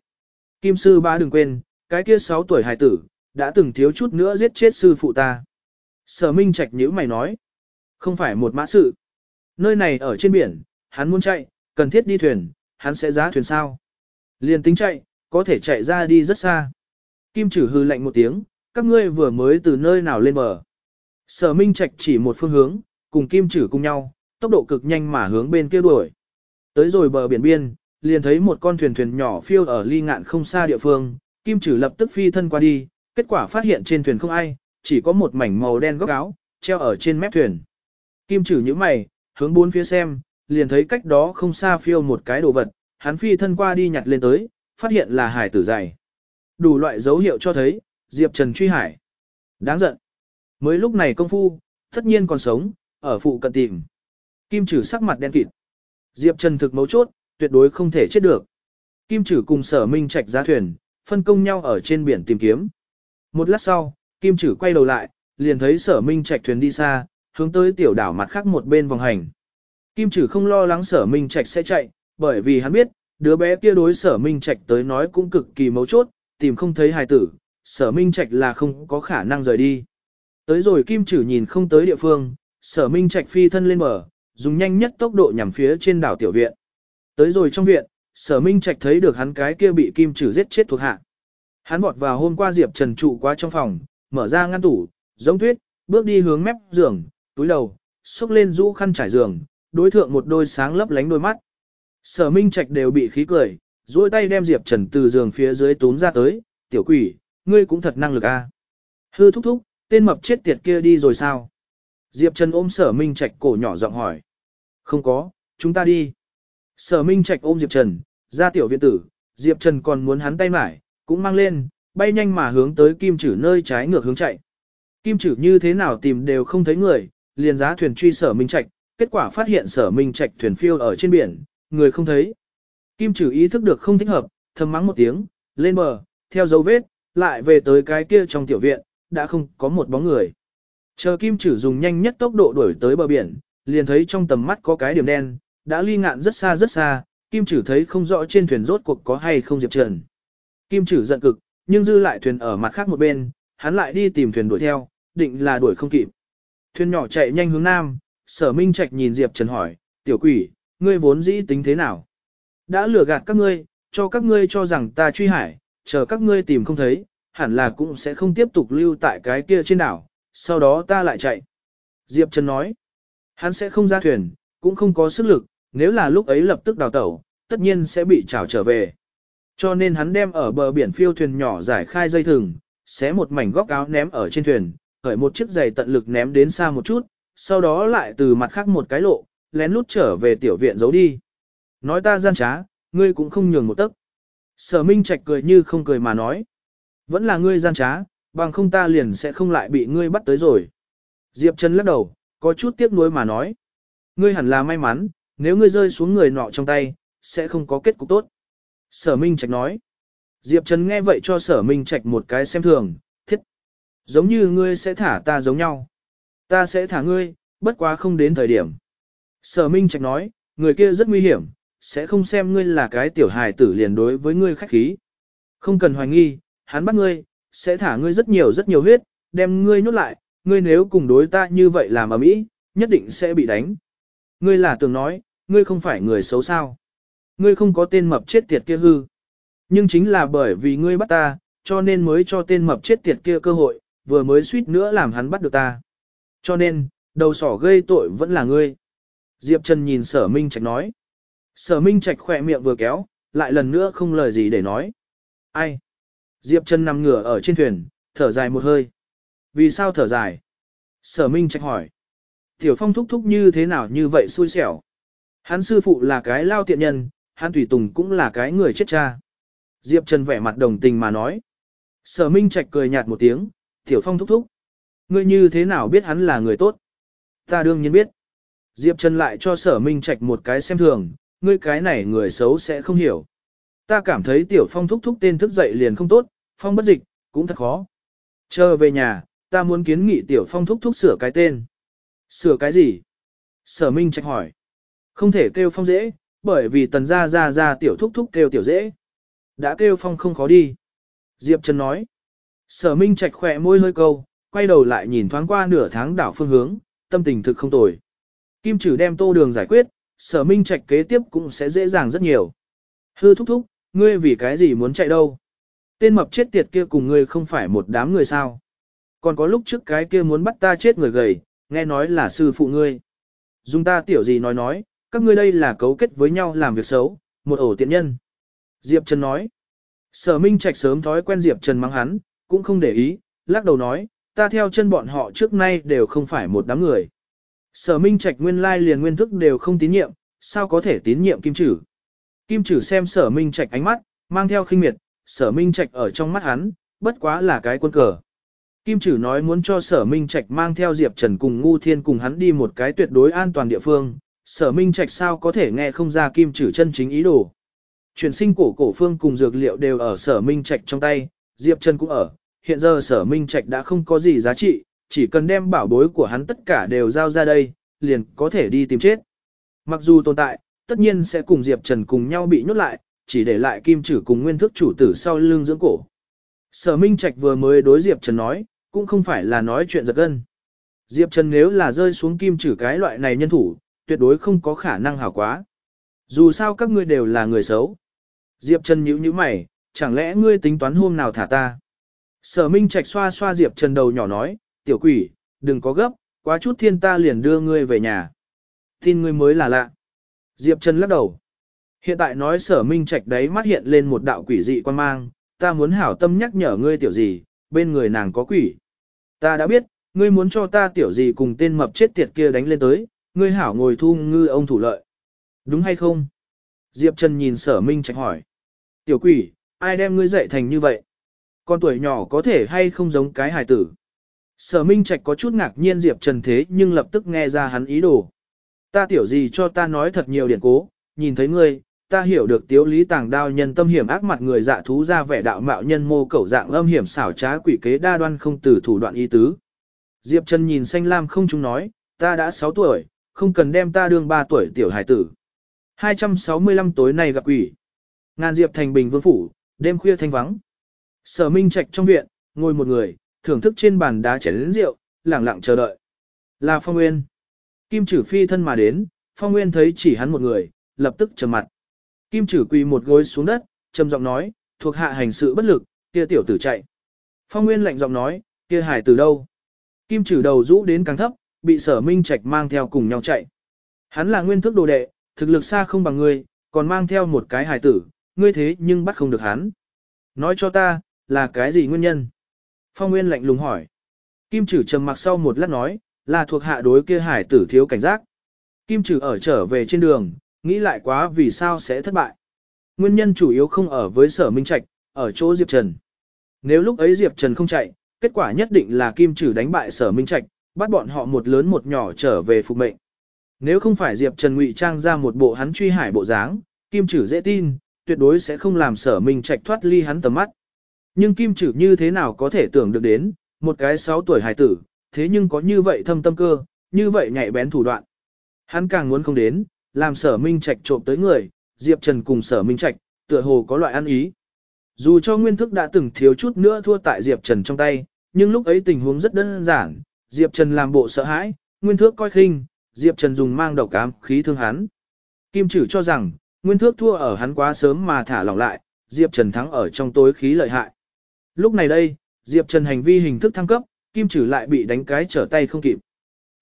Kim sư ba đừng quên, cái kia 6 tuổi hài tử, đã từng thiếu chút nữa giết chết sư phụ ta. Sở Minh Trạch nhíu mày nói. Không phải một mã sự. Nơi này ở trên biển, hắn muốn chạy, cần thiết đi thuyền, hắn sẽ giá thuyền sao. Liền tính chạy, có thể chạy ra đi rất xa. Kim Chử hư lạnh một tiếng, các ngươi vừa mới từ nơi nào lên bờ. Sở Minh Trạch chỉ một phương hướng, cùng Kim Chử cùng nhau, tốc độ cực nhanh mà hướng bên kia đuổi. Tới rồi bờ biển biên, liền thấy một con thuyền thuyền nhỏ phiêu ở ly ngạn không xa địa phương, kim Chử lập tức phi thân qua đi, kết quả phát hiện trên thuyền không ai, chỉ có một mảnh màu đen góc áo, treo ở trên mép thuyền. Kim Chử nhíu mày, hướng bốn phía xem, liền thấy cách đó không xa phiêu một cái đồ vật, hắn phi thân qua đi nhặt lên tới, phát hiện là hải tử dày. Đủ loại dấu hiệu cho thấy, Diệp Trần truy hải. Đáng giận. Mới lúc này công phu, tất nhiên còn sống, ở phụ cận tìm. Kim trừ sắc mặt đen kịt. Diệp Trần thực mấu chốt, tuyệt đối không thể chết được. Kim Trử cùng sở minh trạch ra thuyền, phân công nhau ở trên biển tìm kiếm. Một lát sau, Kim Trử quay đầu lại, liền thấy sở minh trạch thuyền đi xa, hướng tới tiểu đảo mặt khác một bên vòng hành. Kim Trử không lo lắng sở minh trạch sẽ chạy, bởi vì hắn biết, đứa bé kia đối sở minh trạch tới nói cũng cực kỳ mấu chốt, tìm không thấy hài tử, sở minh trạch là không có khả năng rời đi. Tới rồi Kim Trử nhìn không tới địa phương, sở minh trạch phi thân lên bờ, dùng nhanh nhất tốc độ nhằm phía trên đảo tiểu viện. Tới rồi trong viện, sở minh trạch thấy được hắn cái kia bị kim Trử giết chết thuộc hạ. Hắn vọt vào hôm qua Diệp Trần trụ qua trong phòng, mở ra ngăn tủ, giống tuyết, bước đi hướng mép giường, túi đầu, xúc lên rũ khăn trải giường, đối thượng một đôi sáng lấp lánh đôi mắt. Sở minh trạch đều bị khí cười, duỗi tay đem Diệp Trần từ giường phía dưới túm ra tới, tiểu quỷ, ngươi cũng thật năng lực a. Hư thúc thúc, tên mập chết tiệt kia đi rồi sao? Diệp Trần ôm sở minh trạch cổ nhỏ giọng hỏi. Không có, chúng ta đi. Sở Minh Trạch ôm Diệp Trần, ra tiểu viện tử, Diệp Trần còn muốn hắn tay mải, cũng mang lên, bay nhanh mà hướng tới kim chử nơi trái ngược hướng chạy. Kim chử như thế nào tìm đều không thấy người, liền giá thuyền truy sở minh trạch, kết quả phát hiện sở minh trạch thuyền phiêu ở trên biển, người không thấy. Kim trừ ý thức được không thích hợp, thầm mắng một tiếng, lên bờ, theo dấu vết, lại về tới cái kia trong tiểu viện, đã không có một bóng người. Chờ kim trừ dùng nhanh nhất tốc độ đuổi tới bờ biển, liền thấy trong tầm mắt có cái điểm đen, đã ly ngạn rất xa rất xa, kim trừ thấy không rõ trên thuyền rốt cuộc có hay không Diệp Trần. Kim trừ giận cực, nhưng dư lại thuyền ở mặt khác một bên, hắn lại đi tìm thuyền đuổi theo, định là đuổi không kịp. Thuyền nhỏ chạy nhanh hướng nam, sở minh trạch nhìn Diệp Trần hỏi, tiểu quỷ, ngươi vốn dĩ tính thế nào? Đã lừa gạt các ngươi, cho các ngươi cho rằng ta truy hải, chờ các ngươi tìm không thấy, hẳn là cũng sẽ không tiếp tục lưu tại cái kia trên đảo, sau đó ta lại chạy. Diệp Trần nói, hắn sẽ không ra thuyền, cũng không có sức lực, nếu là lúc ấy lập tức đào tẩu, tất nhiên sẽ bị trảo trở về. Cho nên hắn đem ở bờ biển phiêu thuyền nhỏ giải khai dây thừng, xé một mảnh góc áo ném ở trên thuyền, khởi một chiếc giày tận lực ném đến xa một chút, sau đó lại từ mặt khác một cái lộ, lén lút trở về tiểu viện giấu đi. Nói ta gian trá, ngươi cũng không nhường một tấc. Sở Minh Trạch cười như không cười mà nói. Vẫn là ngươi gian trá, bằng không ta liền sẽ không lại bị ngươi bắt tới rồi. Diệp Trần lắc đầu, có chút tiếc nuối mà nói. Ngươi hẳn là may mắn, nếu ngươi rơi xuống người nọ trong tay, sẽ không có kết cục tốt. Sở Minh Trạch nói. Diệp Trần nghe vậy cho Sở Minh Trạch một cái xem thường, thiết. Giống như ngươi sẽ thả ta giống nhau. Ta sẽ thả ngươi, bất quá không đến thời điểm. Sở Minh Trạch nói, người kia rất nguy hiểm, sẽ không xem ngươi là cái tiểu hài tử liền đối với ngươi khách khí. Không cần hoài nghi, hắn bắt ngươi, sẽ thả ngươi rất nhiều rất nhiều huyết, đem ngươi nhốt lại, ngươi nếu cùng đối ta như vậy làm ở mỹ, nhất định sẽ bị đánh. Ngươi là tưởng nói, ngươi không phải người xấu sao. Ngươi không có tên mập chết tiệt kia hư. Nhưng chính là bởi vì ngươi bắt ta, cho nên mới cho tên mập chết tiệt kia cơ hội, vừa mới suýt nữa làm hắn bắt được ta. Cho nên, đầu sỏ gây tội vẫn là ngươi. Diệp Trần nhìn sở Minh Trạch nói. Sở Minh Trạch khỏe miệng vừa kéo, lại lần nữa không lời gì để nói. Ai? Diệp Trần nằm ngửa ở trên thuyền, thở dài một hơi. Vì sao thở dài? Sở Minh Trạch hỏi. Tiểu Phong thúc thúc như thế nào như vậy xui xẻo? Hắn sư phụ là cái lao tiện nhân, hắn tùy tùng cũng là cái người chết cha. Diệp Trần vẻ mặt đồng tình mà nói. Sở Minh Trạch cười nhạt một tiếng, Tiểu Phong thúc thúc. Ngươi như thế nào biết hắn là người tốt? Ta đương nhiên biết. Diệp Trần lại cho sở Minh Trạch một cái xem thường, ngươi cái này người xấu sẽ không hiểu. Ta cảm thấy Tiểu Phong thúc thúc tên thức dậy liền không tốt, Phong bất dịch, cũng thật khó. Chờ về nhà, ta muốn kiến nghị Tiểu Phong thúc thúc sửa cái tên. Sửa cái gì? Sở Minh Trạch hỏi. Không thể kêu Phong dễ, bởi vì tần gia gia gia Tiểu thúc thúc kêu Tiểu dễ. Đã kêu Phong không khó đi. Diệp Trần nói. Sở Minh Trạch khỏe môi hơi câu, quay đầu lại nhìn thoáng qua nửa tháng đảo phương hướng, tâm tình thực không tồi. Kim trừ đem tô đường giải quyết, sở minh trạch kế tiếp cũng sẽ dễ dàng rất nhiều. Hư thúc thúc, ngươi vì cái gì muốn chạy đâu? Tên mập chết tiệt kia cùng ngươi không phải một đám người sao? Còn có lúc trước cái kia muốn bắt ta chết người gầy, nghe nói là sư phụ ngươi. Dùng ta tiểu gì nói nói, các ngươi đây là cấu kết với nhau làm việc xấu, một ổ tiện nhân. Diệp Trần nói. Sở Minh Trạch sớm thói quen Diệp Trần mắng hắn, cũng không để ý, lắc đầu nói, ta theo chân bọn họ trước nay đều không phải một đám người. Sở Minh Trạch nguyên lai liền nguyên thức đều không tín nhiệm, sao có thể tín nhiệm Kim Trử. Kim Trử xem Sở Minh Trạch ánh mắt, mang theo khinh miệt, Sở Minh Trạch ở trong mắt hắn, bất quá là cái quân cờ. Kim Trử nói muốn cho Sở Minh Trạch mang theo Diệp Trần cùng Ngu Thiên cùng hắn đi một cái tuyệt đối an toàn địa phương, Sở Minh Trạch sao có thể nghe không ra Kim Trử chân chính ý đồ. Chuyển sinh cổ cổ phương cùng dược liệu đều ở Sở Minh Trạch trong tay, Diệp Trần cũng ở, hiện giờ Sở Minh Trạch đã không có gì giá trị, chỉ cần đem bảo bối của hắn tất cả đều giao ra đây, liền có thể đi tìm chết. Mặc dù tồn tại, tất nhiên sẽ cùng Diệp Trần cùng nhau bị nhốt lại, chỉ để lại kim chử cùng nguyên thức chủ tử sau lưng dưỡng cổ. Sở Minh Trạch vừa mới đối Diệp Trần nói, cũng không phải là nói chuyện giật gân. Diệp Trần nếu là rơi xuống kim chử cái loại này nhân thủ, tuyệt đối không có khả năng hảo quá. Dù sao các ngươi đều là người xấu. Diệp Trần nhíu nhíu mày, chẳng lẽ ngươi tính toán hôm nào thả ta? Sở Minh Trạch xoa xoa Diệp Trần đầu nhỏ nói, tiểu quỷ, đừng có gấp, quá chút thiên ta liền đưa ngươi về nhà. Tin ngươi mới là lạ. Diệp Trần lắc đầu. Hiện tại nói sở minh trạch đấy mắt hiện lên một đạo quỷ dị quan mang, ta muốn hảo tâm nhắc nhở ngươi tiểu gì, bên người nàng có quỷ. Ta đã biết, ngươi muốn cho ta tiểu gì cùng tên mập chết tiệt kia đánh lên tới, ngươi hảo ngồi thu ngư ông thủ lợi. Đúng hay không? Diệp Trần nhìn sở minh trạch hỏi. Tiểu quỷ, ai đem ngươi dạy thành như vậy? Con tuổi nhỏ có thể hay không giống cái hài tử. Sở Minh Trạch có chút ngạc nhiên Diệp Trần thế nhưng lập tức nghe ra hắn ý đồ. Ta tiểu gì cho ta nói thật nhiều điển cố, nhìn thấy ngươi, ta hiểu được tiếu lý tàng đao nhân tâm hiểm ác mặt người dạ thú ra vẻ đạo mạo nhân mô cẩu dạng âm hiểm xảo trá quỷ kế đa đoan không từ thủ đoạn ý tứ. Diệp Trần nhìn xanh lam không chúng nói, ta đã 6 tuổi, không cần đem ta đương 3 tuổi tiểu hài tử. 265 tối nay gặp quỷ. Ngàn Diệp thành bình vương phủ, đêm khuya thanh vắng. Sở Minh Trạch trong viện, ngồi một người, thưởng thức trên bàn đá chén lớn rượu, lẳng lặng chờ đợi. Là Phong Nguyên. Kim Chử phi thân mà đến, Phong Nguyên thấy chỉ hắn một người, lập tức trầm mặt. Kim Chử quỳ một gối xuống đất, trầm giọng nói, thuộc hạ hành sự bất lực, kia tiểu tử chạy. Phong Nguyên lạnh giọng nói, kia hải từ đâu? Kim Chử đầu rũ đến càng thấp, bị Sở Minh Trạch mang theo cùng nhau chạy. Hắn là nguyên thức đồ đệ, thực lực xa không bằng ngươi, còn mang theo một cái hải tử, ngươi thế nhưng bắt không được hắn. Nói cho ta, là cái gì nguyên nhân? Phong Nguyên lạnh lùng hỏi. Kim Trử trầm mặc sau một lát nói, là thuộc hạ đối kia hải tử thiếu cảnh giác. Kim Trử ở trở về trên đường, nghĩ lại quá vì sao sẽ thất bại. Nguyên nhân chủ yếu không ở với sở minh trạch, ở chỗ Diệp Trần. Nếu lúc ấy Diệp Trần không chạy, kết quả nhất định là Kim Trử đánh bại sở minh trạch, bắt bọn họ một lớn một nhỏ trở về phục mệnh. Nếu không phải Diệp Trần ngụy trang ra một bộ hắn truy hải bộ dáng, Kim Trử dễ tin, tuyệt đối sẽ không làm sở minh trạch thoát ly hắn tầm mắt. Nhưng Kim Trử như thế nào có thể tưởng được đến, một cái 6 tuổi hài tử, thế nhưng có như vậy thâm tâm cơ, như vậy nhạy bén thủ đoạn. Hắn càng muốn không đến, làm sở minh trạch trộm tới người, Diệp Trần cùng sở minh trạch, tựa hồ có loại ăn ý. Dù cho nguyên thức đã từng thiếu chút nữa thua tại Diệp Trần trong tay, nhưng lúc ấy tình huống rất đơn giản, Diệp Trần làm bộ sợ hãi, nguyên thước coi khinh, Diệp Trần dùng mang độc ám khí thương hắn. Kim Trử cho rằng, nguyên thước thua ở hắn quá sớm mà thả lỏng lại, Diệp Trần thắng ở trong tối khí lợi hại. Lúc này đây, Diệp Trần hành vi hình thức thăng cấp, Kim Trử lại bị đánh cái trở tay không kịp.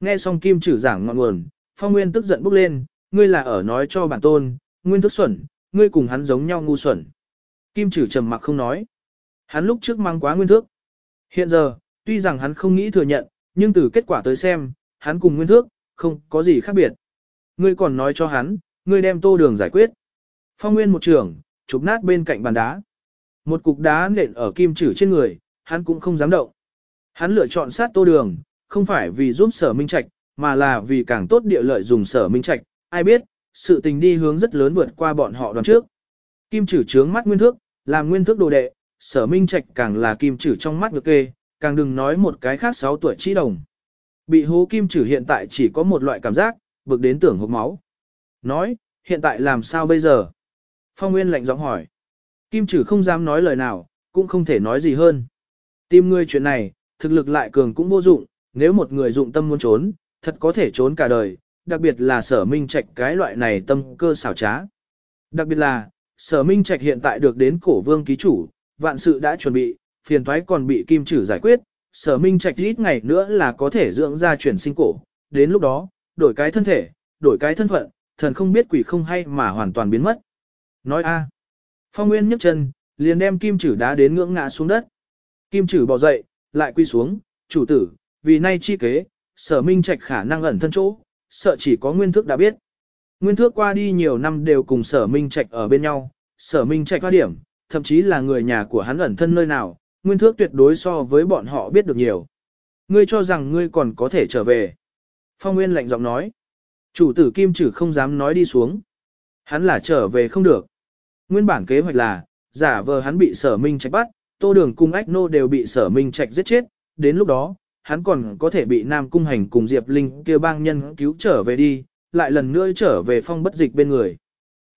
Nghe xong Kim Trử giảng ngọn nguồn, Phong Nguyên tức giận bốc lên, ngươi là ở nói cho bản tôn, Nguyên thức xuẩn, ngươi cùng hắn giống nhau ngu xuẩn. Kim Trử trầm mặc không nói. Hắn lúc trước mang quá Nguyên thước. Hiện giờ, tuy rằng hắn không nghĩ thừa nhận, nhưng từ kết quả tới xem, hắn cùng Nguyên thước, không có gì khác biệt. Ngươi còn nói cho hắn, ngươi đem tô đường giải quyết. Phong Nguyên một trường, chụp nát bên cạnh bàn đá. Một cục đá nện ở kim chử trên người, hắn cũng không dám động. Hắn lựa chọn sát tô đường, không phải vì giúp sở minh trạch, mà là vì càng tốt địa lợi dùng sở minh trạch. Ai biết, sự tình đi hướng rất lớn vượt qua bọn họ đoàn trước. Kim chử trướng mắt nguyên thước, làm nguyên thước đồ đệ, sở minh trạch càng là kim chử trong mắt ngược kê, càng đừng nói một cái khác 6 tuổi trí đồng. Bị hố kim chử hiện tại chỉ có một loại cảm giác, bực đến tưởng hộp máu. Nói, hiện tại làm sao bây giờ? Phong Nguyên lạnh giọng hỏi. Kim Trử không dám nói lời nào, cũng không thể nói gì hơn. Tìm ngươi chuyện này, thực lực lại cường cũng vô dụng, nếu một người dụng tâm muốn trốn, thật có thể trốn cả đời, đặc biệt là sở minh trạch cái loại này tâm cơ xảo trá. Đặc biệt là, sở minh trạch hiện tại được đến cổ vương ký chủ, vạn sự đã chuẩn bị, phiền thoái còn bị kim Trử giải quyết, sở minh trạch ít ngày nữa là có thể dưỡng ra chuyển sinh cổ, đến lúc đó, đổi cái thân thể, đổi cái thân phận, thần không biết quỷ không hay mà hoàn toàn biến mất. Nói a Phong Nguyên nhấc chân, liền đem kim chử đá đến ngưỡng ngã xuống đất. Kim chử bỏ dậy, lại quy xuống, chủ tử, vì nay chi kế, sở minh trạch khả năng ẩn thân chỗ, sợ chỉ có nguyên thước đã biết. Nguyên thước qua đi nhiều năm đều cùng sở minh trạch ở bên nhau, sở minh trạch hoa điểm, thậm chí là người nhà của hắn ẩn thân nơi nào, nguyên thước tuyệt đối so với bọn họ biết được nhiều. Ngươi cho rằng ngươi còn có thể trở về. Phong Nguyên lạnh giọng nói. Chủ tử kim chử không dám nói đi xuống. Hắn là trở về không được. Nguyên bản kế hoạch là, giả vờ hắn bị sở minh trạch bắt, tô đường cung ách nô đều bị sở minh trạch giết chết, đến lúc đó, hắn còn có thể bị nam cung hành cùng Diệp Linh kêu bang nhân cứu trở về đi, lại lần nữa trở về phong bất dịch bên người.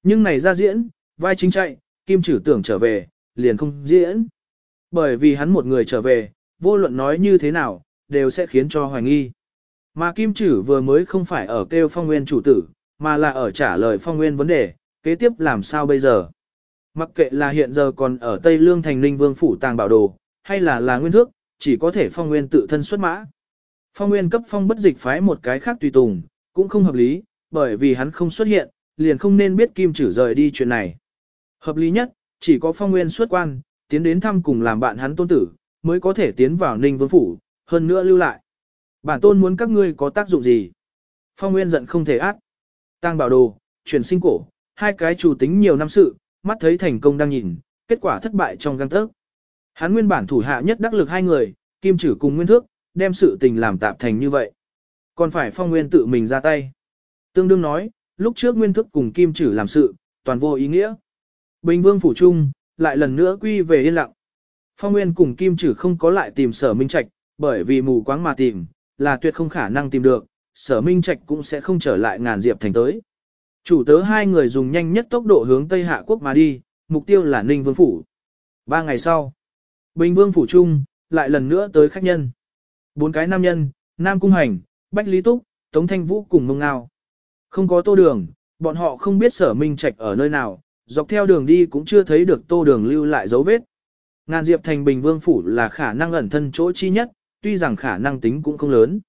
Nhưng này ra diễn, vai chính chạy, kim trừ tưởng trở về, liền không diễn. Bởi vì hắn một người trở về, vô luận nói như thế nào, đều sẽ khiến cho hoài nghi. Mà kim trừ vừa mới không phải ở kêu phong nguyên chủ tử, mà là ở trả lời phong nguyên vấn đề, kế tiếp làm sao bây giờ. Mặc kệ là hiện giờ còn ở Tây Lương thành Ninh Vương phủ tàng bảo đồ, hay là là nguyên thước, chỉ có thể phong nguyên tự thân xuất mã. Phong nguyên cấp phong bất dịch phái một cái khác tùy tùng, cũng không hợp lý, bởi vì hắn không xuất hiện, liền không nên biết kim chử rời đi chuyện này. Hợp lý nhất, chỉ có phong nguyên xuất quan, tiến đến thăm cùng làm bạn hắn tôn tử, mới có thể tiến vào Ninh Vương phủ, hơn nữa lưu lại. Bản tôn muốn các ngươi có tác dụng gì? Phong nguyên giận không thể át. Tàng bảo đồ, chuyển sinh cổ, hai cái chủ tính nhiều năm sự, mắt thấy thành công đang nhìn, kết quả thất bại trong găng tớc. Hắn nguyên bản thủ hạ nhất đắc lực hai người, kim trử cùng nguyên thước, đem sự tình làm tạp thành như vậy. Còn phải phong nguyên tự mình ra tay. Tương đương nói, lúc trước nguyên thức cùng kim trử làm sự, toàn vô ý nghĩa. Bình vương phủ trung, lại lần nữa quy về yên lặng. Phong nguyên cùng kim trử không có lại tìm sở minh trạch, bởi vì mù quáng mà tìm, là tuyệt không khả năng tìm được, sở minh trạch cũng sẽ không trở lại ngàn diệp thành tới. Chủ tớ hai người dùng nhanh nhất tốc độ hướng Tây Hạ Quốc mà đi, mục tiêu là Ninh Vương Phủ. Ba ngày sau, Bình Vương Phủ Trung, lại lần nữa tới khách nhân. Bốn cái nam nhân, Nam Cung Hành, Bách Lý Túc, Tống Thanh Vũ cùng mông ngao. Không có tô đường, bọn họ không biết sở minh trạch ở nơi nào, dọc theo đường đi cũng chưa thấy được tô đường lưu lại dấu vết. Ngàn Diệp Thành Bình Vương Phủ là khả năng ẩn thân chỗ chi nhất, tuy rằng khả năng tính cũng không lớn.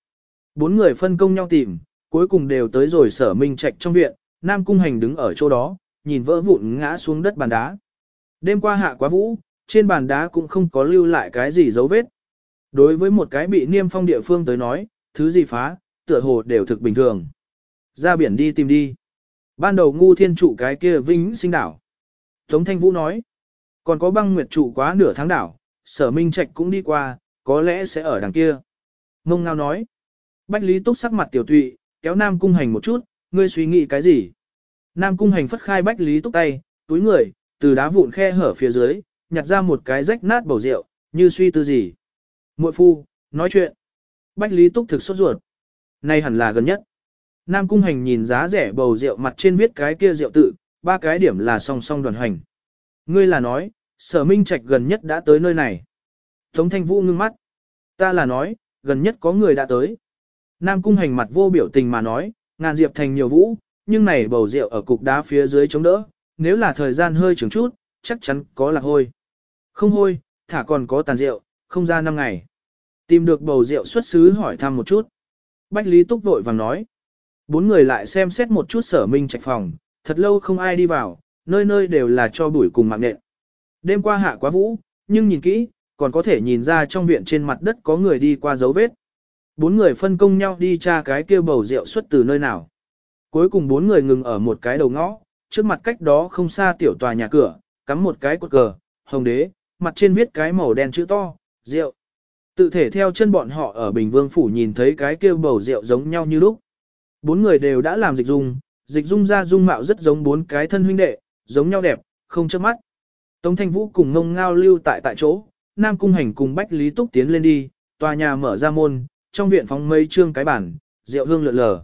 Bốn người phân công nhau tìm, cuối cùng đều tới rồi sở minh trạch trong viện, Nam Cung Hành đứng ở chỗ đó, nhìn vỡ vụn ngã xuống đất bàn đá. Đêm qua hạ quá vũ, trên bàn đá cũng không có lưu lại cái gì dấu vết. Đối với một cái bị niêm phong địa phương tới nói, thứ gì phá, tựa hồ đều thực bình thường. Ra biển đi tìm đi. Ban đầu ngu thiên trụ cái kia vinh sinh đảo. Tống Thanh Vũ nói, còn có băng nguyệt trụ quá nửa tháng đảo, sở minh trạch cũng đi qua, có lẽ sẽ ở đằng kia. Mông Ngao nói, Bách Lý Túc sắc mặt tiểu tụy, kéo Nam Cung Hành một chút, ngươi suy nghĩ cái gì? Nam Cung Hành phất khai Bách Lý Túc tay, túi người, từ đá vụn khe hở phía dưới, nhặt ra một cái rách nát bầu rượu, như suy tư gì. Muội phu, nói chuyện. Bách Lý Túc thực sốt ruột. Nay hẳn là gần nhất. Nam Cung Hành nhìn giá rẻ bầu rượu mặt trên viết cái kia rượu tự, ba cái điểm là song song đoàn hành. Ngươi là nói, sở minh trạch gần nhất đã tới nơi này. Tống Thanh Vũ ngưng mắt. Ta là nói, gần nhất có người đã tới. Nam Cung Hành mặt vô biểu tình mà nói, ngàn diệp thành nhiều vũ, nhưng này bầu rượu ở cục đá phía dưới chống đỡ, nếu là thời gian hơi trường chút, chắc chắn có lạc hôi. Không hôi, thả còn có tàn rượu, không ra năm ngày. Tìm được bầu rượu xuất xứ hỏi thăm một chút. Bách Lý Túc vội vàng nói. Bốn người lại xem xét một chút sở minh trạch phòng, thật lâu không ai đi vào, nơi nơi đều là cho bụi cùng mạng nện. Đêm qua hạ quá vũ, nhưng nhìn kỹ, còn có thể nhìn ra trong viện trên mặt đất có người đi qua dấu vết. Bốn người phân công nhau đi tra cái kia bầu rượu xuất từ nơi nào. Cuối cùng bốn người ngừng ở một cái đầu ngõ, trước mặt cách đó không xa tiểu tòa nhà cửa, cắm một cái cột cờ, hồng đế, mặt trên viết cái màu đen chữ to, rượu. Tự thể theo chân bọn họ ở Bình Vương Phủ nhìn thấy cái kêu bầu rượu giống nhau như lúc. Bốn người đều đã làm dịch dung, dịch dung ra dung mạo rất giống bốn cái thân huynh đệ, giống nhau đẹp, không chớp mắt. Tống Thanh Vũ cùng ngông ngao lưu tại tại chỗ, Nam Cung Hành cùng Bách Lý Túc tiến lên đi, tòa nhà mở ra môn, trong viện phóng mây trương cái bản, rượu hương lượn lờ.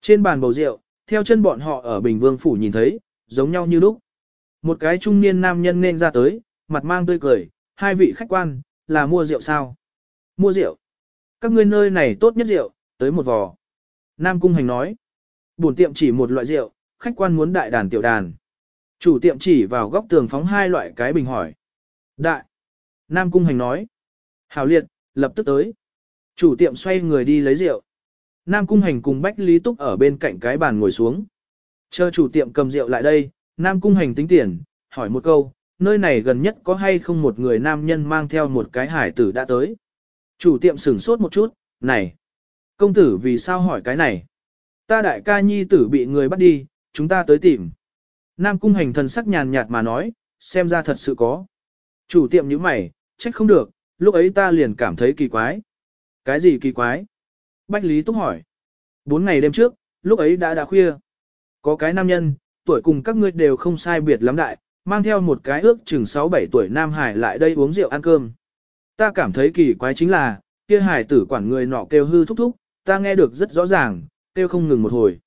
Trên bàn bầu rượu, theo chân bọn họ ở Bình Vương Phủ nhìn thấy, giống nhau như lúc. Một cái trung niên nam nhân nên ra tới, mặt mang tươi cười, hai vị khách quan, là mua rượu sao? Mua rượu. Các ngươi nơi này tốt nhất rượu, tới một vò. Nam Cung Hành nói. Bổn tiệm chỉ một loại rượu, khách quan muốn đại đàn tiểu đàn. Chủ tiệm chỉ vào góc tường phóng hai loại cái bình hỏi. Đại. Nam Cung Hành nói. Hảo liệt, lập tức tới. Chủ tiệm xoay người đi lấy rượu. Nam Cung Hành cùng Bách Lý Túc ở bên cạnh cái bàn ngồi xuống. Chờ chủ tiệm cầm rượu lại đây, Nam Cung Hành tính tiền, hỏi một câu, nơi này gần nhất có hay không một người nam nhân mang theo một cái hải tử đã tới. Chủ tiệm sửng sốt một chút, này, công tử vì sao hỏi cái này? Ta đại ca nhi tử bị người bắt đi, chúng ta tới tìm. Nam Cung Hành thần sắc nhàn nhạt mà nói, xem ra thật sự có. Chủ tiệm như mày, trách không được, lúc ấy ta liền cảm thấy kỳ quái. Cái gì kỳ quái? Bách Lý Túc hỏi. Bốn ngày đêm trước, lúc ấy đã đã khuya. Có cái nam nhân, tuổi cùng các ngươi đều không sai biệt lắm đại, mang theo một cái ước chừng 6-7 tuổi Nam Hải lại đây uống rượu ăn cơm. Ta cảm thấy kỳ quái chính là, kia hải tử quản người nọ kêu hư thúc thúc, ta nghe được rất rõ ràng, kêu không ngừng một hồi.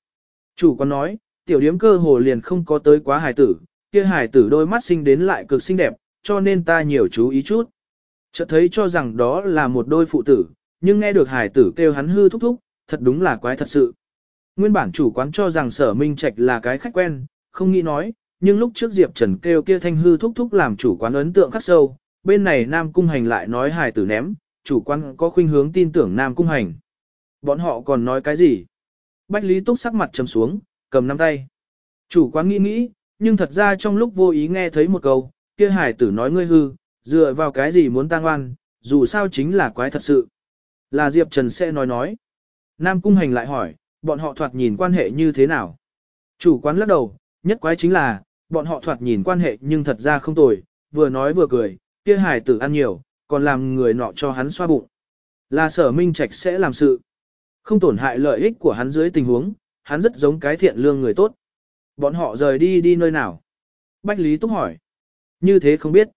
Chủ quán nói, tiểu điếm cơ hồ liền không có tới quá hải tử, kia hải tử đôi mắt sinh đến lại cực xinh đẹp, cho nên ta nhiều chú ý chút. Chợt thấy cho rằng đó là một đôi phụ tử, nhưng nghe được hải tử kêu hắn hư thúc thúc, thật đúng là quái thật sự. Nguyên bản chủ quán cho rằng sở minh trạch là cái khách quen, không nghĩ nói, nhưng lúc trước Diệp Trần kêu kia thanh hư thúc thúc làm chủ quán ấn tượng khắc sâu, bên này Nam Cung Hành lại nói hải tử ném, chủ quán có khuynh hướng tin tưởng Nam Cung Hành. Bọn họ còn nói cái gì? Bách Lý Túc sắc mặt trầm xuống, cầm nắm tay. Chủ quán nghĩ nghĩ, nhưng thật ra trong lúc vô ý nghe thấy một câu, kia hải tử nói ngươi hư, dựa vào cái gì muốn tăng oan, dù sao chính là quái thật sự. Là Diệp Trần sẽ nói nói. Nam Cung Hành lại hỏi, bọn họ thoạt nhìn quan hệ như thế nào? Chủ quán lắc đầu, nhất quái chính là, bọn họ thoạt nhìn quan hệ nhưng thật ra không tồi, vừa nói vừa cười, kia hài tử ăn nhiều, còn làm người nọ cho hắn xoa bụng. Là sở minh trạch sẽ làm sự. Không tổn hại lợi ích của hắn dưới tình huống, hắn rất giống cái thiện lương người tốt. Bọn họ rời đi đi nơi nào? Bách Lý Túc hỏi. Như thế không biết.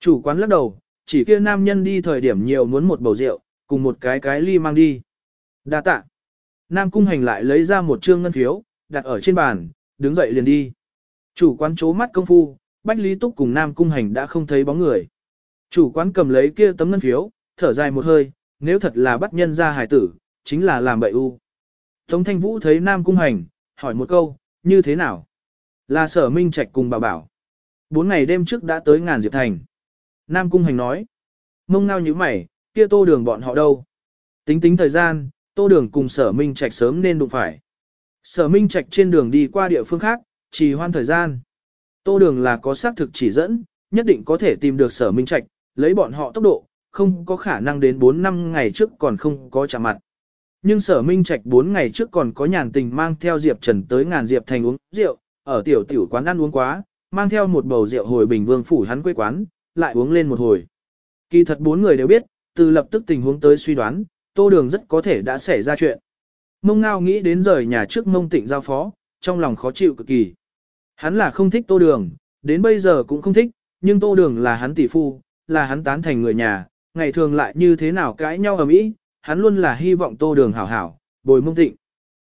Chủ quán lắc đầu, chỉ kia nam nhân đi thời điểm nhiều muốn một bầu rượu, cùng một cái cái ly mang đi. Đa tạ. Nam cung hành lại lấy ra một trương ngân phiếu, đặt ở trên bàn, đứng dậy liền đi. Chủ quán chố mắt công phu, Bách Lý Túc cùng Nam cung hành đã không thấy bóng người. Chủ quán cầm lấy kia tấm ngân phiếu, thở dài một hơi, nếu thật là bắt nhân ra hải tử, chính là làm bậy u. Tống Thanh Vũ thấy Nam cung hành, hỏi một câu, như thế nào? Là sở minh trạch cùng bà bảo. Bốn ngày đêm trước đã tới ngàn diệp thành. Nam cung hành nói. Mông ngao như mày, kia tô đường bọn họ đâu? Tính tính thời gian, tô đường cùng sở minh trạch sớm nên đụng phải. Sở minh trạch trên đường đi qua địa phương khác, trì hoan thời gian. Tô đường là có xác thực chỉ dẫn, nhất định có thể tìm được sở minh trạch, lấy bọn họ tốc độ, không có khả năng đến 4 năm ngày trước còn không có trả mặt. Nhưng sở minh trạch 4 ngày trước còn có nhàn tình mang theo Diệp Trần tới ngàn Diệp thành uống rượu, ở tiểu tiểu quán ăn uống quá, mang theo một bầu rượu hồi bình vương phủ hắn quê quán, lại uống lên một hồi. Kỳ thật bốn người đều biết, từ lập tức tình huống tới suy đoán, tô đường rất có thể đã xảy ra chuyện. Mông ngao nghĩ đến rời nhà trước mông tịnh giao phó, trong lòng khó chịu cực kỳ. Hắn là không thích tô đường, đến bây giờ cũng không thích, nhưng tô đường là hắn tỷ phu, là hắn tán thành người nhà, ngày thường lại như thế nào cãi nhau ở mỹ, hắn luôn là hy vọng tô đường hảo hảo, bồi mông tịnh.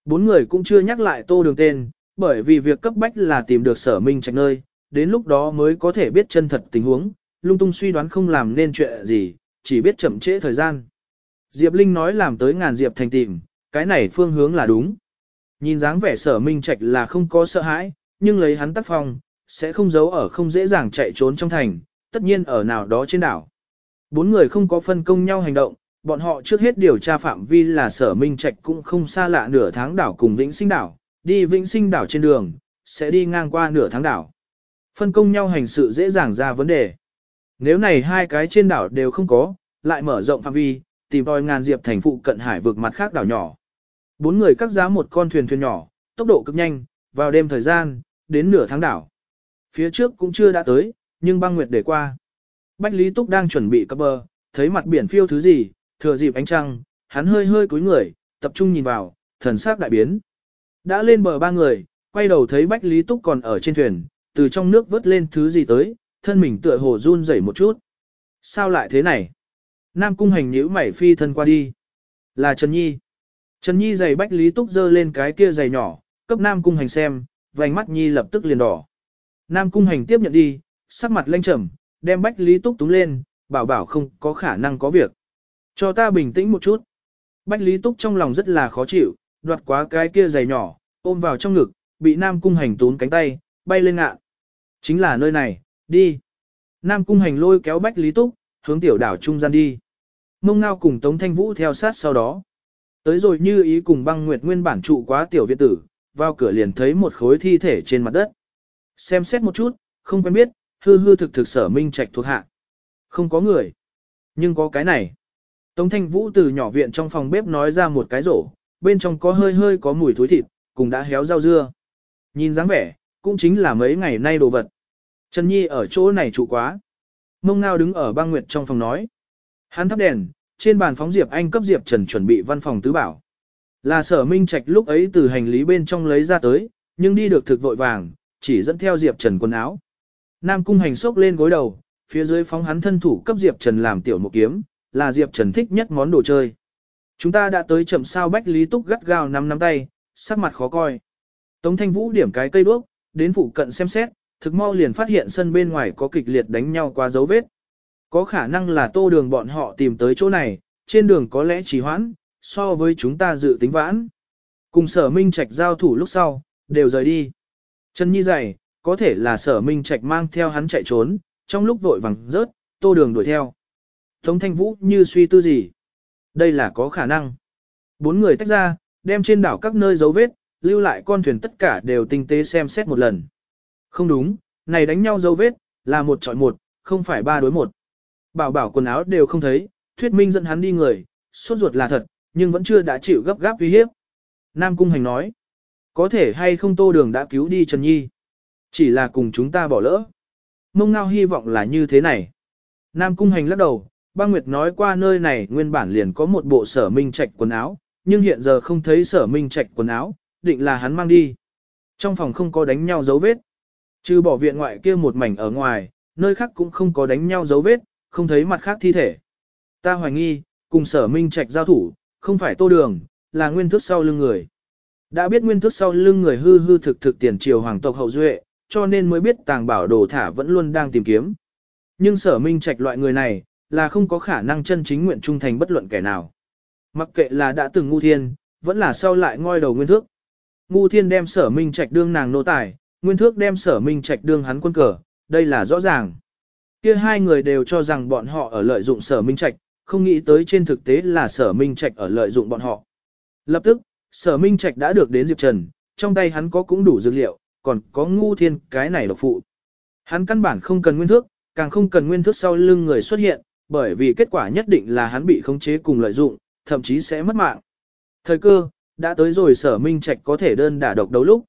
Bốn người cũng chưa nhắc lại tô đường tên, bởi vì việc cấp bách là tìm được sở minh trạch nơi, đến lúc đó mới có thể biết chân thật tình huống, lung tung suy đoán không làm nên chuyện gì, chỉ biết chậm trễ thời gian. Diệp Linh nói làm tới ngàn Diệp thành tìm, cái này phương hướng là đúng. Nhìn dáng vẻ sở minh trạch là không có sợ hãi, nhưng lấy hắn tác phong, sẽ không giấu ở không dễ dàng chạy trốn trong thành, tất nhiên ở nào đó trên đảo. Bốn người không có phân công nhau hành động, bọn họ trước hết điều tra phạm vi là sở minh trạch cũng không xa lạ nửa tháng đảo cùng vĩnh sinh đảo, đi vĩnh sinh đảo trên đường, sẽ đi ngang qua nửa tháng đảo. Phân công nhau hành sự dễ dàng ra vấn đề. Nếu này hai cái trên đảo đều không có, lại mở rộng phạm vi, tìm tòi ngàn diệp thành phụ cận hải vực mặt khác đảo nhỏ. Bốn người cắt giá một con thuyền thuyền nhỏ, tốc độ cực nhanh, vào đêm thời gian, đến nửa tháng đảo. Phía trước cũng chưa đã tới, nhưng băng nguyệt để qua. Bách Lý Túc đang chuẩn bị cập bờ, thấy mặt biển phiêu thứ gì, thừa dịp ánh trăng, hắn hơi hơi cúi người, tập trung nhìn vào, thần sắc đại biến. Đã lên bờ ba người, quay đầu thấy Bách Lý Túc còn ở trên thuyền, từ trong nước vớt lên thứ gì tới, thân mình tựa hồ run rẩy một chút. Sao lại thế này? Nam cung hành nhíu mảy phi thân qua đi. Là Trần Nhi. Trần Nhi giày Bách Lý Túc dơ lên cái kia giày nhỏ, cấp Nam cung hành xem, vành mắt Nhi lập tức liền đỏ. Nam cung hành tiếp nhận đi, sắc mặt lênh trầm, đem Bách Lý Túc túng lên, bảo bảo không có khả năng có việc. Cho ta bình tĩnh một chút. Bách Lý Túc trong lòng rất là khó chịu, đoạt quá cái kia giày nhỏ, ôm vào trong ngực, bị Nam cung hành tún cánh tay, bay lên ngạ. Chính là nơi này, đi. Nam cung hành lôi kéo Bách Lý Túc, hướng tiểu đảo trung gian đi. Mông ngao cùng Tống Thanh Vũ theo sát sau đó. Tới rồi như ý cùng băng nguyệt nguyên bản trụ quá tiểu viện tử, vào cửa liền thấy một khối thi thể trên mặt đất. Xem xét một chút, không quen biết, hư hư thực thực sở minh trạch thuộc hạ. Không có người. Nhưng có cái này. Tống Thanh Vũ từ nhỏ viện trong phòng bếp nói ra một cái rổ, bên trong có hơi hơi có mùi thối thịt, cùng đã héo rau dưa. Nhìn dáng vẻ, cũng chính là mấy ngày nay đồ vật. Trần Nhi ở chỗ này trụ quá. Mông Ngao đứng ở băng nguyệt trong phòng nói. Hắn thắp đèn, trên bàn phóng Diệp Anh cấp Diệp Trần chuẩn bị văn phòng tứ bảo. Là sở minh trạch lúc ấy từ hành lý bên trong lấy ra tới, nhưng đi được thực vội vàng, chỉ dẫn theo Diệp Trần quần áo. Nam cung hành sốc lên gối đầu, phía dưới phóng hắn thân thủ cấp Diệp Trần làm tiểu một kiếm, là Diệp Trần thích nhất món đồ chơi. Chúng ta đã tới chậm sao Bách Lý Túc gắt gao nắm nắm tay, sắc mặt khó coi. Tống Thanh Vũ điểm cái cây đuốc, đến phụ cận xem xét, thực mau liền phát hiện sân bên ngoài có kịch liệt đánh nhau qua dấu vết. Có khả năng là tô đường bọn họ tìm tới chỗ này, trên đường có lẽ trì hoãn, so với chúng ta dự tính vãn. Cùng sở minh trạch giao thủ lúc sau, đều rời đi. Trần Nhi dày, có thể là sở minh trạch mang theo hắn chạy trốn, trong lúc vội vàng rớt, tô đường đuổi theo. Tống thanh vũ như suy tư gì. Đây là có khả năng. Bốn người tách ra, đem trên đảo các nơi dấu vết, lưu lại con thuyền tất cả đều tinh tế xem xét một lần. Không đúng, này đánh nhau dấu vết, là một chọi một, không phải ba đối một. Bảo bảo quần áo đều không thấy, thuyết minh dẫn hắn đi người, sốt ruột là thật, nhưng vẫn chưa đã chịu gấp gáp uy hiếp. Nam Cung Hành nói, có thể hay không tô đường đã cứu đi Trần Nhi. Chỉ là cùng chúng ta bỏ lỡ. Mông Ngao hy vọng là như thế này. Nam Cung Hành lắc đầu, băng nguyệt nói qua nơi này nguyên bản liền có một bộ sở minh trạch quần áo, nhưng hiện giờ không thấy sở minh trạch quần áo, định là hắn mang đi. Trong phòng không có đánh nhau dấu vết. Trừ bỏ viện ngoại kia một mảnh ở ngoài, nơi khác cũng không có đánh nhau dấu vết, không thấy mặt khác thi thể. Ta hoài nghi, cùng sở minh trạch giao thủ, không phải tô đường, là nguyên thức sau lưng người. Đã biết nguyên thức sau lưng người hư hư thực thực tiền triều hoàng tộc hậu duệ, cho nên mới biết tàng bảo đồ thả vẫn luôn đang tìm kiếm. Nhưng sở minh trạch loại người này, là không có khả năng chân chính nguyện trung thành bất luận kẻ nào. Mặc kệ là đã từng ngu thiên, vẫn là sau lại ngoi đầu nguyên thước. Ngu thiên đem sở minh trạch đương nàng nô tài, nguyên thước đem sở minh trạch đương hắn quân cờ, đây là rõ ràng. Kia hai người đều cho rằng bọn họ ở lợi dụng sở minh trạch, không nghĩ tới trên thực tế là sở minh trạch ở lợi dụng bọn họ. Lập tức, sở minh trạch đã được đến Diệp Trần, trong tay hắn có cũng đủ dữ liệu, còn có ngu thiên cái này độc phụ. Hắn căn bản không cần nguyên thước, càng không cần nguyên thước sau lưng người xuất hiện, bởi vì kết quả nhất định là hắn bị khống chế cùng lợi dụng, thậm chí sẽ mất mạng. Thời cơ, đã tới rồi sở minh trạch có thể đơn đả độc đấu lúc.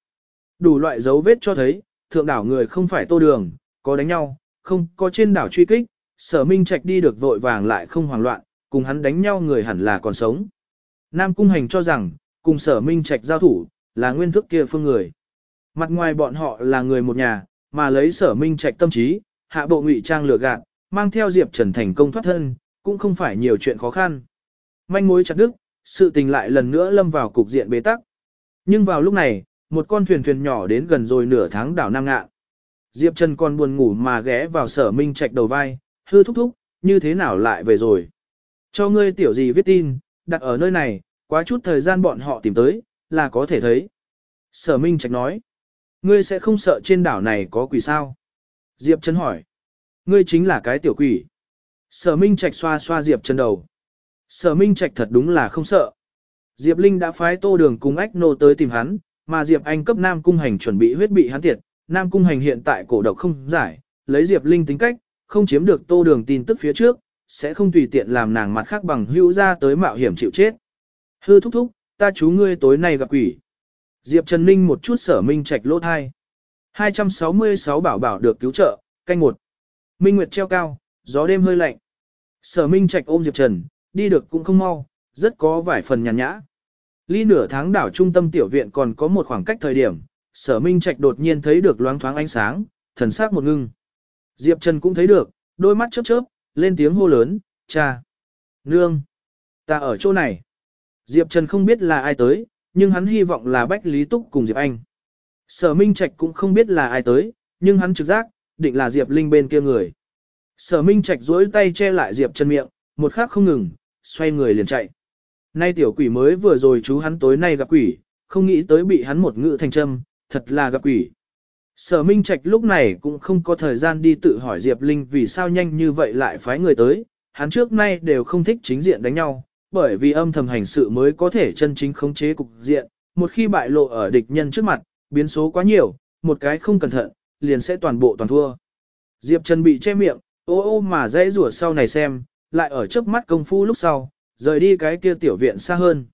Đủ loại dấu vết cho thấy, thượng đảo người không phải tô đường, có đánh nhau, không có trên đảo truy kích, sở minh trạch đi được vội vàng lại không hoảng loạn, cùng hắn đánh nhau người hẳn là còn sống. Nam Cung Hành cho rằng, cùng sở minh trạch giao thủ, là nguyên thức kia phương người. Mặt ngoài bọn họ là người một nhà, mà lấy sở minh trạch tâm trí, hạ bộ ngụy trang lừa gạt, mang theo Diệp Trần thành công thoát thân, cũng không phải nhiều chuyện khó khăn. Manh mối chặt đức, sự tình lại lần nữa lâm vào cục diện bế tắc. Nhưng vào lúc này, một con thuyền thuyền nhỏ đến gần rồi nửa tháng đảo Nam Ngạn. Diệp Trần còn buồn ngủ mà ghé vào sở minh trạch đầu vai, hư thúc thúc, như thế nào lại về rồi. Cho ngươi tiểu gì viết tin, đặt ở nơi này, quá chút thời gian bọn họ tìm tới, là có thể thấy. Sở minh trạch nói, ngươi sẽ không sợ trên đảo này có quỷ sao? Diệp Trần hỏi, ngươi chính là cái tiểu quỷ. Sở minh trạch xoa xoa Diệp Trần đầu. Sở minh trạch thật đúng là không sợ. Diệp Linh đã phái tô đường cùng ách nô tới tìm hắn, mà Diệp Anh cấp Nam Cung Hành chuẩn bị huyết bị hắn tiệt, Nam Cung Hành hiện tại cổ độc không giải, lấy Diệp Linh tính cách, không chiếm được tô đường tin tức phía trước, sẽ không tùy tiện làm nàng mặt khác bằng hữu ra tới mạo hiểm chịu chết. Hư thúc thúc, ta chú ngươi tối nay gặp quỷ. Diệp Trần Ninh một chút sở minh trạch lỗ thai. 266 bảo bảo được cứu trợ, canh một. Minh Nguyệt treo cao, gió đêm hơi lạnh. Sở minh trạch ôm Diệp Trần, đi được cũng không mau, rất có vài phần nhàn nhã. Ly nửa tháng đảo trung tâm tiểu viện còn có một khoảng cách thời điểm, sở minh trạch đột nhiên thấy được loáng thoáng ánh sáng, thần sắc một ngưng. Diệp Trần cũng thấy được, đôi mắt chớp chớp, lên tiếng hô lớn, cha, nương, ta ở chỗ này. Diệp Trần không biết là ai tới, nhưng hắn hy vọng là Bách Lý Túc cùng Diệp Anh. Sở Minh Trạch cũng không biết là ai tới, nhưng hắn trực giác, định là Diệp Linh bên kia người. Sở Minh Trạch duỗi tay che lại Diệp Trần miệng, một khắc không ngừng, xoay người liền chạy. Nay tiểu quỷ mới vừa rồi chú hắn tối nay gặp quỷ, không nghĩ tới bị hắn một ngự thành châm, thật là gặp quỷ. Sở Minh Trạch lúc này cũng không có thời gian đi tự hỏi Diệp Linh vì sao nhanh như vậy lại phái người tới, hắn trước nay đều không thích chính diện đánh nhau, bởi vì âm thầm hành sự mới có thể chân chính khống chế cục diện, một khi bại lộ ở địch nhân trước mặt, biến số quá nhiều, một cái không cẩn thận, liền sẽ toàn bộ toàn thua. Diệp Trần bị che miệng, ô ô mà dãy rủa sau này xem, lại ở trước mắt công phu lúc sau, rời đi cái kia tiểu viện xa hơn.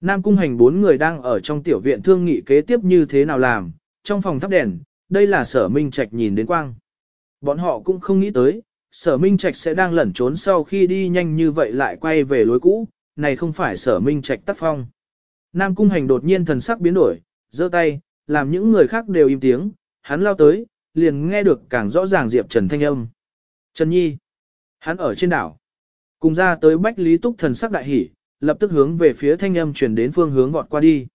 Nam cung hành bốn người đang ở trong tiểu viện thương nghị kế tiếp như thế nào làm, trong phòng thắp đèn, đây là sở minh trạch nhìn đến quang. Bọn họ cũng không nghĩ tới, sở minh trạch sẽ đang lẩn trốn sau khi đi nhanh như vậy lại quay về lối cũ, này không phải sở minh trạch tác phong. Nam cung hành đột nhiên thần sắc biến đổi, giơ tay, làm những người khác đều im tiếng, hắn lao tới, liền nghe được càng rõ ràng Diệp Trần thanh âm. Trần Nhi, hắn ở trên đảo. Cùng ra tới Bách Lý Túc thần sắc đại hỉ, lập tức hướng về phía thanh âm chuyển đến phương hướng vọt qua đi.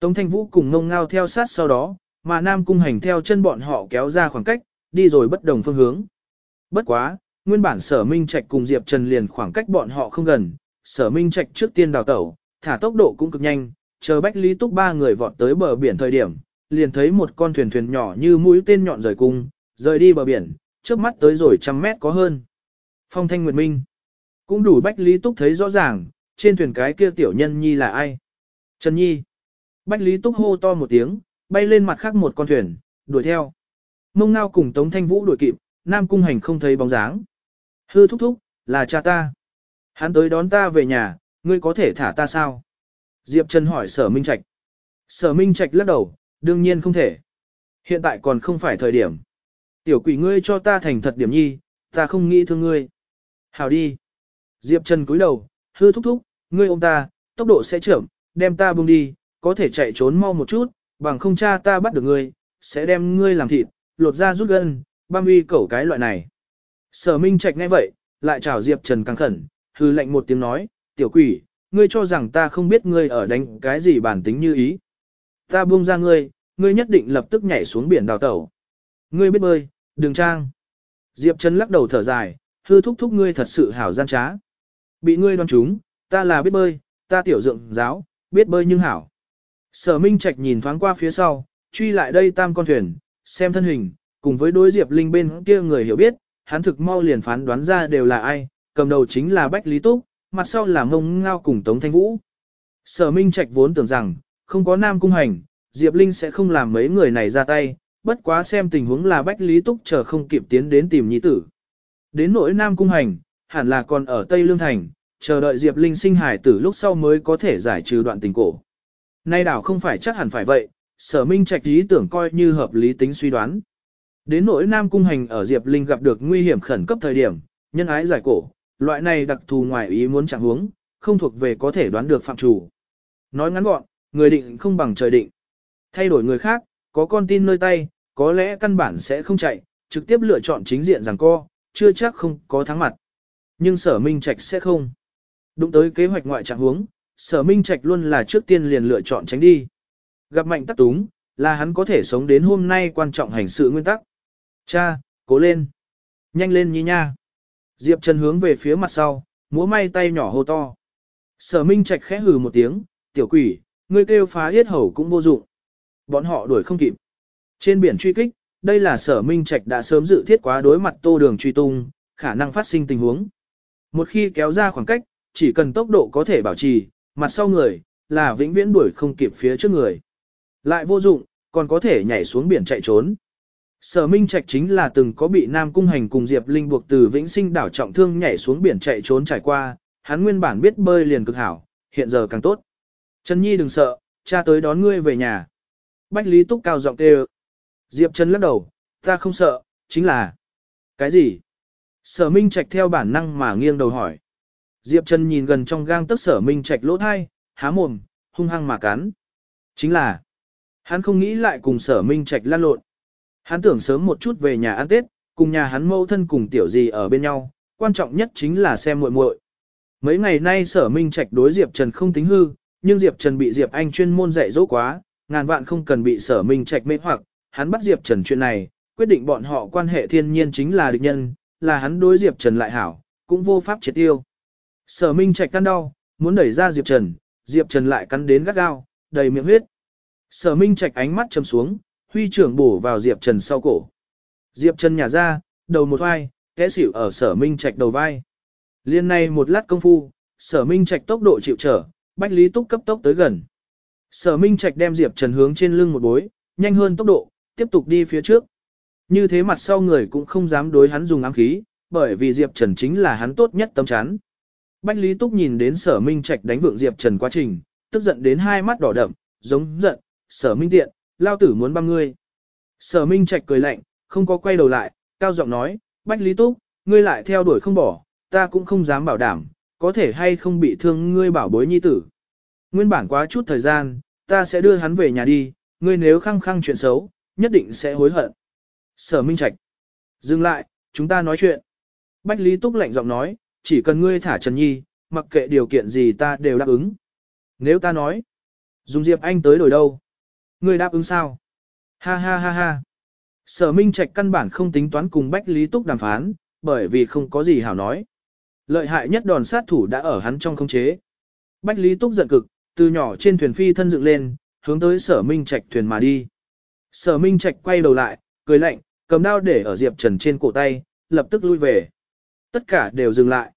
Tống Thanh Vũ cùng ngông ngao theo sát sau đó, mà Nam Cung Hành theo chân bọn họ kéo ra khoảng cách, đi rồi bất đồng phương hướng. Bất quá, nguyên bản sở Minh Trạch cùng Diệp Trần liền khoảng cách bọn họ không gần, sở Minh Trạch trước tiên đào tẩu, thả tốc độ cũng cực nhanh, chờ Bách Lý Túc ba người vọt tới bờ biển thời điểm, liền thấy một con thuyền thuyền nhỏ như mũi tên nhọn rời cung, rời đi bờ biển, trước mắt tới rồi trăm mét có hơn. Phong Thanh Nguyệt Minh cũng đủ Bách Lý Túc thấy rõ ràng, trên thuyền cái kia tiểu nhân nhi là ai. Trần Nhi. Bách Lý Túc hô to một tiếng, bay lên mặt khác một con thuyền, đuổi theo. Mông ngao cùng Tống Thanh Vũ đuổi kịp, Nam Cung Hành không thấy bóng dáng. Hư thúc thúc, là cha ta. Hắn tới đón ta về nhà, ngươi có thể thả ta sao? Diệp Trần hỏi sở Minh Trạch. Sở Minh Trạch lắc đầu, đương nhiên không thể. Hiện tại còn không phải thời điểm. Tiểu quỷ ngươi cho ta thành thật điểm nhi, ta không nghĩ thương ngươi. Hào đi. Diệp Trần cúi đầu, hư thúc thúc, ngươi ôm ta, tốc độ sẽ chậm, đem ta buông đi, có thể chạy trốn mau một chút, bằng không cha ta bắt được ngươi, sẽ đem ngươi làm thịt, lột ra rút gân, băm uy cẩu cái loại này. Sở Minh Trạch ngay vậy, lại chào Diệp Trần căng khẩn, hư lệnh một tiếng nói, tiểu quỷ, ngươi cho rằng ta không biết ngươi ở đánh cái gì bản tính như ý. Ta buông ra ngươi, ngươi nhất định lập tức nhảy xuống biển đào tẩu. Ngươi biết bơi, đừng trang. Diệp Trần lắc đầu thở dài, hư thúc thúc ngươi thật sự hảo gian trá. Bị ngươi đoán trúng, ta là biết bơi, ta tiểu dượng giáo, biết bơi nhưng hảo. Sở Minh Trạch nhìn thoáng qua phía sau, truy lại đây tam con thuyền, xem thân hình, cùng với đối Diệp Linh bên kia người hiểu biết, hắn thực mau liền phán đoán ra đều là ai, cầm đầu chính là Bách Lý Túc, mặt sau là Mông Ngao cùng Tống Thanh Vũ. Sở Minh Trạch vốn tưởng rằng, không có Nam Cung Hành, Diệp Linh sẽ không làm mấy người này ra tay, bất quá xem tình huống là Bách Lý Túc chờ không kịp tiến đến tìm nhi tử. Đến nỗi Nam Cung Hành, hẳn là còn ở Tây Lương Thành, chờ đợi Diệp Linh sinh hải tử lúc sau mới có thể giải trừ đoạn tình cổ. Nay đảo không phải chắc hẳn phải vậy, sở minh trạch ý tưởng coi như hợp lý tính suy đoán. Đến nỗi Nam Cung Hành ở Diệp Linh gặp được nguy hiểm khẩn cấp thời điểm, nhân ái giải cổ, loại này đặc thù ngoài ý muốn chẳng hướng, không thuộc về có thể đoán được phạm chủ. Nói ngắn gọn, người định không bằng trời định. Thay đổi người khác, có con tin nơi tay, có lẽ căn bản sẽ không chạy, trực tiếp lựa chọn chính diện rằng co, chưa chắc không có thắng mặt. Nhưng sở minh trạch sẽ không. Đụng tới kế hoạch ngoại trạng huống, sở minh trạch luôn là trước tiên liền lựa chọn tránh đi. Gặp mạnh tắc túng, là hắn có thể sống đến hôm nay quan trọng hành sự nguyên tắc. Cha, cố lên. Nhanh lên nhi nha. Diệp Trần hướng về phía mặt sau, múa may tay nhỏ hô to. Sở Minh Trạch khẽ hừ một tiếng, tiểu quỷ, ngươi kêu phá yết hầu cũng vô dụng. Bọn họ đuổi không kịp. Trên biển truy kích, đây là sở Minh Trạch đã sớm dự thiết quá đối mặt tô đường truy tung, khả năng phát sinh tình huống. Một khi kéo ra khoảng cách, chỉ cần tốc độ có thể bảo trì, mặt sau người, là vĩnh viễn đuổi không kịp phía trước người. Lại vô dụng, còn có thể nhảy xuống biển chạy trốn. Sở Minh Trạch chính là từng có bị Nam Cung Hành cùng Diệp Linh buộc từ Vĩnh Sinh đảo trọng thương nhảy xuống biển chạy trốn trải qua, hắn nguyên bản biết bơi liền cực hảo, hiện giờ càng tốt. Trần Nhi đừng sợ, cha tới đón ngươi về nhà. Bách Lý Túc cao giọng kêu. Diệp Trần lắc đầu, ta không sợ, chính là... Cái gì? Sở Minh Trạch theo bản năng mà nghiêng đầu hỏi. Diệp Trần nhìn gần trong gang tấc sở Minh Trạch lỗ thai, há mồm, hung hăng mà cắn. Chính là... Hắn không nghĩ lại cùng sở Minh Trạch lan lộn. Hắn tưởng sớm một chút về nhà ăn Tết, cùng nhà hắn mâu thân cùng tiểu gì ở bên nhau, quan trọng nhất chính là xem muội muội. Mấy ngày nay sở Minh Trạch đối Diệp Trần không tính hư, nhưng Diệp Trần bị Diệp Anh chuyên môn dạy dỗ quá, ngàn vạn không cần bị sở Minh Trạch mê hoặc, hắn bắt Diệp Trần chuyện này, quyết định bọn họ quan hệ thiên nhiên chính là địch nhân, là hắn đối Diệp Trần lại hảo, cũng vô pháp triệt tiêu. Sở Minh Trạch căn đau, muốn đẩy ra Diệp Trần, Diệp Trần lại cắn đến gắt gao, đầy miệng huyết. Sở Minh Trạch ánh mắt chầm xuống, huy trưởng bổ vào Diệp Trần sau cổ. Diệp Trần nhả ra, đầu một vai, kẽ xỉu ở sở Minh Trạch đầu vai. Liên này một lát công phu, sở Minh Trạch tốc độ chịu trở, Bách Lý Túc cấp tốc tới gần. Sở Minh Trạch đem Diệp Trần hướng trên lưng một bối, nhanh hơn tốc độ, tiếp tục đi phía trước. Như thế mặt sau người cũng không dám đối hắn dùng ám khí, bởi vì Diệp Trần chính là hắn tốt nhất tâm chán. Bách Lý Túc nhìn đến sở Minh Trạch đánh vượng Diệp Trần quá trình, tức giận đến hai mắt đỏ đậm, giống giận, sở Minh tiện, lao tử muốn băm ngươi. Sở Minh Trạch cười lạnh, không có quay đầu lại, cao giọng nói, Bách Lý Túc, ngươi lại theo đuổi không bỏ, ta cũng không dám bảo đảm, có thể hay không bị thương ngươi bảo bối nhi tử. Nguyên bản quá chút thời gian, ta sẽ đưa hắn về nhà đi, ngươi nếu khăng khăng chuyện xấu, nhất định sẽ hối hận. Sở Minh Trạch. Dừng lại, chúng ta nói chuyện. Bách Lý Túc lạnh giọng nói, chỉ cần ngươi thả Trần Nhi, mặc kệ điều kiện gì ta đều đáp ứng. Nếu ta nói, dùng Diệp Anh tới đổi đâu? Ngươi đáp ứng sao? Ha ha ha ha. Sở Minh Trạch căn bản không tính toán cùng Bách Lý Túc đàm phán, bởi vì không có gì hảo nói. Lợi hại nhất đòn sát thủ đã ở hắn trong không chế. Bách Lý Túc giận cực, từ nhỏ trên thuyền phi thân dựng lên, hướng tới sở Minh Trạch thuyền mà đi. Sở Minh Trạch quay đầu lại, cười lạnh, cầm đao để ở Diệp Trần trên cổ tay, lập tức lui về. Tất cả đều dừng lại.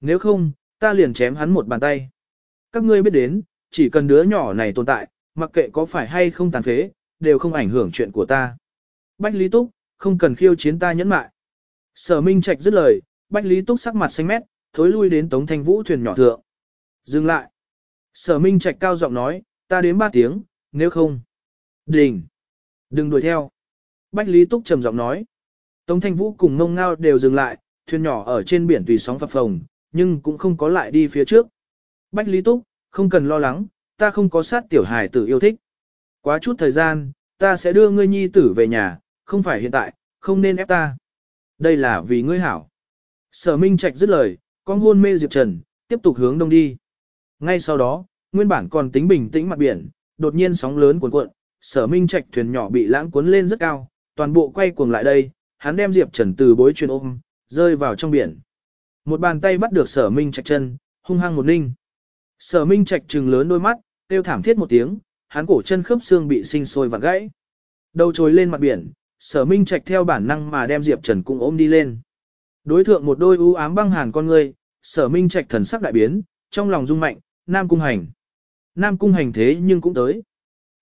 Nếu không, ta liền chém hắn một bàn tay. Các ngươi biết đến, chỉ cần đứa nhỏ này tồn tại, mặc kệ có phải hay không tàn phế, đều không ảnh hưởng chuyện của ta. Bách Lý Túc, không cần khiêu chiến ta nhẫn mại. Sở Minh Trạch dứt lời, Bách Lý Túc sắc mặt xanh mét, thối lui đến Tống Thanh Vũ thuyền nhỏ thượng. Dừng lại. Sở Minh Trạch cao giọng nói, ta đến ba tiếng, nếu không. Đình. Đừng đuổi theo. Bách Lý Túc trầm giọng nói. Tống Thanh Vũ cùng ngông ngao đều dừng lại, thuyền nhỏ ở trên biển tùy sóng phập phồng, nhưng cũng không có lại đi phía trước. Bách Lý Túc, không cần lo lắng, ta không có sát tiểu hài tử yêu thích. Quá chút thời gian, ta sẽ đưa ngươi nhi tử về nhà, không phải hiện tại, không nên ép ta. Đây là vì ngươi hảo. Sở Minh Trạch dứt lời, con hôn mê Diệp Trần, tiếp tục hướng đông đi. Ngay sau đó, nguyên bản còn tính bình tĩnh mặt biển, đột nhiên sóng lớn cuồn cuộn, sở Minh Trạch thuyền nhỏ bị lãng cuốn lên rất cao, toàn bộ quay cuồng lại đây, hắn đem Diệp Trần từ bối truyền ôm, rơi vào trong biển. Một bàn tay bắt được sở Minh Trạch chân, hung hăng một ninh. Sở Minh Trạch trừng lớn đôi mắt, kêu thảm thiết một tiếng, hắn cổ chân khớp xương bị sinh sôi vặn gãy. Đầu trồi lên mặt biển, sở Minh Trạch theo bản năng mà đem Diệp Trần cũng ôm đi lên. Đối thượng một đôi u ám băng hàn con người, sở Minh Trạch thần sắc đại biến, trong lòng rung mạnh, Nam Cung Hành. Nam Cung Hành thế nhưng cũng tới.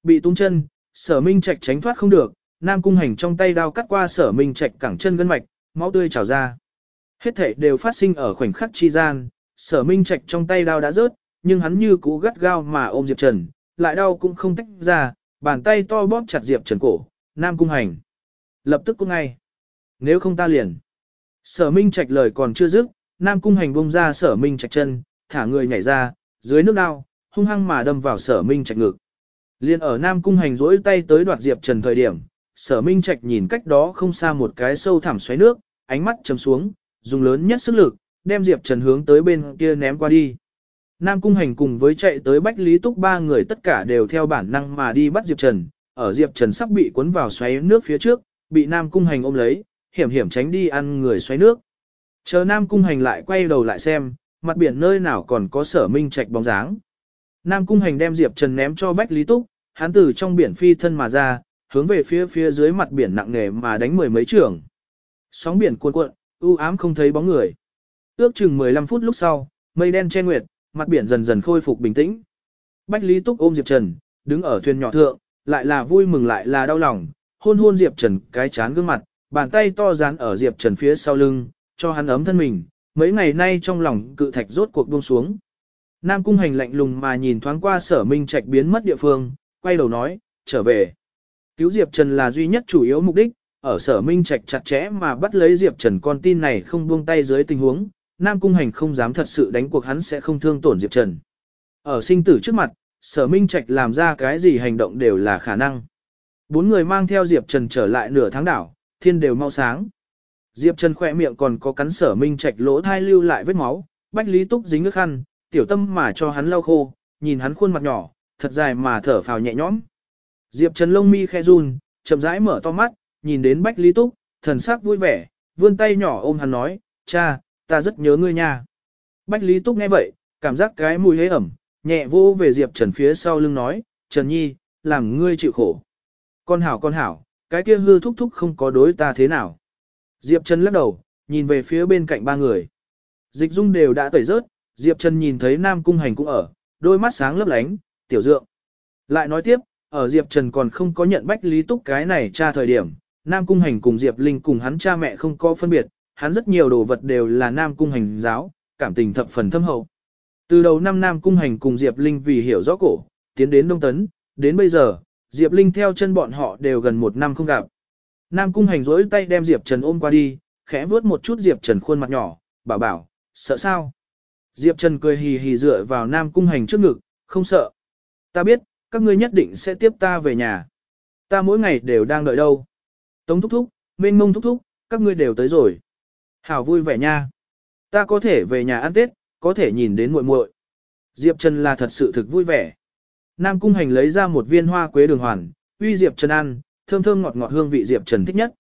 Bị tung chân, sở Minh Trạch tránh thoát không được, Nam Cung Hành trong tay đao cắt qua sở Minh Trạch cẳng chân gân mạch, máu tươi trào ra. Hết thể đều phát sinh ở khoảnh khắc chi gian, sở Minh Trạch trong tay đao đã rớt, nhưng hắn như cũ gắt gao mà ôm Diệp Trần, lại đau cũng không tách ra, bàn tay to bóp chặt Diệp Trần cổ, Nam Cung Hành. Lập tức cũng ngay. Nếu không ta liền. Sở Minh Trạch lời còn chưa dứt, Nam Cung Hành bông ra sở Minh Trạch chân, thả người nhảy ra, dưới nước đao, hung hăng mà đâm vào sở Minh Trạch ngực. Liên ở Nam Cung Hành rỗi tay tới đoạt Diệp Trần thời điểm, sở Minh Trạch nhìn cách đó không xa một cái sâu thẳm xoáy nước, ánh mắt chầm xuống, dùng lớn nhất sức lực, đem Diệp Trần hướng tới bên kia ném qua đi. Nam Cung Hành cùng với chạy tới Bách Lý Túc ba người tất cả đều theo bản năng mà đi bắt Diệp Trần, ở Diệp Trần sắp bị cuốn vào xoáy nước phía trước, bị Nam Cung Hành ôm lấy, hiểm hiểm tránh đi ăn người xoáy nước. Chờ Nam Cung Hành lại quay đầu lại xem, mặt biển nơi nào còn có sở minh trạch bóng dáng. Nam Cung Hành đem Diệp Trần ném cho Bách Lý Túc, hắn từ trong biển phi thân mà ra, hướng về phía phía dưới mặt biển nặng nề mà đánh mười mấy trường. Sóng biển cuộn cuộn, u ám không thấy bóng người. Ước chừng 15 phút lúc sau, mây đen che nguyệt, mặt biển dần dần khôi phục bình tĩnh. Bách Lý Túc ôm Diệp Trần, đứng ở thuyền nhỏ thượng, lại là vui mừng lại là đau lòng, hôn hôn Diệp Trần cái chán gương mặt, bàn tay to dán ở Diệp Trần phía sau lưng, cho hắn ấm thân mình, mấy ngày nay trong lòng cự thạch rốt cuộc buông xuống. Nam Cung Hành lạnh lùng mà nhìn thoáng qua sở minh trạch biến mất địa phương, quay đầu nói, trở về. Cứu Diệp Trần là duy nhất chủ yếu mục đích, ở sở minh trạch chặt chẽ mà bắt lấy Diệp Trần con tin này không buông tay dưới tình huống, Nam Cung Hành không dám thật sự đánh cuộc hắn sẽ không thương tổn Diệp Trần. Ở sinh tử trước mặt, sở minh trạch làm ra cái gì hành động đều là khả năng. Bốn người mang theo Diệp Trần trở lại nửa tháng đảo, thiên đều mau sáng. Diệp Trần khỏe miệng còn có cắn sở minh trạch lỗ thai lưu lại vết máu, bách lý túc dính nước khăn, tiểu tâm mà cho hắn lau khô, nhìn hắn khuôn mặt nhỏ, thật dài mà thở phào nhẹ nhõm. Diệp Trần lông mi khe run, chậm rãi mở to mắt, nhìn đến bách lý túc, thần sắc vui vẻ, vươn tay nhỏ ôm hắn nói, cha, ta rất nhớ ngươi nha. Bách lý túc nghe vậy, cảm giác cái mùi hế ẩm, nhẹ vô về Diệp Trần phía sau lưng nói, Trần Nhi, làm ngươi chịu khổ. Con hảo con hảo, cái kia hư thúc thúc không có đối ta thế nào. Diệp Trần lắc đầu, nhìn về phía bên cạnh ba người. Dịch dung đều đã tẩy rớt, Diệp Trần nhìn thấy Nam Cung Hành cũng ở, đôi mắt sáng lấp lánh, tiểu dượng. Lại nói tiếp, ở Diệp Trần còn không có nhận bách lý túc cái này cha thời điểm, Nam Cung Hành cùng Diệp Linh cùng hắn cha mẹ không có phân biệt, hắn rất nhiều đồ vật đều là Nam Cung Hành giáo, cảm tình thập phần thâm hậu. Từ đầu năm Nam Cung Hành cùng Diệp Linh vì hiểu rõ cổ, tiến đến Đông Tấn, đến bây giờ, Diệp Linh theo chân bọn họ đều gần một năm không gặp. Nam Cung Hành rỗi tay đem Diệp Trần ôm qua đi, khẽ vuốt một chút Diệp Trần khuôn mặt nhỏ, bảo bảo, sợ sao? Diệp Trần cười hì hì dựa vào Nam Cung Hành trước ngực, không sợ. Ta biết, các ngươi nhất định sẽ tiếp ta về nhà. Ta mỗi ngày đều đang đợi đâu. Tống thúc thúc, mênh mông thúc thúc, các ngươi đều tới rồi. Hảo vui vẻ nha. Ta có thể về nhà ăn Tết, có thể nhìn đến muội muội. Diệp Trần là thật sự thực vui vẻ. Nam Cung Hành lấy ra một viên hoa quế đường hoàn, uy Diệp Trần ăn, thơm thơm ngọt ngọt hương vị Diệp Trần thích nhất.